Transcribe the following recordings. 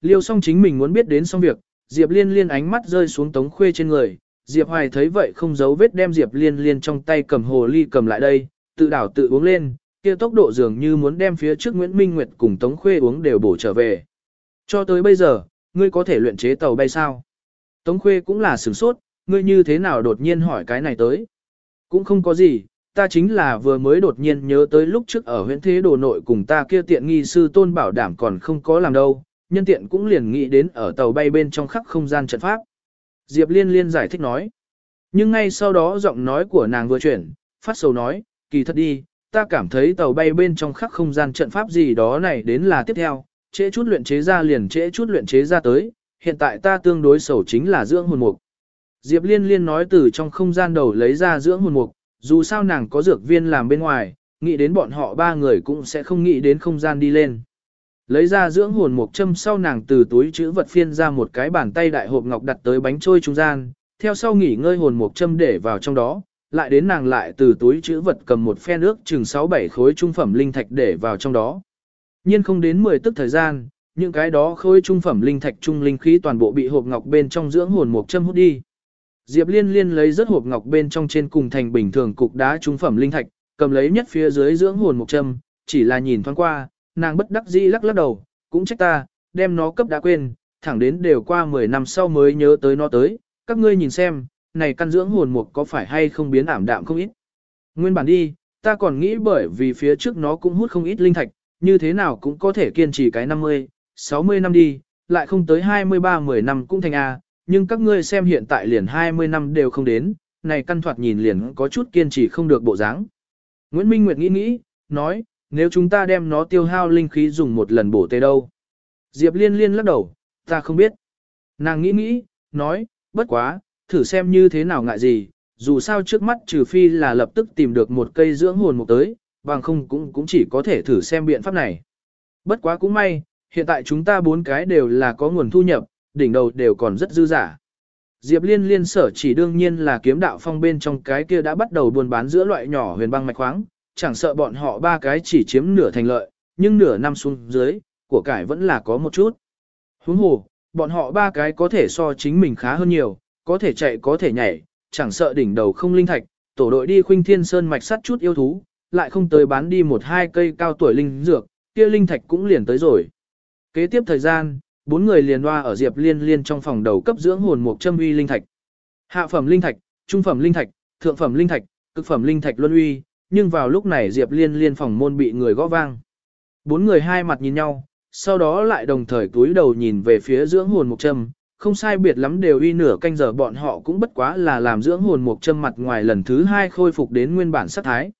Liêu xong chính mình muốn biết đến xong việc, Diệp Liên Liên ánh mắt rơi xuống Tống Khuê trên người, Diệp Hoài thấy vậy không giấu vết đem Diệp Liên Liên trong tay cầm hồ ly cầm lại đây, tự đảo tự uống lên, kia tốc độ dường như muốn đem phía trước Nguyễn Minh Nguyệt cùng Tống Khuê uống đều bổ trở về. Cho tới bây giờ, ngươi có thể luyện chế tàu bay sao? Tống Khuê cũng là sửng sốt, ngươi như thế nào đột nhiên hỏi cái này tới? Cũng không có gì, ta chính là vừa mới đột nhiên nhớ tới lúc trước ở huyện thế đồ nội cùng ta kia tiện nghi sư tôn bảo đảm còn không có làm đâu, nhân tiện cũng liền nghĩ đến ở tàu bay bên trong khắc không gian trận pháp. Diệp Liên Liên giải thích nói. Nhưng ngay sau đó giọng nói của nàng vừa chuyển, phát sầu nói, kỳ thật đi, ta cảm thấy tàu bay bên trong khắc không gian trận pháp gì đó này đến là tiếp theo, trễ chút luyện chế ra liền trễ chút luyện chế ra tới, hiện tại ta tương đối sầu chính là dưỡng hồn mục. Diệp Liên Liên nói từ trong không gian đầu lấy ra dưỡng hồn mục, dù sao nàng có dược viên làm bên ngoài, nghĩ đến bọn họ ba người cũng sẽ không nghĩ đến không gian đi lên. Lấy ra dưỡng hồn một châm sau nàng từ túi chữ vật phiên ra một cái bàn tay đại hộp ngọc đặt tới bánh trôi trung gian, theo sau nghỉ ngơi hồn một châm để vào trong đó, lại đến nàng lại từ túi chữ vật cầm một phen nước chừng 6-7 khối trung phẩm linh thạch để vào trong đó. nhiên không đến 10 tức thời gian, những cái đó khối trung phẩm linh thạch trung linh khí toàn bộ bị hộp ngọc bên trong dưỡng hồn một châm hút đi. Diệp Liên Liên lấy rất hộp ngọc bên trong trên cùng thành bình thường cục đá trung phẩm linh thạch, cầm lấy nhất phía dưới dưỡng hồn một châm, chỉ là nhìn thoáng qua, nàng bất đắc dĩ lắc lắc đầu, cũng trách ta, đem nó cấp đã quên, thẳng đến đều qua 10 năm sau mới nhớ tới nó tới, các ngươi nhìn xem, này căn dưỡng hồn mục có phải hay không biến ảm đạm không ít. Nguyên bản đi, ta còn nghĩ bởi vì phía trước nó cũng hút không ít linh thạch, như thế nào cũng có thể kiên trì cái 50, 60 năm đi, lại không tới 23-10 năm cũng thành A, nhưng các ngươi xem hiện tại liền 20 năm đều không đến, này căn thoạt nhìn liền có chút kiên trì không được bộ dáng. Nguyễn Minh Nguyệt nghĩ nghĩ, nói, nếu chúng ta đem nó tiêu hao linh khí dùng một lần bổ tê đâu. Diệp liên liên lắc đầu, ta không biết. Nàng nghĩ nghĩ, nói, bất quá, thử xem như thế nào ngại gì, dù sao trước mắt trừ phi là lập tức tìm được một cây dưỡng hồn một tới, bằng không cũng cũng chỉ có thể thử xem biện pháp này. Bất quá cũng may, hiện tại chúng ta bốn cái đều là có nguồn thu nhập, đỉnh đầu đều còn rất dư giả. Diệp Liên liên sở chỉ đương nhiên là kiếm đạo phong bên trong cái kia đã bắt đầu buôn bán giữa loại nhỏ huyền băng mạch khoáng, chẳng sợ bọn họ ba cái chỉ chiếm nửa thành lợi, nhưng nửa năm xuống dưới, của cải vẫn là có một chút. Huống hồ, bọn họ ba cái có thể so chính mình khá hơn nhiều, có thể chạy có thể nhảy, chẳng sợ đỉnh đầu không linh thạch, tổ đội đi khuynh thiên sơn mạch sắt chút yêu thú, lại không tới bán đi một hai cây cao tuổi linh dược, kia linh thạch cũng liền tới rồi. Kế tiếp thời gian, bốn người liền loa ở Diệp Liên Liên trong phòng đầu cấp dưỡng hồn một châm uy linh thạch. Hạ phẩm linh thạch, trung phẩm linh thạch, thượng phẩm linh thạch, cực phẩm linh thạch luân uy, nhưng vào lúc này Diệp Liên Liên phòng môn bị người gõ vang. Bốn người hai mặt nhìn nhau, sau đó lại đồng thời túi đầu nhìn về phía dưỡng hồn một châm, không sai biệt lắm đều uy nửa canh giờ bọn họ cũng bất quá là làm dưỡng hồn một châm mặt ngoài lần thứ hai khôi phục đến nguyên bản sắc thái.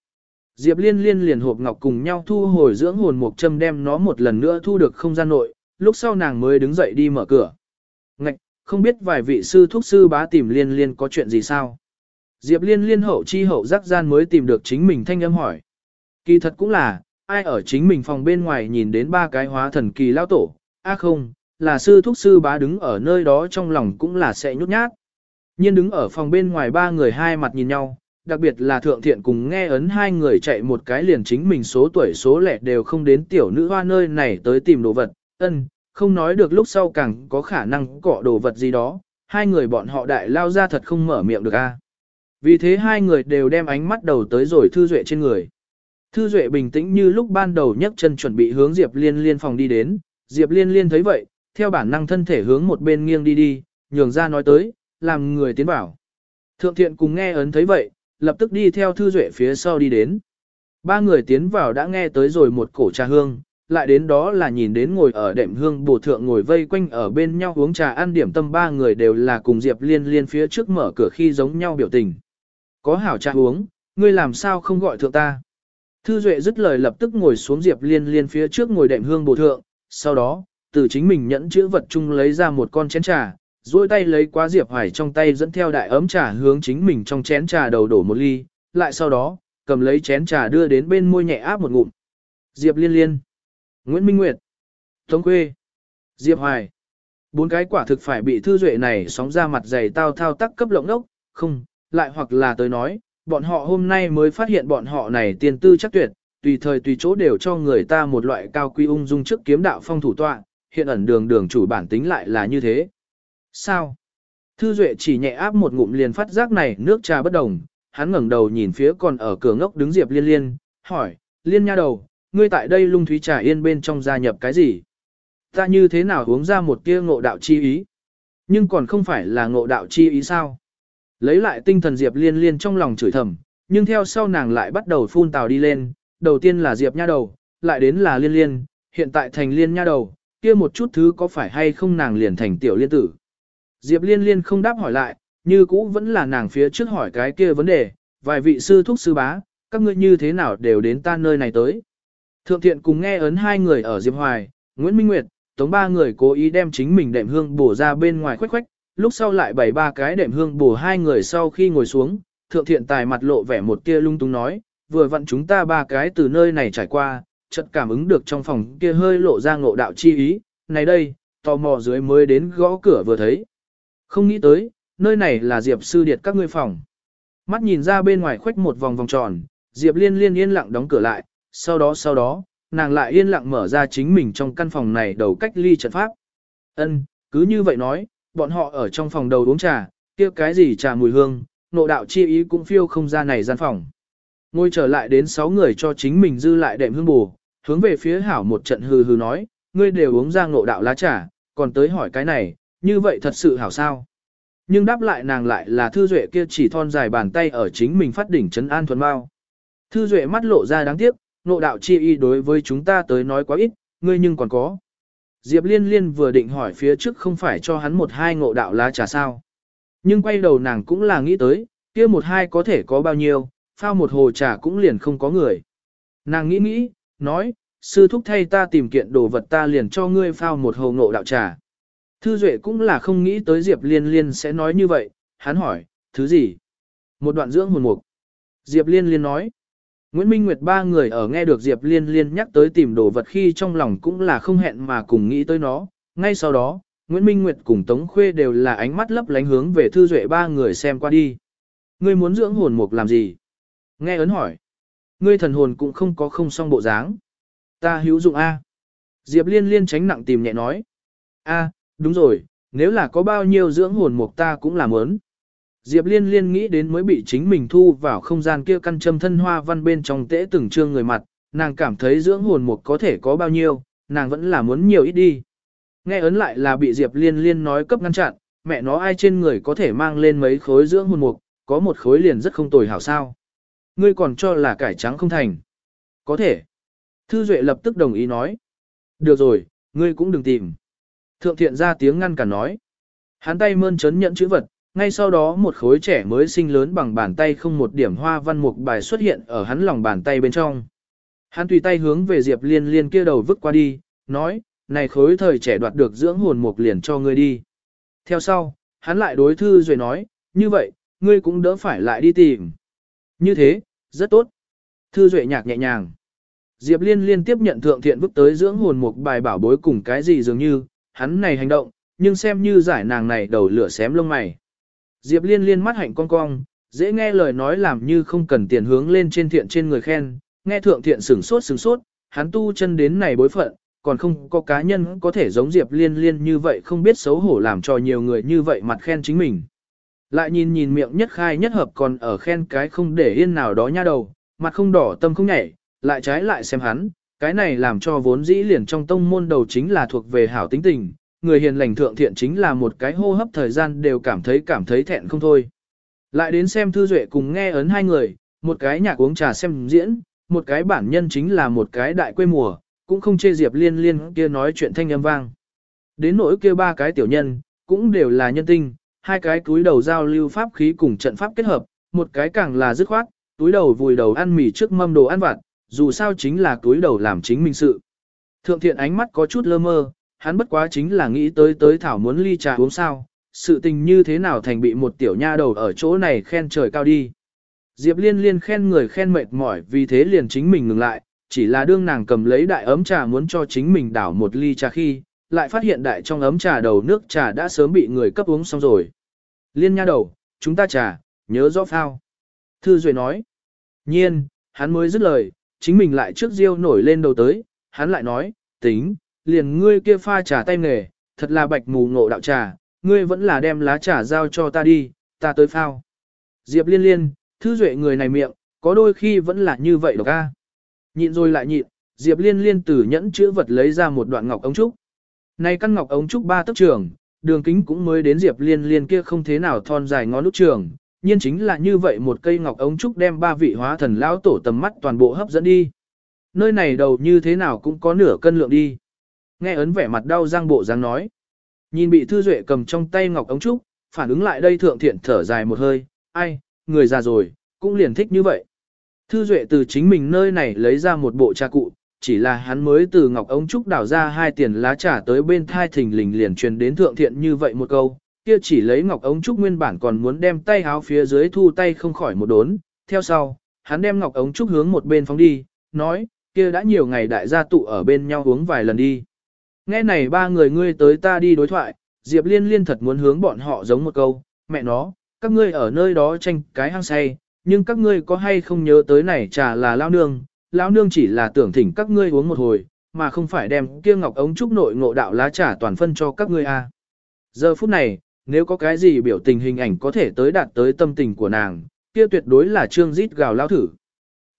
Diệp Liên Liên liền hộp ngọc cùng nhau thu hồi dưỡng hồn một châm đem nó một lần nữa thu được không gian nội, lúc sau nàng mới đứng dậy đi mở cửa. Ngạch, không biết vài vị sư thuốc sư bá tìm Liên Liên có chuyện gì sao? Diệp Liên Liên hậu chi hậu giác gian mới tìm được chính mình thanh âm hỏi. Kỳ thật cũng là, ai ở chính mình phòng bên ngoài nhìn đến ba cái hóa thần kỳ lao tổ, a không, là sư thúc sư bá đứng ở nơi đó trong lòng cũng là sẽ nhút nhát. Nhiên đứng ở phòng bên ngoài ba người hai mặt nhìn nhau, đặc biệt là thượng thiện cùng nghe ấn hai người chạy một cái liền chính mình số tuổi số lẻ đều không đến tiểu nữ hoa nơi này tới tìm đồ vật, ân, không nói được lúc sau càng có khả năng cọ đồ vật gì đó, hai người bọn họ đại lao ra thật không mở miệng được a. Vì thế hai người đều đem ánh mắt đầu tới rồi Thư Duệ trên người. Thư Duệ bình tĩnh như lúc ban đầu nhấc chân chuẩn bị hướng Diệp Liên Liên phòng đi đến, Diệp Liên Liên thấy vậy, theo bản năng thân thể hướng một bên nghiêng đi đi, nhường ra nói tới, làm người tiến vào. Thượng thiện cùng nghe ấn thấy vậy, lập tức đi theo Thư Duệ phía sau đi đến. Ba người tiến vào đã nghe tới rồi một cổ trà hương, lại đến đó là nhìn đến ngồi ở đệm hương bổ thượng ngồi vây quanh ở bên nhau uống trà ăn điểm tâm ba người đều là cùng Diệp Liên Liên phía trước mở cửa khi giống nhau biểu tình. Có hảo trà uống, ngươi làm sao không gọi thượng ta. Thư Duệ dứt lời lập tức ngồi xuống Diệp Liên Liên phía trước ngồi đệm hương bổ thượng, sau đó, từ chính mình nhẫn chữ vật chung lấy ra một con chén trà, duỗi tay lấy quá Diệp Hoài trong tay dẫn theo đại ấm trà hướng chính mình trong chén trà đầu đổ một ly, lại sau đó, cầm lấy chén trà đưa đến bên môi nhẹ áp một ngụm. Diệp Liên Liên, Nguyễn Minh Nguyệt, Tống Quê, Diệp Hoài. Bốn cái quả thực phải bị thư duệ này sóng ra mặt dày tao thao tác cấp lộng đốc, không, lại hoặc là tới nói, bọn họ hôm nay mới phát hiện bọn họ này tiền tư chắc tuyệt, tùy thời tùy chỗ đều cho người ta một loại cao quy ung dung trước kiếm đạo phong thủ tọa, hiện ẩn đường đường chủ bản tính lại là như thế. Sao? Thư Duệ chỉ nhẹ áp một ngụm liền phát giác này nước trà bất đồng, hắn ngẩng đầu nhìn phía còn ở cửa ngốc đứng Diệp Liên Liên, hỏi, Liên nha đầu, ngươi tại đây lung thúy trà yên bên trong gia nhập cái gì? Ta như thế nào uống ra một tia ngộ đạo chi ý? Nhưng còn không phải là ngộ đạo chi ý sao? Lấy lại tinh thần Diệp Liên Liên trong lòng chửi thầm, nhưng theo sau nàng lại bắt đầu phun tào đi lên, đầu tiên là Diệp nha đầu, lại đến là Liên Liên, hiện tại thành Liên nha đầu, kia một chút thứ có phải hay không nàng liền thành tiểu liên tử. Diệp Liên Liên không đáp hỏi lại, như cũ vẫn là nàng phía trước hỏi cái kia vấn đề, vài vị sư thúc sư bá, các ngươi như thế nào đều đến ta nơi này tới. Thượng thiện cùng nghe ấn hai người ở Diệp Hoài, Nguyễn Minh Nguyệt, tống ba người cố ý đem chính mình đệm hương bổ ra bên ngoài khoách khoách, lúc sau lại bày ba cái đệm hương bổ hai người sau khi ngồi xuống, thượng thiện tài mặt lộ vẻ một tia lung tung nói, vừa vặn chúng ta ba cái từ nơi này trải qua, chợt cảm ứng được trong phòng kia hơi lộ ra ngộ đạo chi ý, này đây, tò mò dưới mới đến gõ cửa vừa thấy. Không nghĩ tới, nơi này là Diệp sư điệt các ngươi phòng. Mắt nhìn ra bên ngoài khoách một vòng vòng tròn, Diệp liên liên yên lặng đóng cửa lại, sau đó sau đó, nàng lại yên lặng mở ra chính mình trong căn phòng này đầu cách ly trận pháp. Ân, cứ như vậy nói, bọn họ ở trong phòng đầu uống trà, kia cái gì trà mùi hương, nộ đạo chi ý cũng phiêu không ra này gian phòng. Ngồi trở lại đến 6 người cho chính mình dư lại đệm hương bù, hướng về phía hảo một trận hừ hừ nói, ngươi đều uống ra ngộ đạo lá trà, còn tới hỏi cái này, như vậy thật sự hảo sao. Nhưng đáp lại nàng lại là thư duệ kia chỉ thon dài bàn tay ở chính mình phát đỉnh trấn an thuần bao. Thư duệ mắt lộ ra đáng tiếc, ngộ đạo chi y đối với chúng ta tới nói quá ít, ngươi nhưng còn có. Diệp liên liên vừa định hỏi phía trước không phải cho hắn một hai ngộ đạo lá trà sao. Nhưng quay đầu nàng cũng là nghĩ tới, kia một hai có thể có bao nhiêu, phao một hồ trà cũng liền không có người. Nàng nghĩ nghĩ, nói, sư thúc thay ta tìm kiện đồ vật ta liền cho ngươi phao một hồ ngộ đạo trà. Thư Duệ cũng là không nghĩ tới Diệp Liên Liên sẽ nói như vậy, hắn hỏi, thứ gì? Một đoạn dưỡng hồn mục. Diệp Liên Liên nói. Nguyễn Minh Nguyệt ba người ở nghe được Diệp Liên Liên nhắc tới tìm đồ vật khi trong lòng cũng là không hẹn mà cùng nghĩ tới nó. Ngay sau đó, Nguyễn Minh Nguyệt cùng Tống Khuê đều là ánh mắt lấp lánh hướng về Thư Duệ ba người xem qua đi. Ngươi muốn dưỡng hồn mục làm gì? Nghe ấn hỏi. Ngươi thần hồn cũng không có không song bộ dáng. Ta hữu dụng A. Diệp liên liên tránh nặng tìm nhẹ nói. A, đúng rồi, nếu là có bao nhiêu dưỡng hồn mục ta cũng làm ớn. Diệp liên liên nghĩ đến mới bị chính mình thu vào không gian kia căn châm thân hoa văn bên trong tễ từng trương người mặt, nàng cảm thấy dưỡng hồn mục có thể có bao nhiêu, nàng vẫn là muốn nhiều ít đi. Nghe ấn lại là bị Diệp liên liên nói cấp ngăn chặn, mẹ nó ai trên người có thể mang lên mấy khối dưỡng hồn mục, có một khối liền rất không tồi hảo sao. Ngươi còn cho là cải trắng không thành. Có thể. Thư Duệ lập tức đồng ý nói. Được rồi, ngươi cũng đừng tìm. Thượng thiện ra tiếng ngăn cả nói. Hắn tay mơn chấn nhận chữ vật, ngay sau đó một khối trẻ mới sinh lớn bằng bàn tay không một điểm hoa văn mục bài xuất hiện ở hắn lòng bàn tay bên trong. Hắn tùy tay hướng về Diệp Liên Liên kia đầu vứt qua đi, nói, này khối thời trẻ đoạt được dưỡng hồn mục liền cho ngươi đi. Theo sau, hắn lại đối thư rồi nói, như vậy, ngươi cũng đỡ phải lại đi tìm. Như thế, rất tốt. Thư Duệ nhạc nhẹ nhàng. Diệp Liên liên tiếp nhận thượng thiện vứt tới dưỡng hồn mục bài bảo bối cùng cái gì dường như, hắn này hành động, nhưng xem như giải nàng này đầu lửa xém lông mày. Diệp Liên liên mắt hạnh cong cong, dễ nghe lời nói làm như không cần tiền hướng lên trên thiện trên người khen, nghe thượng thiện sửng sốt sửng sốt, hắn tu chân đến này bối phận, còn không có cá nhân có thể giống Diệp Liên liên như vậy không biết xấu hổ làm cho nhiều người như vậy mặt khen chính mình. Lại nhìn nhìn miệng nhất khai nhất hợp còn ở khen cái không để yên nào đó nha đầu, mặt không đỏ tâm không nhảy, lại trái lại xem hắn, cái này làm cho vốn dĩ liền trong tông môn đầu chính là thuộc về hảo tính tình, người hiền lành thượng thiện chính là một cái hô hấp thời gian đều cảm thấy cảm thấy thẹn không thôi. Lại đến xem thư duệ cùng nghe ấn hai người, một cái nhạc uống trà xem diễn, một cái bản nhân chính là một cái đại quê mùa, cũng không chê diệp liên liên kia nói chuyện thanh âm vang. Đến nỗi kia ba cái tiểu nhân, cũng đều là nhân tinh, hai cái túi đầu giao lưu pháp khí cùng trận pháp kết hợp, một cái càng là dứt khoát, túi đầu vùi đầu ăn mì trước mâm đồ ăn vặt, dù sao chính là túi đầu làm chính mình sự. Thượng thiện ánh mắt có chút lơ mơ, hắn bất quá chính là nghĩ tới tới thảo muốn ly trà uống sao, sự tình như thế nào thành bị một tiểu nha đầu ở chỗ này khen trời cao đi. Diệp liên liên khen người khen mệt mỏi vì thế liền chính mình ngừng lại, chỉ là đương nàng cầm lấy đại ấm trà muốn cho chính mình đảo một ly trà khi, lại phát hiện đại trong ấm trà đầu nước trà đã sớm bị người cấp uống xong rồi. Liên nha đầu, chúng ta trà, nhớ rõ phao. Thư Duệ nói. Nhiên, hắn mới dứt lời, chính mình lại trước riêu nổi lên đầu tới, hắn lại nói, tính, liền ngươi kia pha trà tay nghề, thật là bạch mù ngộ đạo trà, ngươi vẫn là đem lá trà giao cho ta đi, ta tới phao. Diệp liên liên, thư duệ người này miệng, có đôi khi vẫn là như vậy độc a. Nhịn rồi lại nhịn, Diệp liên liên từ nhẫn chữ vật lấy ra một đoạn ngọc ống trúc. Này căn ngọc ống trúc ba tấc trường, đường kính cũng mới đến Diệp liên liên kia không thế nào thon dài ngón nút trường, nhiên chính là như vậy một cây ngọc ống trúc đem ba vị hóa thần lão tổ tầm mắt toàn bộ hấp dẫn đi. Nơi này đầu như thế nào cũng có nửa cân lượng đi. Nghe ấn vẻ mặt đau răng bộ dáng nói. Nhìn bị Thư Duệ cầm trong tay ngọc ống trúc, phản ứng lại đây thượng thiện thở dài một hơi, ai, người già rồi, cũng liền thích như vậy. Thư Duệ từ chính mình nơi này lấy ra một bộ trà cụ, chỉ là hắn mới từ ngọc ống trúc đảo ra hai tiền lá trà tới bên thai thình lình liền truyền đến thượng thiện như vậy một câu, kia chỉ lấy ngọc ống trúc nguyên bản còn muốn đem tay háo phía dưới thu tay không khỏi một đốn, theo sau, hắn đem ngọc ống trúc hướng một bên phóng đi, nói, kia đã nhiều ngày đại gia tụ ở bên nhau uống vài lần đi. Nghe này ba người ngươi tới ta đi đối thoại, Diệp Liên Liên thật muốn hướng bọn họ giống một câu, mẹ nó, các ngươi ở nơi đó tranh cái hang say, nhưng các ngươi có hay không nhớ tới này trà là lao nương, lao nương chỉ là tưởng thỉnh các ngươi uống một hồi, mà không phải đem kia ngọc ống trúc nội ngộ đạo lá trà toàn phân cho các ngươi a. À. Giờ phút này, nếu có cái gì biểu tình hình ảnh có thể tới đạt tới tâm tình của nàng, kia tuyệt đối là trương rít gào lao thử.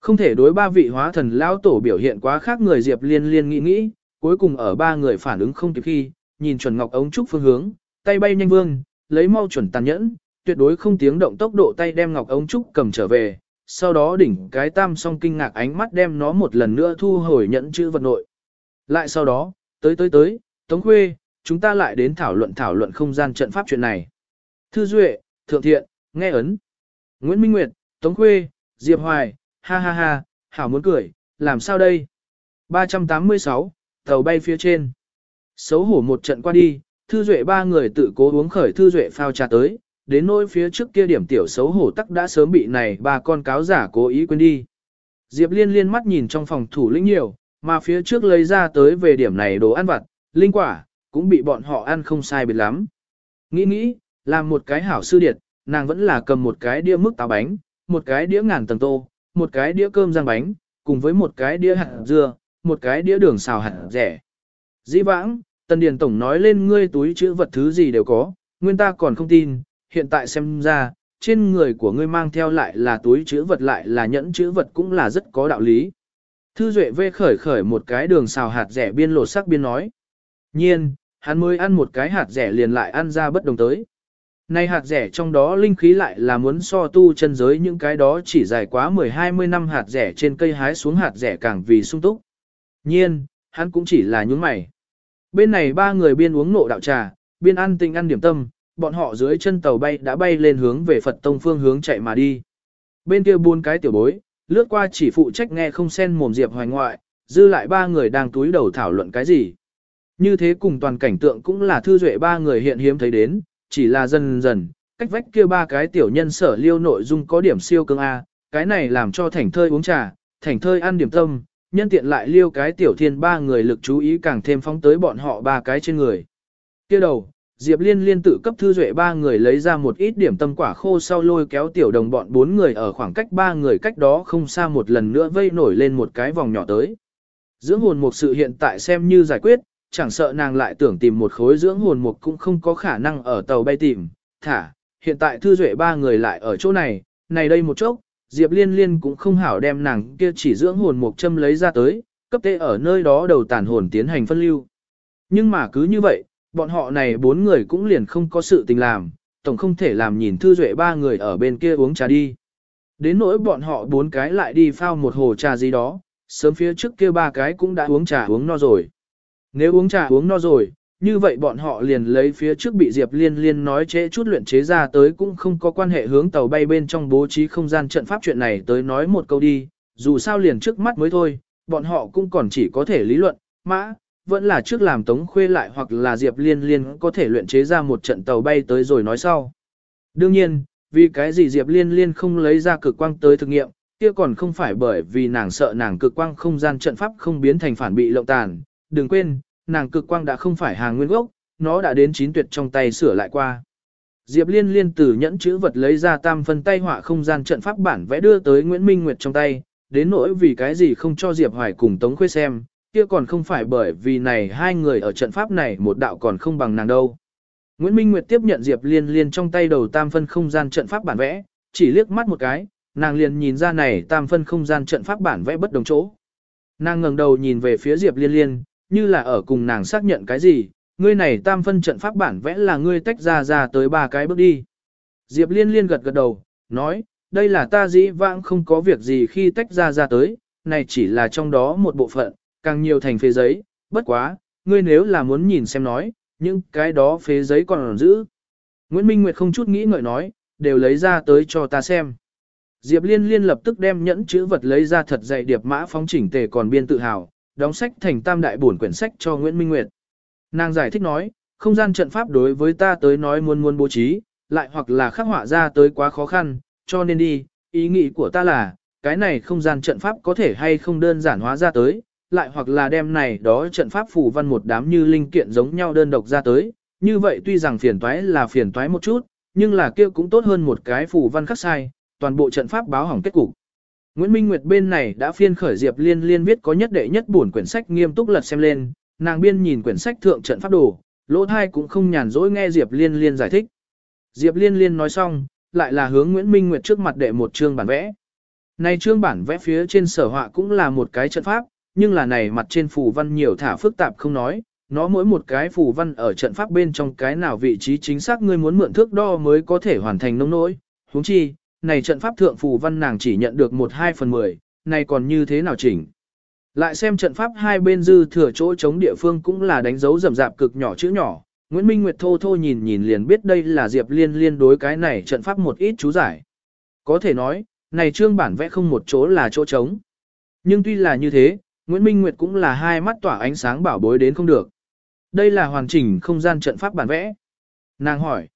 Không thể đối ba vị hóa thần lao tổ biểu hiện quá khác người Diệp Liên Liên nghĩ nghĩ, cuối cùng ở ba người phản ứng không kịp khi, nhìn chuẩn ngọc ống trúc phương hướng, tay bay nhanh vương, lấy mau chuẩn tàn nhẫn, tuyệt đối không tiếng động tốc độ tay đem ngọc ống trúc cầm trở về, sau đó đỉnh cái tam song kinh ngạc ánh mắt đem nó một lần nữa thu hồi nhẫn chữ vật nội. Lại sau đó, tới tới tới, Tống Khuê, chúng ta lại đến thảo luận thảo luận không gian trận pháp chuyện này. Thư Duệ, Thượng Thiện, Nghe Ấn, Nguyễn Minh Nguyệt, Tống Khuê, Diệp Hoài, ha ha ha, hảo muốn cười, làm sao đây? 386, tàu bay phía trên. Xấu hổ một trận qua đi, Thư Duệ ba người tự cố uống khởi Thư Duệ phao trà tới, đến nỗi phía trước kia điểm tiểu xấu hổ tắc đã sớm bị này ba con cáo giả cố ý quên đi. Diệp Liên liên mắt nhìn trong phòng thủ lĩnh nhiều, mà phía trước lấy ra tới về điểm này đồ ăn vặt, linh quả, cũng bị bọn họ ăn không sai biệt lắm. Nghĩ nghĩ, làm một cái hảo sư điệt, nàng vẫn là cầm một cái đĩa mức táo bánh, một cái đĩa ngàn tầng tô, một cái đĩa cơm rang bánh, cùng với một cái đĩa hạt dưa, một cái đĩa đường xào hạt rẻ. Dĩ vãng, Tần Điền Tổng nói lên ngươi túi chữ vật thứ gì đều có, nguyên ta còn không tin, hiện tại xem ra, trên người của ngươi mang theo lại là túi chữ vật lại là nhẫn chữ vật cũng là rất có đạo lý. Thư Duệ vê khởi khởi một cái đường xào hạt rẻ biên lột sắc biên nói. Nhiên, hắn mới ăn một cái hạt rẻ liền lại ăn ra bất đồng tới. Này hạt rẻ trong đó linh khí lại là muốn so tu chân giới những cái đó chỉ dài quá 10-20 năm hạt rẻ trên cây hái xuống hạt rẻ càng vì sung túc. Nhiên, hắn cũng chỉ là nhúng mày. Bên này ba người biên uống nộ đạo trà, biên ăn tình ăn điểm tâm, bọn họ dưới chân tàu bay đã bay lên hướng về Phật Tông phương hướng chạy mà đi. Bên kia buôn cái tiểu bối, lướt qua chỉ phụ trách nghe không sen mồm Diệp hoài ngoại, dư lại ba người đang túi đầu thảo luận cái gì. Như thế cùng toàn cảnh tượng cũng là thư duệ ba người hiện hiếm thấy đến, chỉ là dần dần, cách vách kia ba cái tiểu nhân sở liêu nội dung có điểm siêu cương A, cái này làm cho thành thơi uống trà, thành thơi ăn điểm tâm, nhân tiện lại liêu cái tiểu thiên ba người lực chú ý càng thêm phóng tới bọn họ ba cái trên người. kia đầu, Diệp Liên liên tự cấp thư duệ ba người lấy ra một ít điểm tâm quả khô sau lôi kéo tiểu đồng bọn bốn người ở khoảng cách ba người cách đó không xa một lần nữa vây nổi lên một cái vòng nhỏ tới. Dưỡng hồn một sự hiện tại xem như giải quyết, chẳng sợ nàng lại tưởng tìm một khối dưỡng hồn mục cũng không có khả năng ở tàu bay tìm, thả, hiện tại thư duệ ba người lại ở chỗ này, này đây một chốc, Diệp Liên Liên cũng không hảo đem nàng kia chỉ dưỡng hồn mục châm lấy ra tới, cấp tê ở nơi đó đầu tàn hồn tiến hành phân lưu. Nhưng mà cứ như vậy, bọn họ này bốn người cũng liền không có sự tình làm, tổng không thể làm nhìn thư duệ ba người ở bên kia uống trà đi. Đến nỗi bọn họ bốn cái lại đi phao một hồ trà gì đó, sớm phía trước kia ba cái cũng đã uống trà uống no rồi. Nếu uống trà uống no rồi, như vậy bọn họ liền lấy phía trước bị Diệp Liên Liên nói chế chút luyện chế ra tới cũng không có quan hệ hướng tàu bay bên trong bố trí không gian trận pháp chuyện này tới nói một câu đi, dù sao liền trước mắt mới thôi, bọn họ cũng còn chỉ có thể lý luận, mã, vẫn là trước làm tống khuê lại hoặc là Diệp Liên Liên có thể luyện chế ra một trận tàu bay tới rồi nói sau. Đương nhiên, vì cái gì Diệp Liên Liên không lấy ra cực quang tới thực nghiệm, kia còn không phải bởi vì nàng sợ nàng cực quang không gian trận pháp không biến thành phản bị lộng tàn, đừng quên, nàng cực quang đã không phải hàng nguyên gốc, nó đã đến chín tuyệt trong tay sửa lại qua. Diệp Liên liên từ nhẫn chữ vật lấy ra tam phân tay họa không gian trận pháp bản vẽ đưa tới Nguyễn Minh Nguyệt trong tay, đến nỗi vì cái gì không cho Diệp Hoài cùng Tống Khuê xem, kia còn không phải bởi vì này hai người ở trận pháp này một đạo còn không bằng nàng đâu. Nguyễn Minh Nguyệt tiếp nhận Diệp Liên Liên trong tay đầu tam phân không gian trận pháp bản vẽ, chỉ liếc mắt một cái, nàng liền nhìn ra này tam phân không gian trận pháp bản vẽ bất đồng chỗ. Nàng ngẩng đầu nhìn về phía Diệp Liên Liên, như là ở cùng nàng xác nhận cái gì, ngươi này tam phân trận pháp bản vẽ là ngươi tách ra ra tới ba cái bước đi. Diệp Liên Liên gật gật đầu, nói, đây là ta dĩ vãng không có việc gì khi tách ra ra tới, này chỉ là trong đó một bộ phận, càng nhiều thành phế giấy, bất quá, ngươi nếu là muốn nhìn xem nói, những cái đó phế giấy còn giữ. Nguyễn Minh Nguyệt không chút nghĩ ngợi nói, đều lấy ra tới cho ta xem. Diệp Liên Liên lập tức đem nhẫn chữ vật lấy ra thật dày điệp mã phóng chỉnh tề còn biên tự hào, đóng sách thành tam đại bổn quyển sách cho Nguyễn Minh Nguyệt. Nàng giải thích nói, không gian trận pháp đối với ta tới nói muốn muốn bố trí, lại hoặc là khắc họa ra tới quá khó khăn, cho nên đi, ý nghĩ của ta là, cái này không gian trận pháp có thể hay không đơn giản hóa ra tới, lại hoặc là đem này đó trận pháp phù văn một đám như linh kiện giống nhau đơn độc ra tới, như vậy tuy rằng phiền toái là phiền toái một chút, nhưng là kia cũng tốt hơn một cái phù văn khắc sai, toàn bộ trận pháp báo hỏng kết cục. Nguyễn Minh Nguyệt bên này đã phiên khởi Diệp Liên Liên viết có nhất đệ nhất buồn quyển sách nghiêm túc lật xem lên, nàng biên nhìn quyển sách thượng trận pháp đồ, lỗ thai cũng không nhàn rỗi nghe Diệp Liên Liên giải thích. Diệp Liên Liên nói xong, lại là hướng Nguyễn Minh Nguyệt trước mặt đệ một chương bản vẽ. Này chương bản vẽ phía trên sở họa cũng là một cái trận pháp, nhưng là này mặt trên phù văn nhiều thả phức tạp không nói, nó mỗi một cái phù văn ở trận pháp bên trong cái nào vị trí chính xác ngươi muốn mượn thước đo mới có thể hoàn thành nông nỗi. huống chi, này trận pháp thượng phù văn nàng chỉ nhận được 1-2 phần 10, này còn như thế nào chỉnh. Lại xem trận pháp hai bên dư thừa chỗ chống địa phương cũng là đánh dấu rầm rạp cực nhỏ chữ nhỏ, Nguyễn Minh Nguyệt thô thô nhìn nhìn liền biết đây là Diệp Liên liên đối cái này trận pháp một ít chú giải. Có thể nói, này trương bản vẽ không một chỗ là chỗ trống. Nhưng tuy là như thế, Nguyễn Minh Nguyệt cũng là hai mắt tỏa ánh sáng bảo bối đến không được. Đây là hoàn chỉnh không gian trận pháp bản vẽ. Nàng hỏi.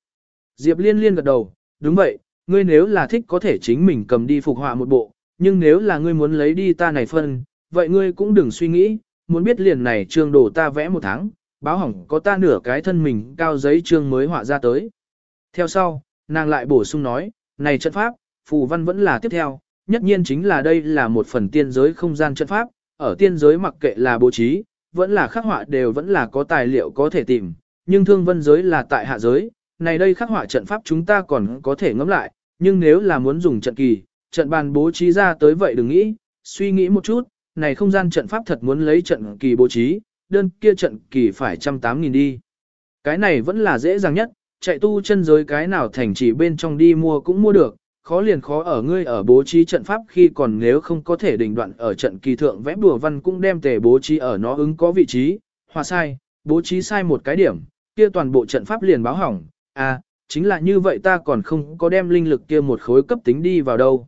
Diệp Liên liên gật đầu, đúng vậy, ngươi nếu là thích có thể chính mình cầm đi phục họa một bộ, nhưng nếu là ngươi muốn lấy đi ta này phân, vậy ngươi cũng đừng suy nghĩ, muốn biết liền này trương đồ ta vẽ một tháng, báo hỏng có ta nửa cái thân mình cao giấy trương mới họa ra tới. Theo sau, nàng lại bổ sung nói, này trận pháp, phù văn vẫn là tiếp theo, nhất nhiên chính là đây là một phần tiên giới không gian trận pháp, ở tiên giới mặc kệ là bố trí, vẫn là khắc họa đều vẫn là có tài liệu có thể tìm, nhưng thương vân giới là tại hạ giới, này đây khắc họa trận pháp chúng ta còn có thể ngẫm lại, nhưng nếu là muốn dùng trận kỳ, trận bàn bố trí ra tới vậy đừng nghĩ, suy nghĩ một chút, này không gian trận pháp thật muốn lấy trận kỳ bố trí, đơn kia trận kỳ phải trăm tám nghìn đi. Cái này vẫn là dễ dàng nhất, chạy tu chân giới cái nào thành chỉ bên trong đi mua cũng mua được, khó liền khó ở ngươi ở bố trí trận pháp khi còn nếu không có thể định đoạn ở trận kỳ thượng vẽ bùa văn cũng đem tề bố trí ở nó ứng có vị trí, hòa sai, bố trí sai một cái điểm, kia toàn bộ trận pháp liền báo hỏng, à, chính là như vậy ta còn không có đem linh lực kia một khối cấp tính đi vào đâu.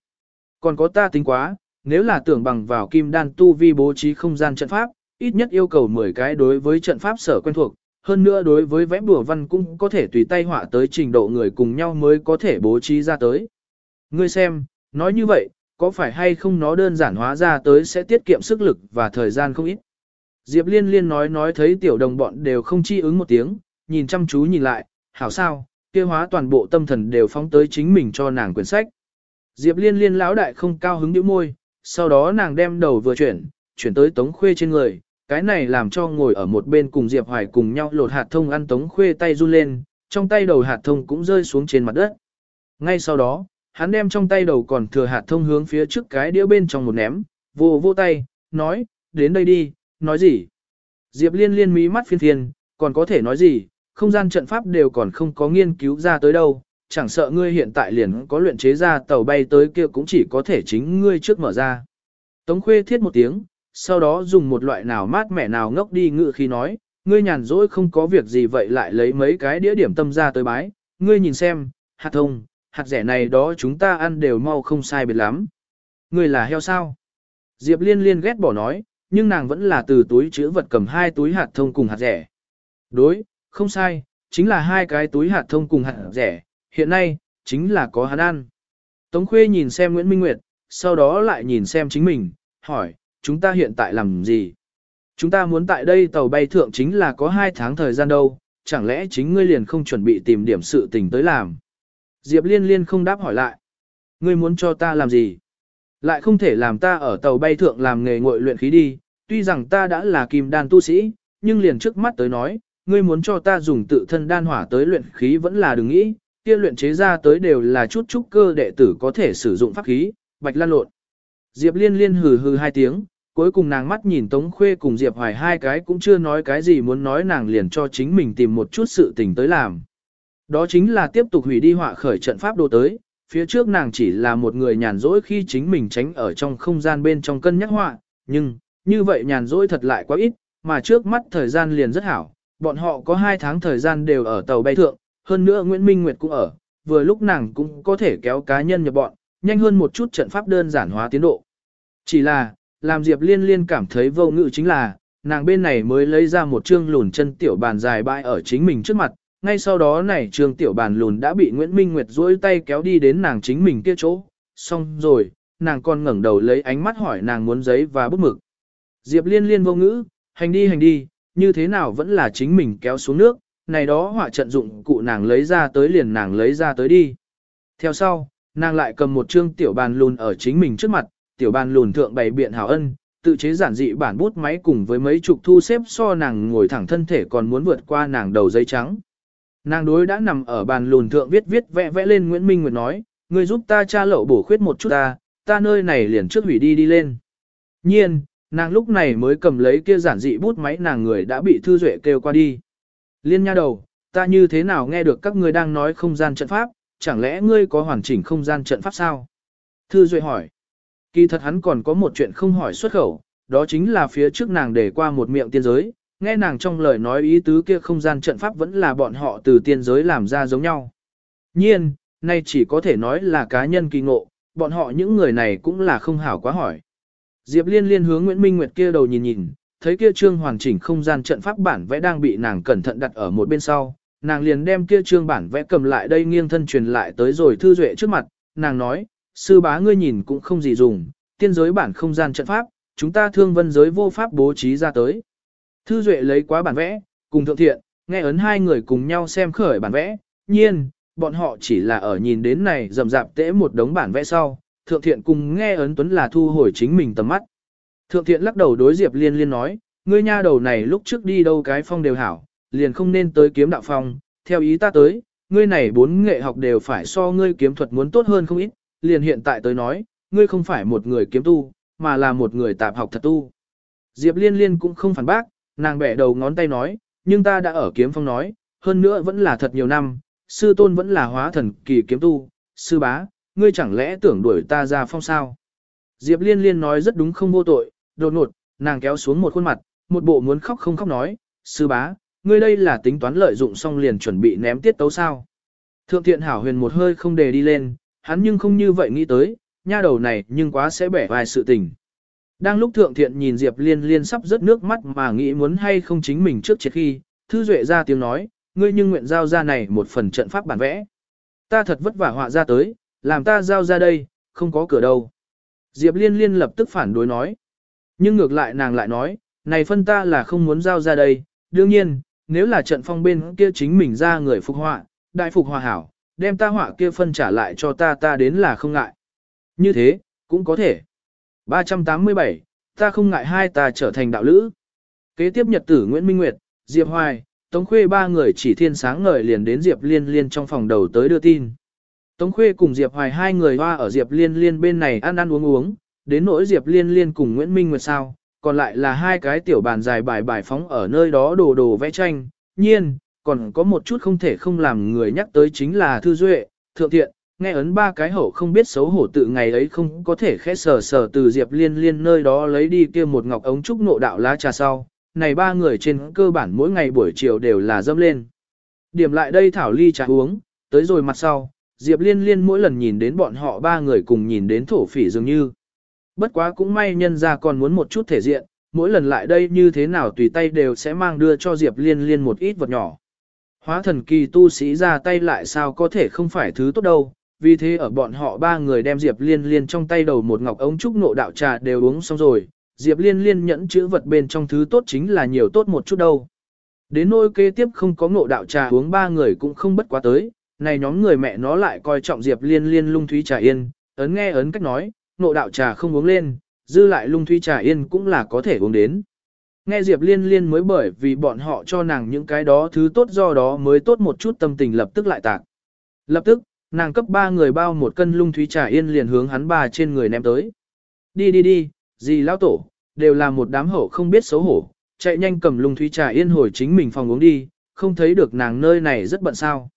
Còn có ta tính quá, nếu là tưởng bằng vào kim đan tu vi bố trí không gian trận pháp, ít nhất yêu cầu 10 cái đối với trận pháp sở quen thuộc, hơn nữa đối với vẽ bùa văn cũng có thể tùy tay họa tới trình độ người cùng nhau mới có thể bố trí ra tới. Ngươi xem, nói như vậy, có phải hay không nó đơn giản hóa ra tới sẽ tiết kiệm sức lực và thời gian không ít. Diệp Liên Liên nói nói thấy tiểu đồng bọn đều không chi ứng một tiếng, nhìn chăm chú nhìn lại, hảo sao, kia hóa toàn bộ tâm thần đều phóng tới chính mình cho nàng quyển sách. Diệp Liên Liên lão đại không cao hứng nhíu môi, sau đó nàng đem đầu vừa chuyển, chuyển tới Tống Khuê trên người, cái này làm cho ngồi ở một bên cùng Diệp Hoài cùng nhau lột hạt thông ăn Tống Khuê tay run lên, trong tay đầu hạt thông cũng rơi xuống trên mặt đất. Ngay sau đó, hắn đem trong tay đầu còn thừa hạt thông hướng phía trước cái đĩa bên trong một ném, vô vô tay, nói, đến đây đi, nói gì? Diệp liên liên mí mắt phiên thiên, còn có thể nói gì, không gian trận pháp đều còn không có nghiên cứu ra tới đâu, chẳng sợ ngươi hiện tại liền có luyện chế ra tàu bay tới kia cũng chỉ có thể chính ngươi trước mở ra. Tống khuê thiết một tiếng, sau đó dùng một loại nào mát mẻ nào ngốc đi ngự khi nói, ngươi nhàn rỗi không có việc gì vậy lại lấy mấy cái đĩa điểm tâm ra tới bái, ngươi nhìn xem, hạt thông, hạt rẻ này đó chúng ta ăn đều mau không sai biệt lắm. Ngươi là heo sao? Diệp liên liên ghét bỏ nói, nhưng nàng vẫn là từ túi chữ vật cầm hai túi hạt thông cùng hạt rẻ. Đối, không sai, chính là hai cái túi hạt thông cùng hạt rẻ, hiện nay, chính là có hắn ăn. Tống Khuê nhìn xem Nguyễn Minh Nguyệt, sau đó lại nhìn xem chính mình, hỏi, chúng ta hiện tại làm gì? Chúng ta muốn tại đây tàu bay thượng chính là có hai tháng thời gian đâu, chẳng lẽ chính ngươi liền không chuẩn bị tìm điểm sự tình tới làm? Diệp liên liên không đáp hỏi lại. Ngươi muốn cho ta làm gì? Lại không thể làm ta ở tàu bay thượng làm nghề ngội luyện khí đi, tuy rằng ta đã là kim đan tu sĩ, nhưng liền trước mắt tới nói, ngươi muốn cho ta dùng tự thân đan hỏa tới luyện khí vẫn là đừng nghĩ, kia luyện chế ra tới đều là chút chút cơ đệ tử có thể sử dụng pháp khí, bạch lan lộn. Diệp liên liên hừ hừ hai tiếng, cuối cùng nàng mắt nhìn Tống Khuê cùng Diệp Hoài hai cái cũng chưa nói cái gì muốn nói nàng liền cho chính mình tìm một chút sự tình tới làm. Đó chính là tiếp tục hủy đi họa khởi trận pháp đồ tới, phía trước nàng chỉ là một người nhàn rỗi khi chính mình tránh ở trong không gian bên trong cân nhắc họa, nhưng, như vậy nhàn rỗi thật lại quá ít, mà trước mắt thời gian liền rất hảo, bọn họ có hai tháng thời gian đều ở tàu bay thượng, hơn nữa Nguyễn Minh Nguyệt cũng ở, vừa lúc nàng cũng có thể kéo cá nhân nhập bọn, nhanh hơn một chút trận pháp đơn giản hóa tiến độ. Chỉ là, làm Diệp Liên Liên cảm thấy vô ngự chính là, nàng bên này mới lấy ra một chương lùn chân tiểu bàn dài bãi ở chính mình trước mặt, ngay sau đó này trương tiểu bàn lùn đã bị Nguyễn Minh Nguyệt duỗi tay kéo đi đến nàng chính mình kia chỗ, xong rồi, nàng còn ngẩng đầu lấy ánh mắt hỏi nàng muốn giấy và bút mực. Diệp Liên Liên vô ngữ, hành đi hành đi, như thế nào vẫn là chính mình kéo xuống nước, này đó họa trận dụng cụ nàng lấy ra tới liền nàng lấy ra tới đi. Theo sau, nàng lại cầm một trương tiểu bàn lùn ở chính mình trước mặt, tiểu bàn lùn thượng bày biện hảo ân, tự chế giản dị bản bút máy cùng với mấy chục thu xếp so nàng ngồi thẳng thân thể còn muốn vượt qua nàng đầu giấy trắng. Nàng đối đã nằm ở bàn lùn thượng viết viết vẽ vẽ lên Nguyễn Minh Nguyệt nói, người giúp ta tra lậu bổ khuyết một chút ta, ta nơi này liền trước hủy đi đi lên. Nhiên, nàng lúc này mới cầm lấy kia giản dị bút máy nàng người đã bị Thư Duệ kêu qua đi. Liên nha đầu, ta như thế nào nghe được các ngươi đang nói không gian trận pháp, chẳng lẽ ngươi có hoàn chỉnh không gian trận pháp sao? Thư Duệ hỏi. Kỳ thật hắn còn có một chuyện không hỏi xuất khẩu, đó chính là phía trước nàng để qua một miệng tiên giới, nghe nàng trong lời nói ý tứ kia không gian trận pháp vẫn là bọn họ từ tiên giới làm ra giống nhau. Nhiên, nay chỉ có thể nói là cá nhân kỳ ngộ, bọn họ những người này cũng là không hảo quá hỏi. Diệp Liên liên hướng Nguyễn Minh Nguyệt kia đầu nhìn nhìn, thấy kia trương hoàn chỉnh không gian trận pháp bản vẽ đang bị nàng cẩn thận đặt ở một bên sau, nàng liền đem kia trương bản vẽ cầm lại đây nghiêng thân truyền lại tới rồi thư duệ trước mặt, nàng nói, sư bá ngươi nhìn cũng không gì dùng, tiên giới bản không gian trận pháp, chúng ta thương vân giới vô pháp bố trí ra tới. Thư duệ lấy quá bản vẽ, cùng thượng thiện, nghe ấn hai người cùng nhau xem khởi bản vẽ, nhiên, bọn họ chỉ là ở nhìn đến này rầm rạp tễ một đống bản vẽ sau, thượng thiện cùng nghe ấn tuấn là thu hồi chính mình tầm mắt. Thượng thiện lắc đầu đối Diệp Liên Liên nói, ngươi nha đầu này lúc trước đi đâu cái phong đều hảo, liền không nên tới kiếm đạo phong, theo ý ta tới, ngươi này bốn nghệ học đều phải so ngươi kiếm thuật muốn tốt hơn không ít, liền hiện tại tới nói, ngươi không phải một người kiếm tu, mà là một người tạp học thật tu. Diệp Liên Liên cũng không phản bác, nàng bẻ đầu ngón tay nói, nhưng ta đã ở kiếm phong nói, hơn nữa vẫn là thật nhiều năm, sư tôn vẫn là hóa thần kỳ kiếm tu, sư bá, ngươi chẳng lẽ tưởng đuổi ta ra phong sao? Diệp Liên Liên nói rất đúng không vô tội, đột ngột, nàng kéo xuống một khuôn mặt, một bộ muốn khóc không khóc nói, sư bá, ngươi đây là tính toán lợi dụng xong liền chuẩn bị ném tiết tấu sao. Thượng thiện hảo huyền một hơi không đề đi lên, hắn nhưng không như vậy nghĩ tới, nha đầu này nhưng quá sẽ bẻ vài sự tình. Đang lúc thượng thiện nhìn Diệp liên liên sắp rớt nước mắt mà nghĩ muốn hay không chính mình trước triệt khi, thư duệ ra tiếng nói, ngươi nhưng nguyện giao ra này một phần trận pháp bản vẽ. Ta thật vất vả họa ra tới, làm ta giao ra đây, không có cửa đâu. Diệp liên liên lập tức phản đối nói. Nhưng ngược lại nàng lại nói, này phân ta là không muốn giao ra đây, đương nhiên, nếu là trận phong bên kia chính mình ra người phục họa, đại phục hòa hảo, đem ta họa kia phân trả lại cho ta ta đến là không ngại. Như thế, cũng có thể. 387, ta không ngại hai ta trở thành đạo lữ. Kế tiếp nhật tử Nguyễn Minh Nguyệt, Diệp Hoài, Tống Khuê ba người chỉ thiên sáng ngời liền đến Diệp Liên Liên trong phòng đầu tới đưa tin. Tống Khuê cùng Diệp Hoài hai người hoa ở Diệp Liên Liên bên này ăn ăn uống uống, đến nỗi Diệp Liên Liên cùng Nguyễn Minh Nguyệt sao, còn lại là hai cái tiểu bàn dài bài bài phóng ở nơi đó đồ đồ vẽ tranh, nhiên, còn có một chút không thể không làm người nhắc tới chính là Thư Duệ, Thượng Thiện, nghe ấn ba cái hậu không biết xấu hổ tự ngày ấy không có thể khẽ sờ sờ từ Diệp Liên Liên nơi đó lấy đi kia một ngọc ống trúc nộ đạo lá trà sau, này ba người trên cơ bản mỗi ngày buổi chiều đều là dâm lên. Điểm lại đây thảo ly trà uống, tới rồi mặt sau, Diệp Liên Liên mỗi lần nhìn đến bọn họ ba người cùng nhìn đến thổ phỉ dường như. Bất quá cũng may nhân ra còn muốn một chút thể diện, mỗi lần lại đây như thế nào tùy tay đều sẽ mang đưa cho Diệp Liên Liên một ít vật nhỏ. Hóa thần kỳ tu sĩ ra tay lại sao có thể không phải thứ tốt đâu, vì thế ở bọn họ ba người đem Diệp Liên Liên trong tay đầu một ngọc ống trúc nộ đạo trà đều uống xong rồi, Diệp Liên Liên nhẫn chữ vật bên trong thứ tốt chính là nhiều tốt một chút đâu. Đến nỗi kế tiếp không có ngộ đạo trà uống ba người cũng không bất quá tới, này nhóm người mẹ nó lại coi trọng Diệp Liên Liên lung thúy trà yên, ấn nghe ấn cách nói, nộ đạo trà không uống lên, dư lại lung Thúy trà yên cũng là có thể uống đến. Nghe Diệp Liên Liên mới bởi vì bọn họ cho nàng những cái đó thứ tốt do đó mới tốt một chút tâm tình lập tức lại tạc. Lập tức, nàng cấp ba người bao một cân lung thúy trà yên liền hướng hắn bà trên người ném tới. Đi đi đi, gì lão tổ, đều là một đám hậu không biết xấu hổ, chạy nhanh cầm lung thúy trà yên hồi chính mình phòng uống đi, không thấy được nàng nơi này rất bận sao.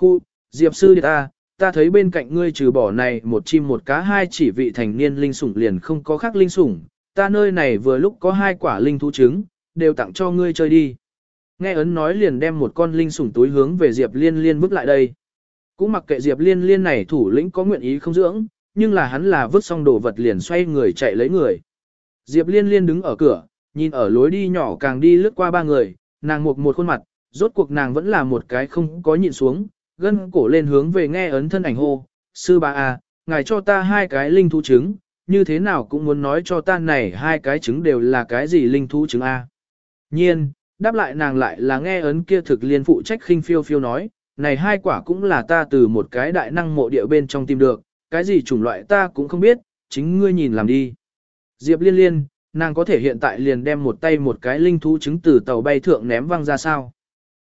Khu, Diệp sư điệt ta, ta thấy bên cạnh ngươi trừ bỏ này một chim một cá hai chỉ vị thành niên linh sủng liền không có khác linh sủng, ta nơi này vừa lúc có hai quả linh thú trứng, đều tặng cho ngươi chơi đi. Nghe ấn nói liền đem một con linh sủng túi hướng về Diệp Liên Liên bước lại đây. Cũng mặc kệ Diệp Liên Liên này thủ lĩnh có nguyện ý không dưỡng, nhưng là hắn là vứt xong đồ vật liền xoay người chạy lấy người. Diệp Liên Liên đứng ở cửa, nhìn ở lối đi nhỏ càng đi lướt qua ba người, nàng một một khuôn mặt, rốt cuộc nàng vẫn là một cái không có nhịn xuống, gân cổ lên hướng về nghe ấn thân ảnh hô, sư bà à, ngài cho ta hai cái linh thú trứng, như thế nào cũng muốn nói cho ta này hai cái trứng đều là cái gì linh thú trứng A. Nhiên, đáp lại nàng lại là nghe ấn kia thực liên phụ trách khinh phiêu phiêu nói, này hai quả cũng là ta từ một cái đại năng mộ địa bên trong tìm được, cái gì chủng loại ta cũng không biết, chính ngươi nhìn làm đi. Diệp liên liên, nàng có thể hiện tại liền đem một tay một cái linh thú trứng từ tàu bay thượng ném văng ra sao.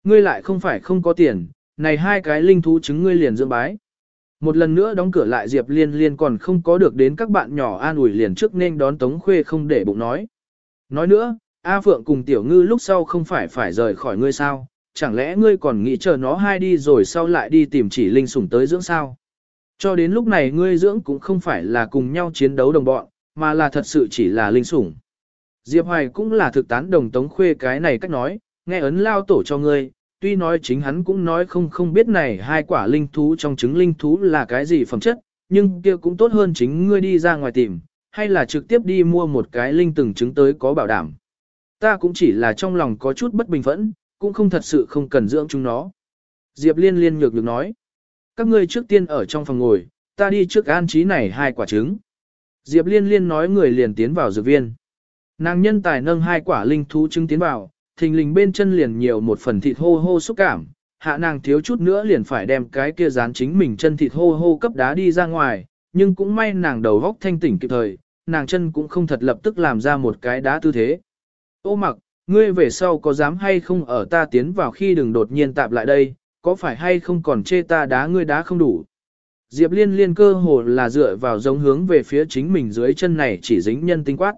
Ngươi lại không phải không có tiền, này hai cái linh thú chứng ngươi liền dưỡng bái. Một lần nữa đóng cửa lại Diệp Liên Liên còn không có được đến các bạn nhỏ an ủi liền trước nên đón Tống Khuê không để bụng nói. Nói nữa, A Phượng cùng Tiểu Ngư lúc sau không phải phải rời khỏi ngươi sao, chẳng lẽ ngươi còn nghĩ chờ nó hai đi rồi sau lại đi tìm chỉ linh sủng tới dưỡng sao? Cho đến lúc này ngươi dưỡng cũng không phải là cùng nhau chiến đấu đồng bọn, mà là thật sự chỉ là linh sủng. Diệp Hoài cũng là thực tán đồng Tống Khuê cái này cách nói, nghe ấn lao tổ cho ngươi, tuy nói chính hắn cũng nói không không biết này hai quả linh thú trong trứng linh thú là cái gì phẩm chất, nhưng kia cũng tốt hơn chính ngươi đi ra ngoài tìm, hay là trực tiếp đi mua một cái linh từng trứng tới có bảo đảm. Ta cũng chỉ là trong lòng có chút bất bình phẫn, cũng không thật sự không cần dưỡng chúng nó. Diệp liên liên nhược được nói, các ngươi trước tiên ở trong phòng ngồi, ta đi trước an trí này hai quả trứng. Diệp liên liên nói người liền tiến vào dược viên. Nàng nhân tài nâng hai quả linh thú trứng tiến vào, thình lình bên chân liền nhiều một phần thịt hô hô xúc cảm, hạ nàng thiếu chút nữa liền phải đem cái kia dán chính mình chân thịt hô hô cấp đá đi ra ngoài, nhưng cũng may nàng đầu góc thanh tỉnh kịp thời, nàng chân cũng không thật lập tức làm ra một cái đá tư thế. Ô mặc, ngươi về sau có dám hay không ở ta tiến vào khi đừng đột nhiên tạp lại đây, có phải hay không còn chê ta đá ngươi đá không đủ. Diệp liên liên cơ hồ là dựa vào giống hướng về phía chính mình dưới chân này chỉ dính nhân tinh quát.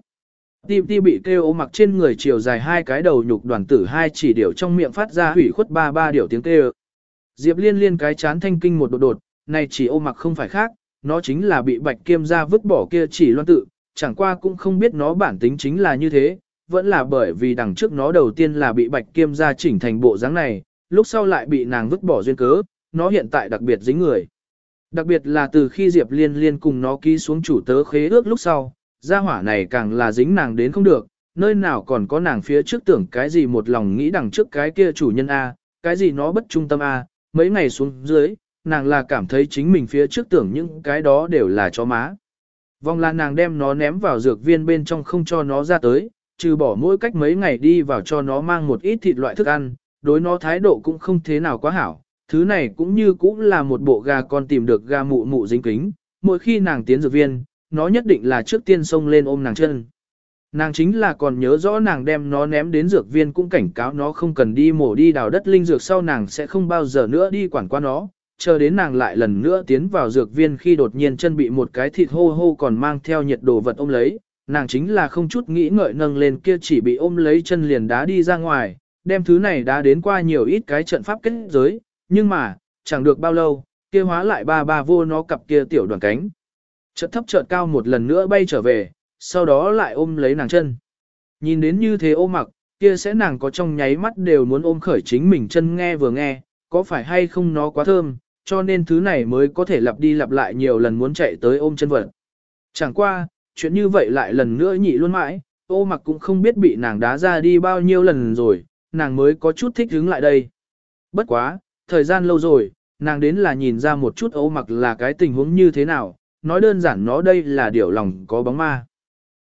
Ti ti bị kêu ôm mặc trên người chiều dài hai cái đầu nhục đoàn tử hai chỉ điểu trong miệng phát ra hủy khuất ba ba điểu tiếng kêu. Diệp liên liên cái chán thanh kinh một đột đột, này chỉ ôm mặc không phải khác, nó chính là bị bạch kiêm ra vứt bỏ kia chỉ loan tự, chẳng qua cũng không biết nó bản tính chính là như thế, vẫn là bởi vì đằng trước nó đầu tiên là bị bạch kiêm ra chỉnh thành bộ dáng này, lúc sau lại bị nàng vứt bỏ duyên cớ, nó hiện tại đặc biệt dính người. Đặc biệt là từ khi Diệp Liên Liên cùng nó ký xuống chủ tớ khế ước lúc sau, gia hỏa này càng là dính nàng đến không được, nơi nào còn có nàng phía trước tưởng cái gì một lòng nghĩ đằng trước cái kia chủ nhân A, cái gì nó bất trung tâm A, mấy ngày xuống dưới, nàng là cảm thấy chính mình phía trước tưởng những cái đó đều là chó má. Vòng là nàng đem nó ném vào dược viên bên trong không cho nó ra tới, trừ bỏ mỗi cách mấy ngày đi vào cho nó mang một ít thịt loại thức ăn, đối nó thái độ cũng không thế nào quá hảo. Thứ này cũng như cũng là một bộ gà con tìm được gà mụ mụ dính kính, mỗi khi nàng tiến dược viên, nó nhất định là trước tiên xông lên ôm nàng chân. Nàng chính là còn nhớ rõ nàng đem nó ném đến dược viên cũng cảnh cáo nó không cần đi mổ đi đào đất linh dược sau nàng sẽ không bao giờ nữa đi quản qua nó, chờ đến nàng lại lần nữa tiến vào dược viên khi đột nhiên chân bị một cái thịt hô hô còn mang theo nhiệt đồ vật ôm lấy, nàng chính là không chút nghĩ ngợi nâng lên kia chỉ bị ôm lấy chân liền đá đi ra ngoài, đem thứ này đá đến qua nhiều ít cái trận pháp kết giới, nhưng mà, chẳng được bao lâu, kia hóa lại ba ba vô nó cặp kia tiểu đoàn cánh, Chợt thấp chợt cao một lần nữa bay trở về, sau đó lại ôm lấy nàng chân. Nhìn đến như thế ôm mặc, kia sẽ nàng có trong nháy mắt đều muốn ôm khởi chính mình chân nghe vừa nghe, có phải hay không nó quá thơm, cho nên thứ này mới có thể lặp đi lặp lại nhiều lần muốn chạy tới ôm chân vật. Chẳng qua, chuyện như vậy lại lần nữa nhị luôn mãi, ô mặc cũng không biết bị nàng đá ra đi bao nhiêu lần rồi, nàng mới có chút thích hứng lại đây. Bất quá, thời gian lâu rồi, nàng đến là nhìn ra một chút ô mặc là cái tình huống như thế nào, nói đơn giản nó đây là điều lòng có bóng ma.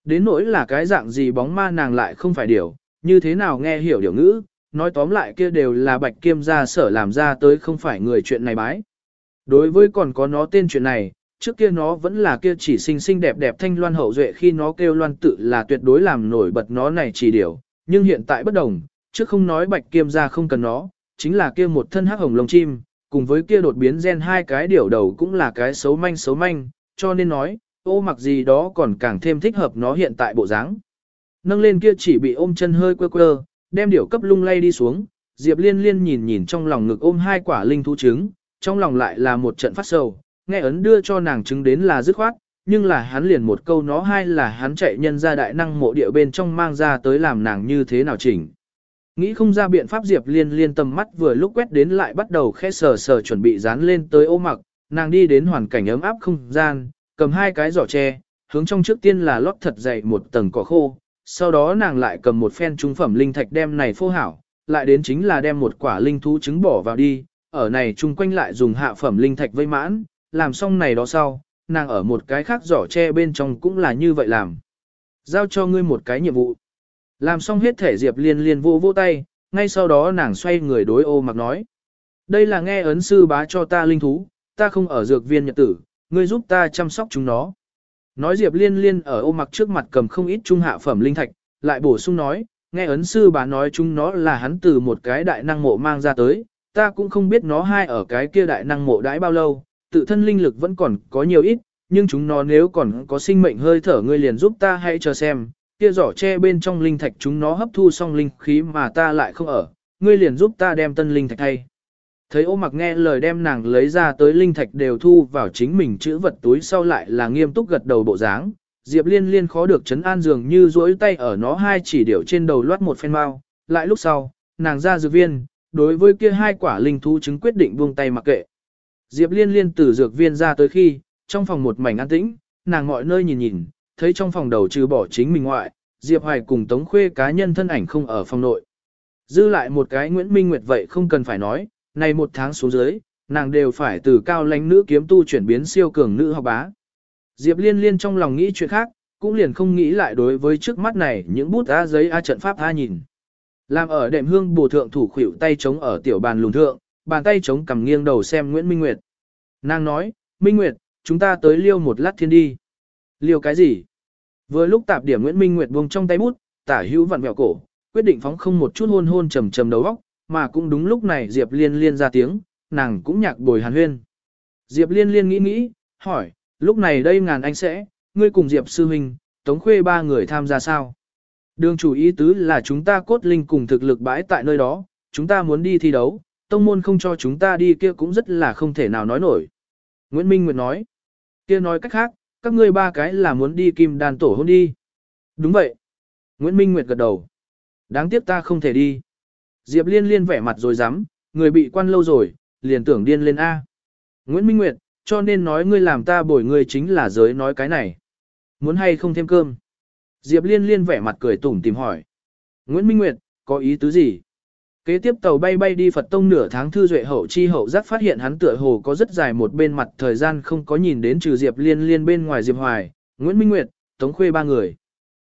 Đến nỗi là cái dạng gì bóng ma nàng lại không phải điều như thế nào nghe hiểu điều ngữ, nói tóm lại kia đều là bạch kiêm gia sở làm ra tới không phải người chuyện này bái. Đối với còn có nó tên chuyện này, trước kia nó vẫn là kia chỉ xinh xinh đẹp đẹp thanh loan hậu duệ khi nó kêu loan tự là tuyệt đối làm nổi bật nó này chỉ điều, nhưng hiện tại bất đồng, trước không nói bạch kiêm gia không cần nó, chính là kia một thân hắc hồng lông chim, cùng với kia đột biến gen hai cái điều đầu cũng là cái xấu manh xấu manh, cho nên nói, ô mặc gì đó còn càng thêm thích hợp nó hiện tại bộ dáng. Nâng lên kia chỉ bị ôm chân hơi quơ quơ, đem điểu cấp lung lay đi xuống, Diệp Liên Liên nhìn nhìn trong lòng ngực ôm hai quả linh thú trứng, trong lòng lại là một trận phát sầu, nghe ấn đưa cho nàng trứng đến là dứt khoát, nhưng là hắn liền một câu nó hai là hắn chạy nhân ra đại năng mộ địa bên trong mang ra tới làm nàng như thế nào chỉnh. Nghĩ không ra biện pháp Diệp Liên Liên tầm mắt vừa lúc quét đến lại bắt đầu khẽ sờ sờ chuẩn bị dán lên tới ô mặc, nàng đi đến hoàn cảnh ấm áp không gian, cầm hai cái giỏ tre, hướng trong trước tiên là lót thật dày một tầng cỏ khô, sau đó nàng lại cầm một phen trung phẩm linh thạch đem này phô hảo, lại đến chính là đem một quả linh thú trứng bỏ vào đi, ở này chung quanh lại dùng hạ phẩm linh thạch vây mãn, làm xong này đó sau, nàng ở một cái khác giỏ tre bên trong cũng là như vậy làm. Giao cho ngươi một cái nhiệm vụ. Làm xong hết thể Diệp Liên Liên vô vô tay, ngay sau đó nàng xoay người đối ô mặc nói. Đây là nghe ấn sư bá cho ta linh thú, ta không ở dược viên nhật tử, ngươi giúp ta chăm sóc chúng nó. Nói Diệp Liên Liên ở ô mặc trước mặt cầm không ít trung hạ phẩm linh thạch, lại bổ sung nói, nghe ấn sư bà nói chúng nó là hắn từ một cái đại năng mộ mang ra tới, ta cũng không biết nó hai ở cái kia đại năng mộ đãi bao lâu, tự thân linh lực vẫn còn có nhiều ít, nhưng chúng nó nếu còn có sinh mệnh hơi thở ngươi liền giúp ta hãy chờ xem, kia giỏ che bên trong linh thạch chúng nó hấp thu xong linh khí mà ta lại không ở, ngươi liền giúp ta đem tân linh thạch thay. Thấy ô mặc nghe lời đem nàng lấy ra tới linh thạch đều thu vào chính mình chữ vật túi sau lại là nghiêm túc gật đầu bộ dáng. Diệp liên liên khó được chấn an dường như duỗi tay ở nó hai chỉ điểu trên đầu loát một phen mau. Lại lúc sau, nàng ra dược viên, đối với kia hai quả linh thú chứng quyết định buông tay mặc kệ. Diệp liên liên từ dược viên ra tới khi, trong phòng một mảnh an tĩnh, nàng mọi nơi nhìn nhìn, thấy trong phòng đầu trừ bỏ chính mình ngoại, Diệp Hoài cùng Tống Khuê cá nhân thân ảnh không ở phòng nội. Dư lại một cái Nguyễn Minh Nguyệt vậy không cần phải nói, này một tháng xuống dưới, nàng đều phải từ cao lãnh nữ kiếm tu chuyển biến siêu cường nữ học bá. Diệp Liên Liên trong lòng nghĩ chuyện khác, cũng liền không nghĩ lại đối với trước mắt này những bút á giấy a trận pháp a nhìn. Làm ở đệm hương bổ thượng thủ khuỷu tay chống ở tiểu bàn lùn thượng, bàn tay chống cầm nghiêng đầu xem Nguyễn Minh Nguyệt. Nàng nói, Minh Nguyệt, chúng ta tới liêu một lát thiên đi. Liêu cái gì? Vừa lúc tạp điểm Nguyễn Minh Nguyệt buông trong tay bút, tả hữu vặn vẹo cổ, quyết định phóng không một chút hôn hôn trầm trầm đầu óc, mà cũng đúng lúc này Diệp Liên Liên ra tiếng, nàng cũng nhạc bồi hàn huyên. Diệp Liên Liên nghĩ nghĩ, hỏi, lúc này đây ngàn anh sẽ, ngươi cùng Diệp Sư Huynh, Tống Khuê ba người tham gia sao? Đường chủ ý tứ là chúng ta cốt linh cùng thực lực bãi tại nơi đó, chúng ta muốn đi thi đấu, tông môn không cho chúng ta đi kia cũng rất là không thể nào nói nổi. Nguyễn Minh Nguyệt nói, kia nói cách khác, các ngươi ba cái là muốn đi kim đàn tổ hôn đi. Đúng vậy. Nguyễn Minh Nguyệt gật đầu. Đáng tiếc ta không thể đi. Diệp Liên Liên vẻ mặt rồi dám, người bị quan lâu rồi, liền tưởng điên lên A. Nguyễn Minh Nguyệt, cho nên nói ngươi làm ta bồi ngươi chính là giới nói cái này. Muốn hay không thêm cơm? Diệp Liên Liên vẻ mặt cười tủm tìm hỏi. Nguyễn Minh Nguyệt, có ý tứ gì? Kế tiếp tàu bay bay đi Phật Tông nửa tháng thư duệ hậu chi hậu giác phát hiện hắn tựa hồ có rất dài một bên mặt thời gian không có nhìn đến trừ Diệp Liên Liên bên ngoài Diệp Hoài, Nguyễn Minh Nguyệt, Tống Khuê ba người.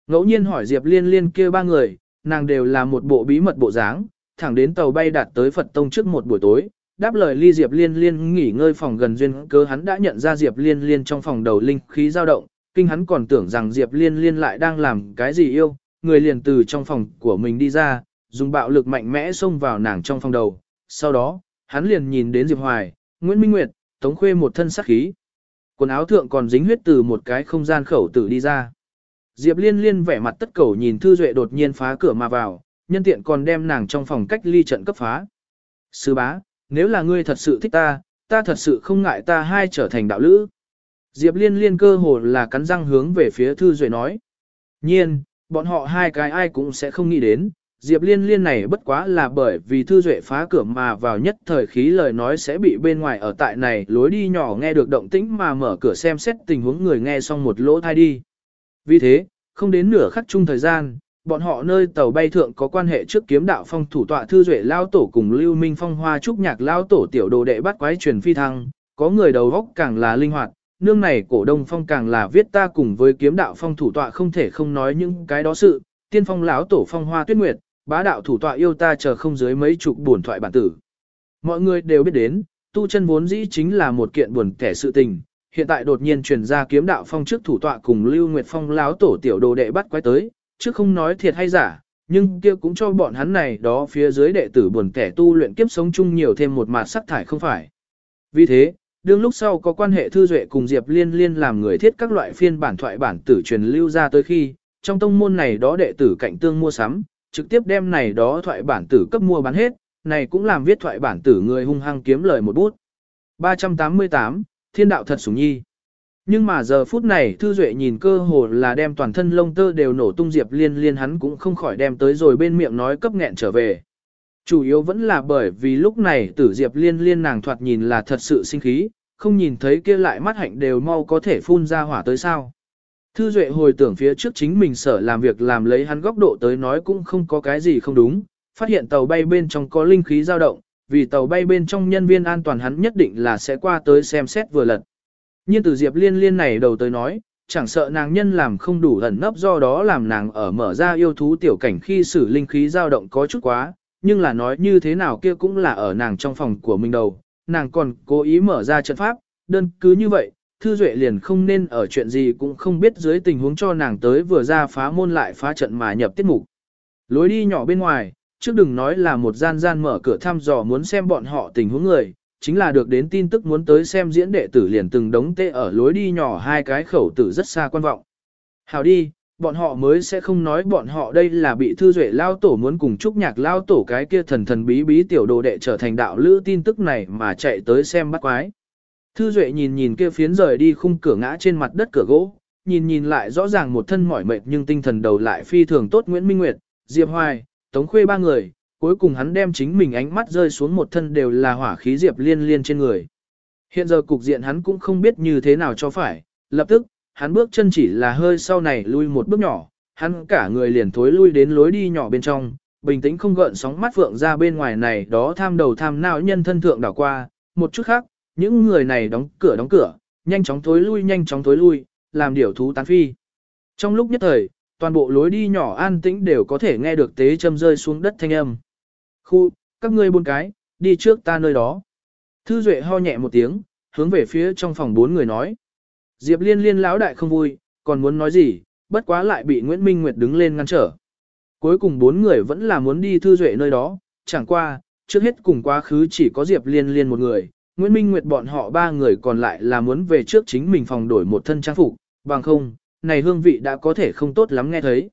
Ngẫu nhiên hỏi Diệp Liên Liên kia ba người, nàng đều là một bộ bí mật bộ dáng, thẳng đến tàu bay đạt tới Phật Tông trước một buổi tối, đáp lời ly Diệp Liên Liên nghỉ ngơi phòng gần duyên cơ hắn đã nhận ra Diệp Liên Liên trong phòng đầu linh khí dao động, kinh hắn còn tưởng rằng Diệp Liên Liên lại đang làm cái gì yêu, người liền từ trong phòng của mình đi ra, dùng bạo lực mạnh mẽ xông vào nàng trong phòng đầu. Sau đó, hắn liền nhìn đến Diệp Hoài, Nguyễn Minh Nguyệt, Tống Khuê một thân sắc khí. Quần áo thượng còn dính huyết từ một cái không gian khẩu tử đi ra. Diệp Liên Liên vẻ mặt tất cầu nhìn Thư Duệ đột nhiên phá cửa mà vào, nhân tiện còn đem nàng trong phòng cách ly trận cấp phá. Sư bá, nếu là ngươi thật sự thích ta, ta thật sự không ngại ta hai trở thành đạo lữ. Diệp Liên Liên cơ hồ là cắn răng hướng về phía Thư Duệ nói. Nhiên, bọn họ hai cái ai cũng sẽ không nghĩ đến, Diệp Liên Liên này bất quá là bởi vì Thư Duệ phá cửa mà vào nhất thời khí lời nói sẽ bị bên ngoài ở tại này lối đi nhỏ nghe được động tĩnh mà mở cửa xem xét tình huống người nghe xong một lỗ thai đi. Vì thế, không đến nửa khắc chung thời gian, bọn họ nơi tàu bay thượng có quan hệ trước kiếm đạo phong thủ tọa Thư Duệ Lao Tổ cùng Lưu Minh Phong Hoa Trúc Nhạc Lao Tổ tiểu đồ đệ bắt quái truyền phi thăng, có người đầu góc càng là linh hoạt, nương này cổ đông phong càng là viết ta cùng với kiếm đạo phong thủ tọa không thể không nói những cái đó sự, tiên phong lão tổ phong hoa tuyết nguyệt, bá đạo thủ tọa yêu ta chờ không dưới mấy chục buồn thoại bản tử. Mọi người đều biết đến, tu chân vốn dĩ chính là một kiện buồn kẻ sự tình, hiện tại đột nhiên truyền ra kiếm đạo phong trước thủ tọa cùng Lưu Nguyệt Phong láo tổ tiểu đồ đệ bắt quái tới, chứ không nói thiệt hay giả, nhưng kia cũng cho bọn hắn này đó phía dưới đệ tử buồn kẻ tu luyện kiếp sống chung nhiều thêm một mạt sắc thải không phải. Vì thế, đương lúc sau có quan hệ thư duệ cùng Diệp Liên Liên làm người thiết các loại phiên bản thoại bản tử truyền lưu ra tới khi, trong tông môn này đó đệ tử cạnh tương mua sắm, trực tiếp đem này đó thoại bản tử cấp mua bán hết, này cũng làm viết thoại bản tử người hung hăng kiếm lời một bút. 388, Thiên đạo thật sủng nhi. Nhưng mà giờ phút này Thư Duệ nhìn cơ hồ là đem toàn thân lông tơ đều nổ tung Diệp Liên Liên hắn cũng không khỏi đem tới rồi bên miệng nói cấp nghẹn trở về. Chủ yếu vẫn là bởi vì lúc này tử Diệp Liên Liên nàng thoạt nhìn là thật sự sinh khí, không nhìn thấy kia lại mắt hạnh đều mau có thể phun ra hỏa tới sao. Thư Duệ hồi tưởng phía trước chính mình sở làm việc làm lấy hắn góc độ tới nói cũng không có cái gì không đúng, phát hiện tàu bay bên trong có linh khí dao động, vì tàu bay bên trong nhân viên an toàn hắn nhất định là sẽ qua tới xem xét vừa lật. Nhưng từ Diệp Liên Liên này đầu tới nói, chẳng sợ nàng nhân làm không đủ ẩn nấp do đó làm nàng ở mở ra yêu thú tiểu cảnh khi xử linh khí dao động có chút quá, nhưng là nói như thế nào kia cũng là ở nàng trong phòng của mình đầu, nàng còn cố ý mở ra trận pháp, đơn cứ như vậy, Thư Duệ liền không nên ở chuyện gì cũng không biết dưới tình huống cho nàng tới vừa ra phá môn lại phá trận mà nhập tiết mục. Lối đi nhỏ bên ngoài, trước đừng nói là một gian gian mở cửa thăm dò muốn xem bọn họ tình huống người, chính là được đến tin tức muốn tới xem diễn đệ tử liền từng đống tê ở lối đi nhỏ hai cái khẩu tử rất xa quan vọng. Hào đi, bọn họ mới sẽ không nói bọn họ đây là bị thư duệ lao tổ muốn cùng chúc nhạc lao tổ cái kia thần thần bí bí tiểu đồ đệ trở thành đạo lữ tin tức này mà chạy tới xem bắt quái. Thư duệ nhìn nhìn kia phiến rời đi khung cửa ngã trên mặt đất cửa gỗ, nhìn nhìn lại rõ ràng một thân mỏi mệt nhưng tinh thần đầu lại phi thường tốt Nguyễn Minh Nguyệt, Diệp Hoài, Tống Khuê ba người, cuối cùng hắn đem chính mình ánh mắt rơi xuống một thân đều là hỏa khí Diệp Liên Liên trên người. Hiện giờ cục diện hắn cũng không biết như thế nào cho phải, lập tức, hắn bước chân chỉ là hơi sau này lui một bước nhỏ, hắn cả người liền thối lui đến lối đi nhỏ bên trong, bình tĩnh không gợn sóng mắt vượng ra bên ngoài này đó tham đầu tham não nhân thân thượng đảo qua, một chút khác, những người này đóng cửa đóng cửa, nhanh chóng thối lui nhanh chóng thối lui, làm điều thú tán phi. Trong lúc nhất thời, toàn bộ lối đi nhỏ an tĩnh đều có thể nghe được tế châm rơi xuống đất thanh âm. Khu, các ngươi buôn cái, đi trước ta nơi đó. Thư Duệ ho nhẹ một tiếng, hướng về phía trong phòng bốn người nói. Diệp liên liên lão đại không vui, còn muốn nói gì, bất quá lại bị Nguyễn Minh Nguyệt đứng lên ngăn trở. Cuối cùng bốn người vẫn là muốn đi Thư Duệ nơi đó, chẳng qua, trước hết cùng quá khứ chỉ có Diệp liên liên một người. Nguyễn Minh Nguyệt bọn họ ba người còn lại là muốn về trước chính mình phòng đổi một thân trang phục, bằng không, này hương vị đã có thể không tốt lắm nghe thấy.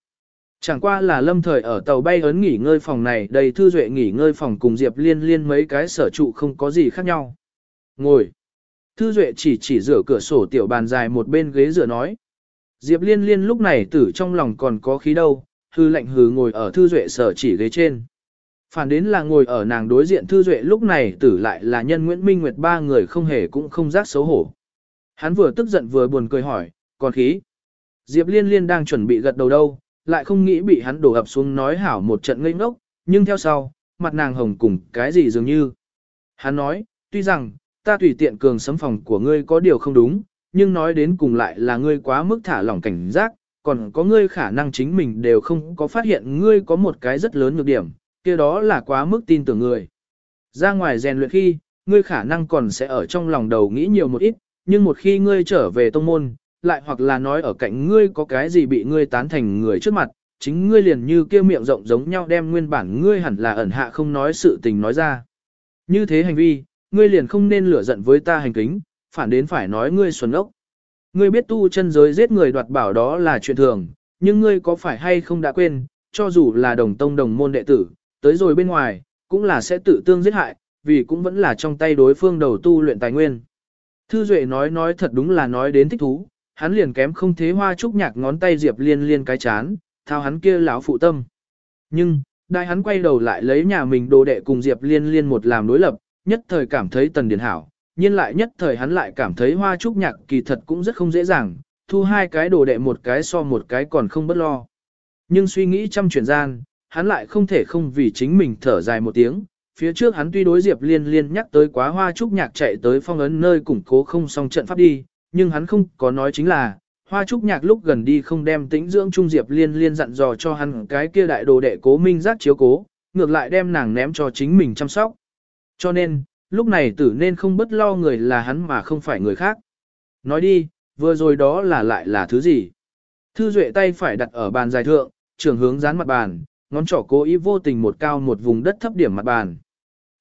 Chẳng qua là lâm thời ở tàu bay ấn nghỉ ngơi phòng này đầy thư duệ nghỉ ngơi phòng cùng Diệp Liên Liên mấy cái sở trụ không có gì khác nhau. Ngồi. Thư duệ chỉ chỉ rửa cửa sổ tiểu bàn dài một bên ghế rửa nói. Diệp Liên Liên lúc này tử trong lòng còn có khí đâu, hư lạnh hừ ngồi ở thư duệ sở chỉ ghế trên. Phản đến là ngồi ở nàng đối diện thư duệ lúc này tử lại là nhân Nguyễn Minh Nguyệt ba người không hề cũng không giác xấu hổ. Hắn vừa tức giận vừa buồn cười hỏi, còn khí. Diệp Liên Liên đang chuẩn bị gật đầu đâu, lại không nghĩ bị hắn đổ ập xuống nói hảo một trận ngây ngốc, nhưng theo sau, mặt nàng hồng cùng cái gì dường như. Hắn nói, tuy rằng, ta tùy tiện cường sấm phòng của ngươi có điều không đúng, nhưng nói đến cùng lại là ngươi quá mức thả lỏng cảnh giác, còn có ngươi khả năng chính mình đều không có phát hiện ngươi có một cái rất lớn nhược điểm, kia đó là quá mức tin tưởng ngươi. Ra ngoài rèn luyện khi, ngươi khả năng còn sẽ ở trong lòng đầu nghĩ nhiều một ít, nhưng một khi ngươi trở về tông môn, lại hoặc là nói ở cạnh ngươi có cái gì bị ngươi tán thành người trước mặt, chính ngươi liền như kia miệng rộng giống nhau đem nguyên bản ngươi hẳn là ẩn hạ không nói sự tình nói ra. Như thế hành vi, ngươi liền không nên lửa giận với ta hành kính, phản đến phải nói ngươi xuẩn ốc. Ngươi biết tu chân giới giết người đoạt bảo đó là chuyện thường, nhưng ngươi có phải hay không đã quên, cho dù là đồng tông đồng môn đệ tử, tới rồi bên ngoài, cũng là sẽ tự tương giết hại, vì cũng vẫn là trong tay đối phương đầu tu luyện tài nguyên. Thư Duệ nói nói thật đúng là nói đến thích thú, hắn liền kém không thế hoa trúc nhạc ngón tay Diệp Liên Liên cái chán, thao hắn kia lão phụ tâm. Nhưng, đại hắn quay đầu lại lấy nhà mình đồ đệ cùng Diệp Liên Liên một làm đối lập, nhất thời cảm thấy tần điển hảo, nhiên lại nhất thời hắn lại cảm thấy hoa trúc nhạc kỳ thật cũng rất không dễ dàng, thu hai cái đồ đệ một cái so một cái còn không bất lo. Nhưng suy nghĩ trăm chuyển gian, hắn lại không thể không vì chính mình thở dài một tiếng, phía trước hắn tuy đối Diệp Liên Liên nhắc tới quá hoa trúc nhạc chạy tới phong ấn nơi củng cố không xong trận pháp đi, nhưng hắn không có nói chính là, hoa trúc nhạc lúc gần đi không đem tĩnh dưỡng trung diệp liên liên dặn dò cho hắn cái kia đại đồ đệ cố minh giác chiếu cố, ngược lại đem nàng ném cho chính mình chăm sóc. Cho nên, lúc này tử nên không bất lo người là hắn mà không phải người khác. Nói đi, vừa rồi đó là lại là thứ gì? Thư Duệ tay phải đặt ở bàn dài thượng, trường hướng dán mặt bàn, ngón trỏ cố ý vô tình một cao một vùng đất thấp điểm mặt bàn.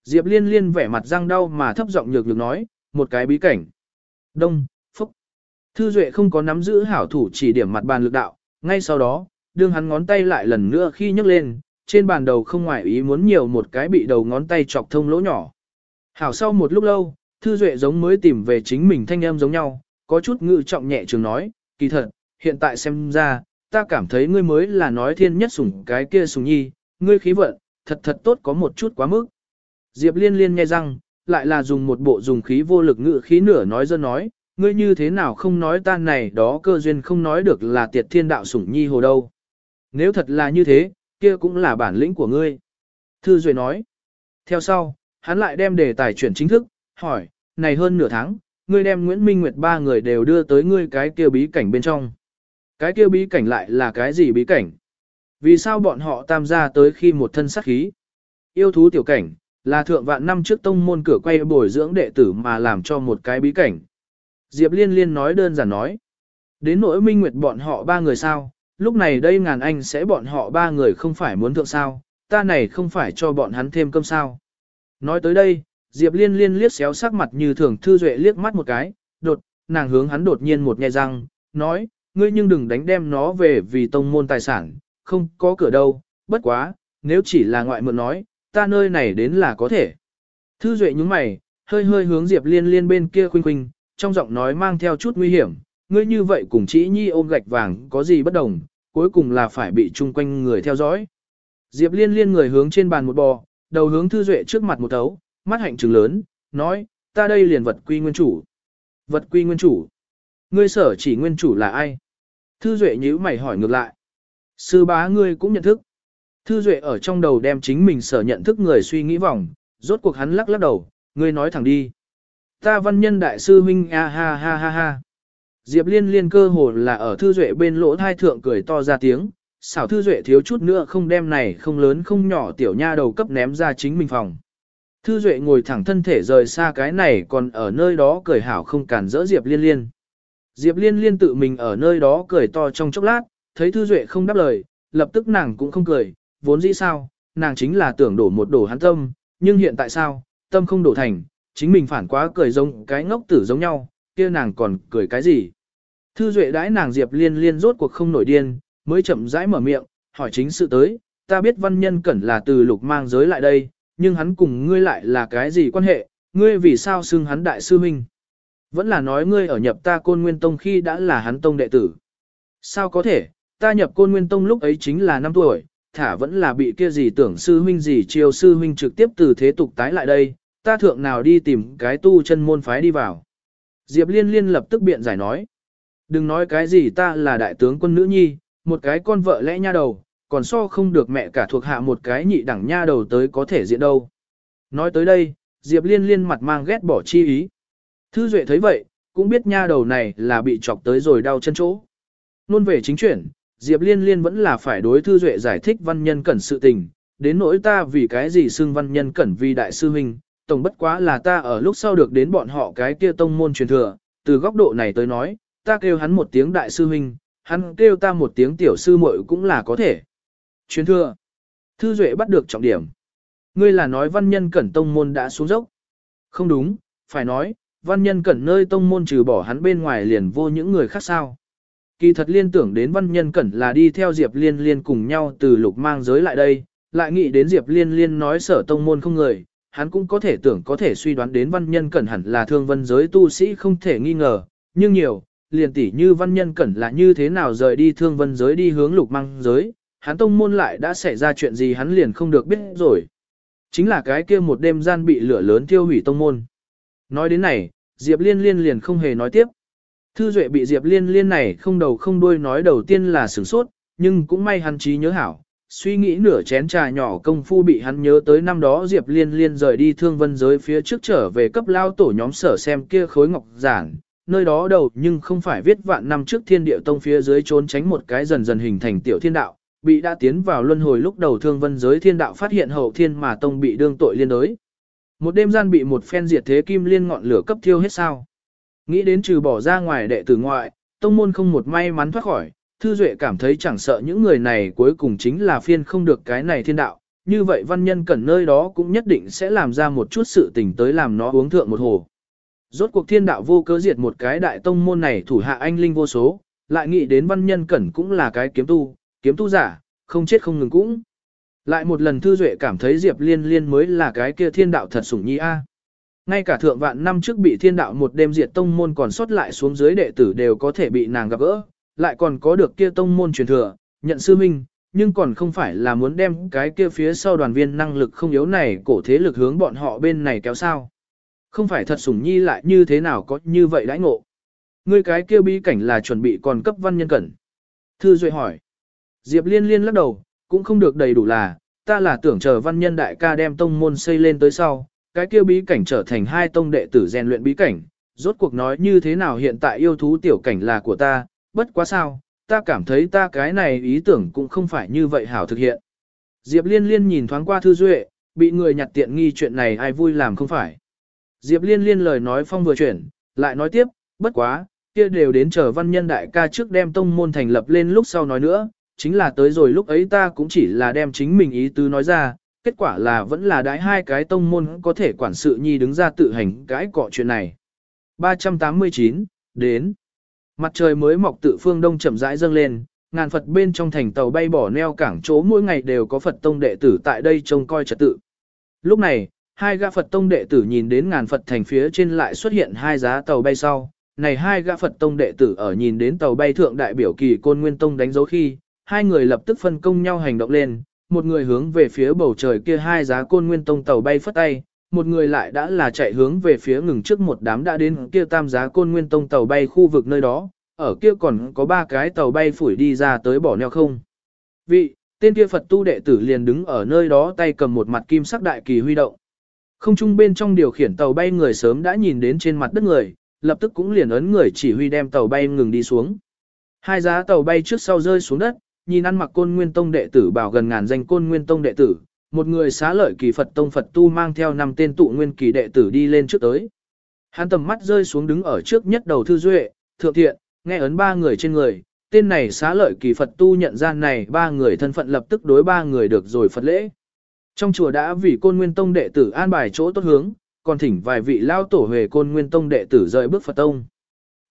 Diệp Liên Liên vẻ mặt răng đau mà thấp giọng nhược nhược nói, một cái bí cảnh. Đông, Thư Duệ không có nắm giữ hảo thủ chỉ điểm mặt bàn lực đạo, ngay sau đó, đương hắn ngón tay lại lần nữa khi nhấc lên, trên bàn đầu không ngoại ý muốn nhiều một cái bị đầu ngón tay chọc thông lỗ nhỏ. Hảo sau một lúc lâu, Thư Duệ giống mới tìm về chính mình thanh em giống nhau, có chút ngự trọng nhẹ trường nói, kỳ thật, hiện tại xem ra, ta cảm thấy ngươi mới là nói thiên nhất sủng cái kia sủng nhi, ngươi khí vận, thật thật tốt có một chút quá mức. Diệp liên liên nghe răng, lại là dùng một bộ dùng khí vô lực ngự khí nửa nói dân nói, ngươi như thế nào không nói tan này đó cơ duyên không nói được là tiệt thiên đạo sủng nhi hồ đâu. Nếu thật là như thế, kia cũng là bản lĩnh của ngươi. Thư Duệ nói. Theo sau, hắn lại đem đề tài chuyển chính thức, hỏi, này hơn nửa tháng, ngươi đem Nguyễn Minh Nguyệt ba người đều đưa tới ngươi cái kia bí cảnh bên trong. Cái kia bí cảnh lại là cái gì bí cảnh? Vì sao bọn họ tam gia tới khi một thân sát khí? Yêu thú tiểu cảnh, là thượng vạn năm trước tông môn cửa quay bồi dưỡng đệ tử mà làm cho một cái bí cảnh. Diệp Liên Liên nói đơn giản nói. Đến nỗi Minh Nguyệt bọn họ ba người sao, lúc này đây ngàn anh sẽ bọn họ ba người không phải muốn thượng sao, ta này không phải cho bọn hắn thêm cơm sao. Nói tới đây, Diệp Liên Liên liếc xéo sắc mặt như thường thư duệ liếc mắt một cái, đột, nàng hướng hắn đột nhiên một nhẹ răng, nói, ngươi nhưng đừng đánh đem nó về vì tông môn tài sản, không có cửa đâu, bất quá, nếu chỉ là ngoại mượn nói, ta nơi này đến là có thể. Thư duệ nhúng mày, hơi hơi hướng Diệp Liên Liên bên kia khuynh khuynh, trong giọng nói mang theo chút nguy hiểm, ngươi như vậy cùng chỉ nhi ôm gạch vàng có gì bất đồng, cuối cùng là phải bị chung quanh người theo dõi. Diệp liên liên người hướng trên bàn một bò, đầu hướng thư duệ trước mặt một tấu, mắt hạnh trừng lớn, nói, ta đây liền vật quy nguyên chủ. Vật quy nguyên chủ. Ngươi sở chỉ nguyên chủ là ai? Thư duệ nhíu mày hỏi ngược lại. Sư bá ngươi cũng nhận thức. Thư duệ ở trong đầu đem chính mình sở nhận thức người suy nghĩ vòng, rốt cuộc hắn lắc lắc đầu, ngươi nói thẳng đi. Ta văn nhân đại sư huynh a ha ha ha ha. Diệp liên liên cơ hồ là ở thư duệ bên lỗ thai thượng cười to ra tiếng, xảo thư duệ thiếu chút nữa không đem này không lớn không nhỏ tiểu nha đầu cấp ném ra chính mình phòng. Thư duệ ngồi thẳng thân thể rời xa cái này còn ở nơi đó cười hảo không cản rỡ Diệp liên liên. Diệp liên liên tự mình ở nơi đó cười to trong chốc lát, thấy thư duệ không đáp lời, lập tức nàng cũng không cười, vốn dĩ sao, nàng chính là tưởng đổ một đổ hắn tâm, nhưng hiện tại sao, tâm không đổ thành, chính mình phản quá cười giống cái ngốc tử giống nhau, kia nàng còn cười cái gì? Thư Duệ đãi nàng Diệp Liên Liên rốt cuộc không nổi điên, mới chậm rãi mở miệng, hỏi chính sự tới, ta biết văn nhân cẩn là từ lục mang giới lại đây, nhưng hắn cùng ngươi lại là cái gì quan hệ, ngươi vì sao xưng hắn đại sư huynh? Vẫn là nói ngươi ở nhập ta côn nguyên tông khi đã là hắn tông đệ tử. Sao có thể, ta nhập côn nguyên tông lúc ấy chính là 5 tuổi, thả vẫn là bị kia gì tưởng sư huynh gì chiêu sư huynh trực tiếp từ thế tục tái lại đây, ta thượng nào đi tìm cái tu chân môn phái đi vào. Diệp Liên Liên lập tức biện giải nói. Đừng nói cái gì ta là đại tướng quân nữ nhi, một cái con vợ lẽ nha đầu, còn so không được mẹ cả thuộc hạ một cái nhị đẳng nha đầu tới có thể diện đâu. Nói tới đây, Diệp Liên Liên mặt mang ghét bỏ chi ý. Thư Duệ thấy vậy, cũng biết nha đầu này là bị chọc tới rồi đau chân chỗ. Luôn về chính chuyển, Diệp Liên Liên vẫn là phải đối Thư Duệ giải thích văn nhân cẩn sự tình, đến nỗi ta vì cái gì xưng văn nhân cẩn vì đại sư huynh, tổng bất quá là ta ở lúc sau được đến bọn họ cái kia tông môn truyền thừa, từ góc độ này tới nói, ta kêu hắn một tiếng đại sư huynh, hắn kêu ta một tiếng tiểu sư muội cũng là có thể. Truyền thừa. Thư Duệ bắt được trọng điểm. Ngươi là nói văn nhân cẩn tông môn đã xuống dốc. Không đúng, phải nói, văn nhân cẩn nơi tông môn trừ bỏ hắn bên ngoài liền vô những người khác sao. Kỳ thật liên tưởng đến văn nhân cẩn là đi theo Diệp Liên Liên cùng nhau từ lục mang giới lại đây, lại nghĩ đến Diệp Liên Liên nói sở tông môn không người, hắn cũng có thể tưởng có thể suy đoán đến văn nhân cẩn hẳn là thương vân giới tu sĩ không thể nghi ngờ, nhưng nhiều, liền tỷ như văn nhân cẩn là như thế nào rời đi thương vân giới đi hướng lục măng giới, hắn tông môn lại đã xảy ra chuyện gì hắn liền không được biết rồi. Chính là cái kia một đêm gian bị lửa lớn thiêu hủy tông môn. Nói đến này, Diệp Liên Liên liền không hề nói tiếp. Thư Duệ bị Diệp Liên Liên này không đầu không đuôi nói đầu tiên là sửng sốt, nhưng cũng may hắn trí nhớ hảo, Suy nghĩ nửa chén trà nhỏ công phu bị hắn nhớ tới năm đó Diệp Liên Liên rời đi thương vân giới phía trước trở về cấp lao tổ nhóm sở xem kia khối ngọc giản, nơi đó đầu nhưng không phải viết vạn năm trước thiên địa tông phía dưới trốn tránh một cái dần dần hình thành tiểu thiên đạo, bị đã tiến vào luân hồi lúc đầu thương vân giới thiên đạo phát hiện hậu thiên mà tông bị đương tội liên đối. Một đêm gian bị một phen diệt thế kim liên ngọn lửa cấp thiêu hết sao. Nghĩ đến trừ bỏ ra ngoài đệ tử ngoại, tông môn không một may mắn thoát khỏi, Thư Duệ cảm thấy chẳng sợ những người này cuối cùng chính là phiên không được cái này thiên đạo, như vậy văn nhân cẩn nơi đó cũng nhất định sẽ làm ra một chút sự tình tới làm nó uống thượng một hồ. Rốt cuộc thiên đạo vô cớ diệt một cái đại tông môn này thủ hạ anh linh vô số, lại nghĩ đến văn nhân cẩn cũng là cái kiếm tu, kiếm tu giả, không chết không ngừng cũng. Lại một lần Thư Duệ cảm thấy Diệp Liên Liên mới là cái kia thiên đạo thật sủng nhi a. Ngay cả thượng vạn năm trước bị thiên đạo một đêm diệt tông môn còn sót lại xuống dưới đệ tử đều có thể bị nàng gặp gỡ, lại còn có được kia tông môn truyền thừa, nhận sư minh, nhưng còn không phải là muốn đem cái kia phía sau đoàn viên năng lực không yếu này cổ thế lực hướng bọn họ bên này kéo sao. Không phải thật sủng nhi lại như thế nào có như vậy đãi ngộ. Ngươi cái kia bí cảnh là chuẩn bị còn cấp văn nhân cẩn. Thư Duệ hỏi. Diệp liên liên lắc đầu, cũng không được đầy đủ là, ta là tưởng chờ văn nhân đại ca đem tông môn xây lên tới sau, cái kia bí cảnh trở thành hai tông đệ tử rèn luyện bí cảnh, rốt cuộc nói như thế nào hiện tại yêu thú tiểu cảnh là của ta, bất quá sao, ta cảm thấy ta cái này ý tưởng cũng không phải như vậy hảo thực hiện. Diệp liên liên nhìn thoáng qua thư duệ, bị người nhặt tiện nghi chuyện này ai vui làm không phải. Diệp liên liên lời nói phong vừa chuyển, lại nói tiếp, bất quá, kia đều đến chờ văn nhân đại ca trước đem tông môn thành lập lên lúc sau nói nữa, chính là tới rồi lúc ấy ta cũng chỉ là đem chính mình ý tứ nói ra, kết quả là vẫn là đái hai cái tông môn có thể quản sự nhi đứng ra tự hành cái cọ chuyện này. 389, đến. Mặt trời mới mọc tự phương đông chậm rãi dâng lên, ngàn Phật bên trong thành tàu bay bỏ neo cảng chỗ mỗi ngày đều có Phật tông đệ tử tại đây trông coi trật tự. Lúc này, hai gã Phật tông đệ tử nhìn đến ngàn Phật thành phía trên lại xuất hiện hai giá tàu bay sau. Này hai gã Phật tông đệ tử ở nhìn đến tàu bay thượng đại biểu kỳ côn nguyên tông đánh dấu khi, hai người lập tức phân công nhau hành động lên, một người hướng về phía bầu trời kia hai giá côn nguyên tông tàu bay phất tay, một người lại đã là chạy hướng về phía ngừng trước một đám đã đến kia tam giá côn nguyên tông tàu bay khu vực nơi đó, ở kia còn có ba cái tàu bay phủi đi ra tới bỏ neo không. Vị, tên kia Phật tu đệ tử liền đứng ở nơi đó tay cầm một mặt kim sắc đại kỳ huy động. Không trung bên trong điều khiển tàu bay người sớm đã nhìn đến trên mặt đất người, lập tức cũng liền ấn người chỉ huy đem tàu bay ngừng đi xuống. Hai giá tàu bay trước sau rơi xuống đất, nhìn ăn mặc côn nguyên tông đệ tử bảo gần ngàn danh côn nguyên tông đệ tử, một người xá lợi kỳ Phật tông Phật tu mang theo năm tên tụ nguyên kỳ đệ tử đi lên trước tới. Hắn tầm mắt rơi xuống đứng ở trước nhất đầu thư duệ, thượng thiện, nghe ấn ba người trên người, tên này xá lợi kỳ Phật tu nhận ra này ba người thân phận lập tức đối ba người được rồi Phật lễ. Trong chùa đã vì côn nguyên tông đệ tử an bài chỗ tốt hướng, còn thỉnh vài vị lao tổ về côn nguyên tông đệ tử rời bước Phật tông.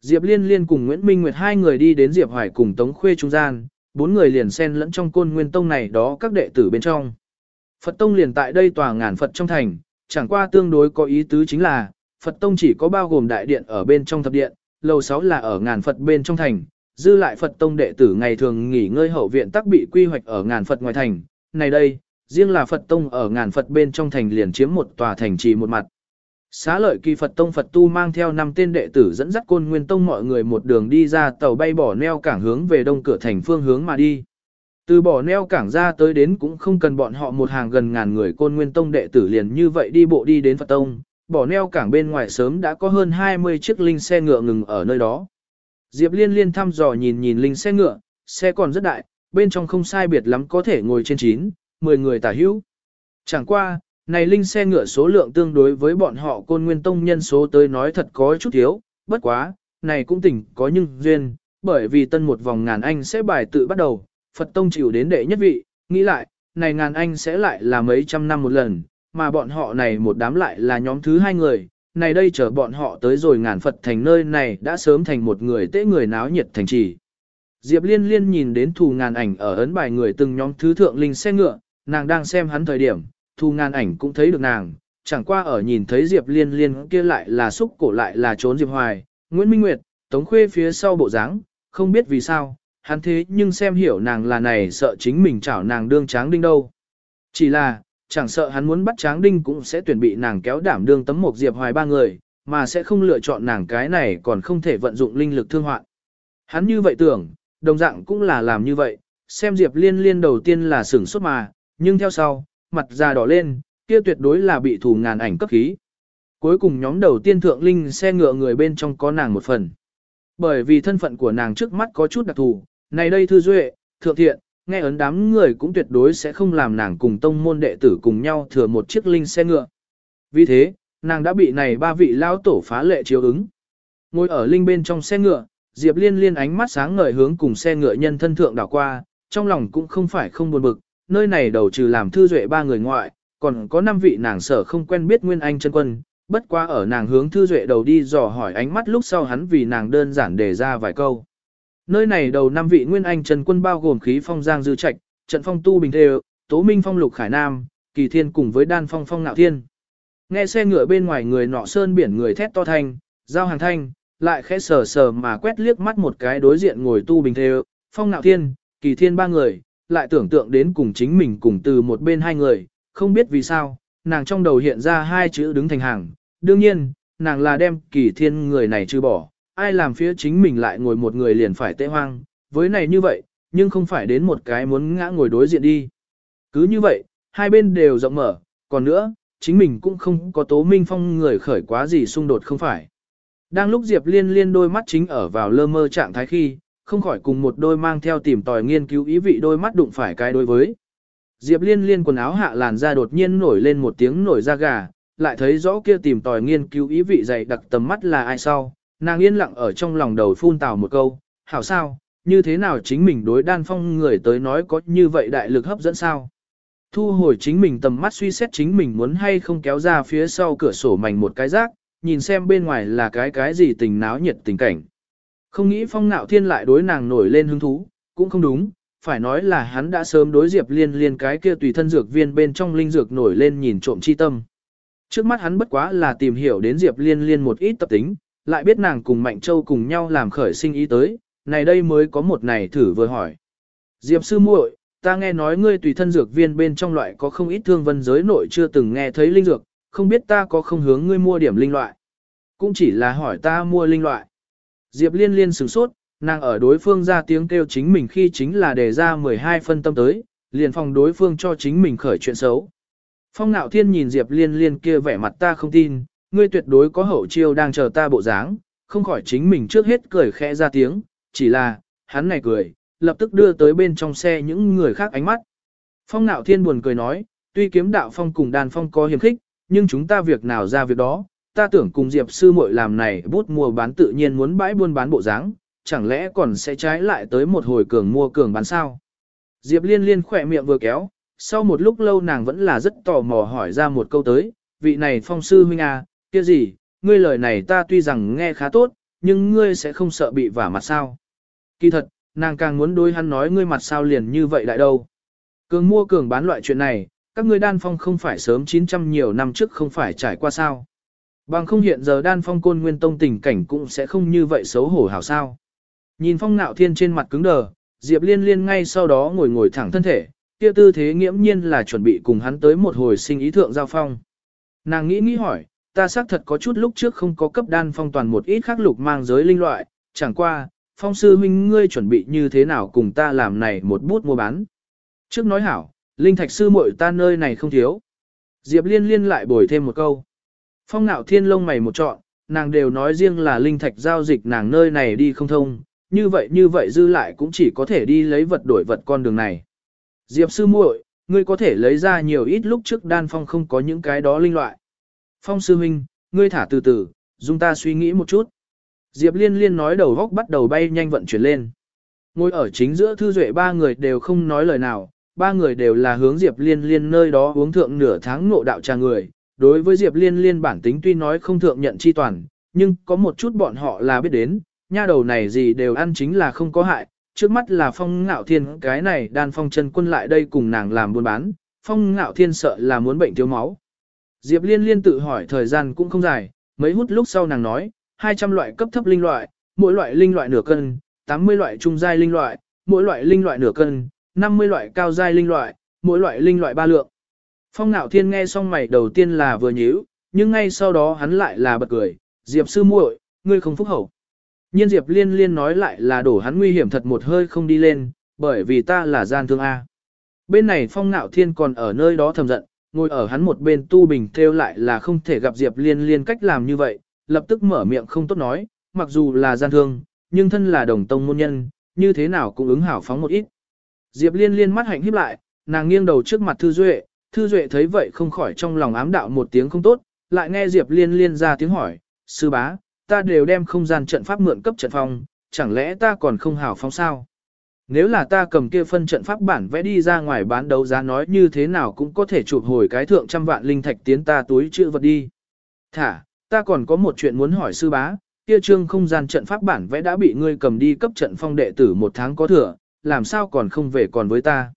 Diệp Liên Liên cùng Nguyễn Minh Nguyệt hai người đi đến Diệp Hoài cùng Tống Khuê trung gian, bốn người liền xen lẫn trong côn nguyên tông này đó các đệ tử bên trong. Phật tông liền tại đây tòa ngàn Phật trong thành, chẳng qua tương đối có ý tứ chính là, Phật tông chỉ có bao gồm đại điện ở bên trong thập điện, lầu 6 là ở ngàn Phật bên trong thành, dư lại Phật tông đệ tử ngày thường nghỉ ngơi hậu viện tắc bị quy hoạch ở ngàn Phật ngoài thành. Này đây, riêng là Phật tông ở ngàn Phật bên trong thành liền chiếm một tòa thành trì một mặt. Xá lợi kỳ Phật Tông Phật Tu mang theo năm tên đệ tử dẫn dắt côn nguyên tông mọi người một đường đi ra tàu bay bỏ neo cảng hướng về đông cửa thành phương hướng mà đi. Từ bỏ neo cảng ra tới đến cũng không cần bọn họ một hàng gần ngàn người côn nguyên tông đệ tử liền như vậy đi bộ đi đến Phật Tông, bỏ neo cảng bên ngoài sớm đã có hơn 20 chiếc linh xe ngựa ngừng ở nơi đó. Diệp liên liên thăm dò nhìn nhìn linh xe ngựa, xe còn rất đại, bên trong không sai biệt lắm có thể ngồi trên 9, 10 người tả hữu. Chẳng qua, này linh xe ngựa số lượng tương đối với bọn họ côn nguyên tông nhân số tới nói thật có chút thiếu, bất quá, này cũng tỉnh có nhưng duyên, bởi vì tân một vòng ngàn anh sẽ bài tự bắt đầu, Phật tông chịu đến đệ nhất vị, nghĩ lại, này ngàn anh sẽ lại là mấy trăm năm một lần, mà bọn họ này một đám lại là nhóm thứ hai người, này đây chờ bọn họ tới rồi ngàn Phật thành nơi này đã sớm thành một người tế người náo nhiệt thành trì. Diệp liên liên nhìn đến thù ngàn ảnh ở ấn bài người từng nhóm thứ thượng linh xe ngựa, nàng đang xem hắn thời điểm, thu ngàn ảnh cũng thấy được nàng, chẳng qua ở nhìn thấy Diệp Liên Liên kia lại là xúc cổ lại là trốn Diệp Hoài, Nguyễn Minh Nguyệt, Tống Khuê phía sau bộ dáng, không biết vì sao, hắn thế nhưng xem hiểu nàng là này sợ chính mình chảo nàng đương tráng đinh đâu. Chỉ là, chẳng sợ hắn muốn bắt tráng đinh cũng sẽ tuyển bị nàng kéo đảm đương tấm một Diệp Hoài ba người, mà sẽ không lựa chọn nàng cái này còn không thể vận dụng linh lực thương hoạn. Hắn như vậy tưởng, đồng dạng cũng là làm như vậy, xem Diệp Liên Liên đầu tiên là sửng sốt mà, nhưng theo sau, mặt già đỏ lên, kia tuyệt đối là bị thủ ngàn ảnh cấp khí. Cuối cùng nhóm đầu tiên thượng linh xe ngựa người bên trong có nàng một phần. Bởi vì thân phận của nàng trước mắt có chút đặc thù, này đây thư duệ, thượng thiện, nghe ấn đám người cũng tuyệt đối sẽ không làm nàng cùng tông môn đệ tử cùng nhau thừa một chiếc linh xe ngựa. Vì thế, nàng đã bị này ba vị lao tổ phá lệ chiếu ứng. Ngồi ở linh bên trong xe ngựa, Diệp Liên liên ánh mắt sáng ngời hướng cùng xe ngựa nhân thân thượng đảo qua, trong lòng cũng không phải không buồn bực, nơi này đầu trừ làm thư duệ ba người ngoại, còn có năm vị nàng sở không quen biết Nguyên Anh chân quân, bất quá ở nàng hướng thư duệ đầu đi dò hỏi ánh mắt lúc sau hắn vì nàng đơn giản đề ra vài câu. Nơi này đầu năm vị Nguyên Anh trần quân bao gồm khí phong giang dư trạch, trận phong tu bình thề, tố minh phong lục khải nam, kỳ thiên cùng với đan phong phong nạo thiên. Nghe xe ngựa bên ngoài người nọ sơn biển người thét to thanh, giao hàng thanh, lại khẽ sờ sờ mà quét liếc mắt một cái đối diện ngồi tu bình thề, phong nạo thiên, kỳ thiên ba người, lại tưởng tượng đến cùng chính mình cùng từ một bên hai người, không biết vì sao, nàng trong đầu hiện ra hai chữ đứng thành hàng. Đương nhiên, nàng là đem kỳ thiên người này trừ bỏ, ai làm phía chính mình lại ngồi một người liền phải tệ hoang, với này như vậy, nhưng không phải đến một cái muốn ngã ngồi đối diện đi. Cứ như vậy, hai bên đều rộng mở, còn nữa, chính mình cũng không có tố minh phong người khởi quá gì xung đột không phải. Đang lúc Diệp Liên liên đôi mắt chính ở vào lơ mơ trạng thái khi, không khỏi cùng một đôi mang theo tìm tòi nghiên cứu ý vị đôi mắt đụng phải cái đối với. Diệp Liên liên quần áo hạ làn da đột nhiên nổi lên một tiếng nổi da gà, lại thấy rõ kia tìm tòi nghiên cứu ý vị dày đặc tầm mắt là ai sau, nàng yên lặng ở trong lòng đầu phun tào một câu, hảo sao, như thế nào chính mình đối đan phong người tới nói có như vậy đại lực hấp dẫn sao. Thu hồi chính mình tầm mắt suy xét chính mình muốn hay không kéo ra phía sau cửa sổ mảnh một cái rác, nhìn xem bên ngoài là cái cái gì tình náo nhiệt tình cảnh. Không nghĩ phong nạo thiên lại đối nàng nổi lên hứng thú, cũng không đúng, phải nói là hắn đã sớm đối diệp liên liên cái kia tùy thân dược viên bên trong linh dược nổi lên nhìn trộm chi tâm. Trước mắt hắn bất quá là tìm hiểu đến diệp liên liên một ít tập tính, lại biết nàng cùng Mạnh Châu cùng nhau làm khởi sinh ý tới, này đây mới có một này thử vừa hỏi. Diệp sư muội, ta nghe nói ngươi tùy thân dược viên bên trong loại có không ít thương vân giới nội chưa từng nghe thấy linh dược, không biết ta có không hướng ngươi mua điểm linh loại. Cũng chỉ là hỏi ta mua linh loại. Diệp liên liên sửng sốt, nàng ở đối phương ra tiếng kêu chính mình khi chính là đề ra 12 phân tâm tới, liền phòng đối phương cho chính mình khởi chuyện xấu. Phong nạo thiên nhìn Diệp liên liên kia vẻ mặt ta không tin, ngươi tuyệt đối có hậu chiêu đang chờ ta bộ dáng, không khỏi chính mình trước hết cười khẽ ra tiếng, chỉ là, hắn này cười, lập tức đưa tới bên trong xe những người khác ánh mắt. Phong nạo thiên buồn cười nói, tuy kiếm đạo phong cùng đàn phong có hiểm khích, nhưng chúng ta việc nào ra việc đó, ta tưởng cùng Diệp sư muội làm này bút mua bán tự nhiên muốn bãi buôn bán bộ dáng, chẳng lẽ còn sẽ trái lại tới một hồi cường mua cường bán sao? Diệp liên liên khỏe miệng vừa kéo, sau một lúc lâu nàng vẫn là rất tò mò hỏi ra một câu tới, vị này phong sư huynh à, kia gì, ngươi lời này ta tuy rằng nghe khá tốt, nhưng ngươi sẽ không sợ bị vả mặt sao. Kỳ thật, nàng càng muốn đối hắn nói ngươi mặt sao liền như vậy đại đâu. Cường mua cường bán loại chuyện này, các ngươi đan phong không phải sớm 900 nhiều năm trước không phải trải qua sao. Bằng không hiện giờ đan phong côn nguyên tông tình cảnh cũng sẽ không như vậy xấu hổ hảo sao. Nhìn phong nạo thiên trên mặt cứng đờ, Diệp liên liên ngay sau đó ngồi ngồi thẳng thân thể, kia tư thế nghiễm nhiên là chuẩn bị cùng hắn tới một hồi sinh ý thượng giao phong. Nàng nghĩ nghĩ hỏi, ta xác thật có chút lúc trước không có cấp đan phong toàn một ít khắc lục mang giới linh loại, chẳng qua, phong sư huynh ngươi chuẩn bị như thế nào cùng ta làm này một bút mua bán. Trước nói hảo, linh thạch sư muội ta nơi này không thiếu. Diệp liên liên lại bồi thêm một câu. Phong nạo thiên lông mày một trọn, nàng đều nói riêng là linh thạch giao dịch nàng nơi này đi không thông, như vậy như vậy dư lại cũng chỉ có thể đi lấy vật đổi vật con đường này. Diệp sư muội, ngươi có thể lấy ra nhiều ít lúc trước đan phong không có những cái đó linh loại. Phong sư huynh, ngươi thả từ từ, dùng ta suy nghĩ một chút. Diệp liên liên nói đầu góc bắt đầu bay nhanh vận chuyển lên. Ngồi ở chính giữa thư duệ ba người đều không nói lời nào, ba người đều là hướng Diệp liên liên nơi đó uống thượng nửa tháng ngộ đạo trà người. Đối với Diệp liên liên bản tính tuy nói không thượng nhận chi toàn, nhưng có một chút bọn họ là biết đến, nha đầu này gì đều ăn chính là không có hại. Trước mắt là phong ngạo thiên cái này đan phong chân quân lại đây cùng nàng làm buôn bán, phong ngạo thiên sợ là muốn bệnh thiếu máu, Diệp Liên liên tự hỏi thời gian cũng không dài, mấy hút lúc sau nàng nói, 200 loại cấp thấp linh loại, mỗi loại linh loại nửa cân, 80 loại trung giai linh loại, mỗi loại linh loại nửa cân, 50 loại cao giai linh loại, mỗi loại linh loại ba lượng. Phong Nạo Thiên nghe xong mày đầu tiên là vừa nhíu, nhưng ngay sau đó hắn lại là bật cười, Diệp sư muội, ngươi không phúc hậu. Nhiên Diệp Liên liên nói lại là đổ hắn nguy hiểm thật một hơi không đi lên, bởi vì ta là gian thương A. Bên này Phong Nạo Thiên còn ở nơi đó thầm giận, ngồi ở hắn một bên tu bình theo lại là không thể gặp Diệp Liên liên cách làm như vậy, lập tức mở miệng không tốt nói, mặc dù là gian thương, nhưng thân là đồng tông môn nhân, như thế nào cũng ứng hảo phóng một ít. Diệp Liên liên mắt hạnh híp lại, nàng nghiêng đầu trước mặt Thư Duệ, Thư Duệ thấy vậy không khỏi trong lòng ám đạo một tiếng không tốt, lại nghe Diệp Liên liên ra tiếng hỏi, sư bá, ta đều đem không gian trận pháp mượn cấp trận phong, chẳng lẽ ta còn không hảo phong sao? Nếu là ta cầm kia phân trận pháp bản vẽ đi ra ngoài bán đấu giá nói như thế nào cũng có thể chụp hồi cái thượng trăm vạn linh thạch tiến ta túi chữ vật đi. Thả, ta còn có một chuyện muốn hỏi sư bá, kia trương không gian trận pháp bản vẽ đã bị ngươi cầm đi cấp trận phong đệ tử một tháng có thừa, làm sao còn không về còn với ta.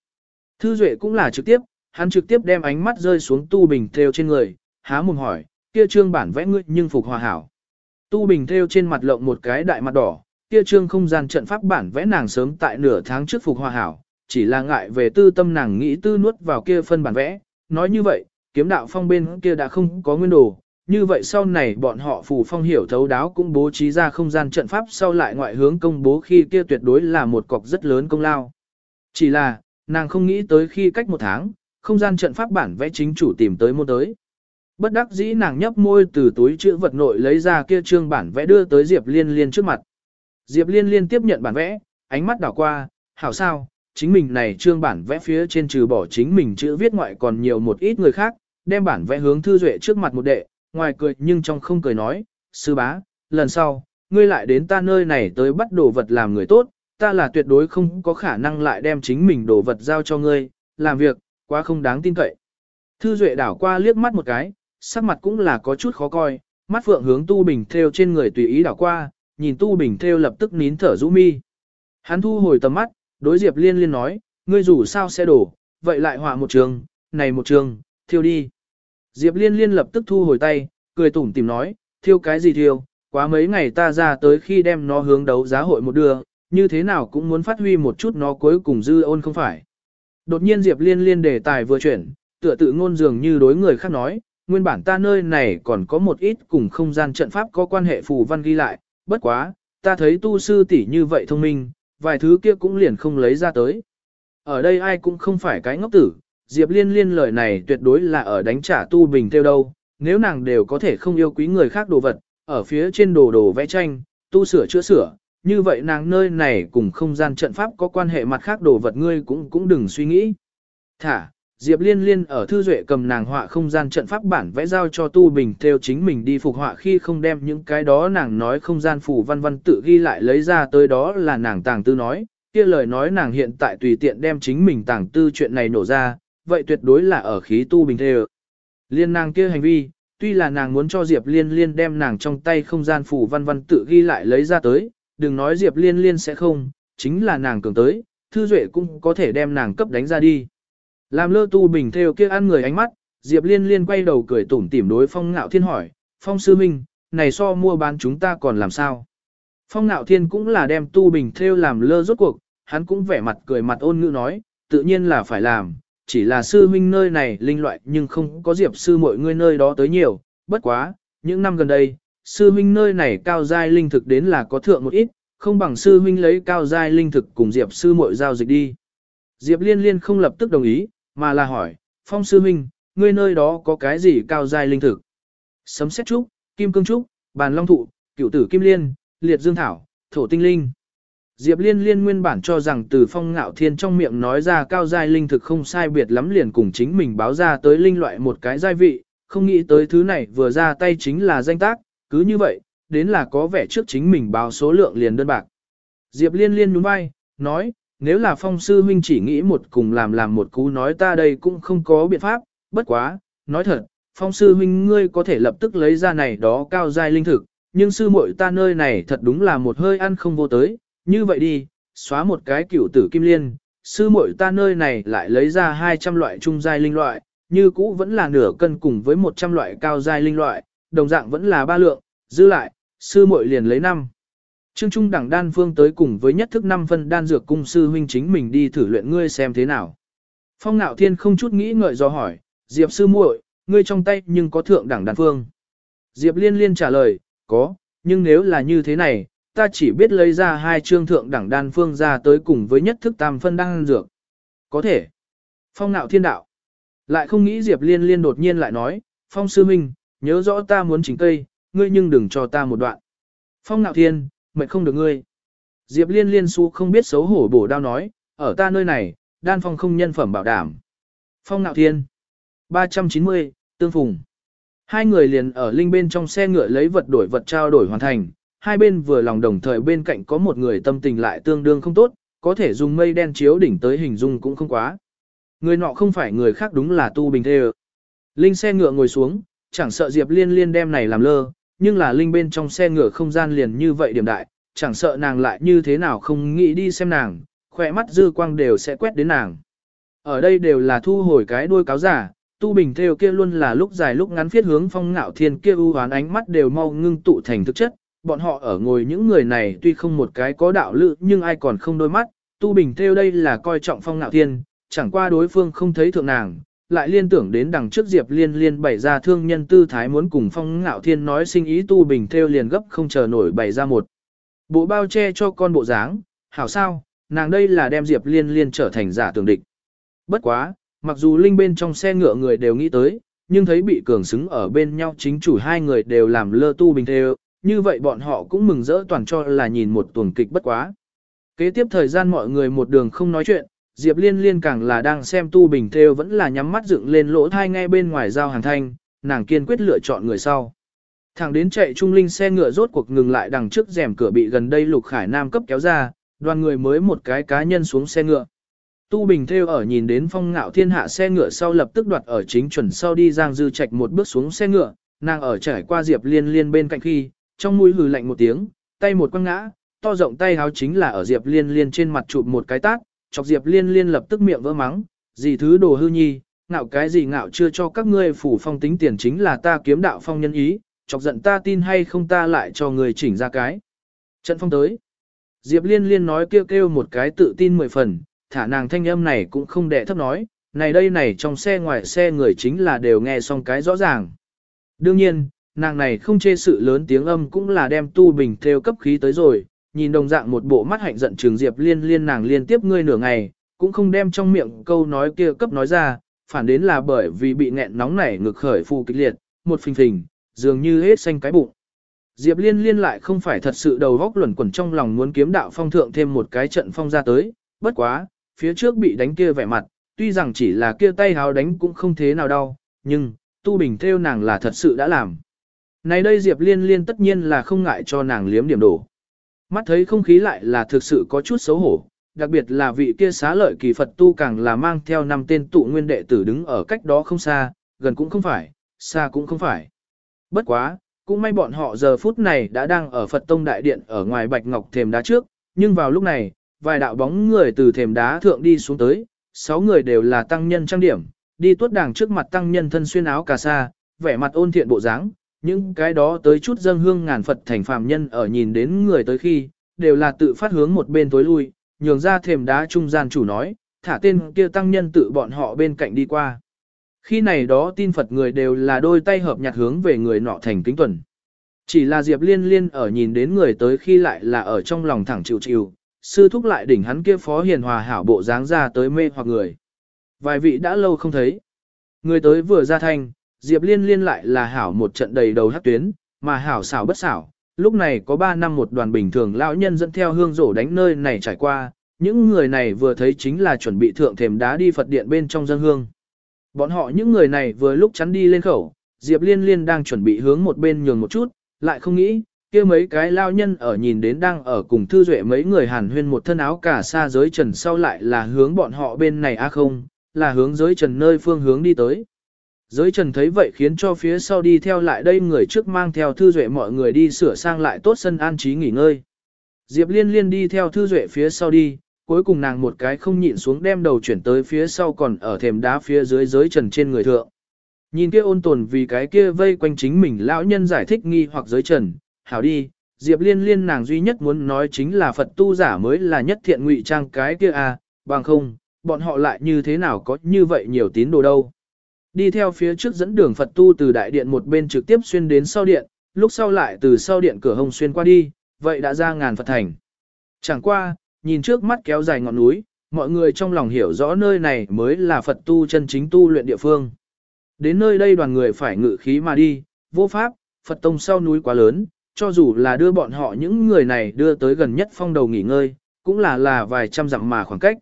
Thư Duệ cũng là trực tiếp, hắn trực tiếp đem ánh mắt rơi xuống tu bình theo trên người, há mồm hỏi, kia trương bản vẽ ngươi nhưng phục hòa hảo. Tu bình theo trên mặt lộng một cái đại mặt đỏ, kia trương không gian trận pháp bản vẽ nàng sớm tại nửa tháng trước phục hòa hảo, chỉ là ngại về tư tâm nàng nghĩ tư nuốt vào kia phân bản vẽ, nói như vậy, kiếm đạo phong bên kia đã không có nguyên đồ, như vậy sau này bọn họ phù phong hiểu thấu đáo cũng bố trí ra không gian trận pháp sau lại ngoại hướng công bố khi kia tuyệt đối là một cọc rất lớn công lao. Chỉ là, nàng không nghĩ tới khi cách một tháng, không gian trận pháp bản vẽ chính chủ tìm tới môn tới. Bất đắc dĩ nàng nhấp môi từ túi chữ vật nội lấy ra kia trương bản vẽ đưa tới Diệp Liên Liên trước mặt. Diệp Liên Liên tiếp nhận bản vẽ, ánh mắt đảo qua, hảo sao, chính mình này trương bản vẽ phía trên trừ bỏ chính mình chữ viết ngoại còn nhiều một ít người khác, đem bản vẽ hướng thư duệ trước mặt một đệ, ngoài cười nhưng trong không cười nói, sư bá, lần sau, ngươi lại đến ta nơi này tới bắt đồ vật làm người tốt, ta là tuyệt đối không có khả năng lại đem chính mình đồ vật giao cho ngươi, làm việc, quá không đáng tin cậy. Thư Duệ đảo qua liếc mắt một cái, sắc mặt cũng là có chút khó coi, mắt phượng hướng Tu Bình theo trên người tùy ý đảo qua, nhìn Tu Bình theo lập tức nín thở rũ mi. Hắn thu hồi tầm mắt, đối Diệp Liên Liên nói, ngươi rủ sao sẽ đổ, vậy lại họa một trường, này một trường, thiêu đi. Diệp Liên Liên lập tức thu hồi tay, cười tủm tìm nói, thiêu cái gì thiêu, quá mấy ngày ta ra tới khi đem nó hướng đấu giá hội một đường, như thế nào cũng muốn phát huy một chút nó cuối cùng dư ôn không phải. Đột nhiên Diệp Liên Liên đề tài vừa chuyển, tựa tự ngôn dường như đối người khác nói, nguyên bản ta nơi này còn có một ít cùng không gian trận pháp có quan hệ phù văn ghi lại, bất quá, ta thấy tu sư tỷ như vậy thông minh, vài thứ kia cũng liền không lấy ra tới. Ở đây ai cũng không phải cái ngốc tử, Diệp Liên Liên lời này tuyệt đối là ở đánh trả tu bình theo đâu, nếu nàng đều có thể không yêu quý người khác đồ vật, ở phía trên đồ đồ vẽ tranh, tu sửa chữa sửa, như vậy nàng nơi này cùng không gian trận pháp có quan hệ mặt khác đồ vật ngươi cũng cũng đừng suy nghĩ. Thả, Diệp Liên Liên ở thư duệ cầm nàng họa không gian trận pháp bản vẽ giao cho Tu Bình theo chính mình đi phục họa khi không đem những cái đó nàng nói không gian phủ văn văn tự ghi lại lấy ra tới đó là nàng tàng tư nói, kia lời nói nàng hiện tại tùy tiện đem chính mình tàng tư chuyện này nổ ra, vậy tuyệt đối là ở khí Tu Bình theo. Liên nàng kia hành vi, tuy là nàng muốn cho Diệp Liên Liên đem nàng trong tay không gian phủ văn văn tự ghi lại lấy ra tới, đừng nói Diệp Liên Liên sẽ không, chính là nàng cường tới, Thư Duệ cũng có thể đem nàng cấp đánh ra đi. Làm lơ tu bình theo kia ăn người ánh mắt, Diệp Liên Liên quay đầu cười tủm tỉm đối Phong Ngạo Thiên hỏi, Phong Sư Minh, này so mua bán chúng ta còn làm sao? Phong Ngạo Thiên cũng là đem tu bình theo làm lơ rốt cuộc, hắn cũng vẻ mặt cười mặt ôn ngữ nói, tự nhiên là phải làm, chỉ là sư huynh nơi này linh loại nhưng không có Diệp sư mọi người nơi đó tới nhiều, bất quá, những năm gần đây, sư huynh nơi này cao giai linh thực đến là có thượng một ít, không bằng sư huynh lấy cao giai linh thực cùng Diệp sư mọi giao dịch đi. Diệp Liên Liên không lập tức đồng ý, mà là hỏi, Phong sư huynh, ngươi nơi đó có cái gì cao dài linh thực? Sấm xét trúc, kim cương trúc, bàn long thụ, cửu tử kim liên, liệt dương thảo, thổ tinh linh. Diệp Liên Liên nguyên bản cho rằng từ phong ngạo thiên trong miệng nói ra cao giai linh thực không sai biệt lắm liền cùng chính mình báo ra tới linh loại một cái giai vị, không nghĩ tới thứ này vừa ra tay chính là danh tác, cứ như vậy, đến là có vẻ trước chính mình báo số lượng liền đơn bạc. Diệp liên liên nhún vai, nói, nếu là phong sư huynh chỉ nghĩ một cùng làm làm một cú nói ta đây cũng không có biện pháp, bất quá, nói thật, phong sư huynh ngươi có thể lập tức lấy ra này đó cao giai linh thực, nhưng sư muội ta nơi này thật đúng là một hơi ăn không vô tới, như vậy đi, xóa một cái cửu tử kim liên, sư muội ta nơi này lại lấy ra 200 loại trung giai linh loại, như cũ vẫn là nửa cân cùng với 100 loại cao giai linh loại, đồng dạng vẫn là ba lượng, giữ lại, sư muội liền lấy năm. Trương Trung đẳng đan phương tới cùng với nhất thức năm phân đan dược cung sư huynh chính mình đi thử luyện ngươi xem thế nào. Phong nạo thiên không chút nghĩ ngợi do hỏi, Diệp sư muội, ngươi trong tay nhưng có thượng đẳng đan phương. Diệp liên liên trả lời, có, nhưng nếu là như thế này, ta chỉ biết lấy ra hai trương thượng đẳng đan phương ra tới cùng với nhất thức tam phân đan dược. Có thể. Phong nạo thiên đạo. Lại không nghĩ Diệp liên liên đột nhiên lại nói, Phong sư huynh, nhớ rõ ta muốn chính cây, ngươi nhưng đừng cho ta một đoạn. Phong nạo thiên, mệt không được ngươi. Diệp liên liên su không biết xấu hổ bổ đao nói, ở ta nơi này, đan phong không nhân phẩm bảo đảm. Phong nạo thiên. 390, tương phùng. Hai người liền ở linh bên trong xe ngựa lấy vật đổi vật trao đổi hoàn thành, hai bên vừa lòng đồng thời bên cạnh có một người tâm tình lại tương đương không tốt, có thể dùng mây đen chiếu đỉnh tới hình dung cũng không quá. Người nọ không phải người khác đúng là Tu Bình Thê Linh xe ngựa ngồi xuống, chẳng sợ Diệp Liên Liên đem này làm lơ, nhưng là Linh bên trong xe ngựa không gian liền như vậy điểm đại, chẳng sợ nàng lại như thế nào không nghĩ đi xem nàng, khỏe mắt dư quang đều sẽ quét đến nàng. Ở đây đều là thu hồi cái đuôi cáo giả, Tu Bình Theo kia luôn là lúc dài lúc ngắn phiết hướng phong ngạo thiên kia ưu hoán ánh mắt đều mau ngưng tụ thành thực chất, bọn họ ở ngồi những người này tuy không một cái có đạo lự nhưng ai còn không đôi mắt, Tu Bình Theo đây là coi trọng phong ngạo thiên, chẳng qua đối phương không thấy thượng nàng, lại liên tưởng đến đằng trước Diệp Liên Liên bày ra thương nhân tư thái muốn cùng phong ngạo thiên nói sinh ý Tu Bình Theo liền gấp không chờ nổi bày ra một. Bộ bao che cho con bộ dáng, hảo sao, nàng đây là đem Diệp Liên Liên trở thành giả tưởng địch. Bất quá, mặc dù linh bên trong xe ngựa người đều nghĩ tới, nhưng thấy bị cường xứng ở bên nhau chính chủ hai người đều làm lơ tu bình theo, như vậy bọn họ cũng mừng rỡ toàn cho là nhìn một tuần kịch bất quá. Kế tiếp thời gian mọi người một đường không nói chuyện, Diệp Liên Liên càng là đang xem tu bình theo vẫn là nhắm mắt dựng lên lỗ thai ngay bên ngoài giao hàng thanh, nàng kiên quyết lựa chọn người sau. Thẳng đến chạy trung linh xe ngựa rốt cuộc ngừng lại đằng trước rèm cửa bị gần đây Lục Khải Nam cấp kéo ra, đoàn người mới một cái cá nhân xuống xe ngựa. Tu Bình theo ở nhìn đến phong ngạo thiên hạ xe ngựa sau lập tức đoạt ở chính chuẩn sau đi Giang Dư Trạch một bước xuống xe ngựa, nàng ở trải qua Diệp Liên Liên bên cạnh khi, trong mũi hừ lạnh một tiếng, tay một quăng ngã, to rộng tay háo chính là ở Diệp Liên Liên trên mặt chụp một cái tát, chọc Diệp Liên Liên lập tức miệng vỡ mắng, gì thứ đồ hư nhi, ngạo cái gì ngạo chưa cho các ngươi phủ phong tính tiền chính là ta kiếm đạo phong nhân ý, chọc giận ta tin hay không ta lại cho người chỉnh ra cái. Trận phong tới. Diệp Liên Liên nói kêu kêu một cái tự tin mười phần, thả nàng thanh âm này cũng không đẻ thấp nói, này đây này trong xe ngoài xe người chính là đều nghe xong cái rõ ràng. Đương nhiên, nàng này không chê sự lớn tiếng âm cũng là đem tu bình theo cấp khí tới rồi, nhìn đồng dạng một bộ mắt hạnh giận trường Diệp Liên Liên nàng liên tiếp ngươi nửa ngày, cũng không đem trong miệng câu nói kia cấp nói ra, phản đến là bởi vì bị nghẹn nóng nảy ngực khởi phù kịch liệt, một phình phình, dường như hết xanh cái bụng. Diệp Liên Liên lại không phải thật sự đầu góc luẩn quẩn trong lòng muốn kiếm đạo phong thượng thêm một cái trận phong ra tới, bất quá, phía trước bị đánh kia vẻ mặt, tuy rằng chỉ là kia tay háo đánh cũng không thế nào đau, nhưng, tu bình theo nàng là thật sự đã làm. Này đây Diệp Liên Liên tất nhiên là không ngại cho nàng liếm điểm đổ. Mắt thấy không khí lại là thực sự có chút xấu hổ, đặc biệt là vị kia xá lợi kỳ Phật tu càng là mang theo năm tên tụ nguyên đệ tử đứng ở cách đó không xa, gần cũng không phải, xa cũng không phải. Bất quá, cũng may bọn họ giờ phút này đã đang ở Phật Tông Đại Điện ở ngoài Bạch Ngọc thềm đá trước, nhưng vào lúc này, vài đạo bóng người từ thềm đá thượng đi xuống tới, sáu người đều là tăng nhân trang điểm, đi tuốt đàng trước mặt tăng nhân thân xuyên áo cà sa, vẻ mặt ôn thiện bộ dáng, những cái đó tới chút dâng hương ngàn Phật thành phàm nhân ở nhìn đến người tới khi, đều là tự phát hướng một bên tối lui, nhường ra thềm đá trung gian chủ nói, thả tên kia tăng nhân tự bọn họ bên cạnh đi qua. Khi này đó tin Phật người đều là đôi tay hợp nhặt hướng về người nọ thành kính tuần. Chỉ là Diệp Liên Liên ở nhìn đến người tới khi lại là ở trong lòng thẳng chịu chịu, sư thúc lại đỉnh hắn kia phó hiền hòa hảo bộ dáng ra tới mê hoặc người. Vài vị đã lâu không thấy. Người tới vừa ra thanh, Diệp Liên Liên lại là hảo một trận đầy đầu hát tuyến, mà hảo xảo bất xảo. Lúc này có 3 năm một đoàn bình thường lão nhân dẫn theo hương rổ đánh nơi này trải qua, những người này vừa thấy chính là chuẩn bị thượng thềm đá đi Phật điện bên trong dân hương. Bọn họ những người này vừa lúc chắn đi lên khẩu, Diệp Liên Liên đang chuẩn bị hướng một bên nhường một chút, lại không nghĩ, kia mấy cái lao nhân ở nhìn đến đang ở cùng thư duệ mấy người hàn huyên một thân áo cả xa giới trần sau lại là hướng bọn họ bên này a không, là hướng giới trần nơi phương hướng đi tới. Giới trần thấy vậy khiến cho phía sau đi theo lại đây người trước mang theo thư duệ mọi người đi sửa sang lại tốt sân an trí nghỉ ngơi. Diệp liên liên đi theo thư duệ phía sau đi, cuối cùng nàng một cái không nhịn xuống đem đầu chuyển tới phía sau còn ở thềm đá phía dưới giới trần trên người thượng. Nhìn kia ôn tồn vì cái kia vây quanh chính mình lão nhân giải thích nghi hoặc giới trần, hảo đi, Diệp Liên Liên nàng duy nhất muốn nói chính là Phật tu giả mới là nhất thiện ngụy trang cái kia à, bằng không, bọn họ lại như thế nào có như vậy nhiều tín đồ đâu. Đi theo phía trước dẫn đường Phật tu từ đại điện một bên trực tiếp xuyên đến sau điện, lúc sau lại từ sau điện cửa hồng xuyên qua đi, vậy đã ra ngàn Phật thành. Chẳng qua, nhìn trước mắt kéo dài ngọn núi, mọi người trong lòng hiểu rõ nơi này mới là Phật tu chân chính tu luyện địa phương. Đến nơi đây đoàn người phải ngự khí mà đi, vô pháp, Phật tông sau núi quá lớn, cho dù là đưa bọn họ những người này đưa tới gần nhất phong đầu nghỉ ngơi, cũng là là vài trăm dặm mà khoảng cách.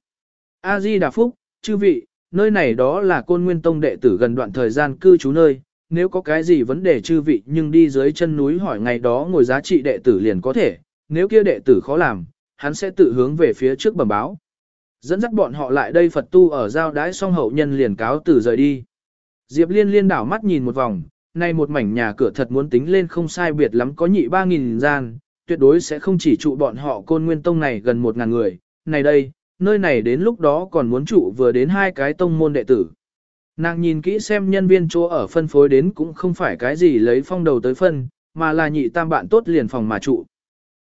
A-di Đà Phúc, chư vị, nơi này đó là côn nguyên tông đệ tử gần đoạn thời gian cư trú nơi, nếu có cái gì vấn đề chư vị nhưng đi dưới chân núi hỏi ngày đó ngồi giá trị đệ tử liền có thể, nếu kia đệ tử khó làm, hắn sẽ tự hướng về phía trước bẩm báo. Dẫn dắt bọn họ lại đây Phật tu ở giao đái song hậu nhân liền cáo tử rời đi. Diệp liên liên đảo mắt nhìn một vòng, nay một mảnh nhà cửa thật muốn tính lên không sai biệt lắm có nhị ba nghìn gian, tuyệt đối sẽ không chỉ trụ bọn họ côn nguyên tông này gần một ngàn người, này đây, nơi này đến lúc đó còn muốn trụ vừa đến hai cái tông môn đệ tử. Nàng nhìn kỹ xem nhân viên chỗ ở phân phối đến cũng không phải cái gì lấy phong đầu tới phân, mà là nhị tam bạn tốt liền phòng mà trụ.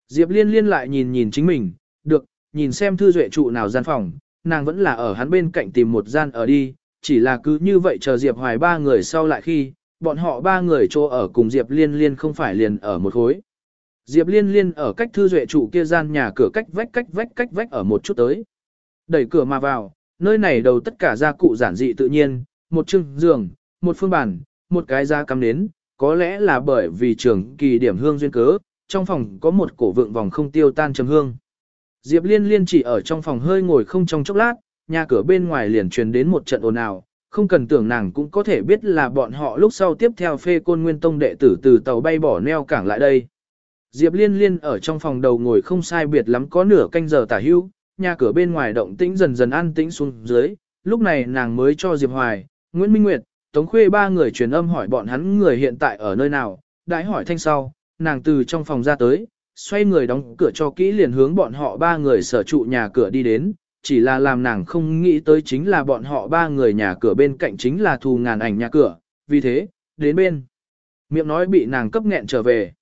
Diệp liên liên lại nhìn nhìn chính mình, được, nhìn xem thư duệ trụ nào gian phòng, nàng vẫn là ở hắn bên cạnh tìm một gian ở đi, chỉ là cứ như vậy chờ Diệp hoài ba người sau lại khi, bọn họ ba người chỗ ở cùng Diệp liên liên không phải liền ở một khối. Diệp liên liên ở cách thư duệ trụ kia gian nhà cửa cách vách cách vách cách vách ở một chút tới. Đẩy cửa mà vào, nơi này đầu tất cả gia cụ giản dị tự nhiên, một chưng giường, một phương bàn, một cái da cắm nến, có lẽ là bởi vì trường kỳ điểm hương duyên cớ, trong phòng có một cổ vượng vòng không tiêu tan trầm hương. Diệp Liên Liên chỉ ở trong phòng hơi ngồi không trong chốc lát, nhà cửa bên ngoài liền truyền đến một trận ồn ào, không cần tưởng nàng cũng có thể biết là bọn họ lúc sau tiếp theo phê côn nguyên tông đệ tử từ tàu bay bỏ neo cảng lại đây. Diệp Liên Liên ở trong phòng đầu ngồi không sai biệt lắm có nửa canh giờ tả hữu nhà cửa bên ngoài động tĩnh dần dần an tĩnh xuống dưới, lúc này nàng mới cho Diệp Hoài, Nguyễn Minh Nguyệt, Tống Khuê ba người truyền âm hỏi bọn hắn người hiện tại ở nơi nào, đãi hỏi thanh sau, nàng từ trong phòng ra tới, xoay người đóng cửa cho kỹ liền hướng bọn họ ba người sở trụ nhà cửa đi đến, chỉ là làm nàng không nghĩ tới chính là bọn họ ba người nhà cửa bên cạnh chính là thù ngàn ảnh nhà cửa, vì thế, đến bên. Miệng nói bị nàng cấp nghẹn trở về.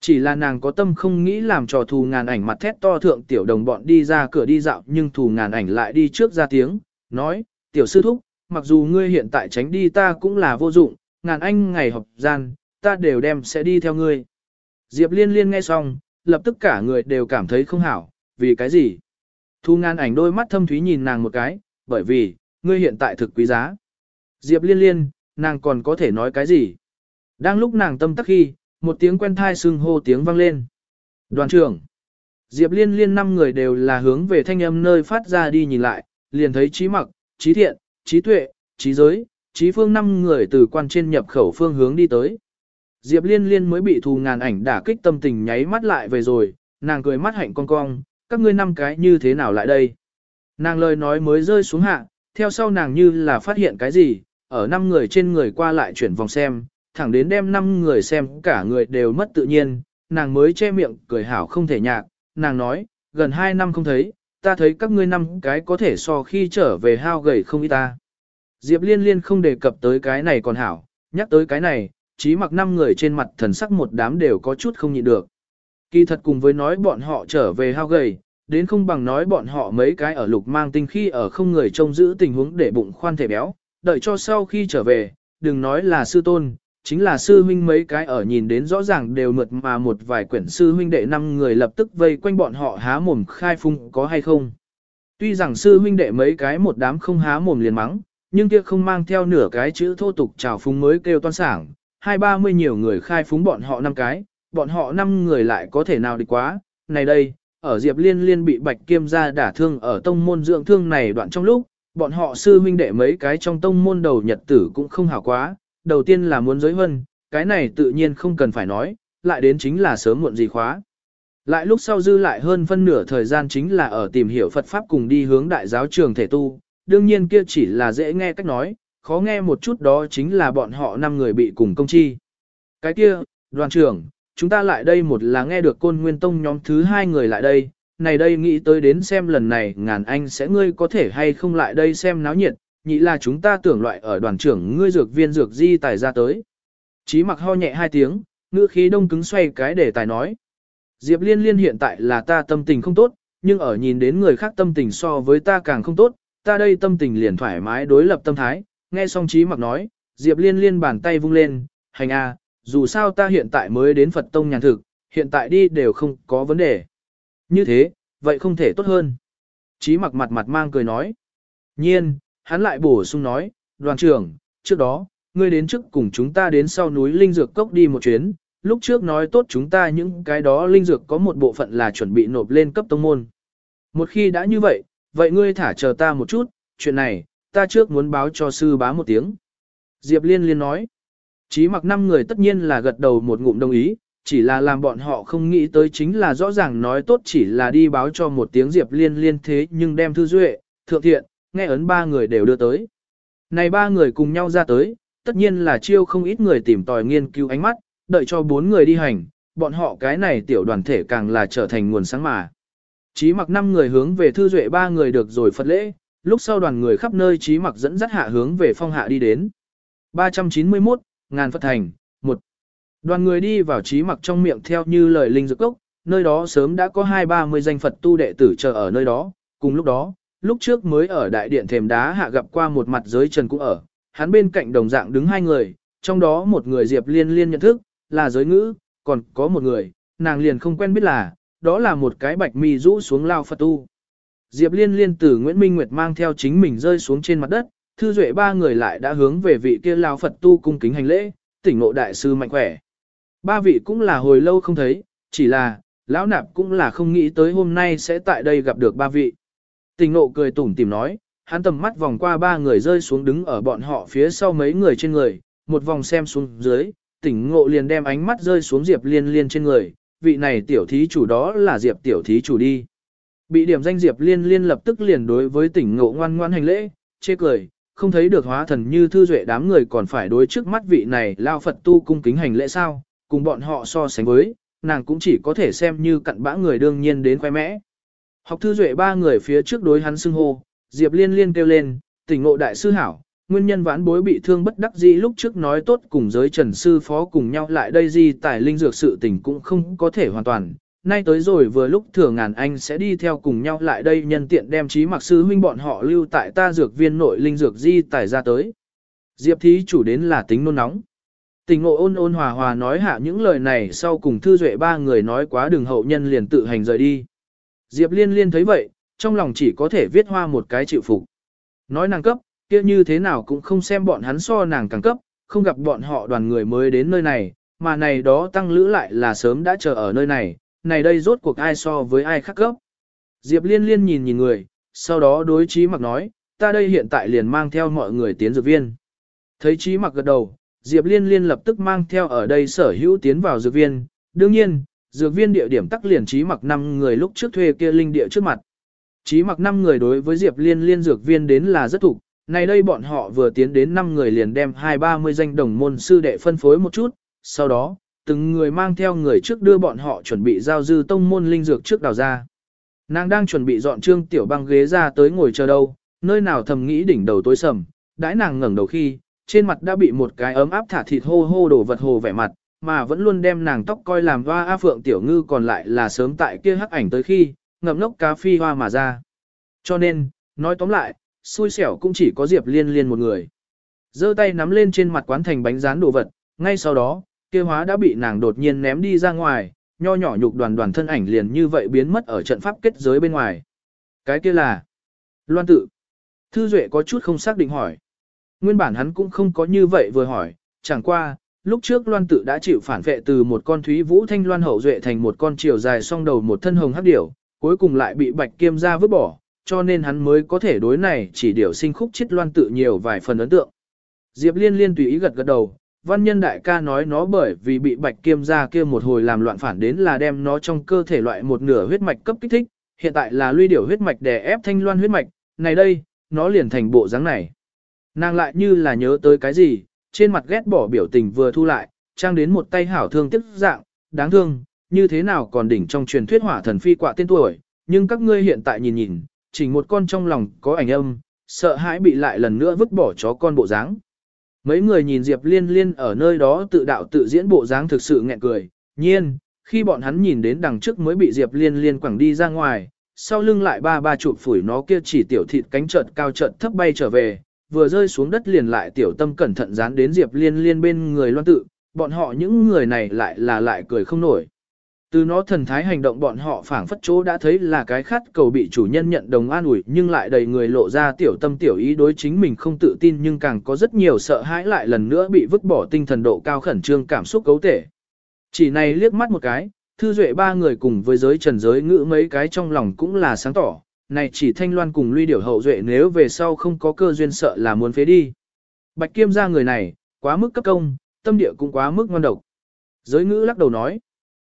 Chỉ là nàng có tâm không nghĩ làm trò thù ngàn ảnh mặt thét to thượng tiểu đồng bọn đi ra cửa đi dạo nhưng thù ngàn ảnh lại đi trước ra tiếng, nói, tiểu sư thúc, mặc dù ngươi hiện tại tránh đi ta cũng là vô dụng, ngàn anh ngày họp gian, ta đều đem sẽ đi theo ngươi. Diệp liên liên nghe xong, lập tức cả người đều cảm thấy không hảo, vì cái gì? Thu ngàn ảnh đôi mắt thâm thúy nhìn nàng một cái, bởi vì, ngươi hiện tại thực quý giá. Diệp liên liên, nàng còn có thể nói cái gì? Đang lúc nàng tâm tắc khi, một tiếng quen thai sưng hô tiếng vang lên. Đoàn trưởng. Diệp liên liên năm người đều là hướng về thanh âm nơi phát ra đi nhìn lại, liền thấy trí mặc, trí thiện, trí tuệ, trí giới, trí phương năm người từ quan trên nhập khẩu phương hướng đi tới. Diệp liên liên mới bị thù ngàn ảnh đả kích tâm tình nháy mắt lại về rồi, nàng cười mắt hạnh cong cong, các ngươi năm cái như thế nào lại đây? Nàng lời nói mới rơi xuống hạ, theo sau nàng như là phát hiện cái gì, ở năm người trên người qua lại chuyển vòng xem, thẳng đến đem năm người xem cả người đều mất tự nhiên, nàng mới che miệng cười hảo không thể nhạc, nàng nói, gần hai năm không thấy, ta thấy các ngươi năm cái có thể so khi trở về hao gầy không ít ta. Diệp liên liên không đề cập tới cái này còn hảo, nhắc tới cái này, chí mặc năm người trên mặt thần sắc một đám đều có chút không nhịn được. Kỳ thật cùng với nói bọn họ trở về hao gầy, đến không bằng nói bọn họ mấy cái ở lục mang tinh khi ở không người trông giữ tình huống để bụng khoan thể béo, đợi cho sau khi trở về, đừng nói là sư tôn, chính là sư huynh mấy cái ở nhìn đến rõ ràng đều mượt mà một vài quyển sư huynh đệ năm người lập tức vây quanh bọn họ há mồm khai phung có hay không. Tuy rằng sư huynh đệ mấy cái một đám không há mồm liền mắng, nhưng kia không mang theo nửa cái chữ thô tục chào phúng mới kêu toan sảng, hai ba mươi nhiều người khai phúng bọn họ năm cái, bọn họ năm người lại có thể nào đi quá, này đây, ở Diệp Liên Liên bị Bạch Kiêm gia đả thương ở tông môn dưỡng thương này đoạn trong lúc, bọn họ sư huynh đệ mấy cái trong tông môn đầu nhật tử cũng không hảo quá, đầu tiên là muốn giới vân, cái này tự nhiên không cần phải nói, lại đến chính là sớm muộn gì khóa. Lại lúc sau dư lại hơn phân nửa thời gian chính là ở tìm hiểu Phật Pháp cùng đi hướng đại giáo trường thể tu, đương nhiên kia chỉ là dễ nghe cách nói, khó nghe một chút đó chính là bọn họ năm người bị cùng công chi. Cái kia, đoàn trưởng, chúng ta lại đây một là nghe được côn nguyên tông nhóm thứ hai người lại đây, này đây nghĩ tới đến xem lần này ngàn anh sẽ ngươi có thể hay không lại đây xem náo nhiệt, nhị là chúng ta tưởng loại ở đoàn trưởng ngươi dược viên dược di tài ra tới. Chí mặc ho nhẹ hai tiếng, ngữ khí đông cứng xoay cái để tài nói. Diệp liên liên hiện tại là ta tâm tình không tốt, nhưng ở nhìn đến người khác tâm tình so với ta càng không tốt, ta đây tâm tình liền thoải mái đối lập tâm thái, nghe xong chí mặc nói, Diệp liên liên bàn tay vung lên, hành a, dù sao ta hiện tại mới đến Phật Tông nhàn thực, hiện tại đi đều không có vấn đề. Như thế, vậy không thể tốt hơn. chí mặc mặt mặt mang cười nói. Nhiên, hắn lại bổ sung nói, đoàn trưởng, trước đó, ngươi đến trước cùng chúng ta đến sau núi Linh Dược Cốc đi một chuyến, lúc trước nói tốt chúng ta những cái đó Linh Dược có một bộ phận là chuẩn bị nộp lên cấp tông môn. Một khi đã như vậy, vậy ngươi thả chờ ta một chút, chuyện này, ta trước muốn báo cho sư bá một tiếng. Diệp Liên Liên nói, Chí mặc năm người tất nhiên là gật đầu một ngụm đồng ý, chỉ là làm bọn họ không nghĩ tới chính là rõ ràng nói tốt chỉ là đi báo cho một tiếng Diệp Liên liên thế nhưng đem Thư Duệ, Thượng Thiện, nghe ấn ba người đều đưa tới. Này ba người cùng nhau ra tới, tất nhiên là chiêu không ít người tìm tòi nghiên cứu ánh mắt, đợi cho bốn người đi hành, bọn họ cái này tiểu đoàn thể càng là trở thành nguồn sáng mà. Chí mặc năm người hướng về Thư Duệ ba người được rồi phật lễ, lúc sau đoàn người khắp nơi Chí mặc dẫn dắt hạ hướng về phong hạ đi đến. 391, ngàn Phật thành, một Đoàn người đi vào trí mặc trong miệng theo như lời linh dược cốc, nơi đó sớm đã có hai ba mươi danh Phật tu đệ tử chờ ở nơi đó, cùng lúc đó, lúc trước mới ở đại điện thềm đá hạ gặp qua một mặt giới trần cũng ở, hắn bên cạnh đồng dạng đứng hai người, trong đó một người Diệp Liên Liên nhận thức, là giới ngữ, còn có một người, nàng liền không quen biết là, đó là một cái bạch mi rũ xuống lao Phật tu. Diệp Liên Liên từ Nguyễn Minh Nguyệt mang theo chính mình rơi xuống trên mặt đất, thư duệ ba người lại đã hướng về vị kia lao Phật tu cung kính hành lễ, tỉnh ngộ đại sư mạnh khỏe. Ba vị cũng là hồi lâu không thấy, chỉ là, lão nạp cũng là không nghĩ tới hôm nay sẽ tại đây gặp được ba vị. Tình nộ cười tủm tìm nói, hắn tầm mắt vòng qua ba người rơi xuống đứng ở bọn họ phía sau mấy người trên người, một vòng xem xuống dưới, tỉnh ngộ liền đem ánh mắt rơi xuống Diệp Liên Liên trên người, vị này tiểu thí chủ đó là Diệp tiểu thí chủ đi. Bị điểm danh Diệp Liên Liên lập tức liền đối với tỉnh ngộ ngoan ngoan hành lễ, chê cười, không thấy được hóa thần như thư duệ đám người còn phải đối trước mắt vị này lao Phật tu cung kính hành lễ sao, cùng bọn họ so sánh với, nàng cũng chỉ có thể xem như cặn bã người đương nhiên đến khoe mẽ. Học thư duệ ba người phía trước đối hắn xưng hô, Diệp liên liên kêu lên, tỉnh ngộ đại sư hảo, nguyên nhân vãn bối bị thương bất đắc dĩ lúc trước nói tốt cùng giới trần sư phó cùng nhau lại đây di tài linh dược sự tình cũng không có thể hoàn toàn. Nay tới rồi vừa lúc thừa ngàn anh sẽ đi theo cùng nhau lại đây nhân tiện đem trí mặc sư huynh bọn họ lưu tại ta dược viên nội linh dược di tài ra tới. Diệp thí chủ đến là tính nôn nóng. Tình ngộ ôn ôn hòa hòa nói hạ những lời này sau cùng thư duệ ba người nói quá đường hậu nhân liền tự hành rời đi. Diệp liên liên thấy vậy, trong lòng chỉ có thể viết hoa một cái chịu phục. Nói nàng cấp, kia như thế nào cũng không xem bọn hắn so nàng càng cấp, không gặp bọn họ đoàn người mới đến nơi này, mà này đó tăng lữ lại là sớm đã chờ ở nơi này, này đây rốt cuộc ai so với ai khác cấp. Diệp liên liên nhìn nhìn người, sau đó đối trí mặc nói, ta đây hiện tại liền mang theo mọi người tiến dược viên. Thấy trí mặc gật đầu, Diệp Liên Liên lập tức mang theo ở đây sở hữu tiến vào dược viên. Đương nhiên, dược viên địa điểm tắc liền trí mặc 5 người lúc trước thuê kia linh địa trước mặt. Trí mặc 5 người đối với Diệp Liên Liên dược viên đến là rất thủ. Này đây bọn họ vừa tiến đến 5 người liền đem 2-30 danh đồng môn sư đệ phân phối một chút. Sau đó, từng người mang theo người trước đưa bọn họ chuẩn bị giao dư tông môn linh dược trước đào ra. Nàng đang chuẩn bị dọn trương tiểu băng ghế ra tới ngồi chờ đâu, nơi nào thầm nghĩ đỉnh đầu tối sầm, đãi nàng ngẩng đầu khi, trên mặt đã bị một cái ấm áp thả thịt hô hô đổ vật hồ vẻ mặt, mà vẫn luôn đem nàng tóc coi làm hoa A Phượng Tiểu Ngư còn lại là sớm tại kia hắc ảnh tới khi, ngậm nốc cá phi hoa mà ra. Cho nên, nói tóm lại, xui xẻo cũng chỉ có Diệp Liên Liên một người. giơ tay nắm lên trên mặt quán thành bánh rán đồ vật, ngay sau đó, kia hóa đã bị nàng đột nhiên ném đi ra ngoài, nho nhỏ nhục đoàn đoàn thân ảnh liền như vậy biến mất ở trận pháp kết giới bên ngoài. Cái kia là Loan tự. Thư Duệ có chút không xác định hỏi. Nguyên bản hắn cũng không có như vậy vừa hỏi, chẳng qua, lúc trước loan tự đã chịu phản vệ từ một con thúy vũ thanh loan hậu duệ thành một con chiều dài song đầu một thân hồng hắc điểu, cuối cùng lại bị bạch kiêm ra vứt bỏ, cho nên hắn mới có thể đối này chỉ điểu sinh khúc chết loan tự nhiều vài phần ấn tượng. Diệp liên liên tùy ý gật gật đầu, văn nhân đại ca nói nó bởi vì bị bạch kiêm ra kia một hồi làm loạn phản đến là đem nó trong cơ thể loại một nửa huyết mạch cấp kích thích, hiện tại là luy điểu huyết mạch đè ép thanh loan huyết mạch, này đây, nó liền thành bộ dáng này. Nàng lại như là nhớ tới cái gì, trên mặt ghét bỏ biểu tình vừa thu lại, trang đến một tay hảo thương tiếc dạng, đáng thương, như thế nào còn đỉnh trong truyền thuyết hỏa thần phi quạ tên tuổi, nhưng các ngươi hiện tại nhìn nhìn, chỉ một con trong lòng có ảnh âm, sợ hãi bị lại lần nữa vứt bỏ chó con bộ dáng. Mấy người nhìn Diệp Liên Liên ở nơi đó tự đạo tự diễn bộ dáng thực sự nghẹn cười, nhiên, khi bọn hắn nhìn đến đằng trước mới bị Diệp Liên Liên quẳng đi ra ngoài, sau lưng lại ba ba chụp phủi nó kia chỉ tiểu thịt cánh chợt cao chợt thấp bay trở về, vừa rơi xuống đất liền lại tiểu tâm cẩn thận dán đến Diệp Liên Liên bên người loan tự, bọn họ những người này lại là lại cười không nổi. Từ nó thần thái hành động bọn họ phảng phất chỗ đã thấy là cái khát cầu bị chủ nhân nhận đồng an ủi nhưng lại đầy người lộ ra tiểu tâm tiểu ý đối chính mình không tự tin nhưng càng có rất nhiều sợ hãi lại lần nữa bị vứt bỏ tinh thần độ cao khẩn trương cảm xúc cấu thể. Chỉ này liếc mắt một cái, thư duệ ba người cùng với giới trần giới ngữ mấy cái trong lòng cũng là sáng tỏ, này chỉ thanh loan cùng luy điểu hậu duệ nếu về sau không có cơ duyên sợ là muốn phế đi. Bạch kiêm gia người này, quá mức cấp công, tâm địa cũng quá mức ngon độc. Giới ngữ lắc đầu nói.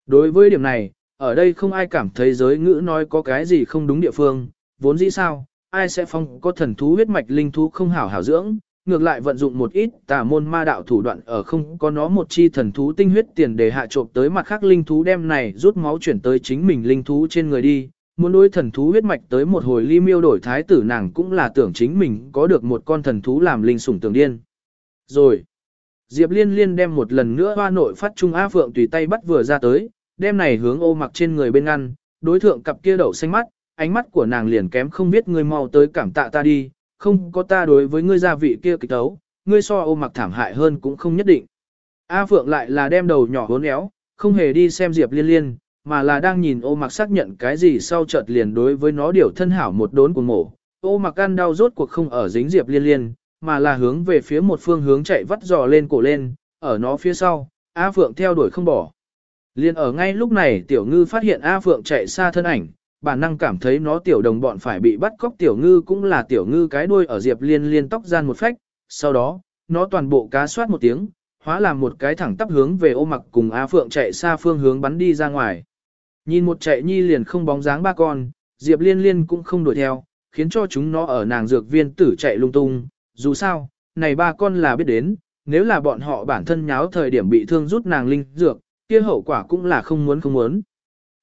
Đối với điểm này, ở đây không ai cảm thấy giới ngữ nói có cái gì không đúng địa phương, vốn dĩ sao, ai sẽ phong có thần thú huyết mạch linh thú không hảo hảo dưỡng, ngược lại vận dụng một ít tà môn ma đạo thủ đoạn ở không có nó một chi thần thú tinh huyết tiền để hạ trộm tới mặt khác linh thú đem này rút máu chuyển tới chính mình linh thú trên người đi, muốn đối thần thú huyết mạch tới một hồi ly miêu đổi thái tử nàng cũng là tưởng chính mình có được một con thần thú làm linh sủng tường điên. Rồi, Diệp Liên Liên đem một lần nữa hoa nội phát trung A Phượng tùy tay bắt vừa ra tới, đem này hướng ô mặc trên người bên ngăn, đối thượng cặp kia đậu xanh mắt, ánh mắt của nàng liền kém không biết ngươi mau tới cảm tạ ta đi, không có ta đối với ngươi gia vị kia kịch tấu, ngươi so ô mặc thảm hại hơn cũng không nhất định. A Phượng lại là đem đầu nhỏ hốn éo, không hề đi xem Diệp Liên Liên, mà là đang nhìn ô mặc xác nhận cái gì sau chợt liền đối với nó điều thân hảo một đốn của mổ. Ô mặc ăn đau rốt cuộc không ở dính Diệp Liên Liên, mà là hướng về phía một phương hướng chạy vắt dò lên cổ lên, ở nó phía sau, A Phượng theo đuổi không bỏ. Liên ở ngay lúc này tiểu ngư phát hiện A Phượng chạy xa thân ảnh, bản năng cảm thấy nó tiểu đồng bọn phải bị bắt cóc tiểu ngư cũng là tiểu ngư cái đuôi ở Diệp Liên liên tóc gian một phách, sau đó, nó toàn bộ cá soát một tiếng, hóa làm một cái thẳng tắp hướng về ô mặc cùng A Phượng chạy xa phương hướng bắn đi ra ngoài. Nhìn một chạy nhi liền không bóng dáng ba con, Diệp Liên liên cũng không đuổi theo, khiến cho chúng nó ở nàng dược viên tử chạy lung tung, dù sao, này ba con là biết đến, nếu là bọn họ bản thân nháo thời điểm bị thương rút nàng linh dược, kia hậu quả cũng là không muốn không muốn.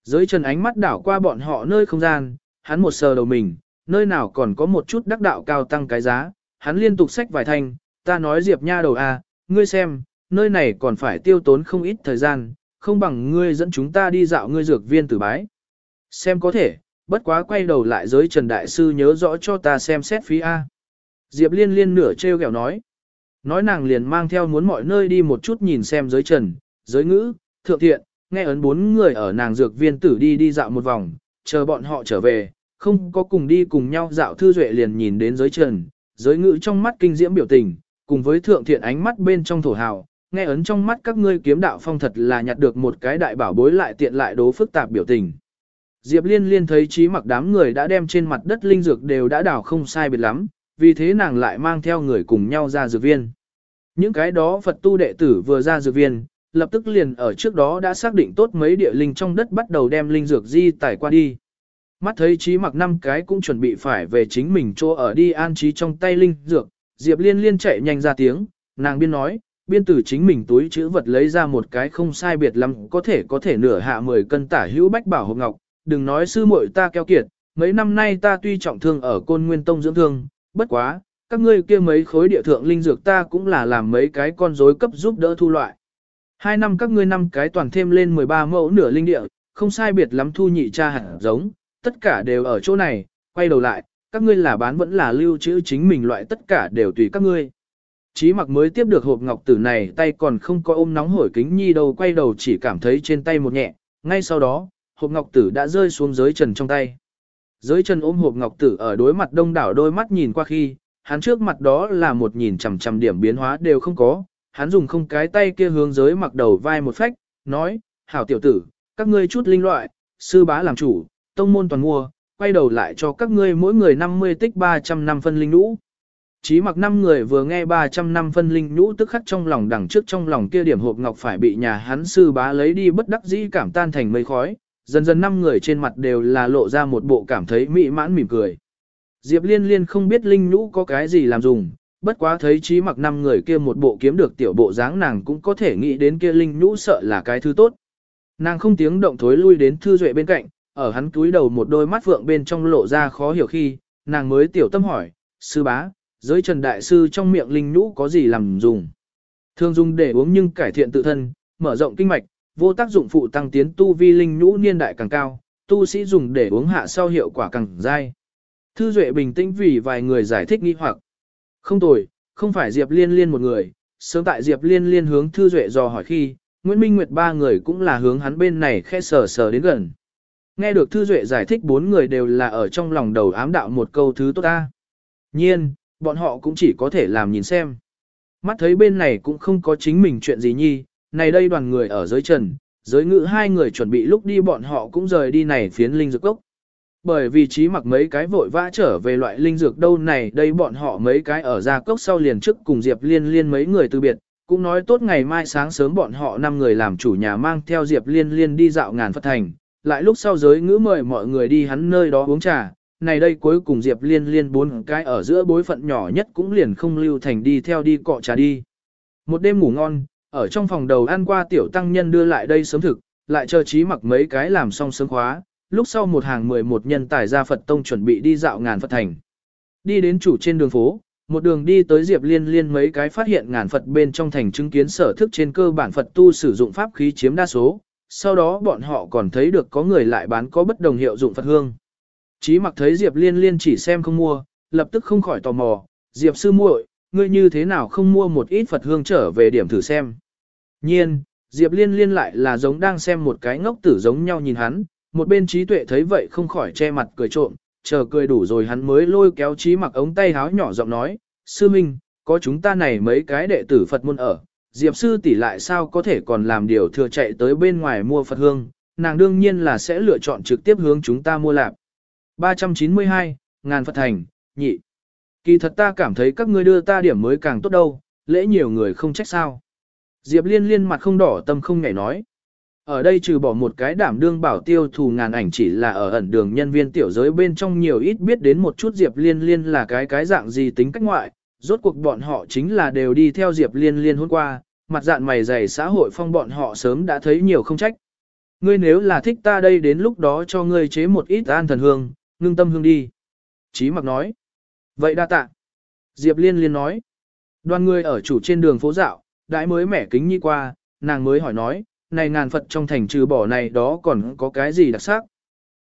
Giới chân ánh mắt đảo qua bọn họ nơi không gian, hắn một sờ đầu mình, nơi nào còn có một chút đắc đạo cao tăng cái giá, hắn liên tục xách vài thanh, ta nói Diệp nha đầu a, à, ngươi xem, nơi này còn phải tiêu tốn không ít thời gian, không bằng ngươi dẫn chúng ta đi dạo ngươi dược viên tử bái. Xem có thể, bất quá quay đầu lại giới trần đại sư nhớ rõ cho ta xem xét phí A. Diệp liên liên nửa trêu ghẹo nói. Nói nàng liền mang theo muốn mọi nơi đi một chút nhìn xem giới trần, giới ngữ, thượng thiện, nghe ấn bốn người ở nàng dược viên tử đi đi dạo một vòng, chờ bọn họ trở về, không có cùng đi cùng nhau dạo thư duệ liền nhìn đến giới trần, giới ngữ trong mắt kinh diễm biểu tình, cùng với thượng thiện ánh mắt bên trong thổ hào, nghe ấn trong mắt các ngươi kiếm đạo phong thật là nhặt được một cái đại bảo bối lại tiện lại đố phức tạp biểu tình. Diệp liên liên thấy trí mặc đám người đã đem trên mặt đất linh dược đều đã đào không sai biệt lắm, vì thế nàng lại mang theo người cùng nhau ra dược viên. Những cái đó Phật tu đệ tử vừa ra dược viên, lập tức liền ở trước đó đã xác định tốt mấy địa linh trong đất bắt đầu đem linh dược di tải qua đi. Mắt thấy trí mặc năm cái cũng chuẩn bị phải về chính mình chỗ ở đi an trí trong tay linh dược, Diệp liên liên chạy nhanh ra tiếng, nàng biên nói, biên tử chính mình túi chữ vật lấy ra một cái không sai biệt lắm có thể có thể nửa hạ 10 cân tả hữu bách bảo hộp ngọc, đừng nói sư muội ta keo kiệt, mấy năm nay ta tuy trọng thương ở côn nguyên tông dưỡng thương, bất quá, các ngươi kia mấy khối địa thượng linh dược ta cũng là làm mấy cái con rối cấp giúp đỡ thu loại. Hai năm các ngươi năm cái toàn thêm lên 13 mẫu nửa linh địa, không sai biệt lắm thu nhị cha hẳn giống, tất cả đều ở chỗ này, quay đầu lại, các ngươi là bán vẫn là lưu trữ chính mình loại tất cả đều tùy các ngươi. Chí mặc mới tiếp được hộp ngọc tử này tay còn không có ôm nóng hổi kính nhi đâu quay đầu chỉ cảm thấy trên tay một nhẹ, ngay sau đó, hộp ngọc tử đã rơi xuống dưới trần trong tay. Giới trần ôm hộp ngọc tử ở đối mặt đông đảo đôi mắt nhìn qua khi, hắn trước mặt đó là một nhìn chằm chằm điểm biến hóa đều không có, hắn dùng không cái tay kia hướng giới mặc đầu vai một phách, nói, hảo tiểu tử, các ngươi chút linh loại, sư bá làm chủ, tông môn toàn mua, quay đầu lại cho các ngươi mỗi người 50 tích 300 năm phân linh nhũ. Chí mặc năm người vừa nghe 300 năm phân linh nhũ tức khắc trong lòng đằng trước trong lòng kia điểm hộp ngọc phải bị nhà hắn sư bá lấy đi bất đắc dĩ cảm tan thành mây khói, dần dần năm người trên mặt đều là lộ ra một bộ cảm thấy mỹ mãn mỉm cười. Diệp liên liên không biết linh nhũ có cái gì làm dùng, bất quá thấy Chí mặc năm người kia một bộ kiếm được tiểu bộ dáng nàng cũng có thể nghĩ đến kia linh nhũ sợ là cái thứ tốt. Nàng không tiếng động thối lui đến thư duệ bên cạnh, ở hắn túi đầu một đôi mắt vượng bên trong lộ ra khó hiểu khi, nàng mới tiểu tâm hỏi, sư bá, giới trần đại sư trong miệng linh nhũ có gì làm dùng. Thường dùng để uống nhưng cải thiện tự thân, mở rộng kinh mạch, vô tác dụng phụ tăng tiến tu vi linh nhũ niên đại càng cao, tu sĩ dùng để uống hạ sau hiệu quả càng dai. Thư Duệ bình tĩnh vì vài người giải thích nghi hoặc. Không tồi, không phải Diệp Liên Liên một người, sớm tại Diệp Liên Liên hướng Thư Duệ dò hỏi khi, Nguyễn Minh Nguyệt ba người cũng là hướng hắn bên này khẽ sờ sờ đến gần. Nghe được Thư Duệ giải thích bốn người đều là ở trong lòng đầu ám đạo một câu thứ tốt ta. Nhiên, bọn họ cũng chỉ có thể làm nhìn xem. Mắt thấy bên này cũng không có chính mình chuyện gì nhi, này đây đoàn người ở giới trần, giới ngự hai người chuẩn bị lúc đi bọn họ cũng rời đi này phiến linh dược cốc. Bởi vì trí mặc mấy cái vội vã trở về loại linh dược đâu này đây bọn họ mấy cái ở ra cốc sau liền trước cùng Diệp Liên Liên mấy người từ biệt, cũng nói tốt ngày mai sáng sớm bọn họ năm người làm chủ nhà mang theo Diệp Liên Liên đi dạo ngàn Phật thành, lại lúc sau giới ngữ mời mọi người đi hắn nơi đó uống trà. Này đây cuối cùng Diệp Liên Liên bốn cái ở giữa bối phận nhỏ nhất cũng liền không lưu thành đi theo đi cọ trà đi. Một đêm ngủ ngon, ở trong phòng đầu ăn qua tiểu tăng nhân đưa lại đây sớm thực, lại chờ trí mặc mấy cái làm xong sớm khóa, lúc sau một hàng 11 nhân tài ra Phật Tông chuẩn bị đi dạo ngàn Phật thành. Đi đến chủ trên đường phố, một đường đi tới Diệp Liên Liên mấy cái phát hiện ngàn Phật bên trong thành chứng kiến sở thức trên cơ bản Phật tu sử dụng pháp khí chiếm đa số, sau đó bọn họ còn thấy được có người lại bán có bất đồng hiệu dụng Phật hương. Chí mặc thấy Diệp Liên Liên chỉ xem không mua, lập tức không khỏi tò mò, Diệp sư muội, ngươi như thế nào không mua một ít Phật hương trở về điểm thử xem. Nhiên, Diệp Liên Liên lại là giống đang xem một cái ngốc tử giống nhau nhìn hắn, một bên trí tuệ thấy vậy không khỏi che mặt cười trộm, chờ cười đủ rồi hắn mới lôi kéo trí mặc ống tay háo nhỏ giọng nói, sư minh, có chúng ta này mấy cái đệ tử Phật môn ở, Diệp sư tỷ lại sao có thể còn làm điều thừa chạy tới bên ngoài mua Phật hương, nàng đương nhiên là sẽ lựa chọn trực tiếp hướng chúng ta mua lạp. 392, ngàn Phật thành, nhị. Kỳ thật ta cảm thấy các ngươi đưa ta điểm mới càng tốt đâu, lễ nhiều người không trách sao. Diệp liên liên mặt không đỏ tâm không nhảy nói. Ở đây trừ bỏ một cái đảm đương bảo tiêu thù ngàn ảnh chỉ là ở ẩn đường nhân viên tiểu giới bên trong nhiều ít biết đến một chút Diệp Liên Liên là cái cái dạng gì tính cách ngoại, rốt cuộc bọn họ chính là đều đi theo Diệp Liên Liên hôm qua, mặt dạng mày dày xã hội phong bọn họ sớm đã thấy nhiều không trách. Ngươi nếu là thích ta đây đến lúc đó cho ngươi chế một ít an thần hương, ngưng tâm hương đi. Chí mặc nói. Vậy đa tạ. Diệp Liên Liên nói. Đoàn người ở chủ trên đường phố dạo, đãi mới mẻ kính nhi qua, nàng mới hỏi nói, này ngàn Phật trong thành trừ bỏ này đó còn có cái gì đặc sắc.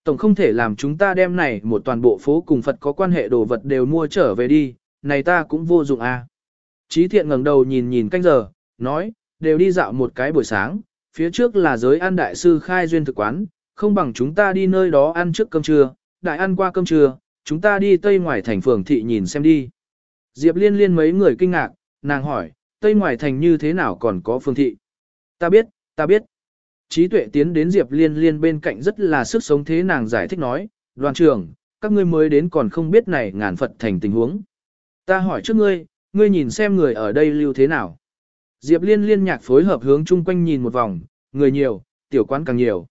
Tổng không thể làm chúng ta đem này một toàn bộ phố cùng Phật có quan hệ đồ vật đều mua trở về đi, này ta cũng vô dụng à. Chí thiện ngẩng đầu nhìn nhìn canh giờ, nói, đều đi dạo một cái buổi sáng, phía trước là giới ăn đại sư khai duyên thực quán, không bằng chúng ta đi nơi đó ăn trước cơm trưa, đại ăn qua cơm trưa, chúng ta đi tây ngoài thành phường thị nhìn xem đi. Diệp liên liên mấy người kinh ngạc, nàng hỏi, tây ngoài thành như thế nào còn có phường thị? Ta biết, ta biết. Trí tuệ tiến đến Diệp liên liên bên cạnh rất là sức sống thế nàng giải thích nói, đoàn trưởng, các ngươi mới đến còn không biết này ngàn Phật thành tình huống. Ta hỏi trước ngươi, ngươi nhìn xem người ở đây lưu thế nào. Diệp liên liên nhạc phối hợp hướng chung quanh nhìn một vòng, người nhiều, tiểu quán càng nhiều.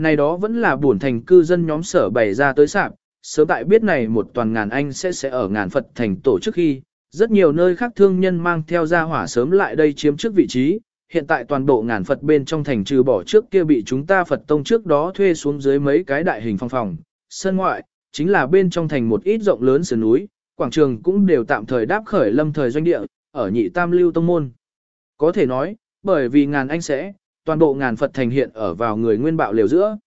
Này đó vẫn là buồn thành cư dân nhóm sở bày ra tới sạp, sớm tại biết này một toàn ngàn anh sẽ sẽ ở ngàn Phật thành tổ chức khi, rất nhiều nơi khác thương nhân mang theo ra hỏa sớm lại đây chiếm trước vị trí, hiện tại toàn bộ ngàn Phật bên trong thành trừ bỏ trước kia bị chúng ta Phật tông trước đó thuê xuống dưới mấy cái đại hình phong phòng, sân ngoại, chính là bên trong thành một ít rộng lớn sườn núi, quảng trường cũng đều tạm thời đáp khởi lâm thời doanh địa, ở nhị tam lưu tông môn. Có thể nói, bởi vì ngàn anh sẽ, toàn bộ ngàn Phật thành hiện ở vào người nguyên bạo liều giữa.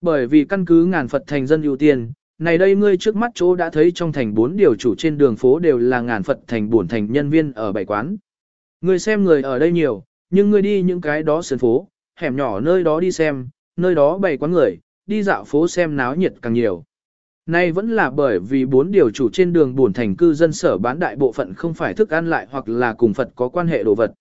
Bởi vì căn cứ ngàn Phật thành dân ưu tiên, này đây ngươi trước mắt chỗ đã thấy trong thành bốn điều chủ trên đường phố đều là ngàn Phật thành buồn thành nhân viên ở bảy quán. Ngươi xem người ở đây nhiều, nhưng ngươi đi những cái đó sườn phố, hẻm nhỏ nơi đó đi xem, nơi đó bày quán người, đi dạo phố xem náo nhiệt càng nhiều. Nay vẫn là bởi vì bốn điều chủ trên đường buồn thành cư dân sở bán đại bộ phận không phải thức ăn lại hoặc là cùng Phật có quan hệ đồ vật.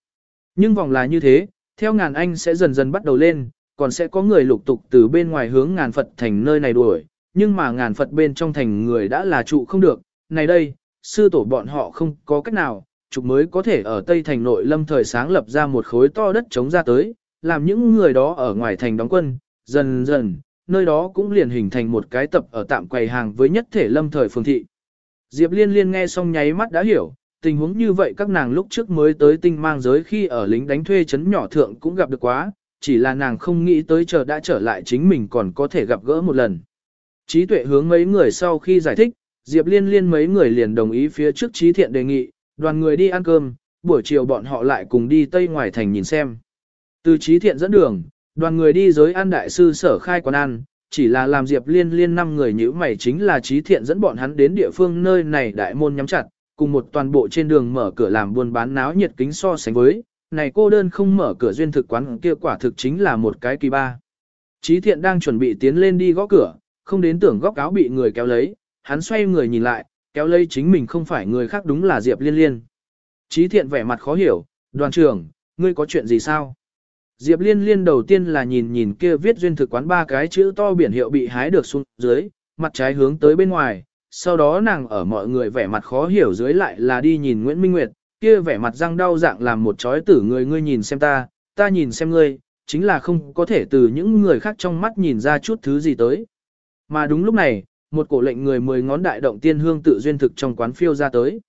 Nhưng vòng là như thế, theo ngàn anh sẽ dần dần bắt đầu lên, còn sẽ có người lục tục từ bên ngoài hướng ngàn Phật thành nơi này đuổi, nhưng mà ngàn Phật bên trong thành người đã là trụ không được, này đây, sư tổ bọn họ không có cách nào, trục mới có thể ở Tây Thành nội lâm thời sáng lập ra một khối to đất chống ra tới, làm những người đó ở ngoài thành đóng quân, dần dần, nơi đó cũng liền hình thành một cái tập ở tạm quầy hàng với nhất thể lâm thời phương thị. Diệp Liên Liên nghe xong nháy mắt đã hiểu, tình huống như vậy các nàng lúc trước mới tới tinh mang giới khi ở lính đánh thuê chấn nhỏ thượng cũng gặp được quá, chỉ là nàng không nghĩ tới chờ đã trở lại chính mình còn có thể gặp gỡ một lần. Trí tuệ hướng mấy người sau khi giải thích, Diệp Liên Liên mấy người liền đồng ý phía trước trí thiện đề nghị, đoàn người đi ăn cơm, buổi chiều bọn họ lại cùng đi Tây Ngoài Thành nhìn xem. Từ trí thiện dẫn đường, đoàn người đi giới ăn đại sư sở khai quán ăn, chỉ là làm Diệp Liên Liên năm người nhữ mày chính là trí thiện dẫn bọn hắn đến địa phương nơi này đại môn nhắm chặt, cùng một toàn bộ trên đường mở cửa làm buôn bán náo nhiệt kính so sánh với, này cô đơn không mở cửa duyên thực quán kia quả thực chính là một cái kỳ ba. Trí thiện đang chuẩn bị tiến lên đi gõ cửa, không đến tưởng góc áo bị người kéo lấy, hắn xoay người nhìn lại, kéo lấy chính mình không phải người khác đúng là Diệp Liên Liên. Trí thiện vẻ mặt khó hiểu, đoàn trưởng, ngươi có chuyện gì sao? Diệp Liên Liên đầu tiên là nhìn nhìn kia viết duyên thực quán ba cái chữ to biển hiệu bị hái được xuống dưới, mặt trái hướng tới bên ngoài, sau đó nàng ở mọi người vẻ mặt khó hiểu dưới lại là đi nhìn Nguyễn Minh Nguyệt, kia vẻ mặt răng đau dạng làm một chói tử người ngươi nhìn xem ta, ta nhìn xem ngươi, chính là không có thể từ những người khác trong mắt nhìn ra chút thứ gì tới. Mà đúng lúc này, một cổ lệnh người mười ngón đại động tiên hương tự duyên thực trong quán phiêu ra tới.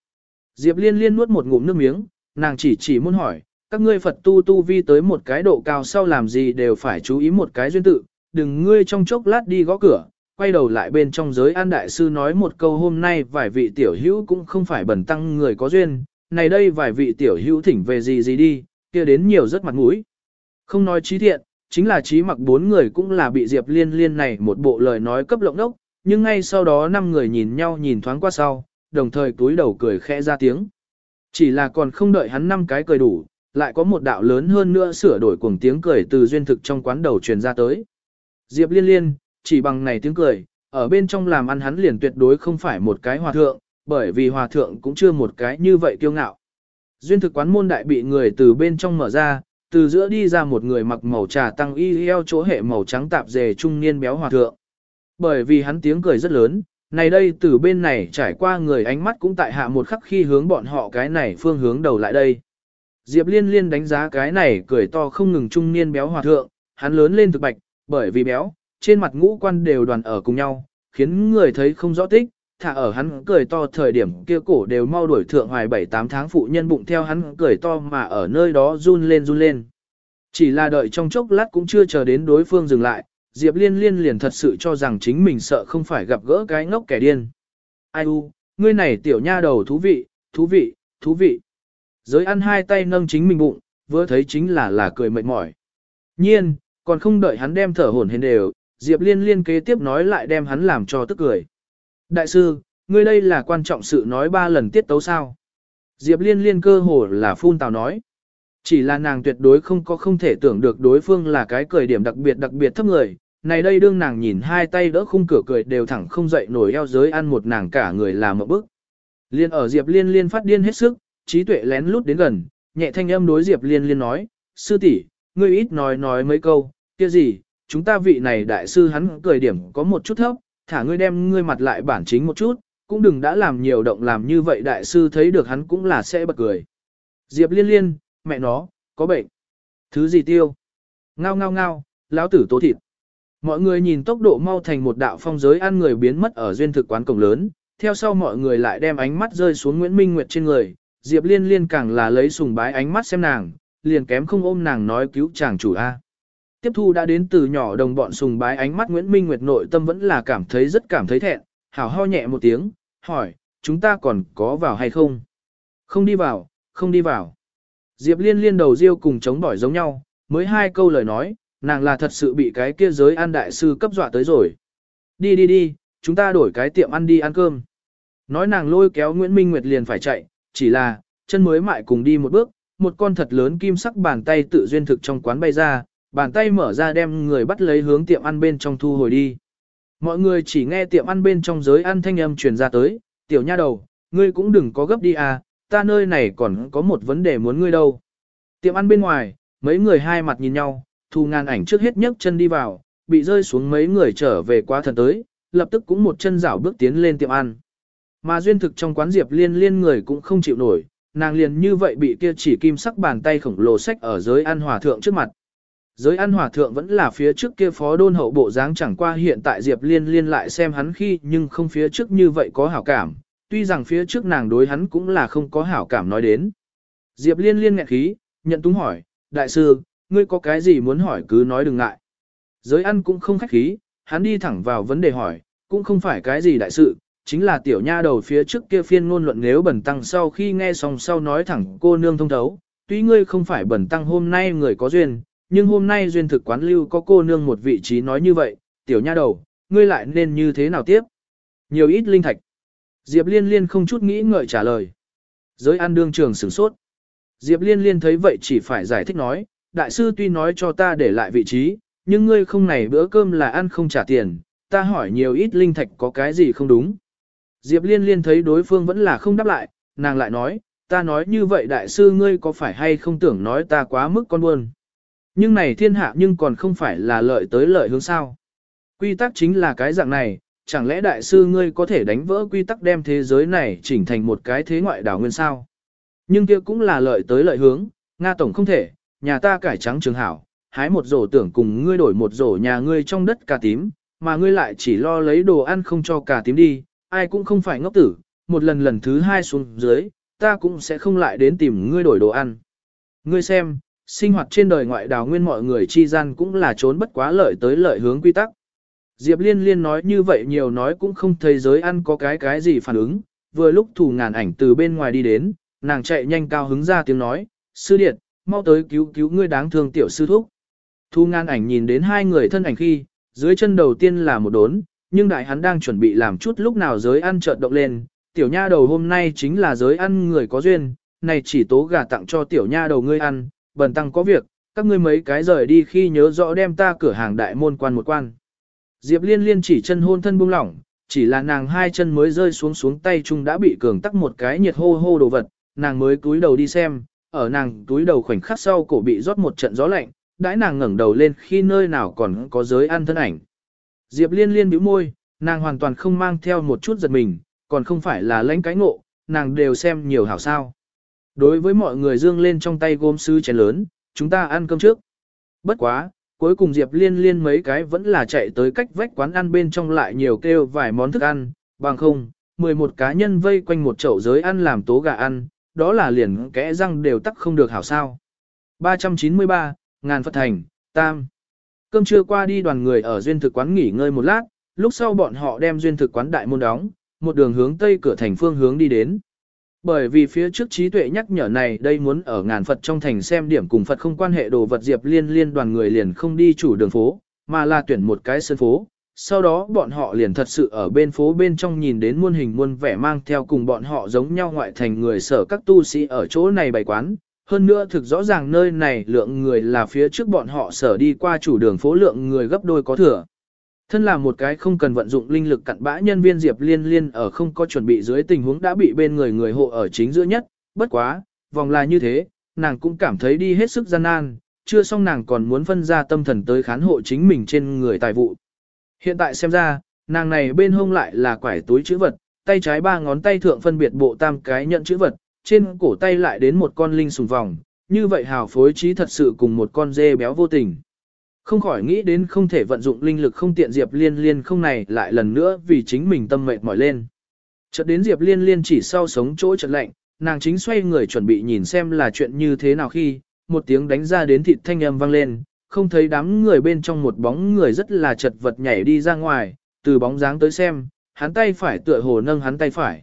Diệp liên liên nuốt một ngụm nước miếng, nàng chỉ chỉ muốn hỏi, các ngươi Phật tu tu vi tới một cái độ cao sau làm gì đều phải chú ý một cái duyên tự, đừng ngươi trong chốc lát đi gõ cửa, quay đầu lại bên trong giới an đại sư nói một câu hôm nay vài vị tiểu hữu cũng không phải bẩn tăng người có duyên, này đây vài vị tiểu hữu thỉnh về gì gì đi, kia đến nhiều rất mặt mũi. Không nói trí thiện, chính là trí mặc bốn người cũng là bị Diệp Liên Liên này một bộ lời nói cấp lộng đốc, nhưng ngay sau đó năm người nhìn nhau nhìn thoáng qua sau, đồng thời túi đầu cười khẽ ra tiếng. Chỉ là còn không đợi hắn năm cái cười đủ, lại có một đạo lớn hơn nữa sửa đổi cuồng tiếng cười từ duyên thực trong quán đầu truyền ra tới. Diệp liên liên, chỉ bằng này tiếng cười, ở bên trong làm ăn hắn liền tuyệt đối không phải một cái hòa thượng, bởi vì hòa thượng cũng chưa một cái như vậy kiêu ngạo. Duyên thực quán môn đại bị người từ bên trong mở ra, từ giữa đi ra một người mặc màu trà tăng y eo chỗ hệ màu trắng tạp dề trung niên béo hòa thượng. Bởi vì hắn tiếng cười rất lớn, này đây từ bên này trải qua người ánh mắt cũng tại hạ một khắc khi hướng bọn họ cái này phương hướng đầu lại đây. Diệp liên liên đánh giá cái này cười to không ngừng trung niên béo hòa thượng, hắn lớn lên thực bạch, bởi vì béo, trên mặt ngũ quan đều đoàn ở cùng nhau, khiến người thấy không rõ tích, thả ở hắn cười to thời điểm kia cổ đều mau đuổi thượng hoài 7-8 tháng phụ nhân bụng theo hắn cười to mà ở nơi đó run lên run lên. Chỉ là đợi trong chốc lát cũng chưa chờ đến đối phương dừng lại, Diệp Liên Liên liền thật sự cho rằng chính mình sợ không phải gặp gỡ cái ngốc kẻ điên. Ai u, ngươi này tiểu nha đầu thú vị, thú vị, thú vị. Giới ăn hai tay nâng chính mình bụng, vừa thấy chính là là cười mệt mỏi. Nhiên, còn không đợi hắn đem thở hổn hển đều, Diệp Liên liên kế tiếp nói lại đem hắn làm cho tức cười. Đại sư, ngươi đây là quan trọng sự nói ba lần tiết tấu sao. Diệp Liên liên cơ hồ là phun tào nói. Chỉ là nàng tuyệt đối không có không thể tưởng được đối phương là cái cười điểm đặc biệt đặc biệt thấp người. Này đây đương nàng nhìn hai tay đỡ khung cửa cười đều thẳng không dậy nổi eo giới ăn một nàng cả người làm một bức. Liên ở Diệp Liên liên phát điên hết sức, trí tuệ lén lút đến gần, nhẹ thanh âm đối Diệp Liên liên nói, sư tỷ, ngươi ít nói nói mấy câu, kia gì, chúng ta vị này đại sư hắn cười điểm có một chút thấp, thả ngươi đem ngươi mặt lại bản chính một chút, cũng đừng đã làm nhiều động làm như vậy đại sư thấy được hắn cũng là sẽ bật cười. Diệp liên liên, mẹ nó, có bệnh. Thứ gì tiêu? Ngao ngao ngao, lão tử tố thịt. Mọi người nhìn tốc độ mau thành một đạo phong giới ăn người biến mất ở duyên thực quán cổng lớn, theo sau mọi người lại đem ánh mắt rơi xuống Nguyễn Minh Nguyệt trên người, Diệp Liên Liên càng là lấy sùng bái ánh mắt xem nàng, liền kém không ôm nàng nói cứu chàng chủ A. Tiếp thu đã đến từ nhỏ đồng bọn sùng bái ánh mắt Nguyễn Minh Nguyệt nội tâm vẫn là cảm thấy rất cảm thấy thẹn, hảo ho nhẹ một tiếng, hỏi, chúng ta còn có vào hay không? Không đi vào, không đi vào. Diệp liên liên đầu riêu cùng chống bỏi giống nhau, mới hai câu lời nói, nàng là thật sự bị cái kia giới an đại sư cấp dọa tới rồi. Đi đi đi, chúng ta đổi cái tiệm ăn đi ăn cơm. Nói nàng lôi kéo Nguyễn Minh Nguyệt liền phải chạy, chỉ là, chân mới mại cùng đi một bước, một con thật lớn kim sắc bàn tay tự duyên thực trong quán bay ra, bàn tay mở ra đem người bắt lấy hướng tiệm ăn bên trong thu hồi đi. Mọi người chỉ nghe tiệm ăn bên trong giới ăn thanh âm truyền ra tới, tiểu nha đầu, ngươi cũng đừng có gấp đi à, ta nơi này còn có một vấn đề muốn ngươi đâu. Tiệm ăn bên ngoài, mấy người hai mặt nhìn nhau, thu ngàn ảnh trước hết nhấc chân đi vào, bị rơi xuống mấy người trở về quá thần tới, lập tức cũng một chân rảo bước tiến lên tiệm ăn. Mà duyên thực trong quán Diệp Liên liên người cũng không chịu nổi, nàng liền như vậy bị kia chỉ kim sắc bàn tay khổng lồ sách ở giới ăn hòa thượng trước mặt. Giới ăn hòa thượng vẫn là phía trước kia phó đôn hậu bộ dáng chẳng qua hiện tại Diệp Liên liên lại xem hắn khi nhưng không phía trước như vậy có hảo cảm, tuy rằng phía trước nàng đối hắn cũng là không có hảo cảm nói đến. Diệp Liên liên nghẹn khí, nhận túng hỏi, đại sư, ngươi có cái gì muốn hỏi cứ nói đừng ngại. Giới ăn cũng không khách khí, hắn đi thẳng vào vấn đề hỏi, cũng không phải cái gì đại sự, chính là tiểu nha đầu phía trước kia phiên ngôn luận nếu bẩn tăng sau khi nghe xong sau nói thẳng cô nương thông thấu, tuy ngươi không phải bẩn tăng hôm nay người có duyên, nhưng hôm nay duyên thực quán lưu có cô nương một vị trí nói như vậy, tiểu nha đầu, ngươi lại nên như thế nào tiếp? Nhiều ít linh thạch. Diệp liên liên không chút nghĩ ngợi trả lời. Giới an đương trường sửng sốt. Diệp liên liên thấy vậy chỉ phải giải thích nói, đại sư tuy nói cho ta để lại vị trí, nhưng ngươi không này bữa cơm là ăn không trả tiền, ta hỏi nhiều ít linh thạch có cái gì không đúng. Diệp liên liên thấy đối phương vẫn là không đáp lại, nàng lại nói, ta nói như vậy đại sư ngươi có phải hay không tưởng nói ta quá mức con buồn. Nhưng này thiên hạ nhưng còn không phải là lợi tới lợi hướng sao. Quy tắc chính là cái dạng này, chẳng lẽ đại sư ngươi có thể đánh vỡ quy tắc đem thế giới này chỉnh thành một cái thế ngoại đảo nguyên sao? Nhưng kia cũng là lợi tới lợi hướng, Nga Tổng không thể, nhà ta cải trắng trường hảo, hái một rổ tưởng cùng ngươi đổi một rổ nhà ngươi trong đất cà tím, mà ngươi lại chỉ lo lấy đồ ăn không cho cà tím đi, ai cũng không phải ngốc tử, một lần lần thứ hai xuống dưới, ta cũng sẽ không lại đến tìm ngươi đổi đồ ăn. Ngươi xem, sinh hoạt trên đời ngoại đào nguyên mọi người chi gian cũng là trốn bất quá lợi tới lợi hướng quy tắc. Diệp Liên Liên nói như vậy nhiều nói cũng không thấy giới ăn có cái cái gì phản ứng, vừa lúc thủ ngàn ảnh từ bên ngoài đi đến, nàng chạy nhanh cao hứng ra tiếng nói, sư điện, mau tới cứu cứu ngươi đáng thương tiểu sư thúc. Thu ngàn ảnh nhìn đến hai người thân ảnh khi, dưới chân đầu tiên là một đốn, nhưng đại hắn đang chuẩn bị làm chút lúc nào giới ăn chợt động lên, tiểu nha đầu hôm nay chính là giới ăn người có duyên, này chỉ tố gà tặng cho tiểu nha đầu ngươi ăn, bần tăng có việc, các ngươi mấy cái rời đi khi nhớ rõ đem ta cửa hàng đại môn quan một quan. Diệp liên liên chỉ chân hôn thân buông lỏng, chỉ là nàng hai chân mới rơi xuống xuống tay chung đã bị cường tắc một cái nhiệt hô hô đồ vật, nàng mới cúi đầu đi xem, ở nàng túi đầu khoảnh khắc sau cổ bị rót một trận gió lạnh, đãi nàng ngẩng đầu lên khi nơi nào còn có giới ăn thân ảnh. Diệp liên liên bĩu môi, nàng hoàn toàn không mang theo một chút giật mình, còn không phải là lãnh cái ngộ, nàng đều xem nhiều hảo sao. Đối với mọi người dương lên trong tay gôm sứ chén lớn, chúng ta ăn cơm trước. Bất quá, cuối cùng Diệp liên liên mấy cái vẫn là chạy tới cách vách quán ăn bên trong lại nhiều kêu vài món thức ăn, bằng không, 11 cá nhân vây quanh một chậu giới ăn làm tố gà ăn, đó là liền kẽ răng đều tắc không được hảo sao. 393, ngàn Phật thành, tam. Cơm trưa qua đi đoàn người ở duyên thực quán nghỉ ngơi một lát, lúc sau bọn họ đem duyên thực quán đại môn đóng, một đường hướng tây cửa thành phương hướng đi đến. Bởi vì phía trước trí tuệ nhắc nhở này đây muốn ở ngàn Phật trong thành xem điểm cùng Phật không quan hệ đồ vật diệp liên liên đoàn người liền không đi chủ đường phố, mà là tuyển một cái sân phố. Sau đó bọn họ liền thật sự ở bên phố bên trong nhìn đến muôn hình muôn vẻ mang theo cùng bọn họ giống nhau ngoại thành người sở các tu sĩ ở chỗ này bày quán, hơn nữa thực rõ ràng nơi này lượng người là phía trước bọn họ sở đi qua chủ đường phố lượng người gấp đôi có thừa. Thân là một cái không cần vận dụng linh lực cặn bã nhân viên Diệp Liên Liên ở không có chuẩn bị dưới tình huống đã bị bên người người hộ ở chính giữa nhất, bất quá, vòng là như thế, nàng cũng cảm thấy đi hết sức gian nan, chưa xong nàng còn muốn phân ra tâm thần tới khán hộ chính mình trên người tài vụ. Hiện tại xem ra, nàng này bên hông lại là quải túi chữ vật, tay trái ba ngón tay thượng phân biệt bộ tam cái nhận chữ vật, trên cổ tay lại đến một con linh sùng vòng, như vậy hào phối trí thật sự cùng một con dê béo vô tình. Không khỏi nghĩ đến không thể vận dụng linh lực không tiện Diệp Liên Liên không này lại lần nữa vì chính mình tâm mệt mỏi lên. Chợt đến Diệp Liên Liên chỉ sau sống chỗ chợt lạnh, nàng chính xoay người chuẩn bị nhìn xem là chuyện như thế nào khi, một tiếng đánh ra đến thịt thanh âm vang lên, không thấy đám người bên trong một bóng người rất là chật vật nhảy đi ra ngoài, từ bóng dáng tới xem, hắn tay phải tựa hồ nâng hắn tay phải.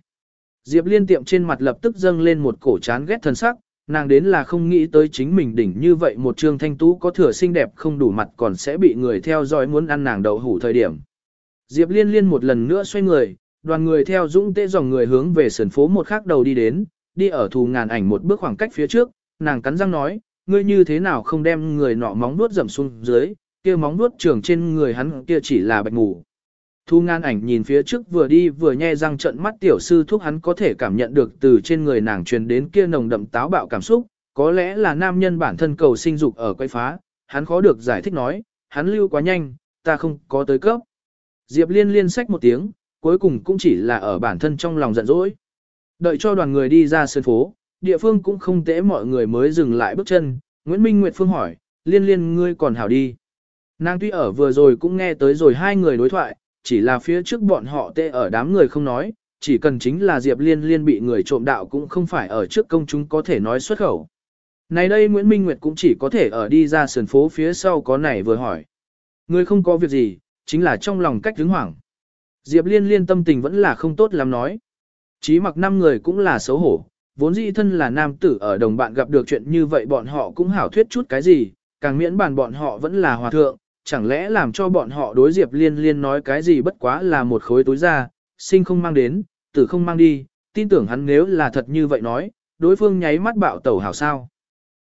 Diệp Liên tiệm trên mặt lập tức dâng lên một cổ chán ghét thần sắc, nàng đến là không nghĩ tới chính mình đỉnh như vậy một trương thanh tú có thừa xinh đẹp không đủ mặt còn sẽ bị người theo dõi muốn ăn nàng đậu hủ thời điểm. Diệp Liên Liên một lần nữa xoay người, đoàn người theo dũng tế dòng người hướng về sườn phố một khắc đầu đi đến, đi ở thù ngàn ảnh một bước khoảng cách phía trước, nàng cắn răng nói, ngươi như thế nào không đem người nọ móng nuốt dầm xuống dưới, kia móng nuốt trường trên người hắn kia chỉ là bạch ngủ. Thu ngan ảnh nhìn phía trước vừa đi vừa nhe răng trận mắt tiểu sư thuốc hắn có thể cảm nhận được từ trên người nàng truyền đến kia nồng đậm táo bạo cảm xúc, có lẽ là nam nhân bản thân cầu sinh dục ở quay phá, hắn khó được giải thích nói, hắn lưu quá nhanh, ta không có tới cấp. Diệp liên liên sách một tiếng, cuối cùng cũng chỉ là ở bản thân trong lòng giận dỗi. Đợi cho đoàn người đi ra sân phố, địa phương cũng không tễ mọi người mới dừng lại bước chân, Nguyễn Minh Nguyệt Phương hỏi, liên liên ngươi còn hảo đi. Nàng tuy ở vừa rồi cũng nghe tới rồi hai người đối thoại, chỉ là phía trước bọn họ tê ở đám người không nói, chỉ cần chính là Diệp Liên Liên bị người trộm đạo cũng không phải ở trước công chúng có thể nói xuất khẩu. Này đây Nguyễn Minh Nguyệt cũng chỉ có thể ở đi ra sườn phố phía sau có này vừa hỏi. Người không có việc gì, chính là trong lòng cách đứng hoảng. Diệp Liên Liên tâm tình vẫn là không tốt lắm nói. Chí mặc năm người cũng là xấu hổ, vốn dĩ thân là nam tử ở đồng bạn gặp được chuyện như vậy bọn họ cũng hảo thuyết chút cái gì, càng miễn bàn bọn họ vẫn là hòa thượng, chẳng lẽ làm cho bọn họ đối Diệp Liên Liên nói cái gì bất quá là một khối túi ra, sinh không mang đến, tử không mang đi, tin tưởng hắn nếu là thật như vậy nói, đối phương nháy mắt bạo tẩu hảo sao.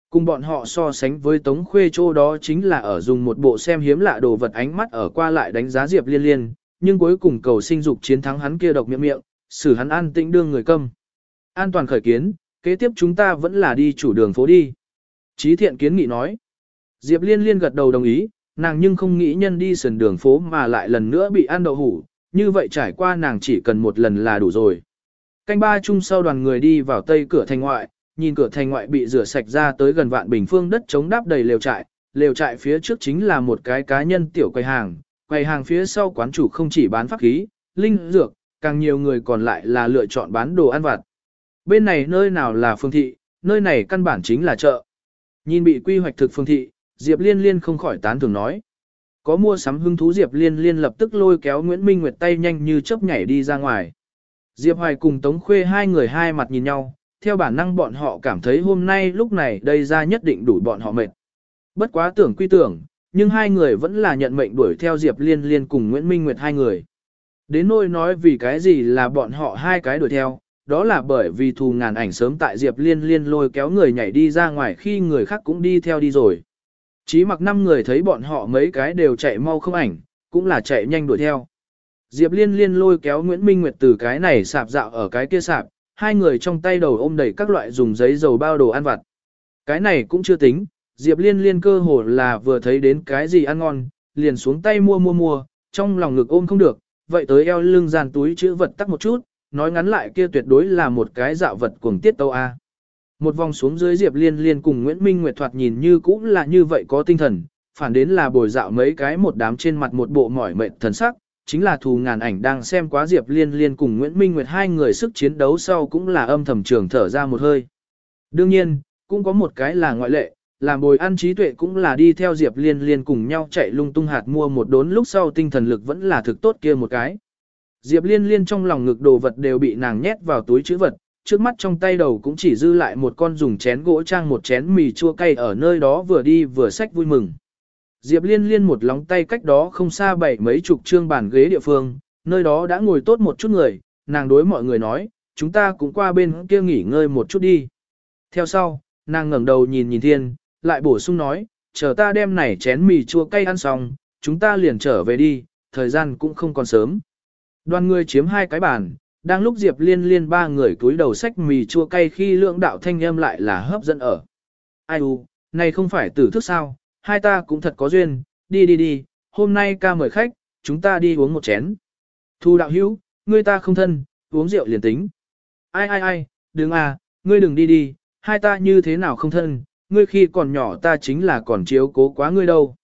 Cùng bọn họ so sánh với Tống Khuê Châu đó chính là ở dùng một bộ xem hiếm lạ đồ vật ánh mắt ở qua lại đánh giá Diệp Liên Liên, nhưng cuối cùng cầu sinh dục chiến thắng hắn kia độc miệng miệng, xử hắn an tĩnh đương người câm. An toàn khởi kiến, kế tiếp chúng ta vẫn là đi chủ đường phố đi. Chí thiện kiến nghị nói. Diệp Liên Liên gật đầu đồng ý, nàng nhưng không nghĩ nhân đi sườn đường phố mà lại lần nữa bị ăn đậu hủ, như vậy trải qua nàng chỉ cần một lần là đủ rồi. Canh ba chung sau đoàn người đi vào tây cửa thành ngoại, nhìn cửa thành ngoại bị rửa sạch ra tới gần vạn bình phương đất chống đáp đầy lều trại, lều trại phía trước chính là một cái cá nhân tiểu quầy hàng, quầy hàng phía sau quán chủ không chỉ bán pháp khí, linh dược, càng nhiều người còn lại là lựa chọn bán đồ ăn vặt. Bên này nơi nào là phương thị, nơi này căn bản chính là chợ. Nhìn bị quy hoạch thực phương thị, Diệp Liên Liên không khỏi tán thường nói. Có mua sắm hứng thú Diệp Liên Liên lập tức lôi kéo Nguyễn Minh Nguyệt tay nhanh như chớp nhảy đi ra ngoài. Diệp Hoài cùng Tống Khuê hai người hai mặt nhìn nhau, theo bản năng bọn họ cảm thấy hôm nay lúc này đây ra nhất định đủ bọn họ mệt. Bất quá tưởng quy tưởng, nhưng hai người vẫn là nhận mệnh đuổi theo Diệp Liên Liên cùng Nguyễn Minh Nguyệt hai người. Đến nỗi nói vì cái gì là bọn họ hai cái đuổi theo, đó là bởi vì thù ngàn ảnh sớm tại Diệp Liên Liên lôi kéo người nhảy đi ra ngoài khi người khác cũng đi theo đi rồi. Chí mặc năm người thấy bọn họ mấy cái đều chạy mau không ảnh, cũng là chạy nhanh đuổi theo. Diệp Liên Liên lôi kéo Nguyễn Minh Nguyệt từ cái này sạp dạo ở cái kia sạp, hai người trong tay đầu ôm đầy các loại dùng giấy dầu bao đồ ăn vặt. Cái này cũng chưa tính, Diệp Liên Liên cơ hồ là vừa thấy đến cái gì ăn ngon, liền xuống tay mua mua mua, trong lòng ngực ôm không được, vậy tới eo lưng dàn túi chữ vật tắc một chút, nói ngắn lại kia tuyệt đối là một cái dạo vật cuồng tiết tâu A. Một vòng xuống dưới Diệp Liên Liên cùng Nguyễn Minh Nguyệt thoạt nhìn như cũng là như vậy có tinh thần, phản đến là bồi dạo mấy cái một đám trên mặt một bộ mỏi mệt thần sắc, chính là thù ngàn ảnh đang xem quá Diệp Liên Liên cùng Nguyễn Minh Nguyệt hai người sức chiến đấu sau cũng là âm thầm trường thở ra một hơi. Đương nhiên, cũng có một cái là ngoại lệ, làm bồi ăn trí tuệ cũng là đi theo Diệp Liên Liên cùng nhau chạy lung tung hạt mua một đốn lúc sau tinh thần lực vẫn là thực tốt kia một cái. Diệp Liên Liên trong lòng ngực đồ vật đều bị nàng nhét vào túi chữ vật, trước mắt trong tay đầu cũng chỉ dư lại một con dùng chén gỗ trang một chén mì chua cay ở nơi đó vừa đi vừa sách vui mừng. Diệp Liên Liên một lóng tay cách đó không xa bảy mấy chục trương bàn ghế địa phương, nơi đó đã ngồi tốt một chút người, nàng đối mọi người nói, chúng ta cũng qua bên kia nghỉ ngơi một chút đi. Theo sau, nàng ngẩng đầu nhìn nhìn thiên, lại bổ sung nói, chờ ta đem này chén mì chua cay ăn xong, chúng ta liền trở về đi, thời gian cũng không còn sớm. Đoàn người chiếm hai cái bàn, đang lúc Diệp Liên Liên ba người túi đầu sách mì chua cay khi lượng đạo thanh âm lại là hấp dẫn ở. Ai u, này không phải tử thức sao, hai ta cũng thật có duyên, đi đi đi, hôm nay ca mời khách, chúng ta đi uống một chén. Thu đạo hữu, ngươi ta không thân, uống rượu liền tính. Ai ai ai, đừng à, ngươi đừng đi đi, hai ta như thế nào không thân, ngươi khi còn nhỏ ta chính là còn chiếu cố quá ngươi đâu.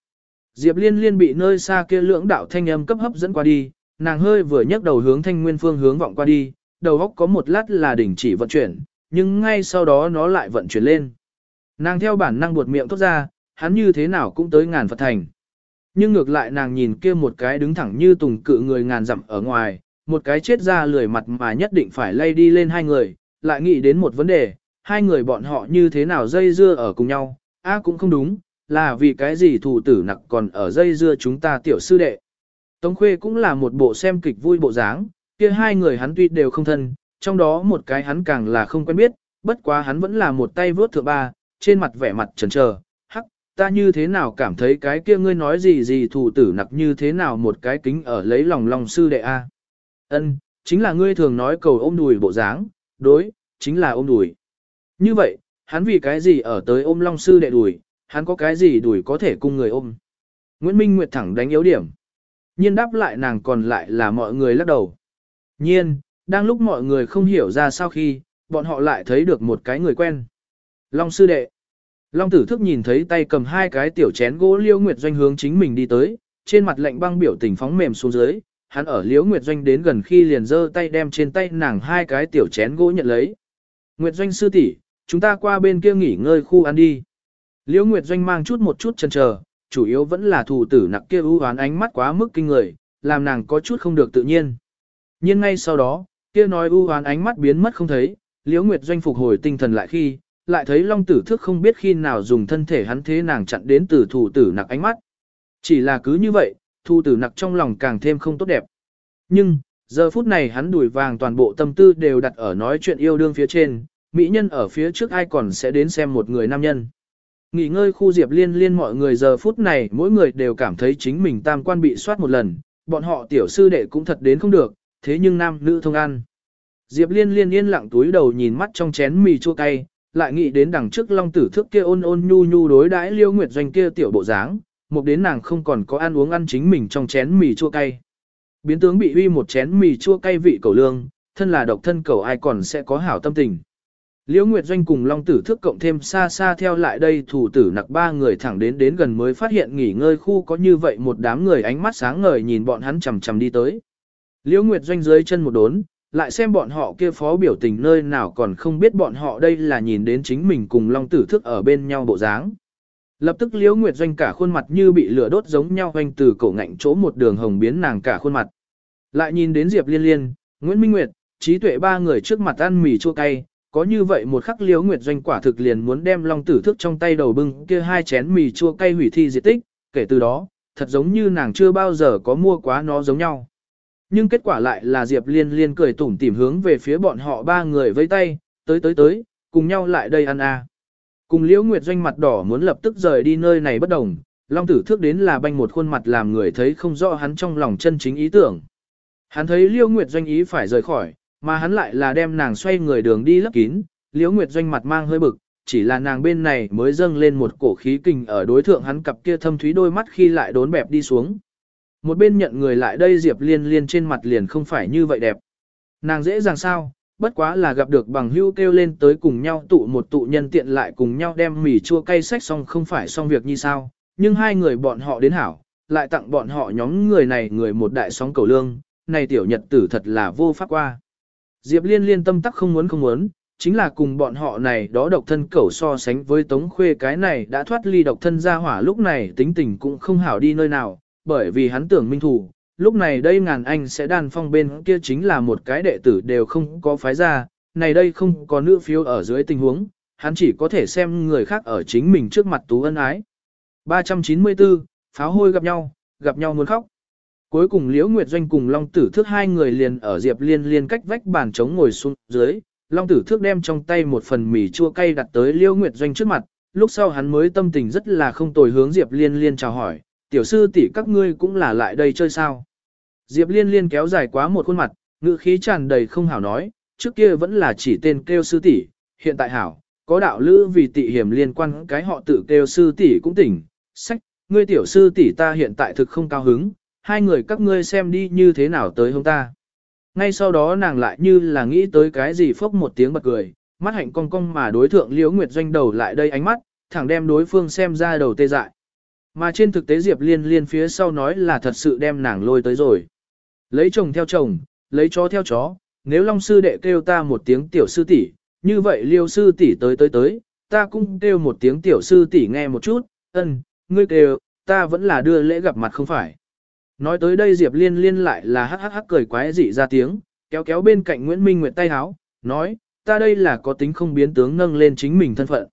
Diệp liên liên bị nơi xa kia lưỡng đạo thanh âm cấp hấp dẫn qua đi, nàng hơi vừa nhấc đầu hướng thanh nguyên phương hướng vọng qua đi, đầu góc có một lát là đình chỉ vận chuyển, nhưng ngay sau đó nó lại vận chuyển lên. Nàng theo bản năng buột miệng thốt ra, hắn như thế nào cũng tới ngàn Phật thành. Nhưng ngược lại nàng nhìn kia một cái đứng thẳng như tùng cự người ngàn dặm ở ngoài, một cái chết ra lười mặt mà nhất định phải lay đi lên hai người, lại nghĩ đến một vấn đề, hai người bọn họ như thế nào dây dưa ở cùng nhau, a à cũng không đúng, là vì cái gì thủ tử nặc còn ở dây dưa chúng ta tiểu sư đệ. Tống Khuê cũng là một bộ xem kịch vui bộ dáng, kia hai người hắn tuy đều không thân, trong đó một cái hắn càng là không quen biết, bất quá hắn vẫn là một tay vớt thượng ba, trên mặt vẻ mặt trần trờ, hắc, ta như thế nào cảm thấy cái kia ngươi nói gì gì thủ tử nặc như thế nào một cái kính ở lấy lòng lòng sư đệ a. Ân, chính là ngươi thường nói cầu ôm đùi bộ dáng, đối, chính là ôm đùi. Như vậy, hắn vì cái gì ở tới ôm long sư đệ đùi, hắn có cái gì đùi có thể cung người ôm. Nguyễn Minh Nguyệt thẳng đánh yếu điểm. Nhiên đáp lại nàng còn lại là mọi người lắc đầu. Nhiên, đang lúc mọi người không hiểu ra sao khi, bọn họ lại thấy được một cái người quen. Long sư đệ. Long tử thức nhìn thấy tay cầm hai cái tiểu chén gỗ liêu nguyệt doanh hướng chính mình đi tới, trên mặt lạnh băng biểu tình phóng mềm xuống dưới, hắn ở liễu nguyệt doanh đến gần khi liền giơ tay đem trên tay nàng hai cái tiểu chén gỗ nhận lấy. Nguyệt doanh sư tỷ, chúng ta qua bên kia nghỉ ngơi khu ăn đi. Liễu nguyệt doanh mang chút một chút chần chờ, chủ yếu vẫn là thủ tử nặc kia ưu hoán ánh mắt quá mức kinh người, làm nàng có chút không được tự nhiên. Nhưng ngay sau đó, kia nói ưu hoán ánh mắt biến mất không thấy, Liễu Nguyệt Doanh phục hồi tinh thần lại khi, lại thấy Long Tử Thức không biết khi nào dùng thân thể hắn thế nàng chặn đến từ thủ tử nặc ánh mắt. Chỉ là cứ như vậy, thủ tử nặc trong lòng càng thêm không tốt đẹp. Nhưng, giờ phút này hắn đuổi vàng toàn bộ tâm tư đều đặt ở nói chuyện yêu đương phía trên, mỹ nhân ở phía trước ai còn sẽ đến xem một người nam nhân. Nghỉ ngơi khu Diệp Liên Liên mọi người giờ phút này mỗi người đều cảm thấy chính mình tam quan bị soát một lần, bọn họ tiểu sư đệ cũng thật đến không được, thế nhưng nam nữ thông ăn. Diệp Liên Liên yên lặng túi đầu nhìn mắt trong chén mì chua cay, lại nghĩ đến đằng trước long tử thước kia ôn ôn nhu nhu đối đãi liêu nguyệt doanh kia tiểu bộ dáng, một đến nàng không còn có ăn uống ăn chính mình trong chén mì chua cay. Biến tướng bị uy một chén mì chua cay vị cầu lương, thân là độc thân cầu ai còn sẽ có hảo tâm tình. Liễu Nguyệt Doanh cùng Long Tử Thước cộng thêm xa xa theo lại đây thủ tử nặc ba người thẳng đến đến gần mới phát hiện nghỉ ngơi khu có như vậy một đám người ánh mắt sáng ngời nhìn bọn hắn chầm chầm đi tới. Liễu Nguyệt Doanh dưới chân một đốn, lại xem bọn họ kia phó biểu tình nơi nào còn không biết bọn họ đây là nhìn đến chính mình cùng Long Tử Thước ở bên nhau bộ dáng. Lập tức Liễu Nguyệt Doanh cả khuôn mặt như bị lửa đốt giống nhau hoành từ cổ ngạnh chỗ một đường hồng biến nàng cả khuôn mặt. Lại nhìn đến Diệp Liên Liên, Nguyễn Minh Nguyệt, trí tuệ ba người trước mặt ăn mì chua cay, có như vậy một khắc Liễu Nguyệt Doanh quả thực liền muốn đem Long Tử Thức trong tay đầu bưng kia hai chén mì chua cay hủy thi diệt tích, kể từ đó, thật giống như nàng chưa bao giờ có mua quá nó giống nhau. Nhưng kết quả lại là Diệp Liên Liên cười tủm tỉm hướng về phía bọn họ ba người vây tay, tới tới tới, cùng nhau lại đây ăn à. Cùng Liễu Nguyệt Doanh mặt đỏ muốn lập tức rời đi nơi này bất đồng, Long Tử Thước đến là banh một khuôn mặt làm người thấy không rõ hắn trong lòng chân chính ý tưởng. Hắn thấy Liễu Nguyệt Doanh ý phải rời khỏi, mà hắn lại là đem nàng xoay người đường đi lấp kín, Liễu Nguyệt Doanh mặt mang hơi bực, chỉ là nàng bên này mới dâng lên một cổ khí kình ở đối thượng hắn cặp kia thâm thúy đôi mắt khi lại đốn bẹp đi xuống. Một bên nhận người lại đây Diệp Liên Liên trên mặt liền không phải như vậy đẹp. Nàng dễ dàng sao, bất quá là gặp được bằng hưu kêu lên tới cùng nhau tụ một tụ nhân tiện lại cùng nhau đem mì chua cay sách xong không phải xong việc như sao, nhưng hai người bọn họ đến hảo, lại tặng bọn họ nhóm người này người một đại sóng cầu lương, này tiểu nhật tử thật là vô pháp qua. Diệp liên liên tâm tắc không muốn không muốn, chính là cùng bọn họ này đó độc thân cẩu so sánh với tống khuê cái này đã thoát ly độc thân ra hỏa lúc này tính tình cũng không hảo đi nơi nào, bởi vì hắn tưởng minh thủ, lúc này đây ngàn anh sẽ đàn phong bên kia chính là một cái đệ tử đều không có phái ra, này đây không có nữ phiếu ở dưới tình huống, hắn chỉ có thể xem người khác ở chính mình trước mặt tú ân ái. 394, pháo hôi gặp nhau, gặp nhau muốn khóc. Cuối cùng Liễu Nguyệt Doanh cùng Long Tử Thước hai người liền ở Diệp Liên liên cách vách bàn trống ngồi xuống dưới, Long Tử Thước đem trong tay một phần mì chua cay đặt tới Liễu Nguyệt Doanh trước mặt, lúc sau hắn mới tâm tình rất là không tồi hướng Diệp Liên liên chào hỏi, tiểu sư tỷ các ngươi cũng là lại đây chơi sao. Diệp Liên Liên kéo dài quá một khuôn mặt, ngữ khí tràn đầy không hảo nói, trước kia vẫn là chỉ tên kêu sư tỷ, hiện tại hảo, có đạo lữ vì tị hiểm liên quan cái họ tự kêu sư tỷ cũng tỉnh, sách, ngươi tiểu sư tỷ ta hiện tại thực không cao hứng, hai người các ngươi xem đi như thế nào tới hôm ta. Ngay sau đó nàng lại như là nghĩ tới cái gì phốc một tiếng bật cười, mắt hạnh cong cong mà đối thượng Liễu Nguyệt Doanh đầu lại đây ánh mắt, thẳng đem đối phương xem ra đầu tê dại. Mà trên thực tế Diệp Liên Liên phía sau nói là thật sự đem nàng lôi tới rồi. Lấy chồng theo chồng, lấy chó theo chó, nếu Long sư đệ kêu ta một tiếng tiểu sư tỷ, như vậy Liêu sư tỷ tới tới tới, ta cũng kêu một tiếng tiểu sư tỷ nghe một chút, ân, ngươi kêu, ta vẫn là đưa lễ gặp mặt không phải. Nói tới đây Diệp Liên Liên lại là hắc hắc hắc cười quái dị ra tiếng, kéo kéo bên cạnh Nguyễn Minh Nguyệt tay háo, nói, ta đây là có tính không biến tướng nâng lên chính mình thân phận.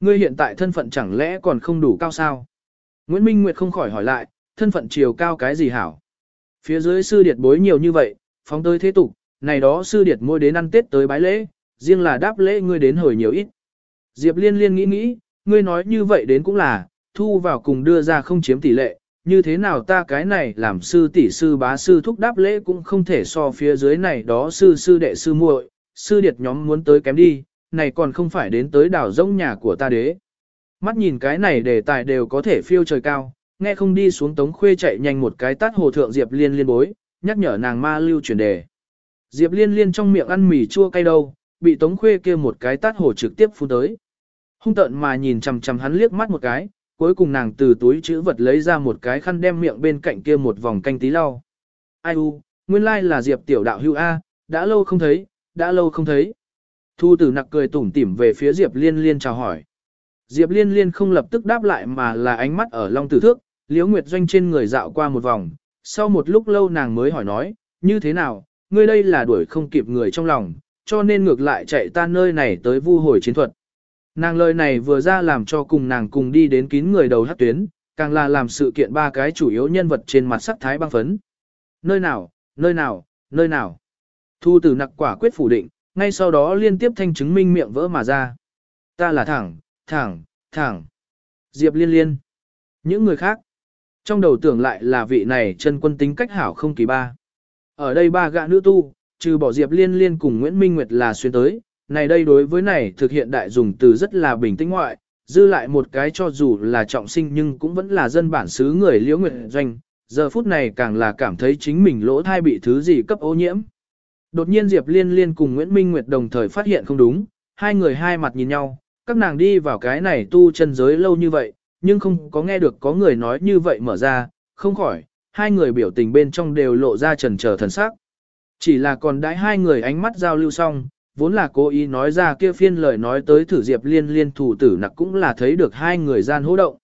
Ngươi hiện tại thân phận chẳng lẽ còn không đủ cao sao? Nguyễn Minh Nguyệt không khỏi hỏi lại, thân phận chiều cao cái gì hảo? Phía dưới sư điệt bối nhiều như vậy, phóng tới thế tục, này đó sư điệt môi đến ăn tết tới bái lễ, riêng là đáp lễ ngươi đến hồi nhiều ít. Diệp liên liên nghĩ nghĩ, ngươi nói như vậy đến cũng là, thu vào cùng đưa ra không chiếm tỷ lệ, như thế nào ta cái này làm sư tỷ sư bá sư thúc đáp lễ cũng không thể so phía dưới này đó sư sư đệ sư muội, sư điệt nhóm muốn tới kém đi, này còn không phải đến tới đảo rỗng nhà của ta đế. Mắt nhìn cái này đề tài đều có thể phiêu trời cao, nghe không đi xuống tống khuê chạy nhanh một cái tát hồ thượng Diệp Liên liên bối, nhắc nhở nàng ma lưu chuyển đề. Diệp Liên liên trong miệng ăn mì chua cay đâu, bị tống khuê kia một cái tát hồ trực tiếp phun tới. Hung tợn mà nhìn chằm chằm hắn liếc mắt một cái, cuối cùng nàng từ túi chữ vật lấy ra một cái khăn đem miệng bên cạnh kia một vòng canh tí lau. Ai u, nguyên lai là Diệp tiểu đạo hưu A, đã lâu không thấy, đã lâu không thấy. Thu tử nặc cười tủm tỉm về phía Diệp liên liên chào hỏi. Diệp liên liên không lập tức đáp lại mà là ánh mắt ở long tử thước, Liễu Nguyệt Doanh trên người dạo qua một vòng, sau một lúc lâu nàng mới hỏi nói, như thế nào, ngươi đây là đuổi không kịp người trong lòng, cho nên ngược lại chạy ta nơi này tới vu hồi chiến thuật. Nàng lời này vừa ra làm cho cùng nàng cùng đi đến kín người đầu hát tuyến, càng là làm sự kiện ba cái chủ yếu nhân vật trên mặt sắc thái băng phấn. Nơi nào, nơi nào, nơi nào. Thu tử nặc quả quyết phủ định, ngay sau đó liên tiếp thanh chứng minh miệng vỡ mà ra. Ta là thẳng, thẳng, thẳng. Diệp liên liên. Những người khác. Trong đầu tưởng lại là vị này chân quân tính cách hảo không kỳ ba. Ở đây ba gã nữ tu, trừ bỏ Diệp Liên Liên cùng Nguyễn Minh Nguyệt là xuyên tới, này đây đối với này thực hiện đại dùng từ rất là bình tĩnh ngoại, dư lại một cái cho dù là trọng sinh nhưng cũng vẫn là dân bản xứ người liễu nguyệt doanh, giờ phút này càng là cảm thấy chính mình lỗ thai bị thứ gì cấp ô nhiễm. Đột nhiên Diệp Liên Liên cùng Nguyễn Minh Nguyệt đồng thời phát hiện không đúng, hai người hai mặt nhìn nhau, các nàng đi vào cái này tu chân giới lâu như vậy, nhưng không có nghe được có người nói như vậy mở ra, không khỏi, hai người biểu tình bên trong đều lộ ra trần trở thần sắc. Chỉ là còn đãi hai người ánh mắt giao lưu xong, vốn là cố ý nói ra kia phiên lời nói tới thử diệp liên liên thủ tử nặc cũng là thấy được hai người gian hỗ động.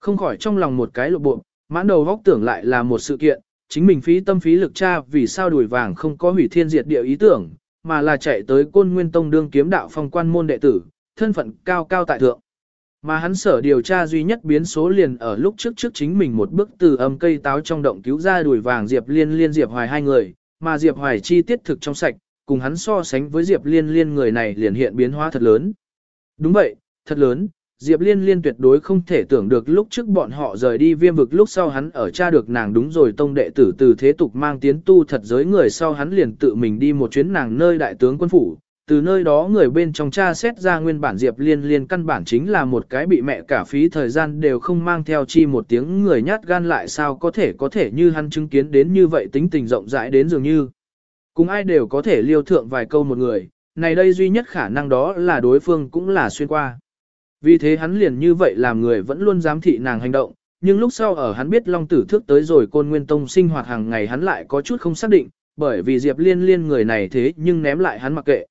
Không khỏi trong lòng một cái lộ bộ, mãn đầu vóc tưởng lại là một sự kiện, chính mình phí tâm phí lực tra vì sao đùi vàng không có hủy thiên diệt địa ý tưởng, mà là chạy tới côn nguyên tông đương kiếm đạo phong quan môn đệ tử, thân phận cao cao tại thượng. Mà hắn sở điều tra duy nhất biến số liền ở lúc trước trước chính mình một bước từ âm cây táo trong động cứu ra đùi vàng Diệp Liên Liên Diệp Hoài hai người, mà Diệp Hoài chi tiết thực trong sạch, cùng hắn so sánh với Diệp Liên Liên người này liền hiện biến hóa thật lớn. Đúng vậy, thật lớn, Diệp Liên Liên tuyệt đối không thể tưởng được lúc trước bọn họ rời đi viêm vực lúc sau hắn ở cha được nàng đúng rồi tông đệ tử từ thế tục mang tiến tu thật giới người sau hắn liền tự mình đi một chuyến nàng nơi đại tướng quân phủ. Từ nơi đó người bên trong cha xét ra nguyên bản Diệp Liên Liên căn bản chính là một cái bị mẹ cả phí thời gian đều không mang theo chi một tiếng người nhát gan lại sao có thể có thể như hắn chứng kiến đến như vậy tính tình rộng rãi đến dường như. Cùng ai đều có thể liêu thượng vài câu một người, này đây duy nhất khả năng đó là đối phương cũng là xuyên qua. Vì thế hắn liền như vậy làm người vẫn luôn giám thị nàng hành động, nhưng lúc sau ở hắn biết Long Tử Thước tới rồi Côn Nguyên Tông sinh hoạt hàng ngày hắn lại có chút không xác định, bởi vì Diệp Liên Liên người này thế nhưng ném lại hắn mặc kệ.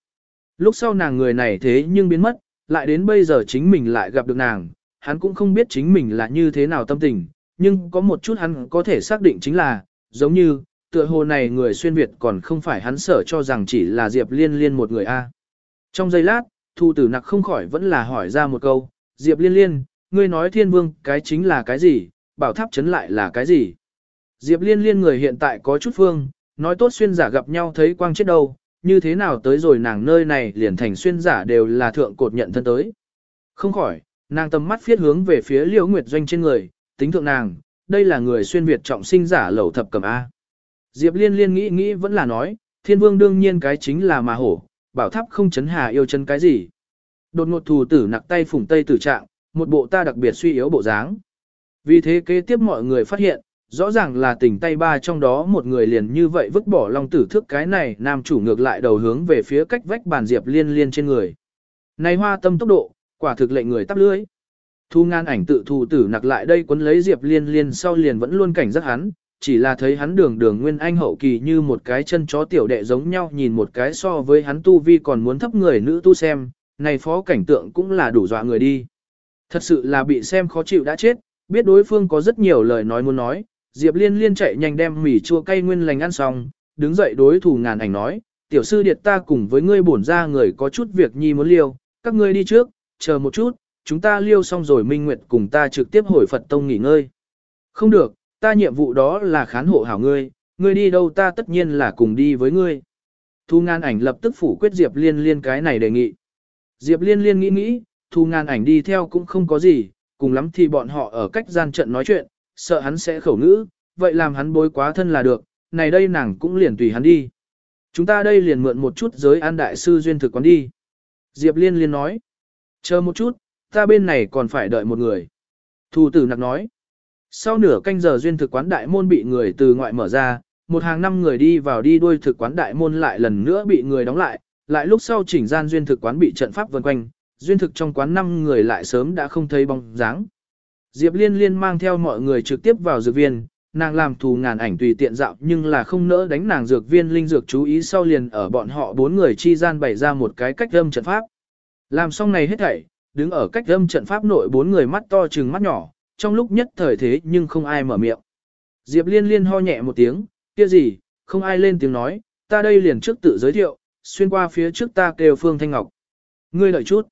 Lúc sau nàng người này thế nhưng biến mất, lại đến bây giờ chính mình lại gặp được nàng, hắn cũng không biết chính mình là như thế nào tâm tình, nhưng có một chút hắn có thể xác định chính là, giống như, tựa hồ này người xuyên Việt còn không phải hắn sở cho rằng chỉ là Diệp Liên Liên một người a. Trong giây lát, Thu tử nặc không khỏi vẫn là hỏi ra một câu, Diệp liên liên, ngươi nói thiên vương cái chính là cái gì, bảo tháp chấn lại là cái gì. Diệp liên liên người hiện tại có chút phương, nói tốt xuyên giả gặp nhau thấy quang chết đâu, như thế nào tới rồi nàng nơi này liền thành xuyên giả đều là thượng cột nhận thân tới. Không khỏi, nàng tầm mắt phiết hướng về phía liễu nguyệt doanh trên người, tính thượng nàng, đây là người xuyên Việt trọng sinh giả lẩu thập cầm A. Diệp liên liên nghĩ nghĩ vẫn là nói, thiên vương đương nhiên cái chính là mà hổ, bảo tháp không chấn hà yêu chân cái gì. Đột ngột thù tử nặc tay phủng tây tử trạng, một bộ ta đặc biệt suy yếu bộ dáng. Vì thế kế tiếp mọi người phát hiện, rõ ràng là tỉnh tay ba trong đó một người liền như vậy vứt bỏ long tử thước cái này nam chủ ngược lại đầu hướng về phía cách vách bàn diệp liên liên trên người. Này hoa tâm tốc độ, quả thực lệnh người tắp lưới. Thu ngan ảnh tự thù tử nặc lại đây quấn lấy diệp liên liên sau liền vẫn luôn cảnh giác hắn, chỉ là thấy hắn đường đường nguyên anh hậu kỳ như một cái chân chó tiểu đệ giống nhau nhìn một cái so với hắn tu vi còn muốn thấp người nữ tu xem, này phó cảnh tượng cũng là đủ dọa người đi. Thật sự là bị xem khó chịu đã chết, biết đối phương có rất nhiều lời nói muốn nói, Diệp Liên liên chạy nhanh đem mì chua cay nguyên lành ăn xong, đứng dậy đối thủ ngàn ảnh nói, tiểu sư điệt ta cùng với ngươi bổn ra người có chút việc nhi muốn liêu, các ngươi đi trước, chờ một chút, chúng ta liêu xong rồi Minh Nguyệt cùng ta trực tiếp hồi Phật Tông nghỉ ngơi. Không được, ta nhiệm vụ đó là khán hộ hảo ngươi, ngươi đi đâu ta tất nhiên là cùng đi với ngươi. Thu ngàn ảnh lập tức phủ quyết Diệp Liên liên cái này đề nghị. Diệp Liên liên nghĩ nghĩ, thu ngàn ảnh đi theo cũng không có gì, cùng lắm thì bọn họ ở cách gian trận nói chuyện, sợ hắn sẽ khẩu ngữ, vậy làm hắn bối quá thân là được, này đây nàng cũng liền tùy hắn đi. Chúng ta đây liền mượn một chút giới an đại sư duyên thực quán đi. Diệp Liên liên nói, chờ một chút, ta bên này còn phải đợi một người. Thu tử nặc nói, sau nửa canh giờ duyên thực quán đại môn bị người từ ngoại mở ra, một hàng năm người đi vào đi đuôi thực quán đại môn lại lần nữa bị người đóng lại, lại lúc sau chỉnh gian duyên thực quán bị trận pháp vần quanh, duyên thực trong quán năm người lại sớm đã không thấy bóng dáng. Diệp Liên Liên mang theo mọi người trực tiếp vào dược viên, nàng làm thù ngàn ảnh tùy tiện dạo nhưng là không nỡ đánh nàng dược viên linh dược chú ý sau liền ở bọn họ bốn người chi gian bày ra một cái cách âm trận pháp. Làm xong này hết thảy, đứng ở cách âm trận pháp nội bốn người mắt to trừng mắt nhỏ, trong lúc nhất thời thế nhưng không ai mở miệng. Diệp Liên Liên ho nhẹ một tiếng, kia gì, không ai lên tiếng nói, ta đây liền trước tự giới thiệu, xuyên qua phía trước ta kêu Phương Thanh Ngọc. Ngươi đợi chút.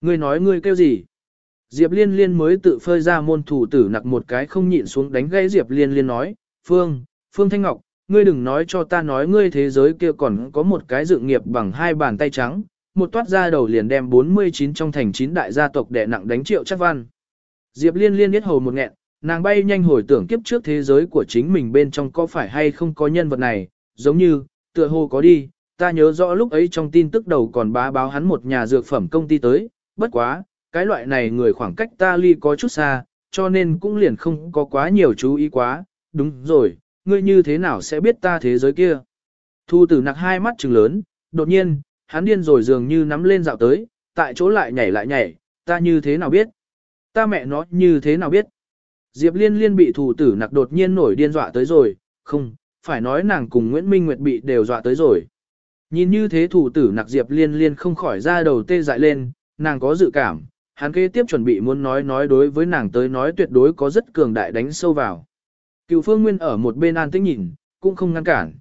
Ngươi nói ngươi kêu gì? Diệp Liên Liên mới tự phơi ra môn thủ tử nặc một cái không nhịn xuống đánh gãy Diệp Liên Liên nói, Phương, Phương Thanh Ngọc, ngươi đừng nói cho ta nói ngươi thế giới kia còn có một cái dự nghiệp bằng hai bàn tay trắng, một toát ra đầu liền đem 49 trong thành chín đại gia tộc đệ nặng đánh triệu chắc văn. Diệp Liên Liên biết hầu một nghẹn, nàng bay nhanh hồi tưởng kiếp trước thế giới của chính mình bên trong có phải hay không có nhân vật này, giống như, tựa hồ có đi, ta nhớ rõ lúc ấy trong tin tức đầu còn bá báo hắn một nhà dược phẩm công ty tới, bất quá, cái loại này người khoảng cách ta ly có chút xa, cho nên cũng liền không có quá nhiều chú ý quá, đúng rồi, ngươi như thế nào sẽ biết ta thế giới kia. Thu tử nặc hai mắt trừng lớn, đột nhiên, hắn điên rồi dường như nắm lên dạo tới, tại chỗ lại nhảy lại nhảy, ta như thế nào biết? Ta mẹ nó như thế nào biết? Diệp Liên Liên bị thủ tử nặc đột nhiên nổi điên dọa tới rồi, không, phải nói nàng cùng Nguyễn Minh Nguyệt bị đều dọa tới rồi. Nhìn như thế thủ tử nặc Diệp Liên Liên không khỏi ra đầu tê dại lên, nàng có dự cảm, hắn kế tiếp chuẩn bị muốn nói nói đối với nàng tới nói tuyệt đối có rất cường đại đánh sâu vào. Cựu phương nguyên ở một bên an tĩnh nhìn, cũng không ngăn cản.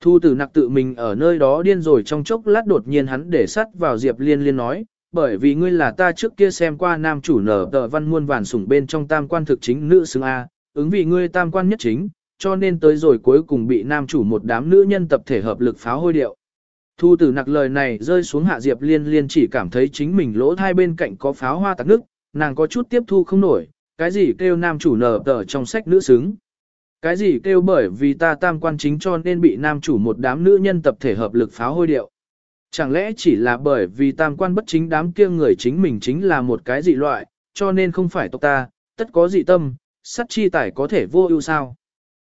Thu tử nặc tự mình ở nơi đó điên rồi trong chốc lát đột nhiên hắn để sắt vào Diệp Liên Liên nói, bởi vì ngươi là ta trước kia xem qua nam chủ nở tờ văn muôn vàn sủng bên trong tam quan thực chính nữ xứng A, ứng vì ngươi tam quan nhất chính, cho nên tới rồi cuối cùng bị nam chủ một đám nữ nhân tập thể hợp lực pháo hôi điệu. Thu tử nặc lời này rơi xuống hạ Diệp Liên Liên chỉ cảm thấy chính mình lỗ hai bên cạnh có pháo hoa tạc nước, nàng có chút tiếp thu không nổi, cái gì kêu nam chủ nở tờ trong sách nữ xứng. Cái gì kêu bởi vì ta tam quan chính cho nên bị nam chủ một đám nữ nhân tập thể hợp lực pháo hôi điệu. Chẳng lẽ chỉ là bởi vì tam quan bất chính đám kia người chính mình chính là một cái dị loại, cho nên không phải tộc ta, tất có dị tâm, sắt chi tải có thể vô ưu sao.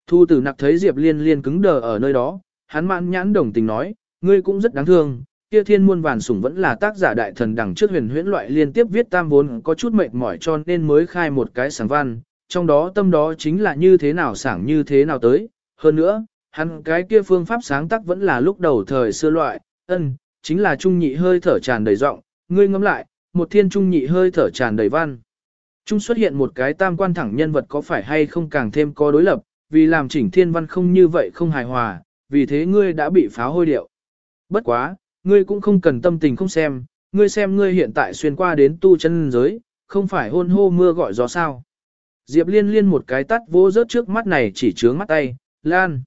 Thu tử nặc thấy Diệp Liên Liên cứng đờ ở nơi đó, hắn mãn nhãn đồng tình nói, ngươi cũng rất đáng thương, kia thiên muôn vàn sủng vẫn là tác giả đại thần đằng trước huyền huyễn loại liên tiếp viết tam vốn có chút mệt mỏi cho nên mới khai một cái sáng văn, trong đó tâm đó chính là như thế nào sảng như thế nào tới, hơn nữa, hắn cái kia phương pháp sáng tác vẫn là lúc đầu thời xưa loại, ân, chính là trung nhị hơi thở tràn đầy rộng, ngươi ngẫm lại, một thiên trung nhị hơi thở tràn đầy văn. Trung xuất hiện một cái tam quan thẳng nhân vật có phải hay không càng thêm có đối lập, vì làm chỉnh thiên văn không như vậy không hài hòa, vì thế ngươi đã bị phá hôi điệu. Bất quá, ngươi cũng không cần tâm tình không xem, ngươi xem ngươi hiện tại xuyên qua đến tu chân giới, không phải hôn hô mưa gọi gió sao. Diệp liên liên một cái tắt vô rớt trước mắt này chỉ trướng mắt tay, Lan.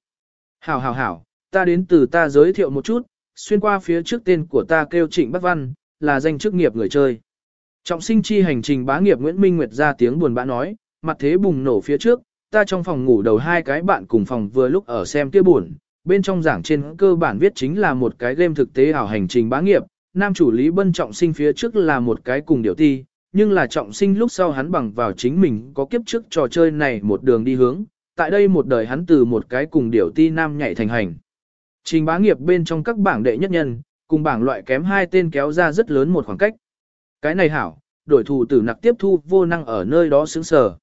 Hảo hảo hảo, ta đến từ ta giới thiệu một chút, xuyên qua phía trước tên của ta kêu Trịnh Bắc Văn, là danh chức nghiệp người chơi. Trọng sinh chi hành trình bá nghiệp Nguyễn Minh Nguyệt ra tiếng buồn bã nói, mặt thế bùng nổ phía trước, ta trong phòng ngủ đầu hai cái bạn cùng phòng vừa lúc ở xem kia buồn, bên trong giảng trên cơ bản viết chính là một cái game thực tế ảo hành trình bá nghiệp, nam chủ Lý Bân trọng sinh phía trước là một cái cùng điều ti, nhưng là trọng sinh lúc sau hắn bằng vào chính mình có kiếp trước trò chơi này một đường đi hướng, tại đây một đời hắn từ một cái cùng điều ti nam nhảy thành hành. Trình bá nghiệp bên trong các bảng đệ nhất nhân, cùng bảng loại kém hai tên kéo ra rất lớn một khoảng cách. Cái này hảo, đổi thủ tử nặc tiếp thu vô năng ở nơi đó sướng sở.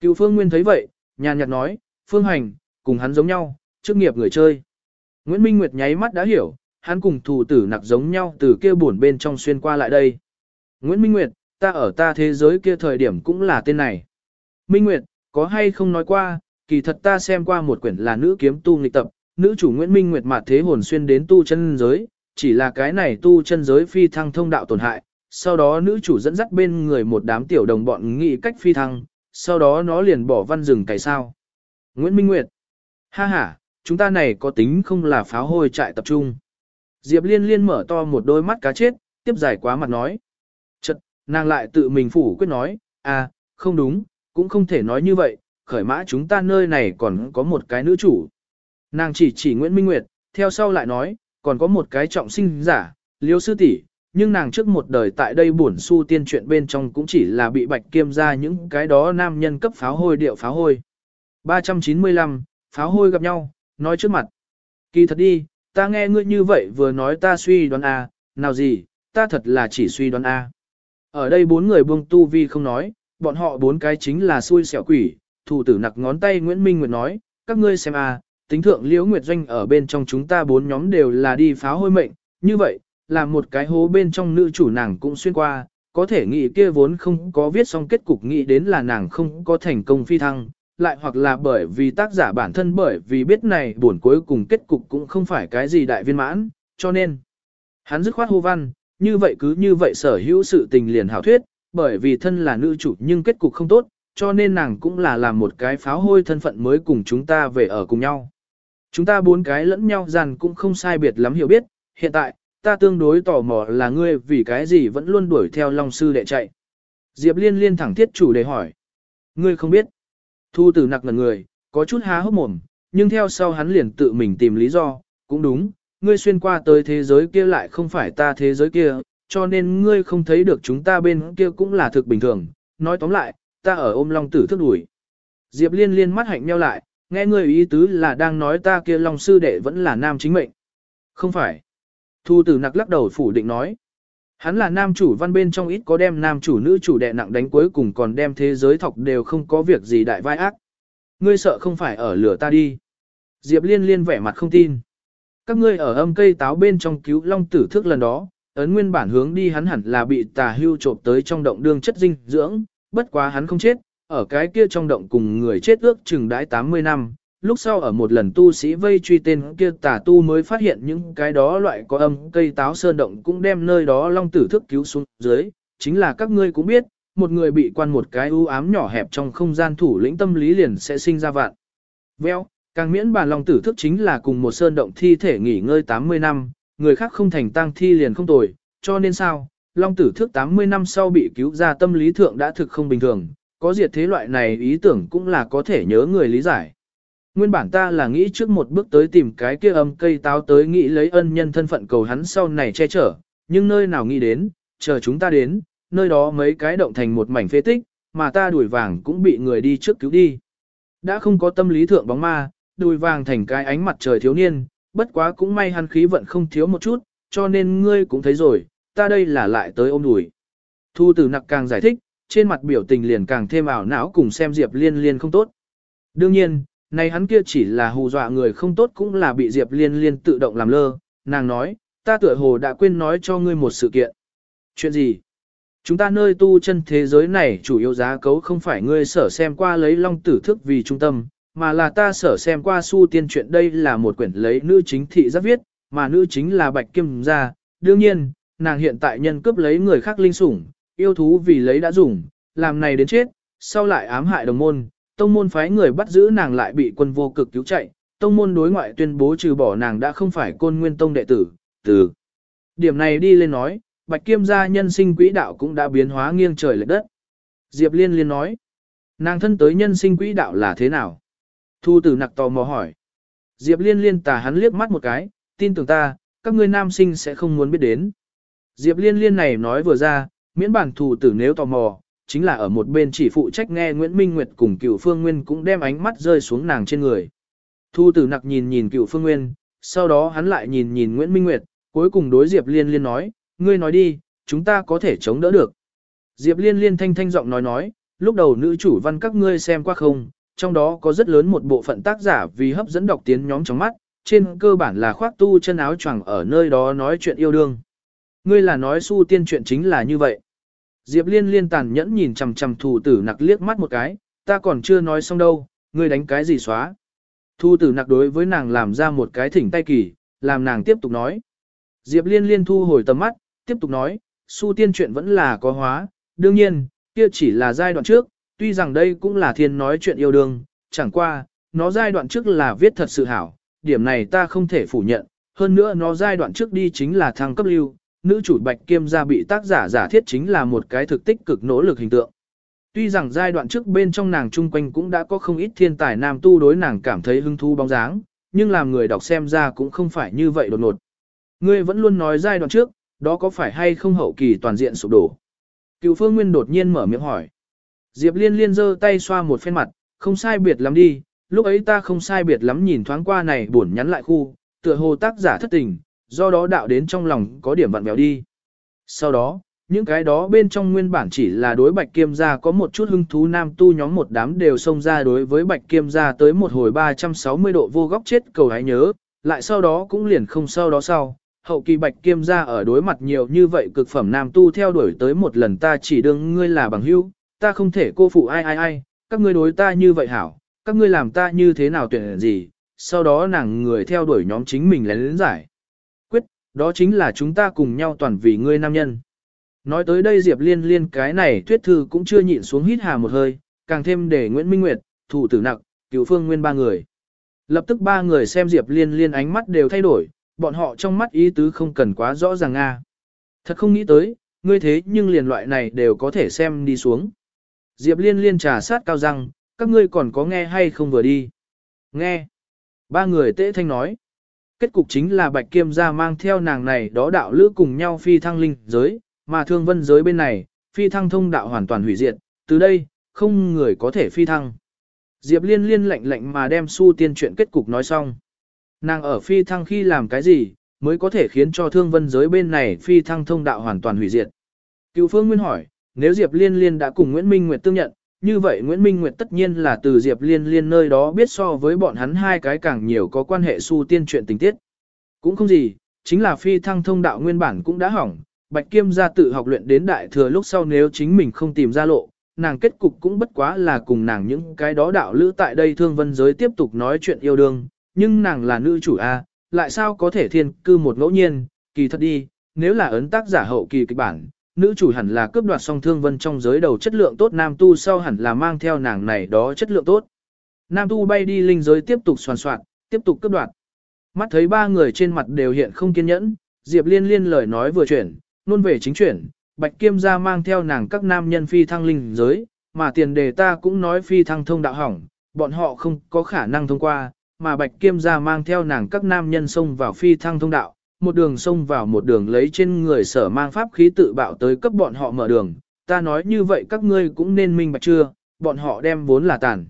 Cựu Phương Nguyên thấy vậy, nhàn nhạt nói, Phương Hành, cùng hắn giống nhau, chức nghiệp người chơi. Nguyễn Minh Nguyệt nháy mắt đã hiểu, hắn cùng thủ tử nặc giống nhau từ kia buồn bên trong xuyên qua lại đây. Nguyễn Minh Nguyệt, ta ở ta thế giới kia thời điểm cũng là tên này. Minh Nguyệt, có hay không nói qua, kỳ thật ta xem qua một quyển là nữ kiếm tu nghịch tập, nữ chủ Nguyễn Minh Nguyệt mạt thế hồn xuyên đến tu chân giới, chỉ là cái này tu chân giới phi thăng thông đạo tổn hại, sau đó nữ chủ dẫn dắt bên người một đám tiểu đồng bọn nghĩ cách phi thăng, sau đó nó liền bỏ văn rừng cày sao. Nguyễn Minh Nguyệt, ha ha, chúng ta này có tính không là pháo hôi trại tập trung. Diệp Liên Liên mở to một đôi mắt cá chết, tiếp giải quá mặt nói. Chật, nàng lại tự mình phủ quyết nói, à, không đúng, cũng không thể nói như vậy, khởi mã chúng ta nơi này còn có một cái nữ chủ. Nàng chỉ chỉ Nguyễn Minh Nguyệt, theo sau lại nói, còn có một cái trọng sinh giả, liêu sư tỷ, nhưng nàng trước một đời tại đây buồn su tiên chuyện bên trong cũng chỉ là bị bạch kiêm ra những cái đó nam nhân cấp pháo hôi điệu pháo hôi. 395, pháo hôi gặp nhau, nói trước mặt. Kỳ thật đi, ta nghe ngươi như vậy vừa nói ta suy đoán A, nào gì, ta thật là chỉ suy đoán A. Ở đây bốn người buông tu vi không nói, bọn họ bốn cái chính là xui xẻo quỷ, thủ tử nặc ngón tay Nguyễn Minh Nguyệt nói, các ngươi xem A, tính thượng liễu nguyệt doanh ở bên trong chúng ta bốn nhóm đều là đi pháo hôi mệnh, như vậy, là một cái hố bên trong nữ chủ nàng cũng xuyên qua, có thể nghĩ kia vốn không có viết xong kết cục nghĩ đến là nàng không có thành công phi thăng, lại hoặc là bởi vì tác giả bản thân bởi vì biết này buồn cuối cùng kết cục cũng không phải cái gì đại viên mãn, cho nên hắn dứt khoát hô văn, như vậy cứ như vậy sở hữu sự tình liền hảo thuyết, bởi vì thân là nữ chủ nhưng kết cục không tốt, cho nên nàng cũng là làm một cái pháo hôi thân phận mới cùng chúng ta về ở cùng nhau. Chúng ta bốn cái lẫn nhau dàn cũng không sai biệt lắm hiểu biết, hiện tại, ta tương đối tò mò là ngươi vì cái gì vẫn luôn đuổi theo Long Sư đệ chạy. Diệp Liên liên thẳng thiết chủ đề hỏi. Ngươi không biết. Thu tử nặc ngần người, có chút há hốc mồm, nhưng theo sau hắn liền tự mình tìm lý do, cũng đúng, ngươi xuyên qua tới thế giới kia lại không phải ta thế giới kia, cho nên ngươi không thấy được chúng ta bên kia cũng là thực bình thường. Nói tóm lại, ta ở ôm Long tử thức đuổi. Diệp Liên liên mắt hạnh nheo lại, Nghe người ý tứ là đang nói ta kia Long sư đệ vẫn là nam chính mệnh. Không phải. Thu tử nặc lắc đầu phủ định nói. Hắn là nam chủ văn bên trong ít có đem nam chủ nữ chủ đệ nặng đánh cuối cùng còn đem thế giới thọc đều không có việc gì đại vai ác. Ngươi sợ không phải ở lửa ta đi. Diệp liên liên vẻ mặt không tin. Các ngươi ở âm cây táo bên trong cứu long tử thước lần đó, ấn nguyên bản hướng đi hắn hẳn là bị tà hưu trộm tới trong động đương chất dinh dưỡng, bất quá hắn không chết, ở cái kia trong động cùng người chết ước chừng đãi 80 năm, lúc sau ở một lần tu sĩ vây truy tên kia tà tu mới phát hiện những cái đó loại có âm cây táo sơn động cũng đem nơi đó long tử thức cứu xuống dưới, chính là các ngươi cũng biết, một người bị quan một cái u ám nhỏ hẹp trong không gian thủ lĩnh tâm lý liền sẽ sinh ra vạn. Veo, càng miễn bàn long tử thức chính là cùng một sơn động thi thể nghỉ ngơi 80 năm, người khác không thành tang thi liền không tồi, cho nên sao, long tử thức 80 năm sau bị cứu ra tâm lý thượng đã thực không bình thường, có diệt thế loại này ý tưởng cũng là có thể nhớ người lý giải. Nguyên bản ta là nghĩ trước một bước tới tìm cái kia âm cây táo tới nghĩ lấy ân nhân thân phận cầu hắn sau này che chở, nhưng nơi nào nghĩ đến, chờ chúng ta đến, nơi đó mấy cái động thành một mảnh phế tích, mà ta đuổi vàng cũng bị người đi trước cứu đi. Đã không có tâm lý thượng bóng ma, đuổi vàng thành cái ánh mặt trời thiếu niên, bất quá cũng may hắn khí vận không thiếu một chút, cho nên ngươi cũng thấy rồi, ta đây là lại tới ôm đuổi. Thu tử nặc càng giải thích, trên mặt biểu tình liền càng thêm ảo não cùng xem Diệp Liên Liên không tốt. Đương nhiên, này hắn kia chỉ là hù dọa người không tốt cũng là bị Diệp Liên Liên tự động làm lơ, nàng nói, ta tựa hồ đã quên nói cho ngươi một sự kiện. Chuyện gì? Chúng ta nơi tu chân thế giới này chủ yếu giá cấu không phải ngươi sở xem qua lấy long tử thức vì trung tâm, mà là ta sở xem qua su tiên chuyện đây là một quyển lấy nữ chính thị giác viết, mà nữ chính là Bạch Kim Gia. Đương nhiên, nàng hiện tại nhân cướp lấy người khác linh sủng, yêu thú vì lấy đã dùng, làm này đến chết, sau lại ám hại đồng môn, tông môn phái người bắt giữ nàng lại bị quân vô cực cứu chạy, tông môn đối ngoại tuyên bố trừ bỏ nàng đã không phải côn nguyên tông đệ tử, từ điểm này đi lên nói, bạch kiêm gia nhân sinh quỹ đạo cũng đã biến hóa nghiêng trời lệch đất. Diệp liên liên nói, nàng thân tới nhân sinh quỹ đạo là thế nào? Thu tử nặc tò mò hỏi. Diệp liên liên tà hắn liếc mắt một cái, tin tưởng ta, các ngươi nam sinh sẽ không muốn biết đến. Diệp liên liên này nói vừa ra, miễn bản thù tử nếu tò mò, chính là ở một bên chỉ phụ trách nghe Nguyễn Minh Nguyệt cùng cựu Phương Nguyên cũng đem ánh mắt rơi xuống nàng trên người. Thu tử nặc nhìn nhìn cựu Phương Nguyên, sau đó hắn lại nhìn nhìn Nguyễn Minh Nguyệt, cuối cùng đối Diệp Liên Liên nói, ngươi nói đi, chúng ta có thể chống đỡ được. Diệp Liên Liên thanh thanh giọng nói nói, lúc đầu nữ chủ văn các ngươi xem qua không, trong đó có rất lớn một bộ phận tác giả vì hấp dẫn đọc tiến nhóm trong mắt, trên cơ bản là khoác tu chân áo choàng ở nơi đó nói chuyện yêu đương. Ngươi là nói su tiên chuyện chính là như vậy. Diệp liên liên tàn nhẫn nhìn chằm chằm thù tử nặc liếc mắt một cái, ta còn chưa nói xong đâu, ngươi đánh cái gì xóa. Thu tử nặc đối với nàng làm ra một cái thỉnh tay kỳ, làm nàng tiếp tục nói. Diệp liên liên thu hồi tầm mắt, tiếp tục nói, su tiên chuyện vẫn là có hóa, đương nhiên, kia chỉ là giai đoạn trước, tuy rằng đây cũng là thiên nói chuyện yêu đương, chẳng qua, nó giai đoạn trước là viết thật sự hảo, điểm này ta không thể phủ nhận, hơn nữa nó giai đoạn trước đi chính là thăng cấp lưu, nữ chủ Bạch Kiêm gia bị tác giả giả thiết chính là một cái thực tích cực nỗ lực hình tượng. Tuy rằng giai đoạn trước bên trong nàng chung quanh cũng đã có không ít thiên tài nam tu đối nàng cảm thấy hứng thú bóng dáng, nhưng làm người đọc xem ra cũng không phải như vậy đột ngột. Ngươi vẫn luôn nói giai đoạn trước, đó có phải hay không hậu kỳ toàn diện sụp đổ? Cựu Phương Nguyên đột nhiên mở miệng hỏi. Diệp Liên Liên giơ tay xoa một phen mặt, không sai biệt lắm đi, lúc ấy ta không sai biệt lắm nhìn thoáng qua này buồn nhắn lại khu, tựa hồ tác giả thất tình, do đó đạo đến trong lòng có điểm vặn vẹo đi. Sau đó, những cái đó bên trong nguyên bản chỉ là đối bạch kiêm gia có một chút hứng thú nam tu nhóm một đám đều xông ra đối với bạch kiêm gia tới một hồi 360 độ vô góc chết cầu hãy nhớ, lại sau đó cũng liền không sau đó sau. Hậu kỳ bạch kiêm gia ở đối mặt nhiều như vậy cực phẩm nam tu theo đuổi tới một lần ta chỉ đương ngươi là bằng hữu, ta không thể cô phụ ai ai ai, các ngươi đối ta như vậy hảo, các ngươi làm ta như thế nào tuyển gì, sau đó nàng người theo đuổi nhóm chính mình lén lén giải đó chính là chúng ta cùng nhau toàn vì ngươi nam nhân. Nói tới đây Diệp Liên Liên cái này thuyết thư cũng chưa nhịn xuống hít hà một hơi, càng thêm để Nguyễn Minh Nguyệt, thủ tử nặc, cựu phương nguyên ba người. Lập tức ba người xem Diệp Liên Liên ánh mắt đều thay đổi, bọn họ trong mắt ý tứ không cần quá rõ ràng nga. Thật không nghĩ tới, ngươi thế nhưng liền loại này đều có thể xem đi xuống. Diệp Liên Liên trà sát cao răng, các ngươi còn có nghe hay không vừa đi. Nghe. Ba người tễ thanh nói. Kết cục chính là Bạch Kiêm gia mang theo nàng này đó đạo lữ cùng nhau phi thăng linh giới, mà thương vân giới bên này, phi thăng thông đạo hoàn toàn hủy diệt, từ đây, không người có thể phi thăng. Diệp liên liên lạnh lạnh mà đem su tiên chuyện kết cục nói xong. Nàng ở phi thăng khi làm cái gì, mới có thể khiến cho thương vân giới bên này phi thăng thông đạo hoàn toàn hủy diệt. Cựu Phương Nguyên hỏi, nếu Diệp Liên Liên đã cùng Nguyễn Minh Nguyệt tương nhận, như vậy Nguyễn Minh Nguyệt tất nhiên là từ Diệp Liên Liên nơi đó biết so với bọn hắn hai cái càng nhiều có quan hệ su tiên chuyện tình tiết. Cũng không gì, chính là phi thăng thông đạo nguyên bản cũng đã hỏng, Bạch Kiêm gia tự học luyện đến đại thừa lúc sau nếu chính mình không tìm ra lộ, nàng kết cục cũng bất quá là cùng nàng những cái đó đạo lữ tại đây thương vân giới tiếp tục nói chuyện yêu đương, nhưng nàng là nữ chủ A, lại sao có thể thiên cư một ngẫu nhiên, kỳ thật đi, nếu là ấn tác giả hậu kỳ kịch bản, nữ chủ hẳn là cướp đoạt song thương vân trong giới đầu chất lượng tốt nam tu sau hẳn là mang theo nàng này đó chất lượng tốt. Nam tu bay đi linh giới tiếp tục soàn soạn, tiếp tục cướp đoạt. Mắt thấy ba người trên mặt đều hiện không kiên nhẫn, Diệp Liên liên lời nói vừa chuyển, luôn về chính chuyển, Bạch Kiêm gia mang theo nàng các nam nhân phi thăng linh giới, mà tiền đề ta cũng nói phi thăng thông đạo hỏng, bọn họ không có khả năng thông qua, mà Bạch Kiêm gia mang theo nàng các nam nhân xông vào phi thăng thông đạo, một đường xông vào một đường lấy trên người sở mang pháp khí tự bạo tới cấp bọn họ mở đường, ta nói như vậy các ngươi cũng nên minh bạch chưa, bọn họ đem vốn là tàn.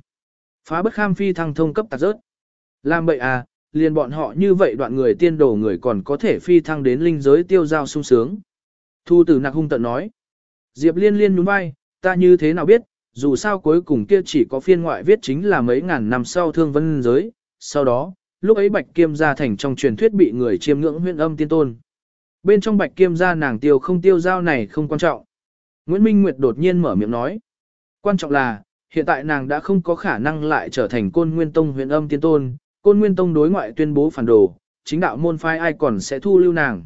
Phá bất kham phi thăng thông cấp tạc rớt. Làm vậy à, liền bọn họ như vậy đoạn người tiên đồ người còn có thể phi thăng đến linh giới tiêu giao sung sướng. Thu tử nặc hung tận nói. Diệp liên liên nhún vai, ta như thế nào biết, dù sao cuối cùng kia chỉ có phiên ngoại viết chính là mấy ngàn năm sau thương vân giới, sau đó, lúc ấy bạch kiêm gia thành trong truyền thuyết bị người chiêm ngưỡng huyện âm tiên tôn. Bên trong bạch kiêm gia nàng tiêu không tiêu giao này không quan trọng. Nguyễn Minh Nguyệt đột nhiên mở miệng nói. Quan trọng là, hiện tại nàng đã không có khả năng lại trở thành côn nguyên tông huyện âm tiên tôn, côn nguyên tông đối ngoại tuyên bố phản đồ, chính đạo môn phái ai còn sẽ thu lưu nàng.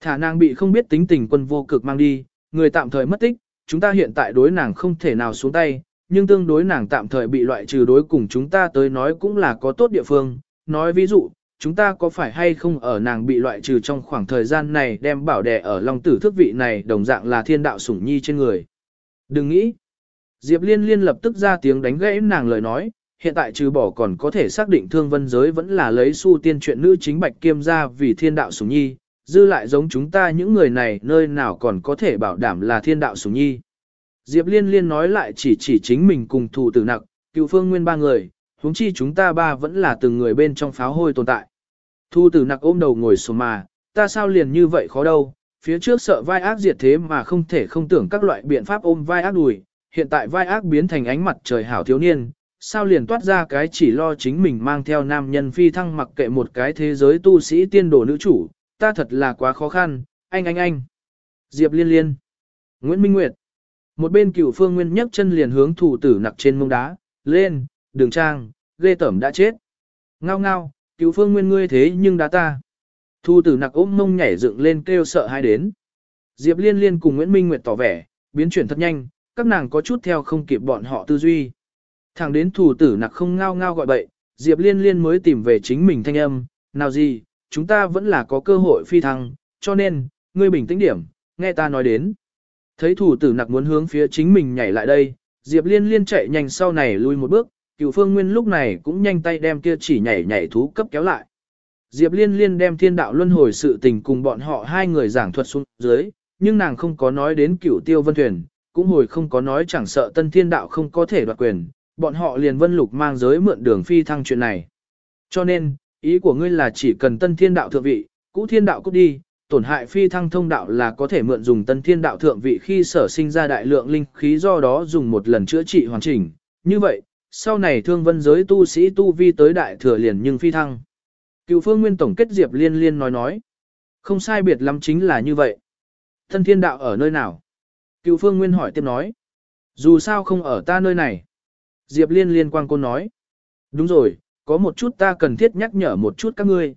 Thả nàng bị không biết tính tình quân vô cực mang đi, người tạm thời mất tích, chúng ta hiện tại đối nàng không thể nào xuống tay, nhưng tương đối nàng tạm thời bị loại trừ đối cùng chúng ta tới nói cũng là có tốt địa phương. Nói ví dụ, chúng ta có phải hay không ở nàng bị loại trừ trong khoảng thời gian này đem bảo đẻ ở long tử thức vị này đồng dạng là thiên đạo sủng nhi trên người. Đừng nghĩ. Diệp Liên liên lập tức ra tiếng đánh gãy nàng lời nói, hiện tại trừ bỏ còn có thể xác định thương vân giới vẫn là lấy su tiên chuyện nữ chính bạch kiêm ra vì thiên đạo sủng nhi, dư lại giống chúng ta những người này nơi nào còn có thể bảo đảm là thiên đạo sủng nhi. Diệp Liên Liên nói lại chỉ chỉ chính mình cùng thủ tử nặc, cựu phương nguyên ba người, huống chi chúng ta ba vẫn là từng người bên trong pháo hôi tồn tại. Thu tử nặc ôm đầu ngồi xuống mà, ta sao liền như vậy khó đâu, phía trước sợ vai ác diệt thế mà không thể không tưởng các loại biện pháp ôm vai ác đùi, hiện tại vai ác biến thành ánh mặt trời hảo thiếu niên, sao liền toát ra cái chỉ lo chính mình mang theo nam nhân phi thăng mặc kệ một cái thế giới tu sĩ tiên đồ nữ chủ, ta thật là quá khó khăn, anh anh anh. Diệp liên liên. Nguyễn Minh Nguyệt. Một bên cửu phương nguyên nhấc chân liền hướng thủ tử nặc trên mông đá, lên, đường trang, ghê tẩm đã chết. Ngao ngao, cứu phương nguyên ngươi thế nhưng đã ta. Thu tử nặc ôm mông nhảy dựng lên kêu sợ hai đến. Diệp liên liên cùng Nguyễn Minh Nguyệt tỏ vẻ, biến chuyển thật nhanh, các nàng có chút theo không kịp bọn họ tư duy. Thẳng đến thủ tử nặc không ngao ngao gọi bậy, Diệp liên liên mới tìm về chính mình thanh âm, nào gì, chúng ta vẫn là có cơ hội phi thăng, cho nên, ngươi bình tĩnh điểm, nghe ta nói đến. Thấy thủ tử nặc muốn hướng phía chính mình nhảy lại đây, Diệp Liên Liên chạy nhanh sau này lui một bước, cựu phương nguyên lúc này cũng nhanh tay đem kia chỉ nhảy nhảy thú cấp kéo lại. Diệp Liên Liên đem thiên đạo luân hồi sự tình cùng bọn họ hai người giảng thuật xuống dưới, nhưng nàng không có nói đến cựu tiêu vân thuyền, cũng hồi không có nói chẳng sợ tân thiên đạo không có thể đoạt quyền, bọn họ liền vân lục mang giới mượn đường phi thăng chuyện này. Cho nên, ý của ngươi là chỉ cần tân thiên đạo thượng vị, cũ thiên đạo cút đi, tổn hại phi thăng thông đạo là có thể mượn dùng tân thiên đạo thượng vị khi sở sinh ra đại lượng linh khí do đó dùng một lần chữa trị hoàn chỉnh. Như vậy, sau này thương vân giới tu sĩ tu vi tới đại thừa liền nhưng phi thăng. Cựu phương nguyên tổng kết Diệp liên liên nói nói. Không sai biệt lắm chính là như vậy. Thân thiên đạo ở nơi nào? Cựu phương nguyên hỏi tiếp nói. Dù sao không ở ta nơi này. Diệp liên liên quang côn nói. Đúng rồi, có một chút ta cần thiết nhắc nhở một chút các ngươi.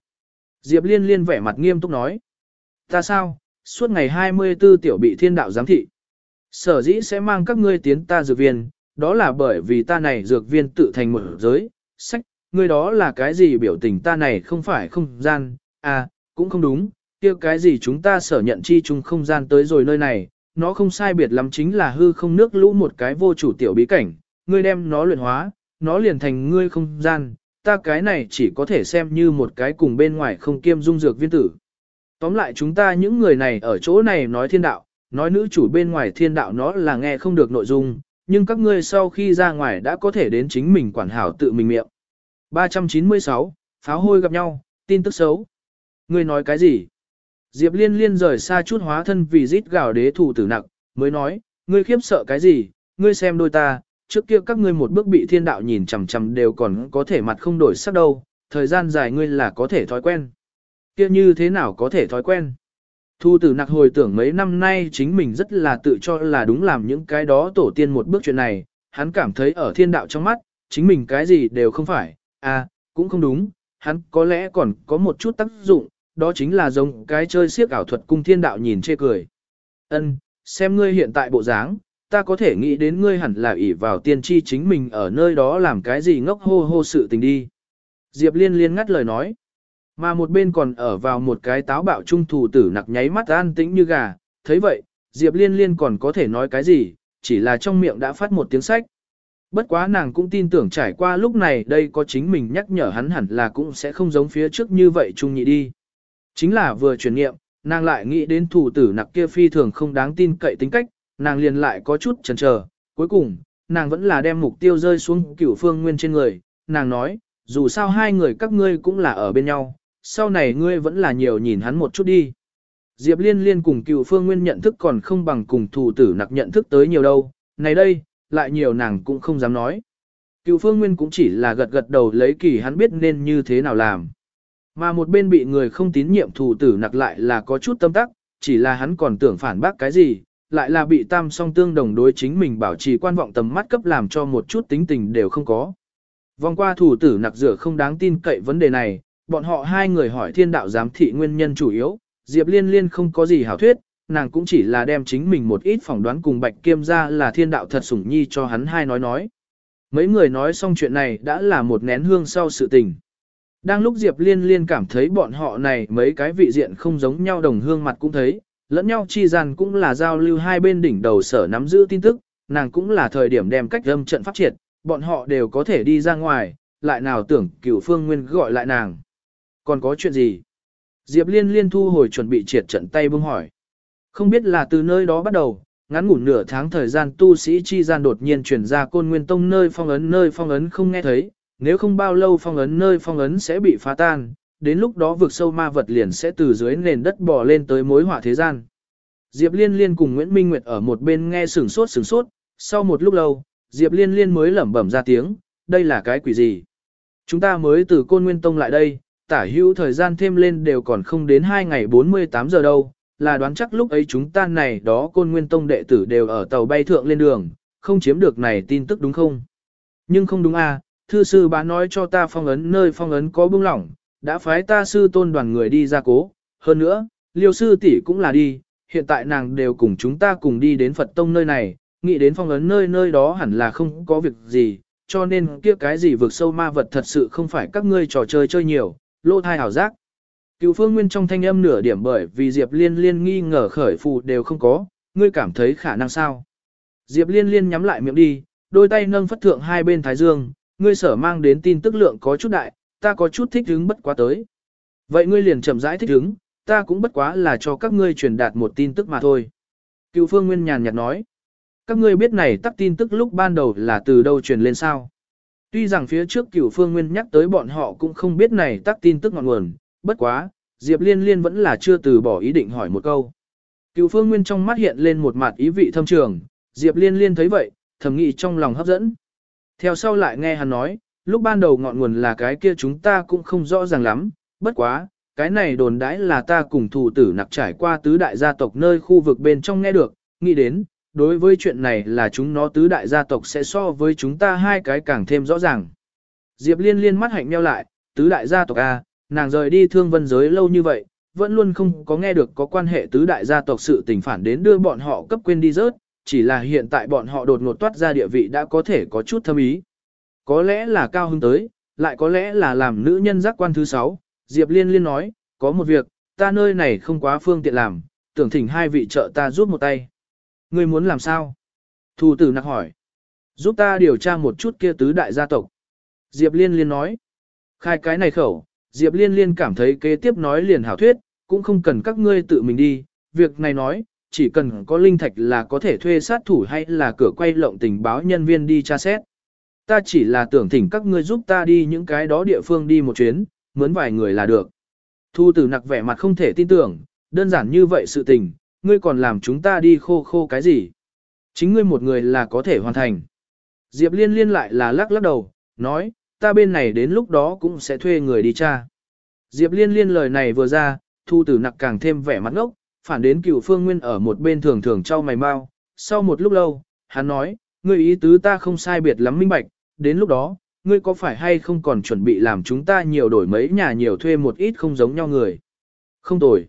Diệp liên liên vẻ mặt nghiêm túc nói. Ta sao, suốt ngày 24 tiểu bị thiên đạo giám thị. Sở dĩ sẽ mang các ngươi tiến ta dược viên, đó là bởi vì ta này dược viên tự thành một giới, sách, ngươi đó là cái gì biểu tình ta này không phải không gian, à, cũng không đúng, kia cái gì chúng ta sở nhận chi chung không gian tới rồi nơi này, nó không sai biệt lắm chính là hư không nước lũ một cái vô chủ tiểu bí cảnh, ngươi đem nó luyện hóa, nó liền thành ngươi không gian, ta cái này chỉ có thể xem như một cái cùng bên ngoài không kiêm dung dược viên tử. Tóm lại chúng ta những người này ở chỗ này nói thiên đạo, nói nữ chủ bên ngoài thiên đạo nó là nghe không được nội dung, nhưng các ngươi sau khi ra ngoài đã có thể đến chính mình quản hảo tự mình miệng. 396, pháo hôi gặp nhau, tin tức xấu. Ngươi nói cái gì? Diệp liên liên rời xa chút hóa thân vì rít gào đế thủ tử nặng, mới nói, ngươi khiếp sợ cái gì, ngươi xem đôi ta, trước kia các ngươi một bước bị thiên đạo nhìn chằm chằm đều còn có thể mặt không đổi sắc đâu, thời gian dài ngươi là có thể thói quen. Kia như thế nào có thể thói quen? Thu tử nặc hồi tưởng mấy năm nay chính mình rất là tự cho là đúng làm những cái đó tổ tiên một bước chuyện này, hắn cảm thấy ở thiên đạo trong mắt, chính mình cái gì đều không phải, à, cũng không đúng, hắn có lẽ còn có một chút tác dụng, đó chính là giống cái chơi siếc ảo thuật cung thiên đạo nhìn chê cười. Ân, xem ngươi hiện tại bộ dáng, ta có thể nghĩ đến ngươi hẳn là ỷ vào tiên tri chính mình ở nơi đó làm cái gì ngốc hô hô sự tình đi. Diệp liên liên ngắt lời nói. Mà một bên còn ở vào một cái táo bạo trung thủ tử nặc nháy mắt an tĩnh như gà, thấy vậy, Diệp liên liên còn có thể nói cái gì, chỉ là trong miệng đã phát một tiếng sách. Bất quá nàng cũng tin tưởng trải qua lúc này đây có chính mình nhắc nhở hắn hẳn là cũng sẽ không giống phía trước như vậy trung nhị đi. Chính là vừa chuyển nghiệm, nàng lại nghĩ đến thủ tử nặc kia phi thường không đáng tin cậy tính cách, nàng liền lại có chút chần chờ. Cuối cùng, nàng vẫn là đem mục tiêu rơi xuống cửu phương nguyên trên người, nàng nói, dù sao hai người các ngươi cũng là ở bên nhau, sau này ngươi vẫn là nhiều nhìn hắn một chút đi. Diệp liên liên cùng cựu phương nguyên nhận thức còn không bằng cùng thủ tử nặc nhận thức tới nhiều đâu, này đây, lại nhiều nàng cũng không dám nói. Cựu phương nguyên cũng chỉ là gật gật đầu lấy kỳ hắn biết nên như thế nào làm. Mà một bên bị người không tín nhiệm thủ tử nặc lại là có chút tâm tắc, chỉ là hắn còn tưởng phản bác cái gì, lại là bị tam song tương đồng đối chính mình bảo trì quan vọng tầm mắt cấp làm cho một chút tính tình đều không có. Vòng qua thủ tử nặc rửa không đáng tin cậy vấn đề này, bọn họ hai người hỏi thiên đạo giám thị nguyên nhân chủ yếu, Diệp Liên Liên không có gì hảo thuyết, nàng cũng chỉ là đem chính mình một ít phỏng đoán cùng Bạch Kiêm ra là thiên đạo thật sủng nhi cho hắn hai nói nói. Mấy người nói xong chuyện này đã là một nén hương sau sự tình. Đang lúc Diệp Liên Liên cảm thấy bọn họ này mấy cái vị diện không giống nhau đồng hương mặt cũng thấy, lẫn nhau chi gian cũng là giao lưu hai bên đỉnh đầu sở nắm giữ tin tức, nàng cũng là thời điểm đem cách âm trận phát triệt, bọn họ đều có thể đi ra ngoài, lại nào tưởng cửu phương nguyên gọi lại nàng. Còn có chuyện gì? Diệp liên liên thu hồi chuẩn bị triệt trận tay bưng hỏi. Không biết là từ nơi đó bắt đầu, ngắn ngủn nửa tháng thời gian tu sĩ chi gian đột nhiên chuyển ra côn nguyên tông nơi phong ấn nơi phong ấn không nghe thấy, nếu không bao lâu phong ấn nơi phong ấn sẽ bị phá tan, đến lúc đó vực sâu ma vật liền sẽ từ dưới nền đất bò lên tới mối hỏa thế gian. Diệp Liên Liên cùng Nguyễn Minh Nguyệt ở một bên nghe sửng sốt sửng sốt, sau một lúc lâu, Diệp Liên Liên mới lẩm bẩm ra tiếng, đây là cái quỷ gì? Chúng ta mới từ Côn Nguyên Tông lại đây, tả hữu thời gian thêm lên đều còn không đến 2 ngày 48 giờ đâu, là đoán chắc lúc ấy chúng ta này đó Côn Nguyên Tông đệ tử đều ở tàu bay thượng lên đường, không chiếm được này tin tức đúng không? Nhưng không đúng à, thư sư bá nói cho ta phong ấn nơi phong ấn có bưng lỏng, đã phái ta sư tôn đoàn người đi ra cố, hơn nữa, liêu sư tỷ cũng là đi, hiện tại nàng đều cùng chúng ta cùng đi đến Phật Tông nơi này, nghĩ đến phong ấn nơi nơi đó hẳn là không có việc gì, cho nên kia cái gì vượt sâu ma vật thật sự không phải các ngươi trò chơi chơi nhiều, lô thai hảo giác. Cựu phương nguyên trong thanh âm nửa điểm bởi vì Diệp Liên Liên nghi ngờ khởi phù đều không có, ngươi cảm thấy khả năng sao. Diệp Liên Liên nhắm lại miệng đi, đôi tay nâng phất thượng hai bên thái dương, ngươi sở mang đến tin tức lượng có chút đại, ta có chút thích hứng bất quá tới. Vậy ngươi liền chậm rãi thích hứng, ta cũng bất quá là cho các ngươi truyền đạt một tin tức mà thôi. Cựu phương nguyên nhàn nhạt nói. Các ngươi biết này tắt tin tức lúc ban đầu là từ đâu truyền lên sao? Tuy rằng phía trước cửu phương nguyên nhắc tới bọn họ cũng không biết này tác tin tức ngọn nguồn, bất quá, Diệp Liên Liên vẫn là chưa từ bỏ ý định hỏi một câu. Cửu phương nguyên trong mắt hiện lên một mặt ý vị thâm trường, Diệp Liên Liên thấy vậy, thầm nghĩ trong lòng hấp dẫn. Theo sau lại nghe hắn nói, lúc ban đầu ngọn nguồn là cái kia chúng ta cũng không rõ ràng lắm, bất quá, cái này đồn đãi là ta cùng thủ tử nặc trải qua tứ đại gia tộc nơi khu vực bên trong nghe được, nghĩ đến, đối với chuyện này là chúng nó tứ đại gia tộc sẽ so với chúng ta hai cái càng thêm rõ ràng. Diệp liên liên mắt hạnh meo lại, tứ đại gia tộc A, nàng rời đi thương vân giới lâu như vậy, vẫn luôn không có nghe được có quan hệ tứ đại gia tộc sự tình phản đến đưa bọn họ cấp quên đi rớt, chỉ là hiện tại bọn họ đột ngột toát ra địa vị đã có thể có chút thâm ý. Có lẽ là cao hứng tới, lại có lẽ là làm nữ nhân giác quan thứ sáu. Diệp Liên Liên nói, có một việc, ta nơi này không quá phương tiện làm, tưởng thỉnh hai vị trợ ta giúp một tay. Ngươi muốn làm sao? Thủ tử nặc hỏi. Giúp ta điều tra một chút kia tứ đại gia tộc. Diệp Liên Liên nói. Khai cái này khẩu, Diệp Liên Liên cảm thấy kế tiếp nói liền hảo thuyết, cũng không cần các ngươi tự mình đi. Việc này nói, chỉ cần có linh thạch là có thể thuê sát thủ hay là cửa quay lộng tình báo nhân viên đi tra xét. Ta chỉ là tưởng thỉnh các ngươi giúp ta đi những cái đó địa phương đi một chuyến, mướn vài người là được. Thu tử nặc vẻ mặt không thể tin tưởng, đơn giản như vậy sự tình, ngươi còn làm chúng ta đi khô khô cái gì? Chính ngươi một người là có thể hoàn thành. Diệp liên liên lại là lắc lắc đầu, nói, ta bên này đến lúc đó cũng sẽ thuê người đi tra. Diệp liên liên lời này vừa ra, thu tử nặc càng thêm vẻ mặt ngốc, phản đến cựu phương nguyên ở một bên thường thường trao mày mau. Sau một lúc lâu, hắn nói, ngươi ý tứ ta không sai biệt lắm minh bạch, đến lúc đó, ngươi có phải hay không còn chuẩn bị làm chúng ta nhiều đổi mấy nhà nhiều thuê một ít không giống nhau người. Không tồi.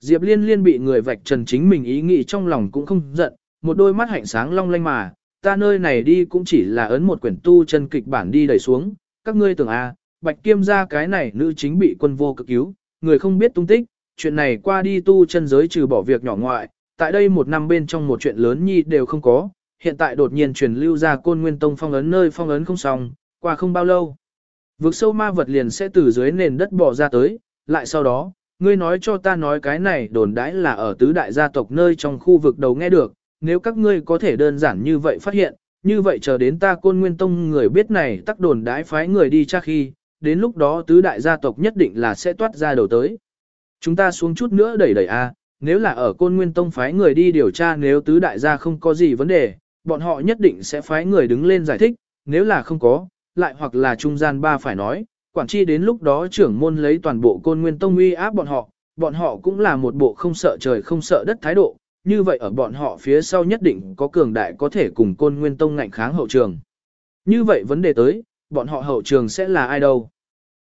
Diệp liên liên bị người vạch trần chính mình ý nghĩ trong lòng cũng không giận, một đôi mắt hạnh sáng long lanh mà, ta nơi này đi cũng chỉ là ấn một quyển tu chân kịch bản đi đẩy xuống, các ngươi tưởng a, à, bạch kiêm ra cái này nữ chính bị quân vô cực cứu, người không biết tung tích, chuyện này qua đi tu chân giới trừ bỏ việc nhỏ ngoại, tại đây một năm bên trong một chuyện lớn nhi đều không có, hiện tại đột nhiên truyền lưu ra côn nguyên tông phong ấn nơi phong ấn không xong, qua không bao lâu. Vực sâu ma vật liền sẽ từ dưới nền đất bỏ ra tới, lại sau đó, ngươi nói cho ta nói cái này đồn đãi là ở tứ đại gia tộc nơi trong khu vực đầu nghe được, nếu các ngươi có thể đơn giản như vậy phát hiện, như vậy chờ đến ta côn nguyên tông người biết này tắc đồn đãi phái người đi tra khi, đến lúc đó tứ đại gia tộc nhất định là sẽ toát ra đầu tới. Chúng ta xuống chút nữa đẩy đẩy a, nếu là ở côn nguyên tông phái người đi điều tra nếu tứ đại gia không có gì vấn đề, bọn họ nhất định sẽ phái người đứng lên giải thích, nếu là không có, lại hoặc là trung gian ba phải nói, quản chi đến lúc đó trưởng môn lấy toàn bộ côn nguyên tông uy áp bọn họ, bọn họ cũng là một bộ không sợ trời không sợ đất thái độ, như vậy ở bọn họ phía sau nhất định có cường đại có thể cùng côn nguyên tông ngạnh kháng hậu trường. Như vậy vấn đề tới, bọn họ hậu trường sẽ là ai đâu?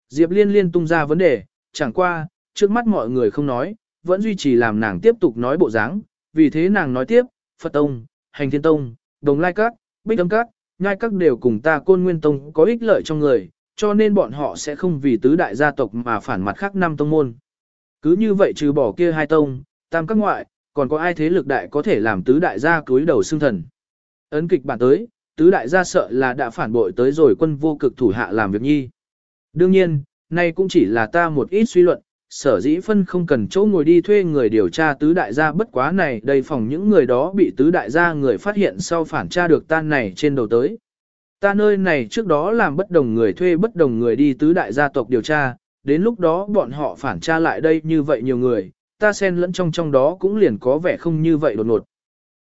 Diệp liên liên tung ra vấn đề, chẳng qua, trước mắt mọi người không nói, vẫn duy trì làm nàng tiếp tục nói bộ dáng, vì thế nàng nói tiếp, Phật Tông, Hành Thiên Tông, Đồng Lai Các, Bích Âm Các, Nhai Các đều cùng ta côn nguyên tông có ích lợi trong người, cho nên bọn họ sẽ không vì tứ đại gia tộc mà phản mặt khác năm tông môn. Cứ như vậy trừ bỏ kia hai tông, tam các ngoại, còn có ai thế lực đại có thể làm tứ đại gia cúi đầu xương thần. Ấn kịch bản tới, tứ đại gia sợ là đã phản bội tới rồi quân vô cực thủ hạ làm việc nhi. Đương nhiên, nay cũng chỉ là ta một ít suy luận, sở dĩ phân không cần chỗ ngồi đi thuê người điều tra tứ đại gia bất quá này đầy phòng những người đó bị tứ đại gia người phát hiện sau phản tra được tan này trên đầu tới. Ta nơi này trước đó làm bất đồng người thuê bất đồng người đi tứ đại gia tộc điều tra, đến lúc đó bọn họ phản tra lại đây như vậy nhiều người, ta xen lẫn trong trong đó cũng liền có vẻ không như vậy đột ngột.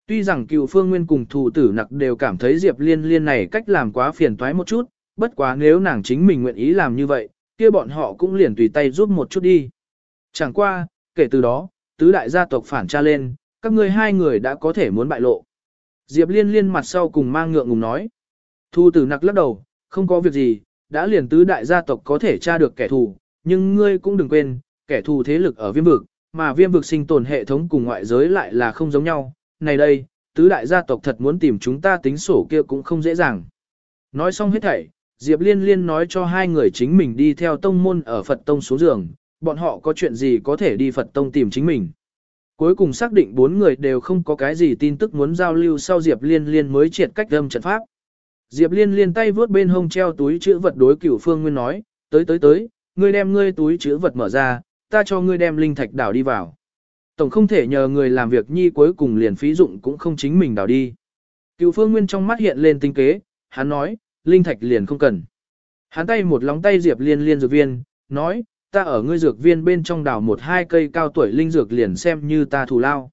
Tuy rằng cựu phương nguyên cùng thủ tử nặc đều cảm thấy Diệp Liên Liên này cách làm quá phiền toái một chút, bất quá nếu nàng chính mình nguyện ý làm như vậy, kia bọn họ cũng liền tùy tay giúp một chút đi. Chẳng qua, kể từ đó, tứ đại gia tộc phản tra lên, các ngươi hai người đã có thể muốn bại lộ. Diệp Liên Liên mặt sau cùng mang ngượng ngùng nói. Thu tử nặc lắc đầu, không có việc gì, đã liền tứ đại gia tộc có thể tra được kẻ thù, nhưng ngươi cũng đừng quên, kẻ thù thế lực ở viêm vực, mà viêm vực sinh tồn hệ thống cùng ngoại giới lại là không giống nhau. Này đây, tứ đại gia tộc thật muốn tìm chúng ta tính sổ kia cũng không dễ dàng. Nói xong hết thảy, Diệp Liên Liên nói cho hai người chính mình đi theo tông môn ở Phật Tông xuống giường, bọn họ có chuyện gì có thể đi Phật Tông tìm chính mình. Cuối cùng xác định bốn người đều không có cái gì tin tức muốn giao lưu sau Diệp Liên Liên mới triệt cách âm trận pháp. Diệp Liên Liên tay vướt bên hông treo túi chữ vật đối cửu phương nguyên nói, tới tới tới, ngươi đem ngươi túi chữ vật mở ra, ta cho ngươi đem linh thạch đảo đi vào. Tổng không thể nhờ người làm việc nhi cuối cùng liền phí dụng cũng không chính mình đảo đi. Cửu phương nguyên trong mắt hiện lên tinh kế, hắn nói, linh thạch liền không cần. Hắn tay một lóng tay Diệp Liên Liên dược viên, nói, ta ở ngươi dược viên bên trong đào một hai cây cao tuổi linh dược liền xem như ta thù lao.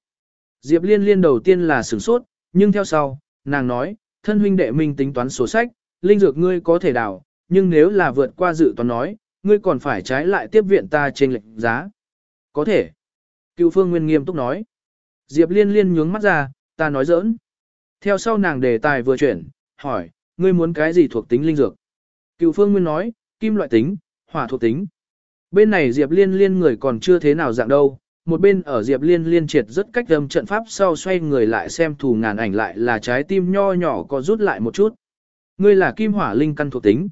Diệp liên liên đầu tiên là sửng sốt, nhưng theo sau, nàng nói, thân huynh đệ minh tính toán sổ sách, linh dược ngươi có thể đào, nhưng nếu là vượt qua dự toán nói, ngươi còn phải trái lại tiếp viện ta trên lệnh giá. Có thể. Cựu phương nguyên nghiêm túc nói. Diệp liên liên nhướng mắt ra, ta nói giỡn. Theo sau nàng đề tài vừa chuyển, hỏi, ngươi muốn cái gì thuộc tính linh dược? Cựu phương nguyên nói, kim loại tính, hỏa thuộc tính, Bên này Diệp Liên Liên người còn chưa thế nào dạng đâu, một bên ở Diệp Liên Liên triệt rất cách âm trận pháp sau xoay người lại xem thù ngàn ảnh lại là trái tim nho nhỏ có rút lại một chút. Ngươi là kim hỏa linh căn thuộc tính.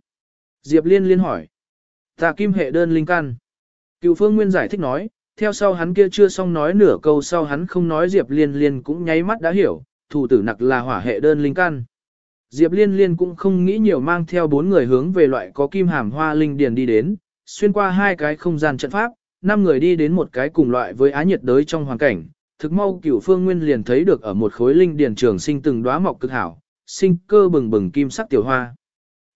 Diệp Liên Liên hỏi. Ta kim hệ đơn linh căn. Cựu Phương Nguyên giải thích nói, theo sau hắn kia chưa xong nói nửa câu sau hắn không nói Diệp Liên Liên cũng nháy mắt đã hiểu, thủ tử nặc là hỏa hệ đơn linh căn. Diệp Liên Liên cũng không nghĩ nhiều mang theo bốn người hướng về loại có kim hàm hoa linh điền đi đến, xuyên qua hai cái không gian trận pháp, năm người đi đến một cái cùng loại với á nhiệt đới trong hoàn cảnh, thực mau cửu phương nguyên liền thấy được ở một khối linh điền trường sinh từng đóa mọc cực hảo, sinh cơ bừng bừng kim sắc tiểu hoa.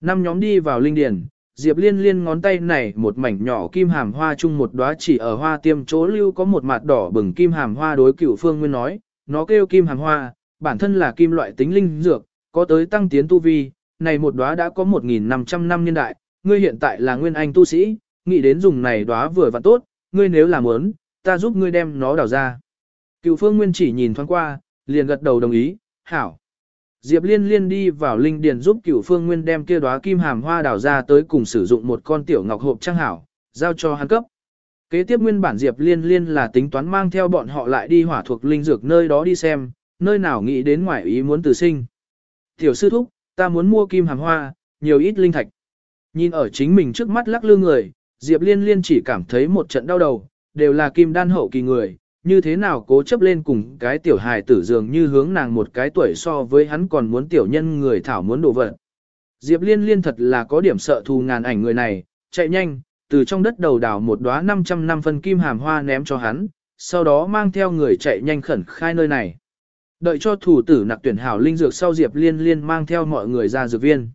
Năm nhóm đi vào linh điền, Diệp Liên Liên ngón tay này một mảnh nhỏ kim hàm hoa chung một đóa chỉ ở hoa tiêm chỗ lưu có một mặt đỏ bừng kim hàm hoa đối cửu phương nguyên nói, nó kêu kim hàm hoa, bản thân là kim loại tính linh dược, có tới tăng tiến tu vi, này một đóa đã có 1.500 năm niên đại, ngươi hiện tại là nguyên anh tu sĩ, nghĩ đến dùng này đóa vừa và tốt, ngươi nếu làm muốn, ta giúp ngươi đem nó đào ra. Cựu phương nguyên chỉ nhìn thoáng qua, liền gật đầu đồng ý, hảo. Diệp liên liên đi vào linh điền giúp cựu phương nguyên đem kia đóa kim hàm hoa đào ra tới cùng sử dụng một con tiểu ngọc hộp trang hảo, giao cho hắn cấp. Kế tiếp nguyên bản Diệp liên liên là tính toán mang theo bọn họ lại đi hỏa thuộc linh dược nơi đó đi xem, nơi nào nghĩ đến ngoại ý muốn tử sinh. Tiểu sư thúc, ta muốn mua kim hàm hoa, nhiều ít linh thạch. Nhìn ở chính mình trước mắt lắc lư người, Diệp liên liên chỉ cảm thấy một trận đau đầu, đều là kim đan hậu kỳ người, như thế nào cố chấp lên cùng cái tiểu hài tử dường như hướng nàng một cái tuổi so với hắn còn muốn tiểu nhân người thảo muốn đổ vật. Diệp liên liên thật là có điểm sợ thù ngàn ảnh người này, chạy nhanh, từ trong đất đầu đào một đóa 500 năm phân kim hàm hoa ném cho hắn, sau đó mang theo người chạy nhanh khẩn khai nơi này. Đợi cho thủ tử nặc tuyển hảo linh dược sau Diệp liên liên mang theo mọi người ra dược viên.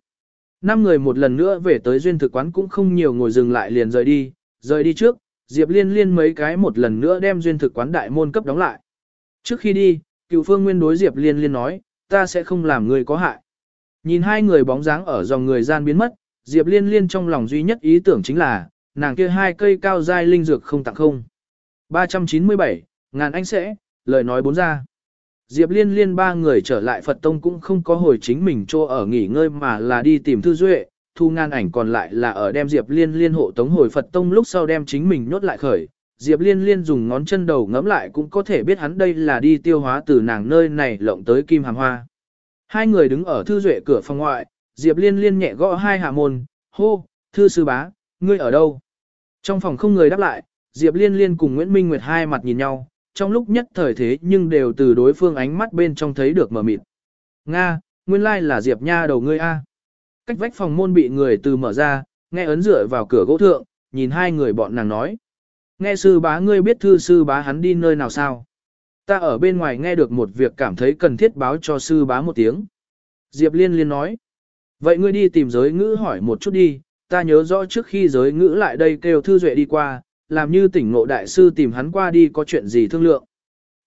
Năm người một lần nữa về tới duyên thực quán cũng không nhiều ngồi dừng lại liền rời đi, rời đi trước, Diệp Liên Liên mấy cái một lần nữa đem duyên thực quán đại môn cấp đóng lại. Trước khi đi, cựu phương nguyên đối Diệp Liên Liên nói, ta sẽ không làm người có hại. Nhìn hai người bóng dáng ở dòng người gian biến mất, Diệp Liên Liên trong lòng duy nhất ý tưởng chính là, nàng kia hai cây cao dai linh dược không tặng không. 397, ngàn anh sẽ, lời nói bốn ra. Diệp Liên Liên ba người trở lại Phật Tông cũng không có hồi chính mình cho ở nghỉ ngơi mà là đi tìm Thư Duệ, thu ngan ảnh còn lại là ở đem Diệp Liên liên hộ tống hồi Phật Tông lúc sau đem chính mình nhốt lại khởi. Diệp Liên liên dùng ngón chân đầu ngẫm lại cũng có thể biết hắn đây là đi tiêu hóa từ nàng nơi này lộng tới kim hàm hoa. Hai người đứng ở thư duệ cửa phòng ngoại, Diệp Liên liên nhẹ gõ hai hạ môn, hô, thư sư bá, ngươi ở đâu? Trong phòng không người đáp lại, Diệp Liên liên cùng Nguyễn Minh Nguyệt hai mặt nhìn nhau, trong lúc nhất thời thế nhưng đều từ đối phương ánh mắt bên trong thấy được mờ mịt. Nga, nguyên lai là Diệp nha đầu ngươi A. Cách vách phòng môn bị người từ mở ra, nghe ấn dựa vào cửa gỗ thượng, nhìn hai người bọn nàng nói. Nghe sư bá ngươi biết thư sư bá hắn đi nơi nào sao? Ta ở bên ngoài nghe được một việc cảm thấy cần thiết báo cho sư bá một tiếng. Diệp liên liên nói. Vậy ngươi đi tìm giới ngữ hỏi một chút đi, ta nhớ rõ trước khi giới ngữ lại đây kêu thư duệ đi qua, làm như tỉnh ngộ đại sư tìm hắn qua đi có chuyện gì thương lượng.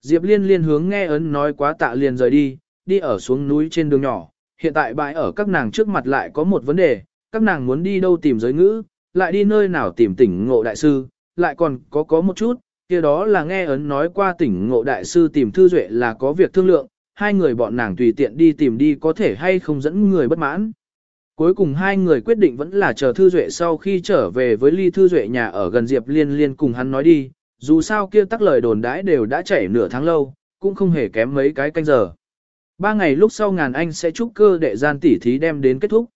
Diệp liên liên hướng nghe ấn nói quá tạ liền rời đi, đi ở xuống núi trên đường nhỏ, hiện tại bãi ở các nàng trước mặt lại có một vấn đề, các nàng muốn đi đâu tìm giới ngữ, lại đi nơi nào tìm tỉnh ngộ đại sư, lại còn có có một chút, kia đó là nghe ấn nói qua tỉnh ngộ đại sư tìm thư duệ là có việc thương lượng, hai người bọn nàng tùy tiện đi tìm đi có thể hay không dẫn người bất mãn. Cuối cùng hai người quyết định vẫn là chờ Thư Duệ sau khi trở về với Ly Thư Duệ nhà ở gần Diệp Liên Liên cùng hắn nói đi, dù sao kia tắc lời đồn đãi đều đã chảy nửa tháng lâu, cũng không hề kém mấy cái canh giờ. Ba ngày lúc sau ngàn anh sẽ chúc cơ đệ gian tỉ thí đem đến kết thúc.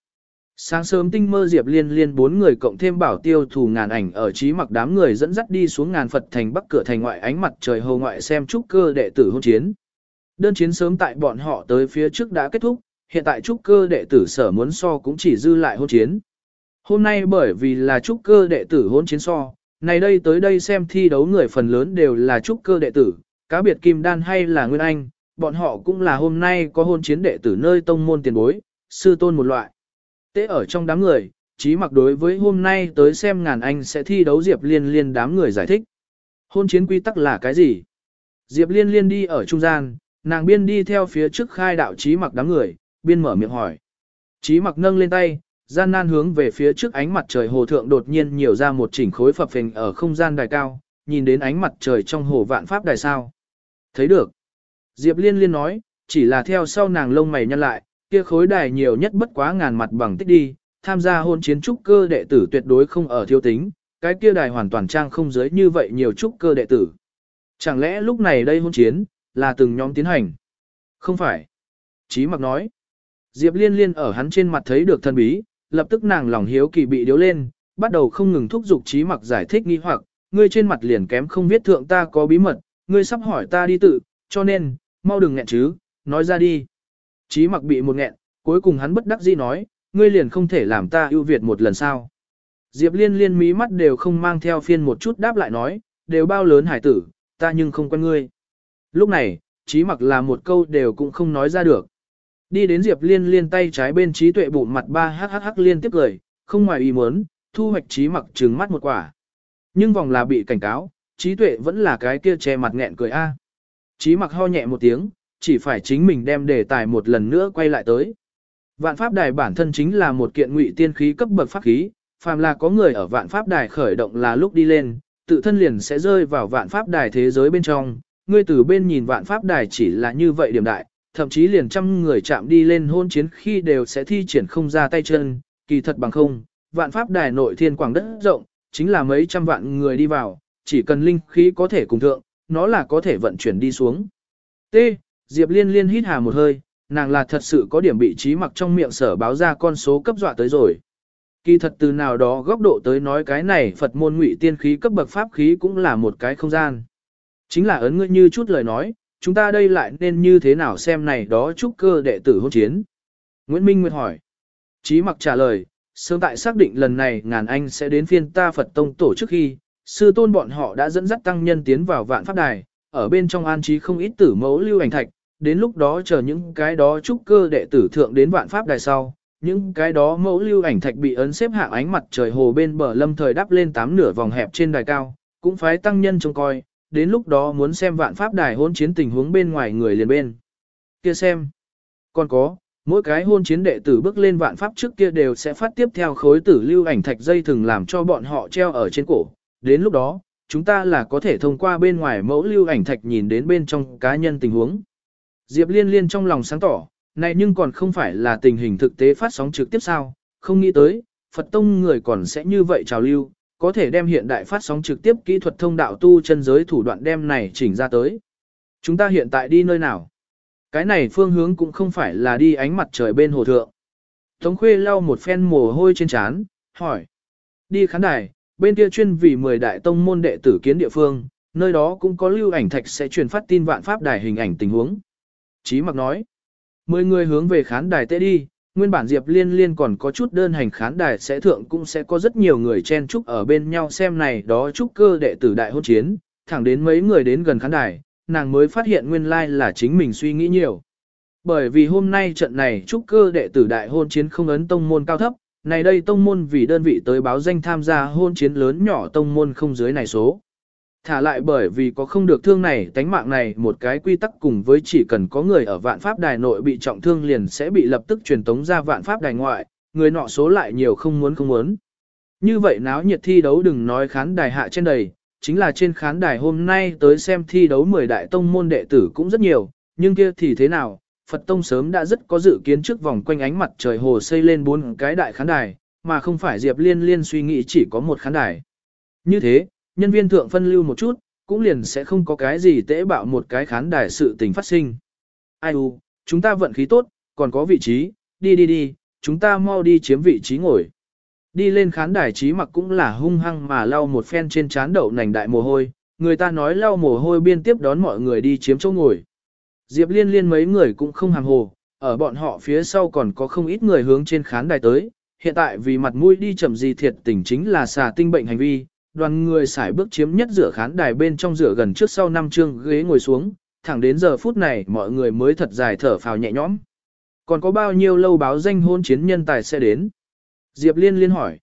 Sáng sớm tinh mơ Diệp Liên Liên bốn người cộng thêm bảo tiêu thủ ngàn ảnh ở trí mặc đám người dẫn dắt đi xuống ngàn Phật thành bắc cửa thành ngoại ánh mặt trời hồ ngoại xem chúc cơ đệ tử hôn chiến. Đơn chiến sớm tại bọn họ tới phía trước đã kết thúc, hiện tại trúc cơ đệ tử sở muốn so cũng chỉ dư lại hôn chiến. Hôm nay bởi vì là trúc cơ đệ tử hôn chiến so, này đây tới đây xem thi đấu người phần lớn đều là trúc cơ đệ tử, cá biệt kim đan hay là nguyên anh, bọn họ cũng là hôm nay có hôn chiến đệ tử nơi tông môn tiền bối, sư tôn một loại. Tế ở trong đám người, chí mặc đối với hôm nay tới xem ngàn anh sẽ thi đấu Diệp Liên Liên đám người giải thích. Hôn chiến quy tắc là cái gì? Diệp Liên Liên đi ở trung gian, nàng biên đi theo phía trước khai đạo chí mặc đám người, biên mở miệng hỏi. Chí mặc nâng lên tay, gian nan hướng về phía trước ánh mặt trời hồ thượng đột nhiên nhiều ra một chỉnh khối phập phình ở không gian đài cao, nhìn đến ánh mặt trời trong hồ vạn pháp đài sao. Thấy được. Diệp Liên Liên nói, chỉ là theo sau nàng lông mày nhăn lại, kia khối đài nhiều nhất bất quá ngàn mặt bằng tích đi, tham gia hôn chiến trúc cơ đệ tử tuyệt đối không ở thiếu tính, cái kia đài hoàn toàn trang không giới như vậy nhiều trúc cơ đệ tử. Chẳng lẽ lúc này đây hôn chiến, là từng nhóm tiến hành? Không phải. Chí mặc nói. Diệp Liên Liên ở hắn trên mặt thấy được thân bí, lập tức nàng lòng hiếu kỳ bị điếu lên, bắt đầu không ngừng thúc giục Chí mặc giải thích nghi hoặc, ngươi trên mặt liền kém không biết thượng ta có bí mật, ngươi sắp hỏi ta đi tự, cho nên, mau đừng nghẹn chứ, nói ra đi. Chí mặc bị một nghẹn, cuối cùng hắn bất đắc dĩ nói, ngươi liền không thể làm ta ưu việt một lần sao. Diệp liên liên mí mắt đều không mang theo phiên một chút đáp lại nói, đều bao lớn hải tử, ta nhưng không quen ngươi. Lúc này, chí mặc là một câu đều cũng không nói ra được. Đi đến Diệp liên liên tay trái bên trí tuệ bụng mặt ba hhh liên tiếp cười, không ngoài ý muốn, thu hoạch trí mặc trừng mắt một quả. Nhưng vòng là bị cảnh cáo, trí tuệ vẫn là cái kia che mặt nghẹn cười a. Trí mặc ho nhẹ một tiếng, chỉ phải chính mình đem đề tài một lần nữa quay lại tới. Vạn pháp đài bản thân chính là một kiện ngụy tiên khí cấp bậc pháp khí, phàm là có người ở vạn pháp đài khởi động là lúc đi lên, tự thân liền sẽ rơi vào vạn pháp đài thế giới bên trong. Ngươi từ bên nhìn vạn pháp đài chỉ là như vậy điểm đại, thậm chí liền trăm người chạm đi lên hôn chiến khi đều sẽ thi triển không ra tay chân, kỳ thật bằng không, vạn pháp đài nội thiên quảng đất rộng, chính là mấy trăm vạn người đi vào, chỉ cần linh khí có thể cùng thượng, nó là có thể vận chuyển đi xuống. T. Diệp Liên Liên hít hà một hơi, nàng là thật sự có điểm bị trí mặc trong miệng sở báo ra con số cấp dọa tới rồi. Kỳ thật từ nào đó góc độ tới nói cái này Phật môn ngụy tiên khí cấp bậc pháp khí cũng là một cái không gian. Chính là ấn ngươi như chút lời nói, chúng ta đây lại nên như thế nào xem này đó trúc cơ đệ tử hôn chiến. Nguyễn Minh Nguyệt hỏi. Chí mặc trả lời, sớm tại xác định lần này ngàn anh sẽ đến phiên ta Phật Tông tổ chức khi, sư tôn bọn họ đã dẫn dắt tăng nhân tiến vào vạn pháp đài, ở bên trong an trí không ít tử mẫu lưu ảnh thạch, đến lúc đó chờ những cái đó trúc cơ đệ tử thượng đến vạn pháp đài sau, những cái đó mẫu lưu ảnh thạch bị ấn xếp hạng ánh mặt trời hồ bên bờ lâm thời đắp lên tám nửa vòng hẹp trên đài cao, cũng phái tăng nhân trông coi, đến lúc đó muốn xem vạn pháp đài hôn chiến tình huống bên ngoài người liền bên. Kia xem. Còn có, mỗi cái hôn chiến đệ tử bước lên vạn pháp trước kia đều sẽ phát tiếp theo khối tử lưu ảnh thạch dây thường làm cho bọn họ treo ở trên cổ. Đến lúc đó, chúng ta là có thể thông qua bên ngoài mẫu lưu ảnh thạch nhìn đến bên trong cá nhân tình huống. Diệp liên liên trong lòng sáng tỏ, này nhưng còn không phải là tình hình thực tế phát sóng trực tiếp sao, không nghĩ tới, Phật Tông người còn sẽ như vậy trào lưu, có thể đem hiện đại phát sóng trực tiếp kỹ thuật thông đạo tu chân giới thủ đoạn đem này chỉnh ra tới. Chúng ta hiện tại đi nơi nào? Cái này phương hướng cũng không phải là đi ánh mặt trời bên hồ thượng. Tống Khuê lau một phen mồ hôi trên trán, hỏi. Đi khán đài, bên kia chuyên vì 10 đại tông môn đệ tử kiến địa phương, nơi đó cũng có lưu ảnh thạch sẽ truyền phát tin vạn pháp đài hình ảnh tình huống. Chí mặc nói. Mười người hướng về khán đài tê đi, nguyên bản Diệp Liên Liên còn có chút đơn hành khán đài sẽ thượng cũng sẽ có rất nhiều người chen chúc ở bên nhau xem này đó chúc cơ đệ tử đại hôn chiến, thẳng đến mấy người đến gần khán đài, nàng mới phát hiện nguyên lai like là chính mình suy nghĩ nhiều. Bởi vì hôm nay trận này chúc cơ đệ tử đại hôn chiến không ấn tông môn cao thấp, này đây tông môn vì đơn vị tới báo danh tham gia hôn chiến lớn nhỏ tông môn không dưới này số. Thả lại bởi vì có không được thương này tánh mạng này một cái quy tắc cùng với chỉ cần có người ở vạn pháp đài nội bị trọng thương liền sẽ bị lập tức truyền tống ra vạn pháp đài ngoại, người nọ số lại nhiều không muốn không muốn. Như vậy náo nhiệt thi đấu đừng nói khán đài hạ trên đầy, chính là trên khán đài hôm nay tới xem thi đấu 10 đại tông môn đệ tử cũng rất nhiều, nhưng kia thì thế nào, Phật Tông sớm đã rất có dự kiến trước vòng quanh ánh mặt trời hồ xây lên bốn cái đại khán đài, mà không phải Diệp Liên Liên suy nghĩ chỉ có một khán đài. Như thế, nhân viên thượng phân lưu một chút, cũng liền sẽ không có cái gì tễ bạo một cái khán đài sự tình phát sinh. Ai u, chúng ta vận khí tốt, còn có vị trí, đi đi đi, chúng ta mau đi chiếm vị trí ngồi. Đi lên khán đài trí mặc cũng là hung hăng mà lau một phen trên chán đậu nành đại mồ hôi, người ta nói lau mồ hôi biên tiếp đón mọi người đi chiếm chỗ ngồi. Diệp liên liên mấy người cũng không hàng hồ, ở bọn họ phía sau còn có không ít người hướng trên khán đài tới, hiện tại vì mặt mũi đi chậm gì thiệt tình chính là xà tinh bệnh hành vi, đoàn người xài bước chiếm nhất giữa khán đài bên trong rửa gần trước sau năm chương ghế ngồi xuống, thẳng đến giờ phút này mọi người mới thật dài thở phào nhẹ nhõm. Còn có bao nhiêu lâu báo danh hôn chiến nhân tài sẽ đến? Diệp Liên liên hỏi.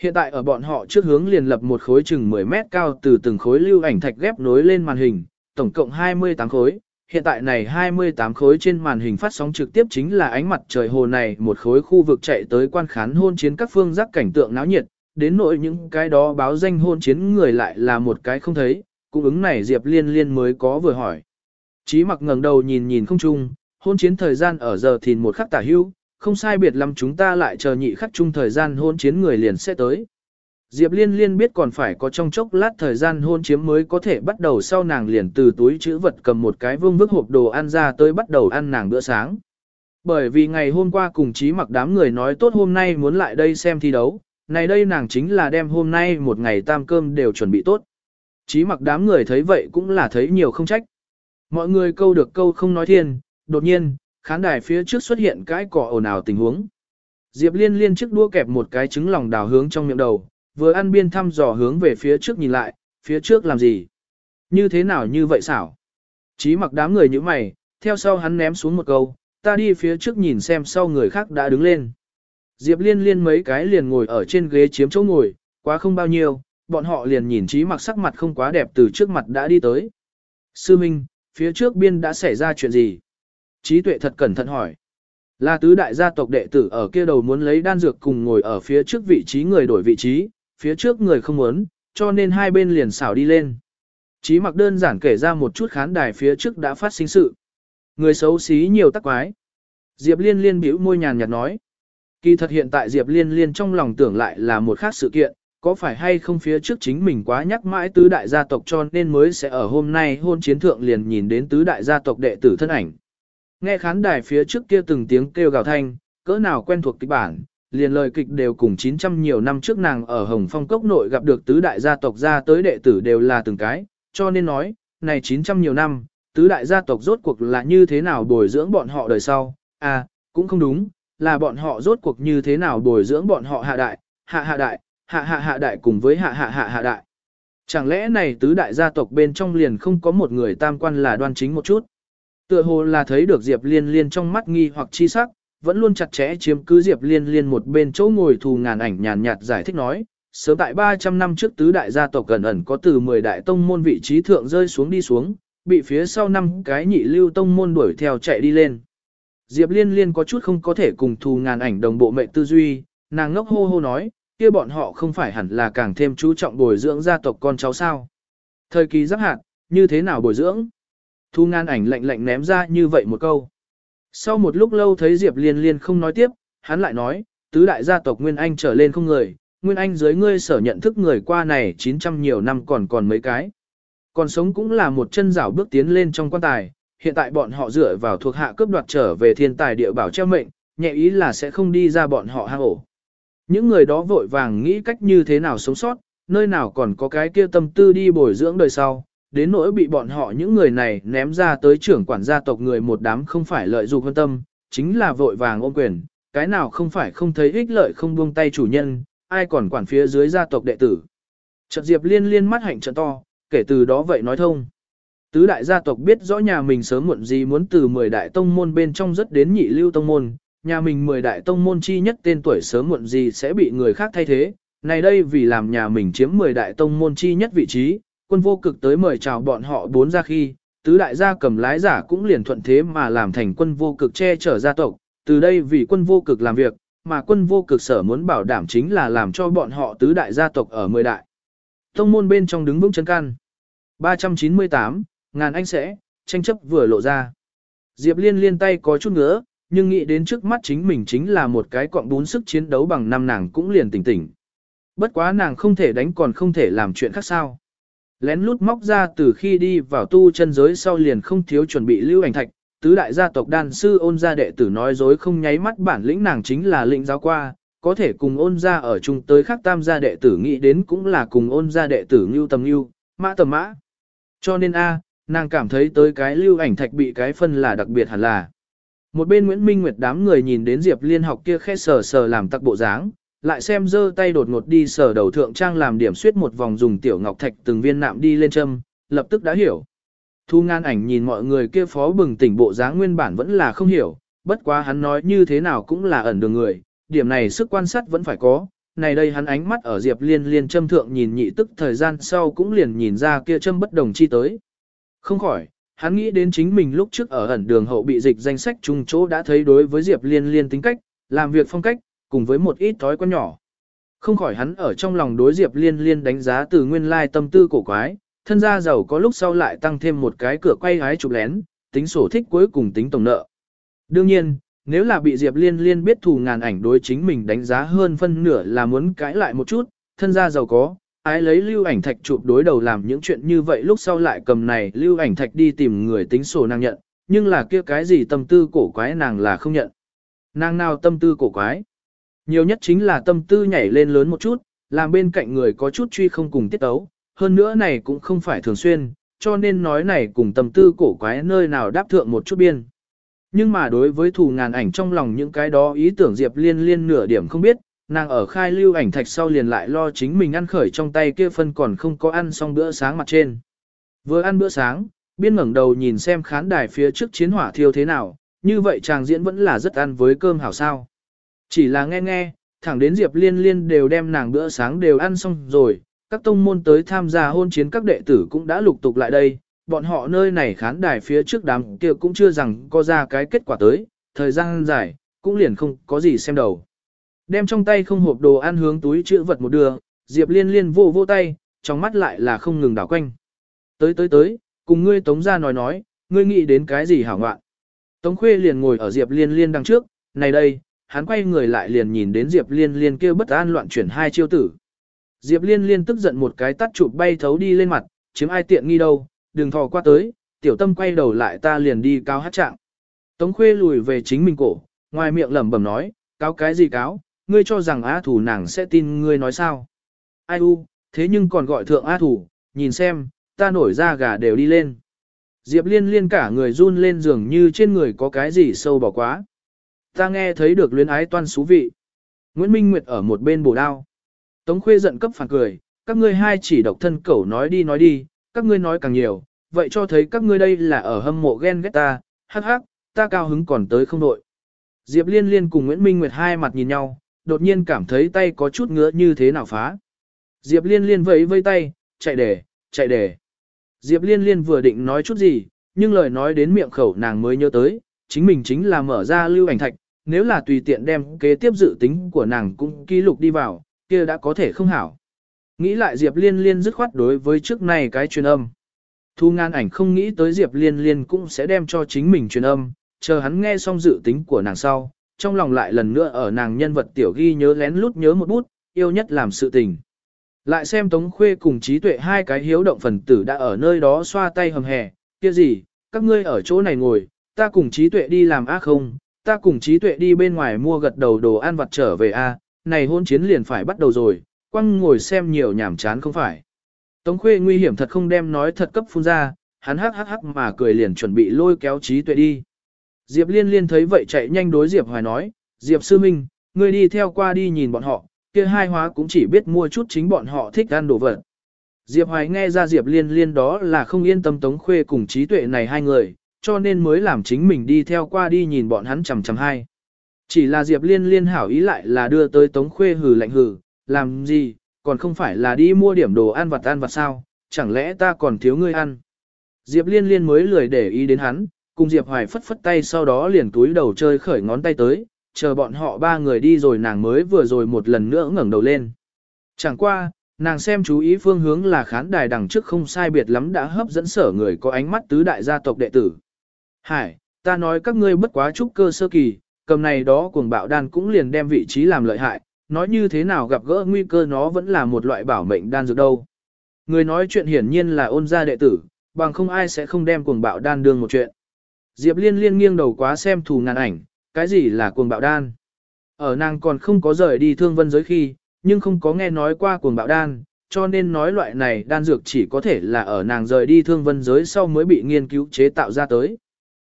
Hiện tại ở bọn họ trước hướng liền lập một khối chừng 10 mét cao từ từng khối lưu ảnh thạch ghép nối lên màn hình, tổng cộng 28 khối. Hiện tại này 28 khối trên màn hình phát sóng trực tiếp chính là ánh mặt trời hồ này một khối khu vực chạy tới quan khán hôn chiến các phương giác cảnh tượng náo nhiệt, đến nỗi những cái đó báo danh hôn chiến người lại là một cái không thấy, cung ứng này Diệp Liên Liên mới có vừa hỏi. Chí mặc ngẩng đầu nhìn nhìn không chung, hôn chiến thời gian ở giờ thìn một khắc tả hưu, không sai biệt lắm chúng ta lại chờ nhị khắc chung thời gian hôn chiến người liền sẽ tới. Diệp Liên Liên biết còn phải có trong chốc lát thời gian hôn chiếm mới có thể bắt đầu sau nàng liền từ túi chữ vật cầm một cái vương vức hộp đồ ăn ra tới bắt đầu ăn nàng bữa sáng. Bởi vì ngày hôm qua cùng chí mặc đám người nói tốt hôm nay muốn lại đây xem thi đấu, này đây nàng chính là đem hôm nay một ngày tam cơm đều chuẩn bị tốt. Chí mặc đám người thấy vậy cũng là thấy nhiều không trách. Mọi người câu được câu không nói thiên, đột nhiên, khán đài phía trước xuất hiện cái cỏ ồn ào tình huống. Diệp liên liên trước đua kẹp một cái trứng lòng đào hướng trong miệng đầu, vừa ăn biên thăm dò hướng về phía trước nhìn lại, phía trước làm gì? Như thế nào như vậy xảo? Chí mặc đám người như mày, theo sau hắn ném xuống một câu, ta đi phía trước nhìn xem sau người khác đã đứng lên. Diệp Liên Liên mấy cái liền ngồi ở trên ghế chiếm chỗ ngồi, quá không bao nhiêu, bọn họ liền nhìn trí mặc sắc mặt không quá đẹp từ trước mặt đã đi tới. Sư Minh, phía trước biên đã xảy ra chuyện gì? Trí tuệ thật cẩn thận hỏi. Là tứ đại gia tộc đệ tử ở kia đầu muốn lấy đan dược cùng ngồi ở phía trước vị trí người đổi vị trí, phía trước người không muốn, cho nên hai bên liền xảo đi lên. Chí mặc đơn giản kể ra một chút khán đài phía trước đã phát sinh sự. Người xấu xí nhiều tắc quái. Diệp liên liên bĩu môi nhàn nhạt nói. Kỳ thật hiện tại Diệp liên liên trong lòng tưởng lại là một khác sự kiện, có phải hay không phía trước chính mình quá nhắc mãi tứ đại gia tộc cho nên mới sẽ ở hôm nay hôn chiến thượng liền nhìn đến tứ đại gia tộc đệ tử thân ảnh. Nghe khán đài phía trước kia từng tiếng kêu gào thanh, cỡ nào quen thuộc kịch bản, liền lời kịch đều cùng 900 nhiều năm trước nàng ở Hồng Phong Cốc nội gặp được tứ đại gia tộc ra tới đệ tử đều là từng cái, cho nên nói, này 900 nhiều năm, tứ đại gia tộc rốt cuộc là như thế nào bồi dưỡng bọn họ đời sau, à, cũng không đúng, là bọn họ rốt cuộc như thế nào bồi dưỡng bọn họ hạ đại, hạ hạ đại, hạ hạ hạ đại cùng với hạ hạ hạ hạ đại. Chẳng lẽ này tứ đại gia tộc bên trong liền không có một người tam quan là đoan chính một chút? Tựa hồ là thấy được Diệp Liên Liên trong mắt nghi hoặc chi sắc, vẫn luôn chặt chẽ chiếm cứ Diệp Liên Liên một bên chỗ ngồi thù ngàn ảnh nhàn nhạt giải thích nói, sớm tại 300 năm trước tứ đại gia tộc gần ẩn có từ 10 đại tông môn vị trí thượng rơi xuống đi xuống, bị phía sau năm cái nhị lưu tông môn đuổi theo chạy đi lên. Diệp Liên Liên có chút không có thể cùng thù ngàn ảnh đồng bộ mệnh tư duy, nàng ngốc hô hô nói, kia bọn họ không phải hẳn là càng thêm chú trọng bồi dưỡng gia tộc con cháu sao. Thời kỳ giáp hạt, như thế nào bồi dưỡng? Thu ngàn ảnh lạnh lạnh ném ra như vậy một câu. Sau một lúc lâu thấy Diệp Liên Liên không nói tiếp, hắn lại nói, tứ đại gia tộc Nguyên Anh trở lên không người, Nguyên Anh dưới ngươi sở nhận thức người qua này 900 nhiều năm còn còn mấy cái. Còn sống cũng là một chân rảo bước tiến lên trong quan tài, hiện tại bọn họ dựa vào thuộc hạ cướp đoạt trở về thiên tài địa bảo treo mệnh, nhẹ ý là sẽ không đi ra bọn họ hang ổ. Những người đó vội vàng nghĩ cách như thế nào sống sót, nơi nào còn có cái kia tâm tư đi bồi dưỡng đời sau, đến nỗi bị bọn họ những người này ném ra tới trưởng quản gia tộc người một đám không phải lợi dụng hơn tâm, chính là vội vàng ôm quyền, cái nào không phải không thấy ích lợi không buông tay chủ nhân, ai còn quản phía dưới gia tộc đệ tử. chợt Diệp liên liên mắt hạnh trận to, kể từ đó vậy nói thông. Tứ đại gia tộc biết rõ nhà mình sớm muộn gì muốn từ 10 đại tông môn bên trong rất đến nhị lưu tông môn, nhà mình 10 đại tông môn chi nhất tên tuổi sớm muộn gì sẽ bị người khác thay thế. Này đây vì làm nhà mình chiếm 10 đại tông môn chi nhất vị trí, quân vô cực tới mời chào bọn họ bốn ra khi, tứ đại gia cầm lái giả cũng liền thuận thế mà làm thành quân vô cực che chở gia tộc, từ đây vì quân vô cực làm việc, mà quân vô cực sở muốn bảo đảm chính là làm cho bọn họ tứ đại gia tộc ở mười đại. Tông môn bên trong đứng vững chân căn. 398, ngàn anh sẽ, tranh chấp vừa lộ ra. Diệp liên liên tay có chút ngứa, nhưng nghĩ đến trước mắt chính mình chính là một cái cọng bún sức chiến đấu bằng năm nàng cũng liền tỉnh tỉnh. Bất quá nàng không thể đánh còn không thể làm chuyện khác sao. Lén lút móc ra từ khi đi vào tu chân giới sau liền không thiếu chuẩn bị lưu ảnh thạch, tứ đại gia tộc đan sư ôn gia đệ tử nói dối không nháy mắt bản lĩnh nàng chính là lĩnh giáo qua, có thể cùng ôn gia ở chung tới khác tam gia đệ tử nghĩ đến cũng là cùng ôn gia đệ tử ngưu tầm ngưu, mã tầm mã. Cho nên a nàng cảm thấy tới cái lưu ảnh thạch bị cái phân là đặc biệt hẳn là. Một bên Nguyễn Minh Nguyệt đám người nhìn đến Diệp Liên học kia khẽ sờ sờ làm tặc bộ dáng, lại xem giơ tay đột ngột đi sờ đầu thượng trang làm điểm suyết một vòng dùng tiểu ngọc thạch từng viên nạm đi lên châm, lập tức đã hiểu. Thu ngan ảnh nhìn mọi người kia phó bừng tỉnh bộ dáng nguyên bản vẫn là không hiểu, bất quá hắn nói như thế nào cũng là ẩn đường người, điểm này sức quan sát vẫn phải có. Này đây hắn ánh mắt ở Diệp Liên Liên châm thượng nhìn nhị tức thời gian sau cũng liền nhìn ra kia châm bất đồng chi tới. Không khỏi, hắn nghĩ đến chính mình lúc trước ở ẩn đường hậu bị dịch danh sách chung chỗ đã thấy đối với Diệp Liên Liên tính cách, làm việc phong cách, cùng với một ít thói quen nhỏ. Không khỏi hắn ở trong lòng đối Diệp Liên Liên đánh giá từ nguyên lai tâm tư cổ quái, thân gia giàu có lúc sau lại tăng thêm một cái cửa quay hái chụp lén, tính sổ thích cuối cùng tính tổng nợ. Đương nhiên, nếu là bị Diệp Liên Liên biết thù ngàn ảnh đối chính mình đánh giá hơn phân nửa là muốn cãi lại một chút, thân gia giàu có, ai lấy lưu ảnh thạch chụp đối đầu làm những chuyện như vậy lúc sau lại cầm này lưu ảnh thạch đi tìm người tính sổ nàng nhận, nhưng là kia cái gì tâm tư cổ quái nàng là không nhận. Nàng nào tâm tư cổ quái? Nhiều nhất chính là tâm tư nhảy lên lớn một chút, làm bên cạnh người có chút truy không cùng tiết tấu, hơn nữa này cũng không phải thường xuyên, cho nên nói này cùng tâm tư cổ quái nơi nào đáp thượng một chút biên. Nhưng mà đối với thù ngàn ảnh trong lòng những cái đó ý tưởng Diệp Liên liên nửa điểm không biết, nàng ở khai lưu ảnh thạch sau liền lại lo chính mình ăn khởi trong tay kia phân còn không có ăn xong bữa sáng mặt trên. Vừa ăn bữa sáng, biên ngẩng đầu nhìn xem khán đài phía trước chiến hỏa thiêu thế nào, như vậy chàng diễn vẫn là rất ăn với cơm hảo sao. Chỉ là nghe nghe, thẳng đến Diệp Liên Liên đều đem nàng bữa sáng đều ăn xong rồi, các tông môn tới tham gia hôn chiến các đệ tử cũng đã lục tục lại đây, bọn họ nơi này khán đài phía trước đám kia cũng chưa rằng có ra cái kết quả tới, thời gian dài, cũng liền không có gì xem đầu. Đem trong tay không hộp đồ ăn hướng túi chữ vật một đường, Diệp Liên Liên vô vô tay, trong mắt lại là không ngừng đảo quanh. Tới tới tới, cùng ngươi Tống ra nói nói, ngươi nghĩ đến cái gì hảo ngoạn. Tống Khuê liền ngồi ở Diệp Liên Liên đằng trước, này đây, hắn quay người lại liền nhìn đến Diệp Liên Liên kêu bất an loạn chuyển hai chiêu tử. Diệp Liên Liên tức giận một cái tắt chụp bay thấu đi lên mặt, chiếm ai tiện nghi đâu, đừng thò qua tới, tiểu tâm quay đầu lại ta liền đi cao hát trạng. Tống Khuê lùi về chính mình cổ, ngoài miệng lẩm bẩm nói, cáo cái gì cáo, ngươi cho rằng á thủ nàng sẽ tin ngươi nói sao. Ai u, thế nhưng còn gọi thượng á thủ, nhìn xem, ta nổi ra gà đều đi lên. Diệp liên liên cả người run lên giường như trên người có cái gì sâu bỏ quá. Ta nghe thấy được luyến ái toan xú vị. Nguyễn Minh Nguyệt ở một bên bổ đao. Tống khuê giận cấp phản cười, các ngươi hai chỉ độc thân cẩu nói đi nói đi, các ngươi nói càng nhiều, vậy cho thấy các ngươi đây là ở hâm mộ ghen ghét ta, hắc hắc, ta cao hứng còn tới không đội. Diệp liên liên cùng Nguyễn Minh Nguyệt hai mặt nhìn nhau, đột nhiên cảm thấy tay có chút ngứa như thế nào phá. Diệp liên liên vẫy vây tay, chạy để, chạy để. Diệp liên liên vừa định nói chút gì, nhưng lời nói đến miệng khẩu nàng mới nhớ tới, chính mình chính là mở ra lưu ảnh thạch, nếu là tùy tiện đem kế tiếp dự tính của nàng cũng ký lục đi vào, kia đã có thể không hảo. Nghĩ lại Diệp liên liên dứt khoát đối với trước này cái truyền âm. Thu ngan ảnh không nghĩ tới Diệp liên liên cũng sẽ đem cho chính mình truyền âm, chờ hắn nghe xong dự tính của nàng sau, trong lòng lại lần nữa ở nàng nhân vật tiểu ghi nhớ lén lút nhớ một bút, yêu nhất làm sự tình. Lại xem Tống Khuê cùng trí tuệ hai cái hiếu động phần tử đã ở nơi đó xoa tay hầm hè, kia gì, các ngươi ở chỗ này ngồi, ta cùng trí tuệ đi làm ác không, ta cùng trí tuệ đi bên ngoài mua gật đầu đồ ăn vặt trở về a này hôn chiến liền phải bắt đầu rồi, quăng ngồi xem nhiều nhảm chán không phải. Tống Khuê nguy hiểm thật không đem nói thật cấp phun ra, hắn hắc hắc hắc mà cười liền chuẩn bị lôi kéo trí tuệ đi. Diệp Liên Liên thấy vậy chạy nhanh đối Diệp Hoài nói, Diệp Sư Minh, ngươi đi theo qua đi nhìn bọn họ, kia hai hóa cũng chỉ biết mua chút chính bọn họ thích ăn đồ vật. Diệp Hoài nghe ra Diệp Liên Liên đó là không yên tâm Tống Khuê cùng trí tuệ này hai người, cho nên mới làm chính mình đi theo qua đi nhìn bọn hắn chầm chầm hai. Chỉ là Diệp Liên Liên hảo ý lại là đưa tới Tống Khuê hừ lạnh hừ, làm gì, còn không phải là đi mua điểm đồ ăn vặt ăn vặt sao, chẳng lẽ ta còn thiếu ngươi ăn. Diệp Liên Liên mới lười để ý đến hắn, cùng Diệp Hoài phất phất tay sau đó liền túi đầu chơi khởi ngón tay tới, chờ bọn họ ba người đi rồi nàng mới vừa rồi một lần nữa ngẩng đầu lên. Chẳng qua, nàng xem chú ý phương hướng là khán đài đằng trước không sai biệt lắm đã hấp dẫn sở người có ánh mắt tứ đại gia tộc đệ tử. Hải, ta nói các ngươi bất quá trúc cơ sơ kỳ, cầm này đó cuồng bạo đan cũng liền đem vị trí làm lợi hại, nói như thế nào gặp gỡ nguy cơ nó vẫn là một loại bảo mệnh đan dược đâu. Người nói chuyện hiển nhiên là ôn gia đệ tử, bằng không ai sẽ không đem cuồng bạo đan đương một chuyện. Diệp liên liên nghiêng đầu quá xem thù ngàn ảnh, cái gì là cuồng bạo đan. Ở nàng còn không có rời đi thương vân giới khi, nhưng không có nghe nói qua cuồng bạo đan, cho nên nói loại này đan dược chỉ có thể là ở nàng rời đi thương vân giới sau mới bị nghiên cứu chế tạo ra tới.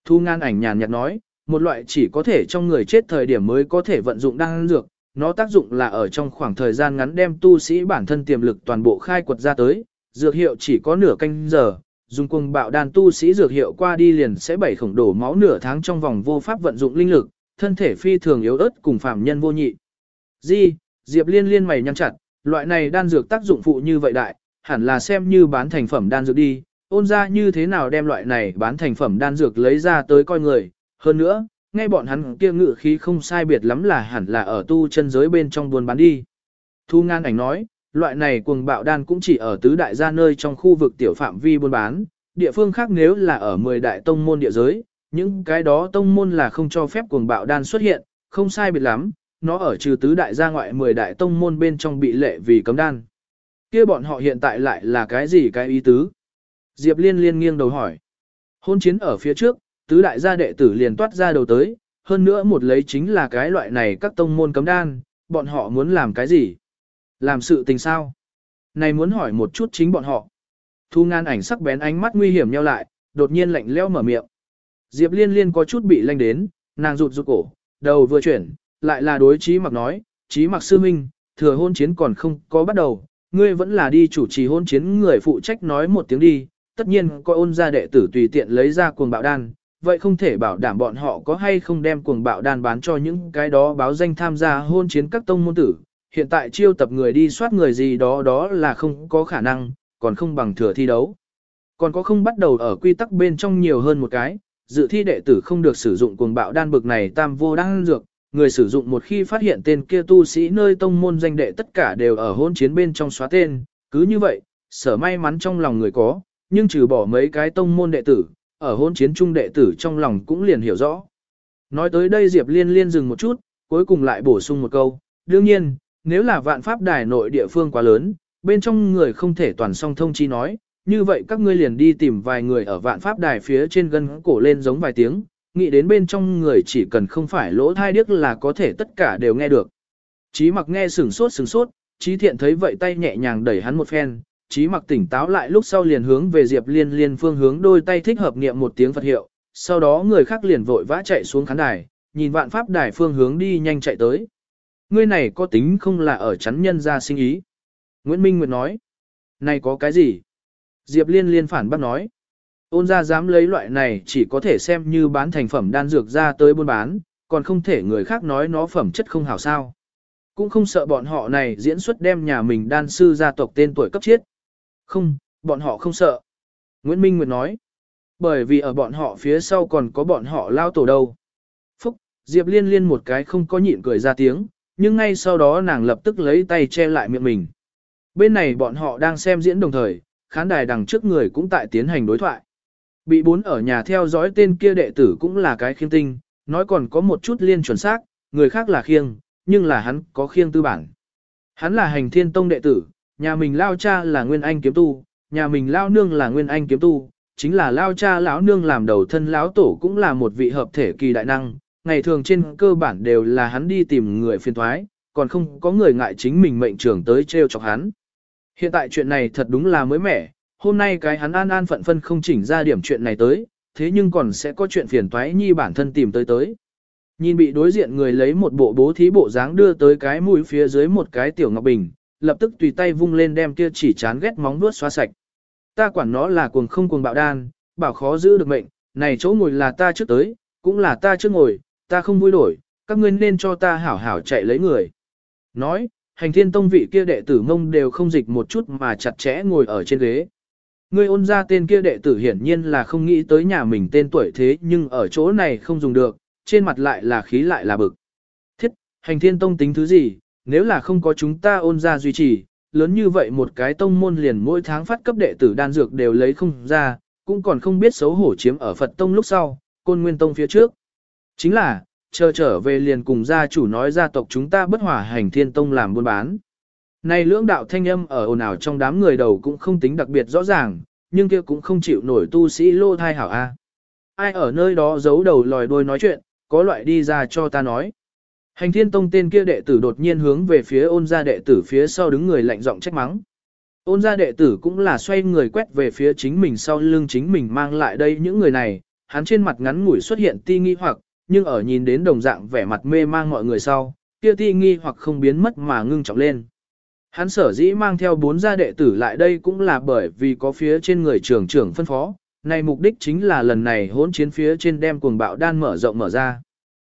Thu ngàn ảnh nhàn nhạt nói, một loại chỉ có thể trong người chết thời điểm mới có thể vận dụng đan dược, nó tác dụng là ở trong khoảng thời gian ngắn đem tu sĩ bản thân tiềm lực toàn bộ khai quật ra tới, dược hiệu chỉ có nửa canh giờ, dùng cuồng bạo đan tu sĩ dược hiệu qua đi liền sẽ bảy khổng đổ máu nửa tháng trong vòng vô pháp vận dụng linh lực, thân thể phi thường yếu ớt cùng phạm nhân vô nhị. Di, Diệp Liên liên mày nhăn chặt, loại này đan dược tác dụng phụ như vậy đại, hẳn là xem như bán thành phẩm đan dược đi, ôn ra như thế nào đem loại này bán thành phẩm đan dược lấy ra tới coi người, hơn nữa, nghe bọn hắn kia ngự khí không sai biệt lắm là hẳn là ở tu chân giới bên trong buôn bán đi. Thu ngan ảnh nói, loại này cuồng bạo đan cũng chỉ ở tứ đại gia nơi trong khu vực tiểu phạm vi buôn bán, địa phương khác nếu là ở 10 đại tông môn địa giới, những cái đó tông môn là không cho phép cuồng bạo đan xuất hiện, không sai biệt lắm, nó ở trừ tứ đại gia ngoại 10 đại tông môn bên trong bị lệ vì cấm đan. kia bọn họ hiện tại lại là cái gì cái ý tứ? Diệp liên liên nghiêng đầu hỏi. Hôn chiến ở phía trước, tứ đại gia đệ tử liền toát ra đầu tới, hơn nữa một lấy chính là cái loại này các tông môn cấm đan, bọn họ muốn làm cái gì? Làm sự tình sao? Này muốn hỏi một chút chính bọn họ. Thu ngan ảnh sắc bén ánh mắt nguy hiểm nhau lại, đột nhiên lạnh leo mở miệng. Diệp liên liên có chút bị lanh đến, nàng rụt rụt cổ, đầu vừa chuyển, lại là đối trí mặc nói, trí mặc sư minh, thừa hôn chiến còn không có bắt đầu, ngươi vẫn là đi chủ trì hôn chiến người phụ trách nói một tiếng đi, tất nhiên coi ôn ra đệ tử tùy tiện lấy ra cuồng bạo đan, vậy không thể bảo đảm bọn họ có hay không đem cuồng bạo đan bán cho những cái đó báo danh tham gia hôn chiến các tông môn tử. Hiện tại chiêu tập người đi soát người gì đó đó là không có khả năng, còn không bằng thừa thi đấu. Còn có không bắt đầu ở quy tắc bên trong nhiều hơn một cái, dự thi đệ tử không được sử dụng cuồng bạo đan bực này tam vô đan dược, người sử dụng một khi phát hiện tên kia tu sĩ nơi tông môn danh đệ tất cả đều ở hôn chiến bên trong xóa tên, cứ như vậy, sở may mắn trong lòng người có, nhưng trừ bỏ mấy cái tông môn đệ tử, ở hôn chiến trung đệ tử trong lòng cũng liền hiểu rõ. Nói tới đây Diệp Liên liên dừng một chút, cuối cùng lại bổ sung một câu, đương nhiên, nếu là vạn pháp đài nội địa phương quá lớn, bên trong người không thể toàn song thông chi nói, như vậy các ngươi liền đi tìm vài người ở vạn pháp đài phía trên gân cổ lên giống vài tiếng, nghĩ đến bên trong người chỉ cần không phải lỗ thai điếc là có thể tất cả đều nghe được. Chí mặc nghe sửng sốt sửng sốt, Chí thiện thấy vậy tay nhẹ nhàng đẩy hắn một phen, Chí mặc tỉnh táo lại lúc sau liền hướng về Diệp Liên Liên phương hướng đôi tay thích hợp niệm một tiếng Phật hiệu, sau đó người khác liền vội vã chạy xuống khán đài, nhìn vạn pháp đài phương hướng đi nhanh chạy tới. Ngươi này có tính không là ở chắn nhân ra sinh ý. Nguyễn Minh Nguyệt nói, này có cái gì? Diệp Liên Liên phản bác nói, ôn ra dám lấy loại này chỉ có thể xem như bán thành phẩm đan dược ra tới buôn bán, còn không thể người khác nói nó phẩm chất không hảo sao. Cũng không sợ bọn họ này diễn xuất đem nhà mình đan sư gia tộc tên tuổi cấp chiết. Không, bọn họ không sợ. Nguyễn Minh Nguyệt nói. Bởi vì ở bọn họ phía sau còn có bọn họ lao tổ đâu. Phúc, Diệp Liên Liên một cái không có nhịn cười ra tiếng, nhưng ngay sau đó nàng lập tức lấy tay che lại miệng mình. Bên này bọn họ đang xem diễn đồng thời, khán đài đằng trước người cũng tại tiến hành đối thoại. Bị bốn ở nhà theo dõi tên kia đệ tử cũng là cái khiêm tinh, nói còn có một chút liên chuẩn xác, người khác là khiêng, nhưng là hắn có khiêng tư bản. Hắn là hành thiên tông đệ tử, nhà mình lao cha là nguyên anh kiếm tu, nhà mình lao nương là nguyên anh kiếm tu, chính là lao cha lão nương làm đầu thân lão tổ cũng là một vị hợp thể kỳ đại năng, ngày thường trên cơ bản đều là hắn đi tìm người phiền thoái, còn không có người ngại chính mình mệnh trưởng tới treo chọc hắn. Hiện tại chuyện này thật đúng là mới mẻ, hôm nay cái hắn an an phận phân không chỉnh ra điểm chuyện này tới, thế nhưng còn sẽ có chuyện phiền toái nhi bản thân tìm tới tới. Nhìn bị đối diện người lấy một bộ bố thí bộ dáng đưa tới cái mũi phía dưới một cái tiểu ngọc bình, lập tức tùy tay vung lên đem kia chỉ chán ghét móng vuốt xóa sạch. Ta quản nó là cuồng không cuồng bạo đan, bảo khó giữ được mệnh, này chỗ ngồi là ta trước tới, cũng là ta trước ngồi, ta không vui đổi, các ngươi nên cho ta hảo hảo chạy lấy người. Nói, hành thiên tông vị kia đệ tử ngông đều không dịch một chút mà chặt chẽ ngồi ở trên ghế. Ngươi ôn ra tên kia đệ tử hiển nhiên là không nghĩ tới nhà mình tên tuổi thế nhưng ở chỗ này không dùng được, trên mặt lại là khí lại là bực. Thiết, hành thiên tông tính thứ gì, nếu là không có chúng ta ôn ra duy trì, lớn như vậy một cái tông môn liền mỗi tháng phát cấp đệ tử đan dược đều lấy không ra, cũng còn không biết xấu hổ chiếm ở Phật tông lúc sau, côn nguyên tông phía trước. Chính là, chờ trở về liền cùng gia chủ nói gia tộc chúng ta bất hòa hành thiên tông làm buôn bán. Này lưỡng đạo thanh âm ở ồn ào trong đám người đầu cũng không tính đặc biệt rõ ràng, nhưng kia cũng không chịu nổi tu sĩ lô thai hảo A. Ai ở nơi đó giấu đầu lòi đuôi nói chuyện, có loại đi ra cho ta nói. Hành thiên tông tên kia đệ tử đột nhiên hướng về phía ôn gia đệ tử phía sau đứng người lạnh giọng trách mắng. Ôn gia đệ tử cũng là xoay người quét về phía chính mình sau lưng chính mình mang lại đây những người này, hắn trên mặt ngắn ngủi xuất hiện ti nghi hoặc, nhưng ở nhìn đến đồng dạng vẻ mặt mê mang mọi người sau, kia ti nghi hoặc không biến mất mà ngưng trọng lên. Hắn sở dĩ mang theo bốn gia đệ tử lại đây cũng là bởi vì có phía trên người trưởng trưởng phân phó, này mục đích chính là lần này hỗn chiến phía trên đem cuồng bạo đan mở rộng mở ra.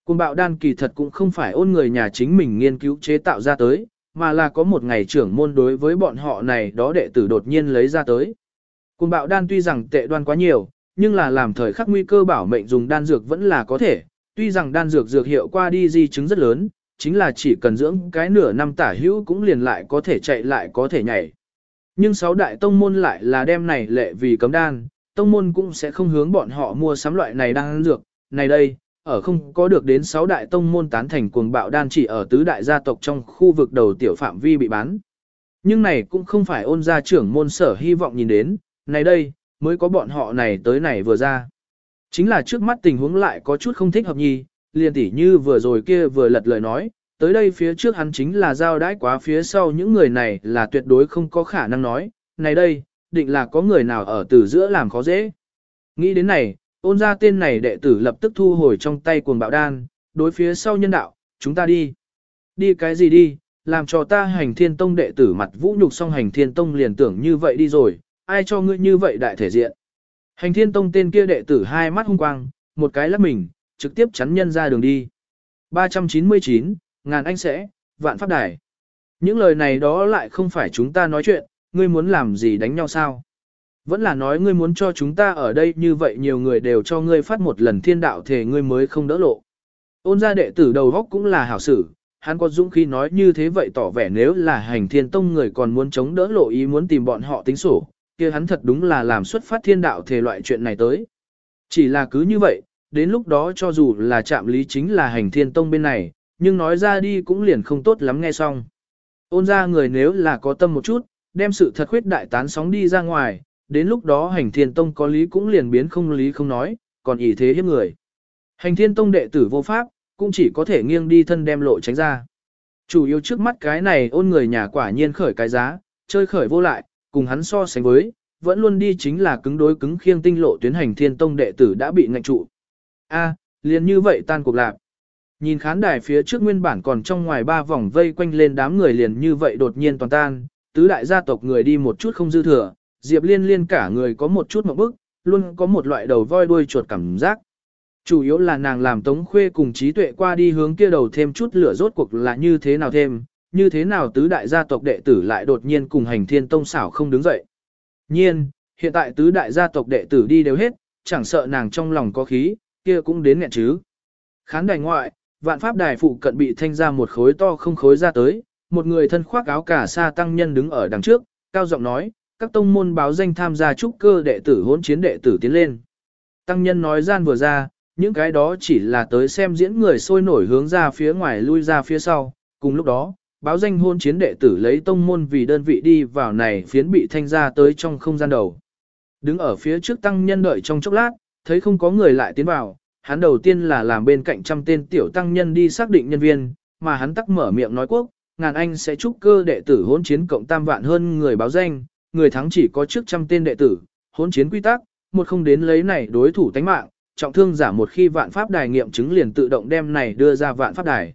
Cuồng bạo đan kỳ thật cũng không phải ôn người nhà chính mình nghiên cứu chế tạo ra tới, mà là có một ngày trưởng môn đối với bọn họ này đó đệ tử đột nhiên lấy ra tới. Cuồng bạo đan tuy rằng tệ đoan quá nhiều, nhưng là làm thời khắc nguy cơ bảo mệnh dùng đan dược vẫn là có thể, tuy rằng đan dược dược hiệu qua đi di chứng rất lớn, chính là chỉ cần dưỡng cái nửa năm tả hữu cũng liền lại có thể chạy lại có thể nhảy. Nhưng sáu đại tông môn lại là đem này lệ vì cấm đan, tông môn cũng sẽ không hướng bọn họ mua sắm loại này đan dược, này đây, ở không có được đến sáu đại tông môn tán thành cuồng bạo đan chỉ ở tứ đại gia tộc trong khu vực đầu tiểu phạm vi bị bán. Nhưng này cũng không phải ôn gia trưởng môn sở hy vọng nhìn đến, này đây, mới có bọn họ này tới này vừa ra. Chính là trước mắt tình huống lại có chút không thích hợp nhì, liền tỉ như vừa rồi kia vừa lật lời nói, tới đây phía trước hắn chính là giao đãi quá phía sau những người này là tuyệt đối không có khả năng nói, này đây, định là có người nào ở từ giữa làm khó dễ. Nghĩ đến này, ôn ra tên này đệ tử lập tức thu hồi trong tay cuồng bạo đan, đối phía sau nhân đạo, chúng ta đi. Đi cái gì đi, làm cho ta hành thiên tông đệ tử mặt vũ nhục xong hành thiên tông liền tưởng như vậy đi rồi, ai cho ngươi như vậy đại thể diện. Hành thiên tông tên kia đệ tử hai mắt hung quang, một cái lắc mình, trực tiếp chắn nhân ra đường đi. 399, ngàn anh sẽ, vạn pháp đài. Những lời này đó lại không phải chúng ta nói chuyện, ngươi muốn làm gì đánh nhau sao? Vẫn là nói ngươi muốn cho chúng ta ở đây như vậy nhiều người đều cho ngươi phát một lần thiên đạo thể ngươi mới không đỡ lộ. Ôn gia đệ tử đầu góc cũng là hảo sử, hắn có dũng khí nói như thế vậy tỏ vẻ nếu là hành thiên tông người còn muốn chống đỡ lộ ý muốn tìm bọn họ tính sổ, kia hắn thật đúng là làm xuất phát thiên đạo thể loại chuyện này tới. Chỉ là cứ như vậy, đến lúc đó cho dù là chạm lý chính là hành thiên tông bên này, nhưng nói ra đi cũng liền không tốt lắm nghe xong. Ôn ra người nếu là có tâm một chút, đem sự thật khuyết đại tán sóng đi ra ngoài, đến lúc đó hành thiên tông có lý cũng liền biến không lý không nói, còn ý thế hiếp người. Hành thiên tông đệ tử vô pháp, cũng chỉ có thể nghiêng đi thân đem lộ tránh ra. Chủ yếu trước mắt cái này ôn người nhà quả nhiên khởi cái giá, chơi khởi vô lại, cùng hắn so sánh với, vẫn luôn đi chính là cứng đối cứng khiêng tinh lộ tuyến hành thiên tông đệ tử đã bị ngạnh trụ. A, liền như vậy tan cuộc lạc. Nhìn khán đài phía trước nguyên bản còn trong ngoài ba vòng vây quanh lên đám người liền như vậy đột nhiên toàn tan, tứ đại gia tộc người đi một chút không dư thừa, Diệp Liên liên cả người có một chút một bức, luôn có một loại đầu voi đuôi chuột cảm giác. Chủ yếu là nàng làm tống khuê cùng trí tuệ qua đi hướng kia đầu thêm chút lửa rốt cuộc là như thế nào thêm, như thế nào tứ đại gia tộc đệ tử lại đột nhiên cùng hành thiên tông xảo không đứng dậy. Nhiên, hiện tại tứ đại gia tộc đệ tử đi đều hết, chẳng sợ nàng trong lòng có khí, kia cũng đến nghẹn chứ. Khán đài ngoại, vạn pháp đài phụ cận bị thanh ra một khối to không khối ra tới, một người thân khoác áo cả sa tăng nhân đứng ở đằng trước, cao giọng nói, các tông môn báo danh tham gia trúc cơ đệ tử hỗn chiến đệ tử tiến lên. Tăng nhân nói gian vừa ra, những cái đó chỉ là tới xem diễn người sôi nổi hướng ra phía ngoài lui ra phía sau, cùng lúc đó, báo danh hôn chiến đệ tử lấy tông môn vì đơn vị đi vào này phiến bị thanh ra tới trong không gian đầu. Đứng ở phía trước tăng nhân đợi trong chốc lát, thấy không có người lại tiến vào, hắn đầu tiên là làm bên cạnh trăm tên tiểu tăng nhân đi xác định nhân viên, mà hắn tắc mở miệng nói quốc, ngàn anh sẽ chúc cơ đệ tử hôn chiến cộng tam vạn hơn người báo danh, người thắng chỉ có trước trăm tên đệ tử, hôn chiến quy tắc, một không đến lấy này đối thủ tánh mạng, trọng thương giả một khi vạn pháp đài nghiệm chứng liền tự động đem này đưa ra vạn pháp đài.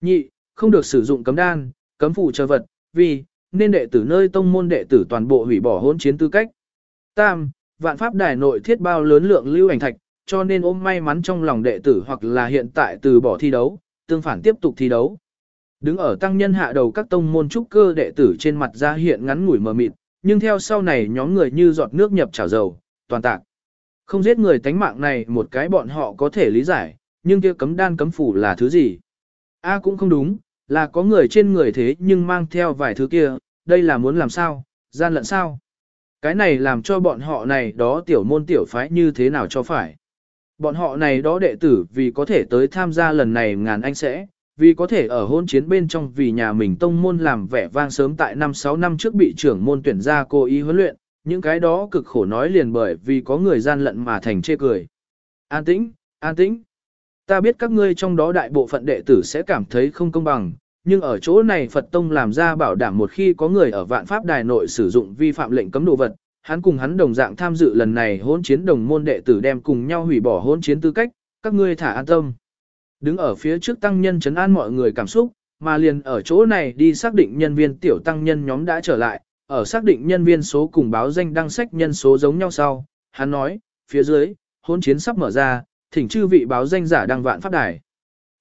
Nhị, không được sử dụng cấm đan, cấm phụ chờ vật, vì, nên đệ tử nơi tông môn đệ tử toàn bộ hủy bỏ hôn chiến tư cách. Tam, vạn pháp đài nội thiết bao lớn lượng lưu ảnh thạch, cho nên ôm may mắn trong lòng đệ tử hoặc là hiện tại từ bỏ thi đấu, tương phản tiếp tục thi đấu. Đứng ở tăng nhân hạ đầu các tông môn trúc cơ đệ tử trên mặt ra hiện ngắn ngủi mờ mịt, nhưng theo sau này nhóm người như giọt nước nhập chảo dầu, toàn tạc. Không giết người tánh mạng này một cái bọn họ có thể lý giải, nhưng kia cấm đan cấm phủ là thứ gì? A cũng không đúng, là có người trên người thế nhưng mang theo vài thứ kia, đây là muốn làm sao, gian lận sao? Cái này làm cho bọn họ này đó tiểu môn tiểu phái như thế nào cho phải? Bọn họ này đó đệ tử vì có thể tới tham gia lần này ngàn anh sẽ, vì có thể ở hôn chiến bên trong vì nhà mình tông môn làm vẻ vang sớm tại năm 6 năm trước bị trưởng môn tuyển ra cố ý huấn luyện, những cái đó cực khổ nói liền bởi vì có người gian lận mà thành chê cười. An tĩnh, an tĩnh. Ta biết các ngươi trong đó đại bộ phận đệ tử sẽ cảm thấy không công bằng, nhưng ở chỗ này Phật Tông làm ra bảo đảm một khi có người ở vạn pháp đài nội sử dụng vi phạm lệnh cấm đồ vật, hắn cùng hắn đồng dạng tham dự lần này hôn chiến đồng môn đệ tử đem cùng nhau hủy bỏ hôn chiến tư cách, các ngươi thả an tâm. Đứng ở phía trước tăng nhân chấn an mọi người cảm xúc, mà liền ở chỗ này đi xác định nhân viên tiểu tăng nhân nhóm đã trở lại, ở xác định nhân viên số cùng báo danh đăng sách nhân số giống nhau sau, hắn nói, phía dưới, hôn chiến sắp mở ra, thỉnh chư vị báo danh giả đăng vạn pháp đài.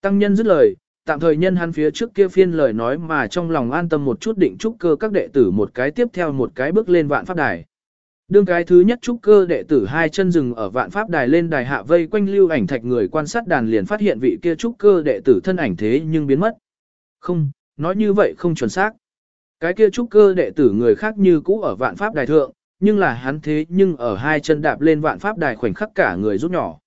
Tăng nhân dứt lời, tạm thời nhân hắn phía trước kia phiên lời nói mà trong lòng an tâm một chút định trúc cơ các đệ tử một cái tiếp theo một cái bước lên vạn pháp đài. Đương cái thứ nhất trúc cơ đệ tử hai chân rừng ở vạn pháp đài lên đài hạ vây quanh lưu ảnh thạch người quan sát đàn liền phát hiện vị kia trúc cơ đệ tử thân ảnh thế nhưng biến mất. Không, nói như vậy không chuẩn xác. Cái kia trúc cơ đệ tử người khác như cũ ở vạn pháp đài thượng, nhưng là hắn thế nhưng ở hai chân đạp lên vạn pháp đài khoảnh khắc cả người rút nhỏ.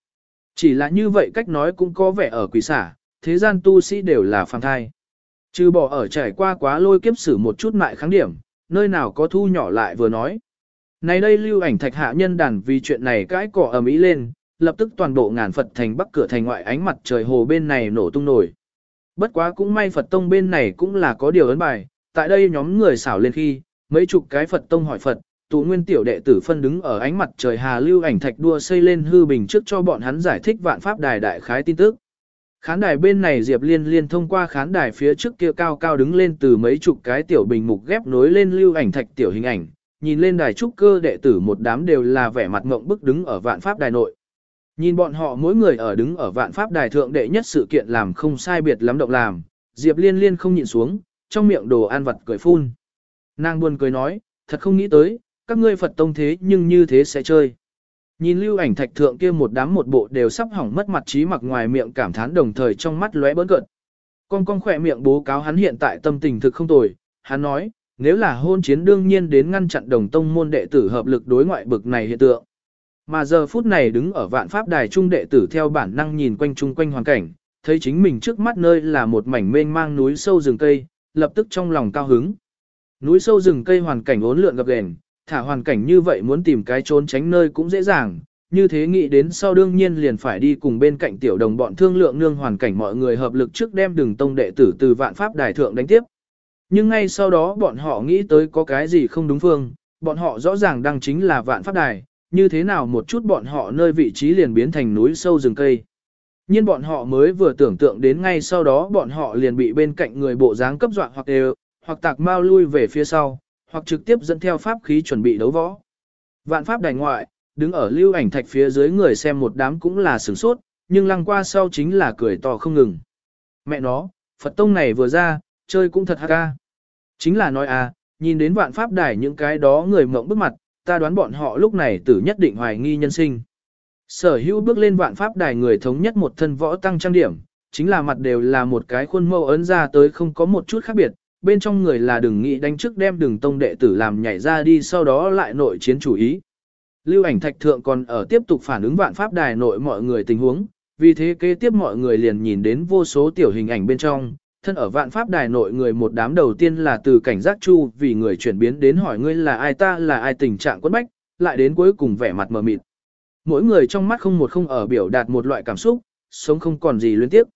Chỉ là như vậy cách nói cũng có vẻ ở quỷ xả, thế gian tu sĩ đều là phàm thai. Trừ bỏ ở trải qua quá lôi kiếp sử một chút mại kháng điểm, nơi nào có thu nhỏ lại vừa nói. Này đây lưu ảnh thạch hạ nhân đàn vì chuyện này cãi cỏ ầm ĩ lên, lập tức toàn bộ ngàn Phật thành bắc cửa thành ngoại ánh mặt trời hồ bên này nổ tung nổi. Bất quá cũng may Phật tông bên này cũng là có điều ấn bài, tại đây nhóm người xảo lên khi, mấy chục cái Phật tông hỏi Phật, tụ nguyên tiểu đệ tử phân đứng ở ánh mặt trời hà lưu ảnh thạch đua xây lên hư bình trước cho bọn hắn giải thích vạn pháp đài đại khái tin tức. Khán đài bên này Diệp Liên liên thông qua khán đài phía trước kia cao cao đứng lên từ mấy chục cái tiểu bình mục ghép nối lên lưu ảnh thạch tiểu hình ảnh, nhìn lên đài trúc cơ đệ tử một đám đều là vẻ mặt ngộng bức đứng ở vạn pháp đài nội. Nhìn bọn họ mỗi người ở đứng ở vạn pháp đài thượng đệ nhất sự kiện làm không sai biệt lắm động làm, Diệp liên liên không nhịn xuống, trong miệng đồ ăn vật cười phun. Nàng buồn cười nói, thật không nghĩ tới, các ngươi Phật tông thế nhưng như thế sẽ chơi. Nhìn lưu ảnh thạch thượng kia một đám một bộ đều sắp hỏng mất mặt trí mặc ngoài miệng cảm thán đồng thời trong mắt lóe bỡn cợt. Con con khỏe miệng bố cáo hắn hiện tại tâm tình thực không tồi, hắn nói, nếu là hôn chiến đương nhiên đến ngăn chặn đồng tông môn đệ tử hợp lực đối ngoại bực này hiện tượng. Mà giờ phút này đứng ở vạn pháp đài trung đệ tử theo bản năng nhìn quanh chung quanh hoàn cảnh, thấy chính mình trước mắt nơi là một mảnh mênh mang núi sâu rừng cây, lập tức trong lòng cao hứng. Núi sâu rừng cây hoàn cảnh ốn lượn gập ghềnh, thả hoàn cảnh như vậy muốn tìm cái trốn tránh nơi cũng dễ dàng, như thế nghĩ đến sau đương nhiên liền phải đi cùng bên cạnh tiểu đồng bọn thương lượng nương hoàn cảnh mọi người hợp lực trước đem đường tông đệ tử từ vạn pháp đài thượng đánh tiếp. Nhưng ngay sau đó bọn họ nghĩ tới có cái gì không đúng phương, bọn họ rõ ràng đang chính là vạn pháp đài, như thế nào một chút bọn họ nơi vị trí liền biến thành núi sâu rừng cây. Nhưng bọn họ mới vừa tưởng tượng đến ngay sau đó bọn họ liền bị bên cạnh người bộ dáng cấp dọa hoặc đều, hoặc tạc mau lui về phía sau, hoặc trực tiếp dẫn theo pháp khí chuẩn bị đấu võ. Vạn pháp đài ngoại, đứng ở lưu ảnh thạch phía dưới người xem một đám cũng là sửng sốt, nhưng lăng qua sau chính là cười to không ngừng. Mẹ nó, Phật tông này vừa ra, chơi cũng thật ha ca. Chính là nói à, nhìn đến vạn pháp đài những cái đó người mộng bức mặt, ta đoán bọn họ lúc này tử nhất định hoài nghi nhân sinh. Sở hữu bước lên vạn pháp đài người thống nhất một thân võ tăng trang điểm, chính là mặt đều là một cái khuôn mẫu ấn ra tới không có một chút khác biệt, bên trong người là đừng nghĩ đánh trước đem đường tông đệ tử làm nhảy ra đi sau đó lại nội chiến chủ ý. Lưu ảnh thạch thượng còn ở tiếp tục phản ứng vạn pháp đài nội mọi người tình huống, vì thế kế tiếp mọi người liền nhìn đến vô số tiểu hình ảnh bên trong, thân ở vạn pháp đài nội người một đám đầu tiên là từ cảnh giác chu vì người chuyển biến đến hỏi ngươi là ai ta là ai tình trạng quất bách, lại đến cuối cùng vẻ mặt mờ mịt. Mỗi người trong mắt không một không ở biểu đạt một loại cảm xúc, sống không còn gì liên tiếp.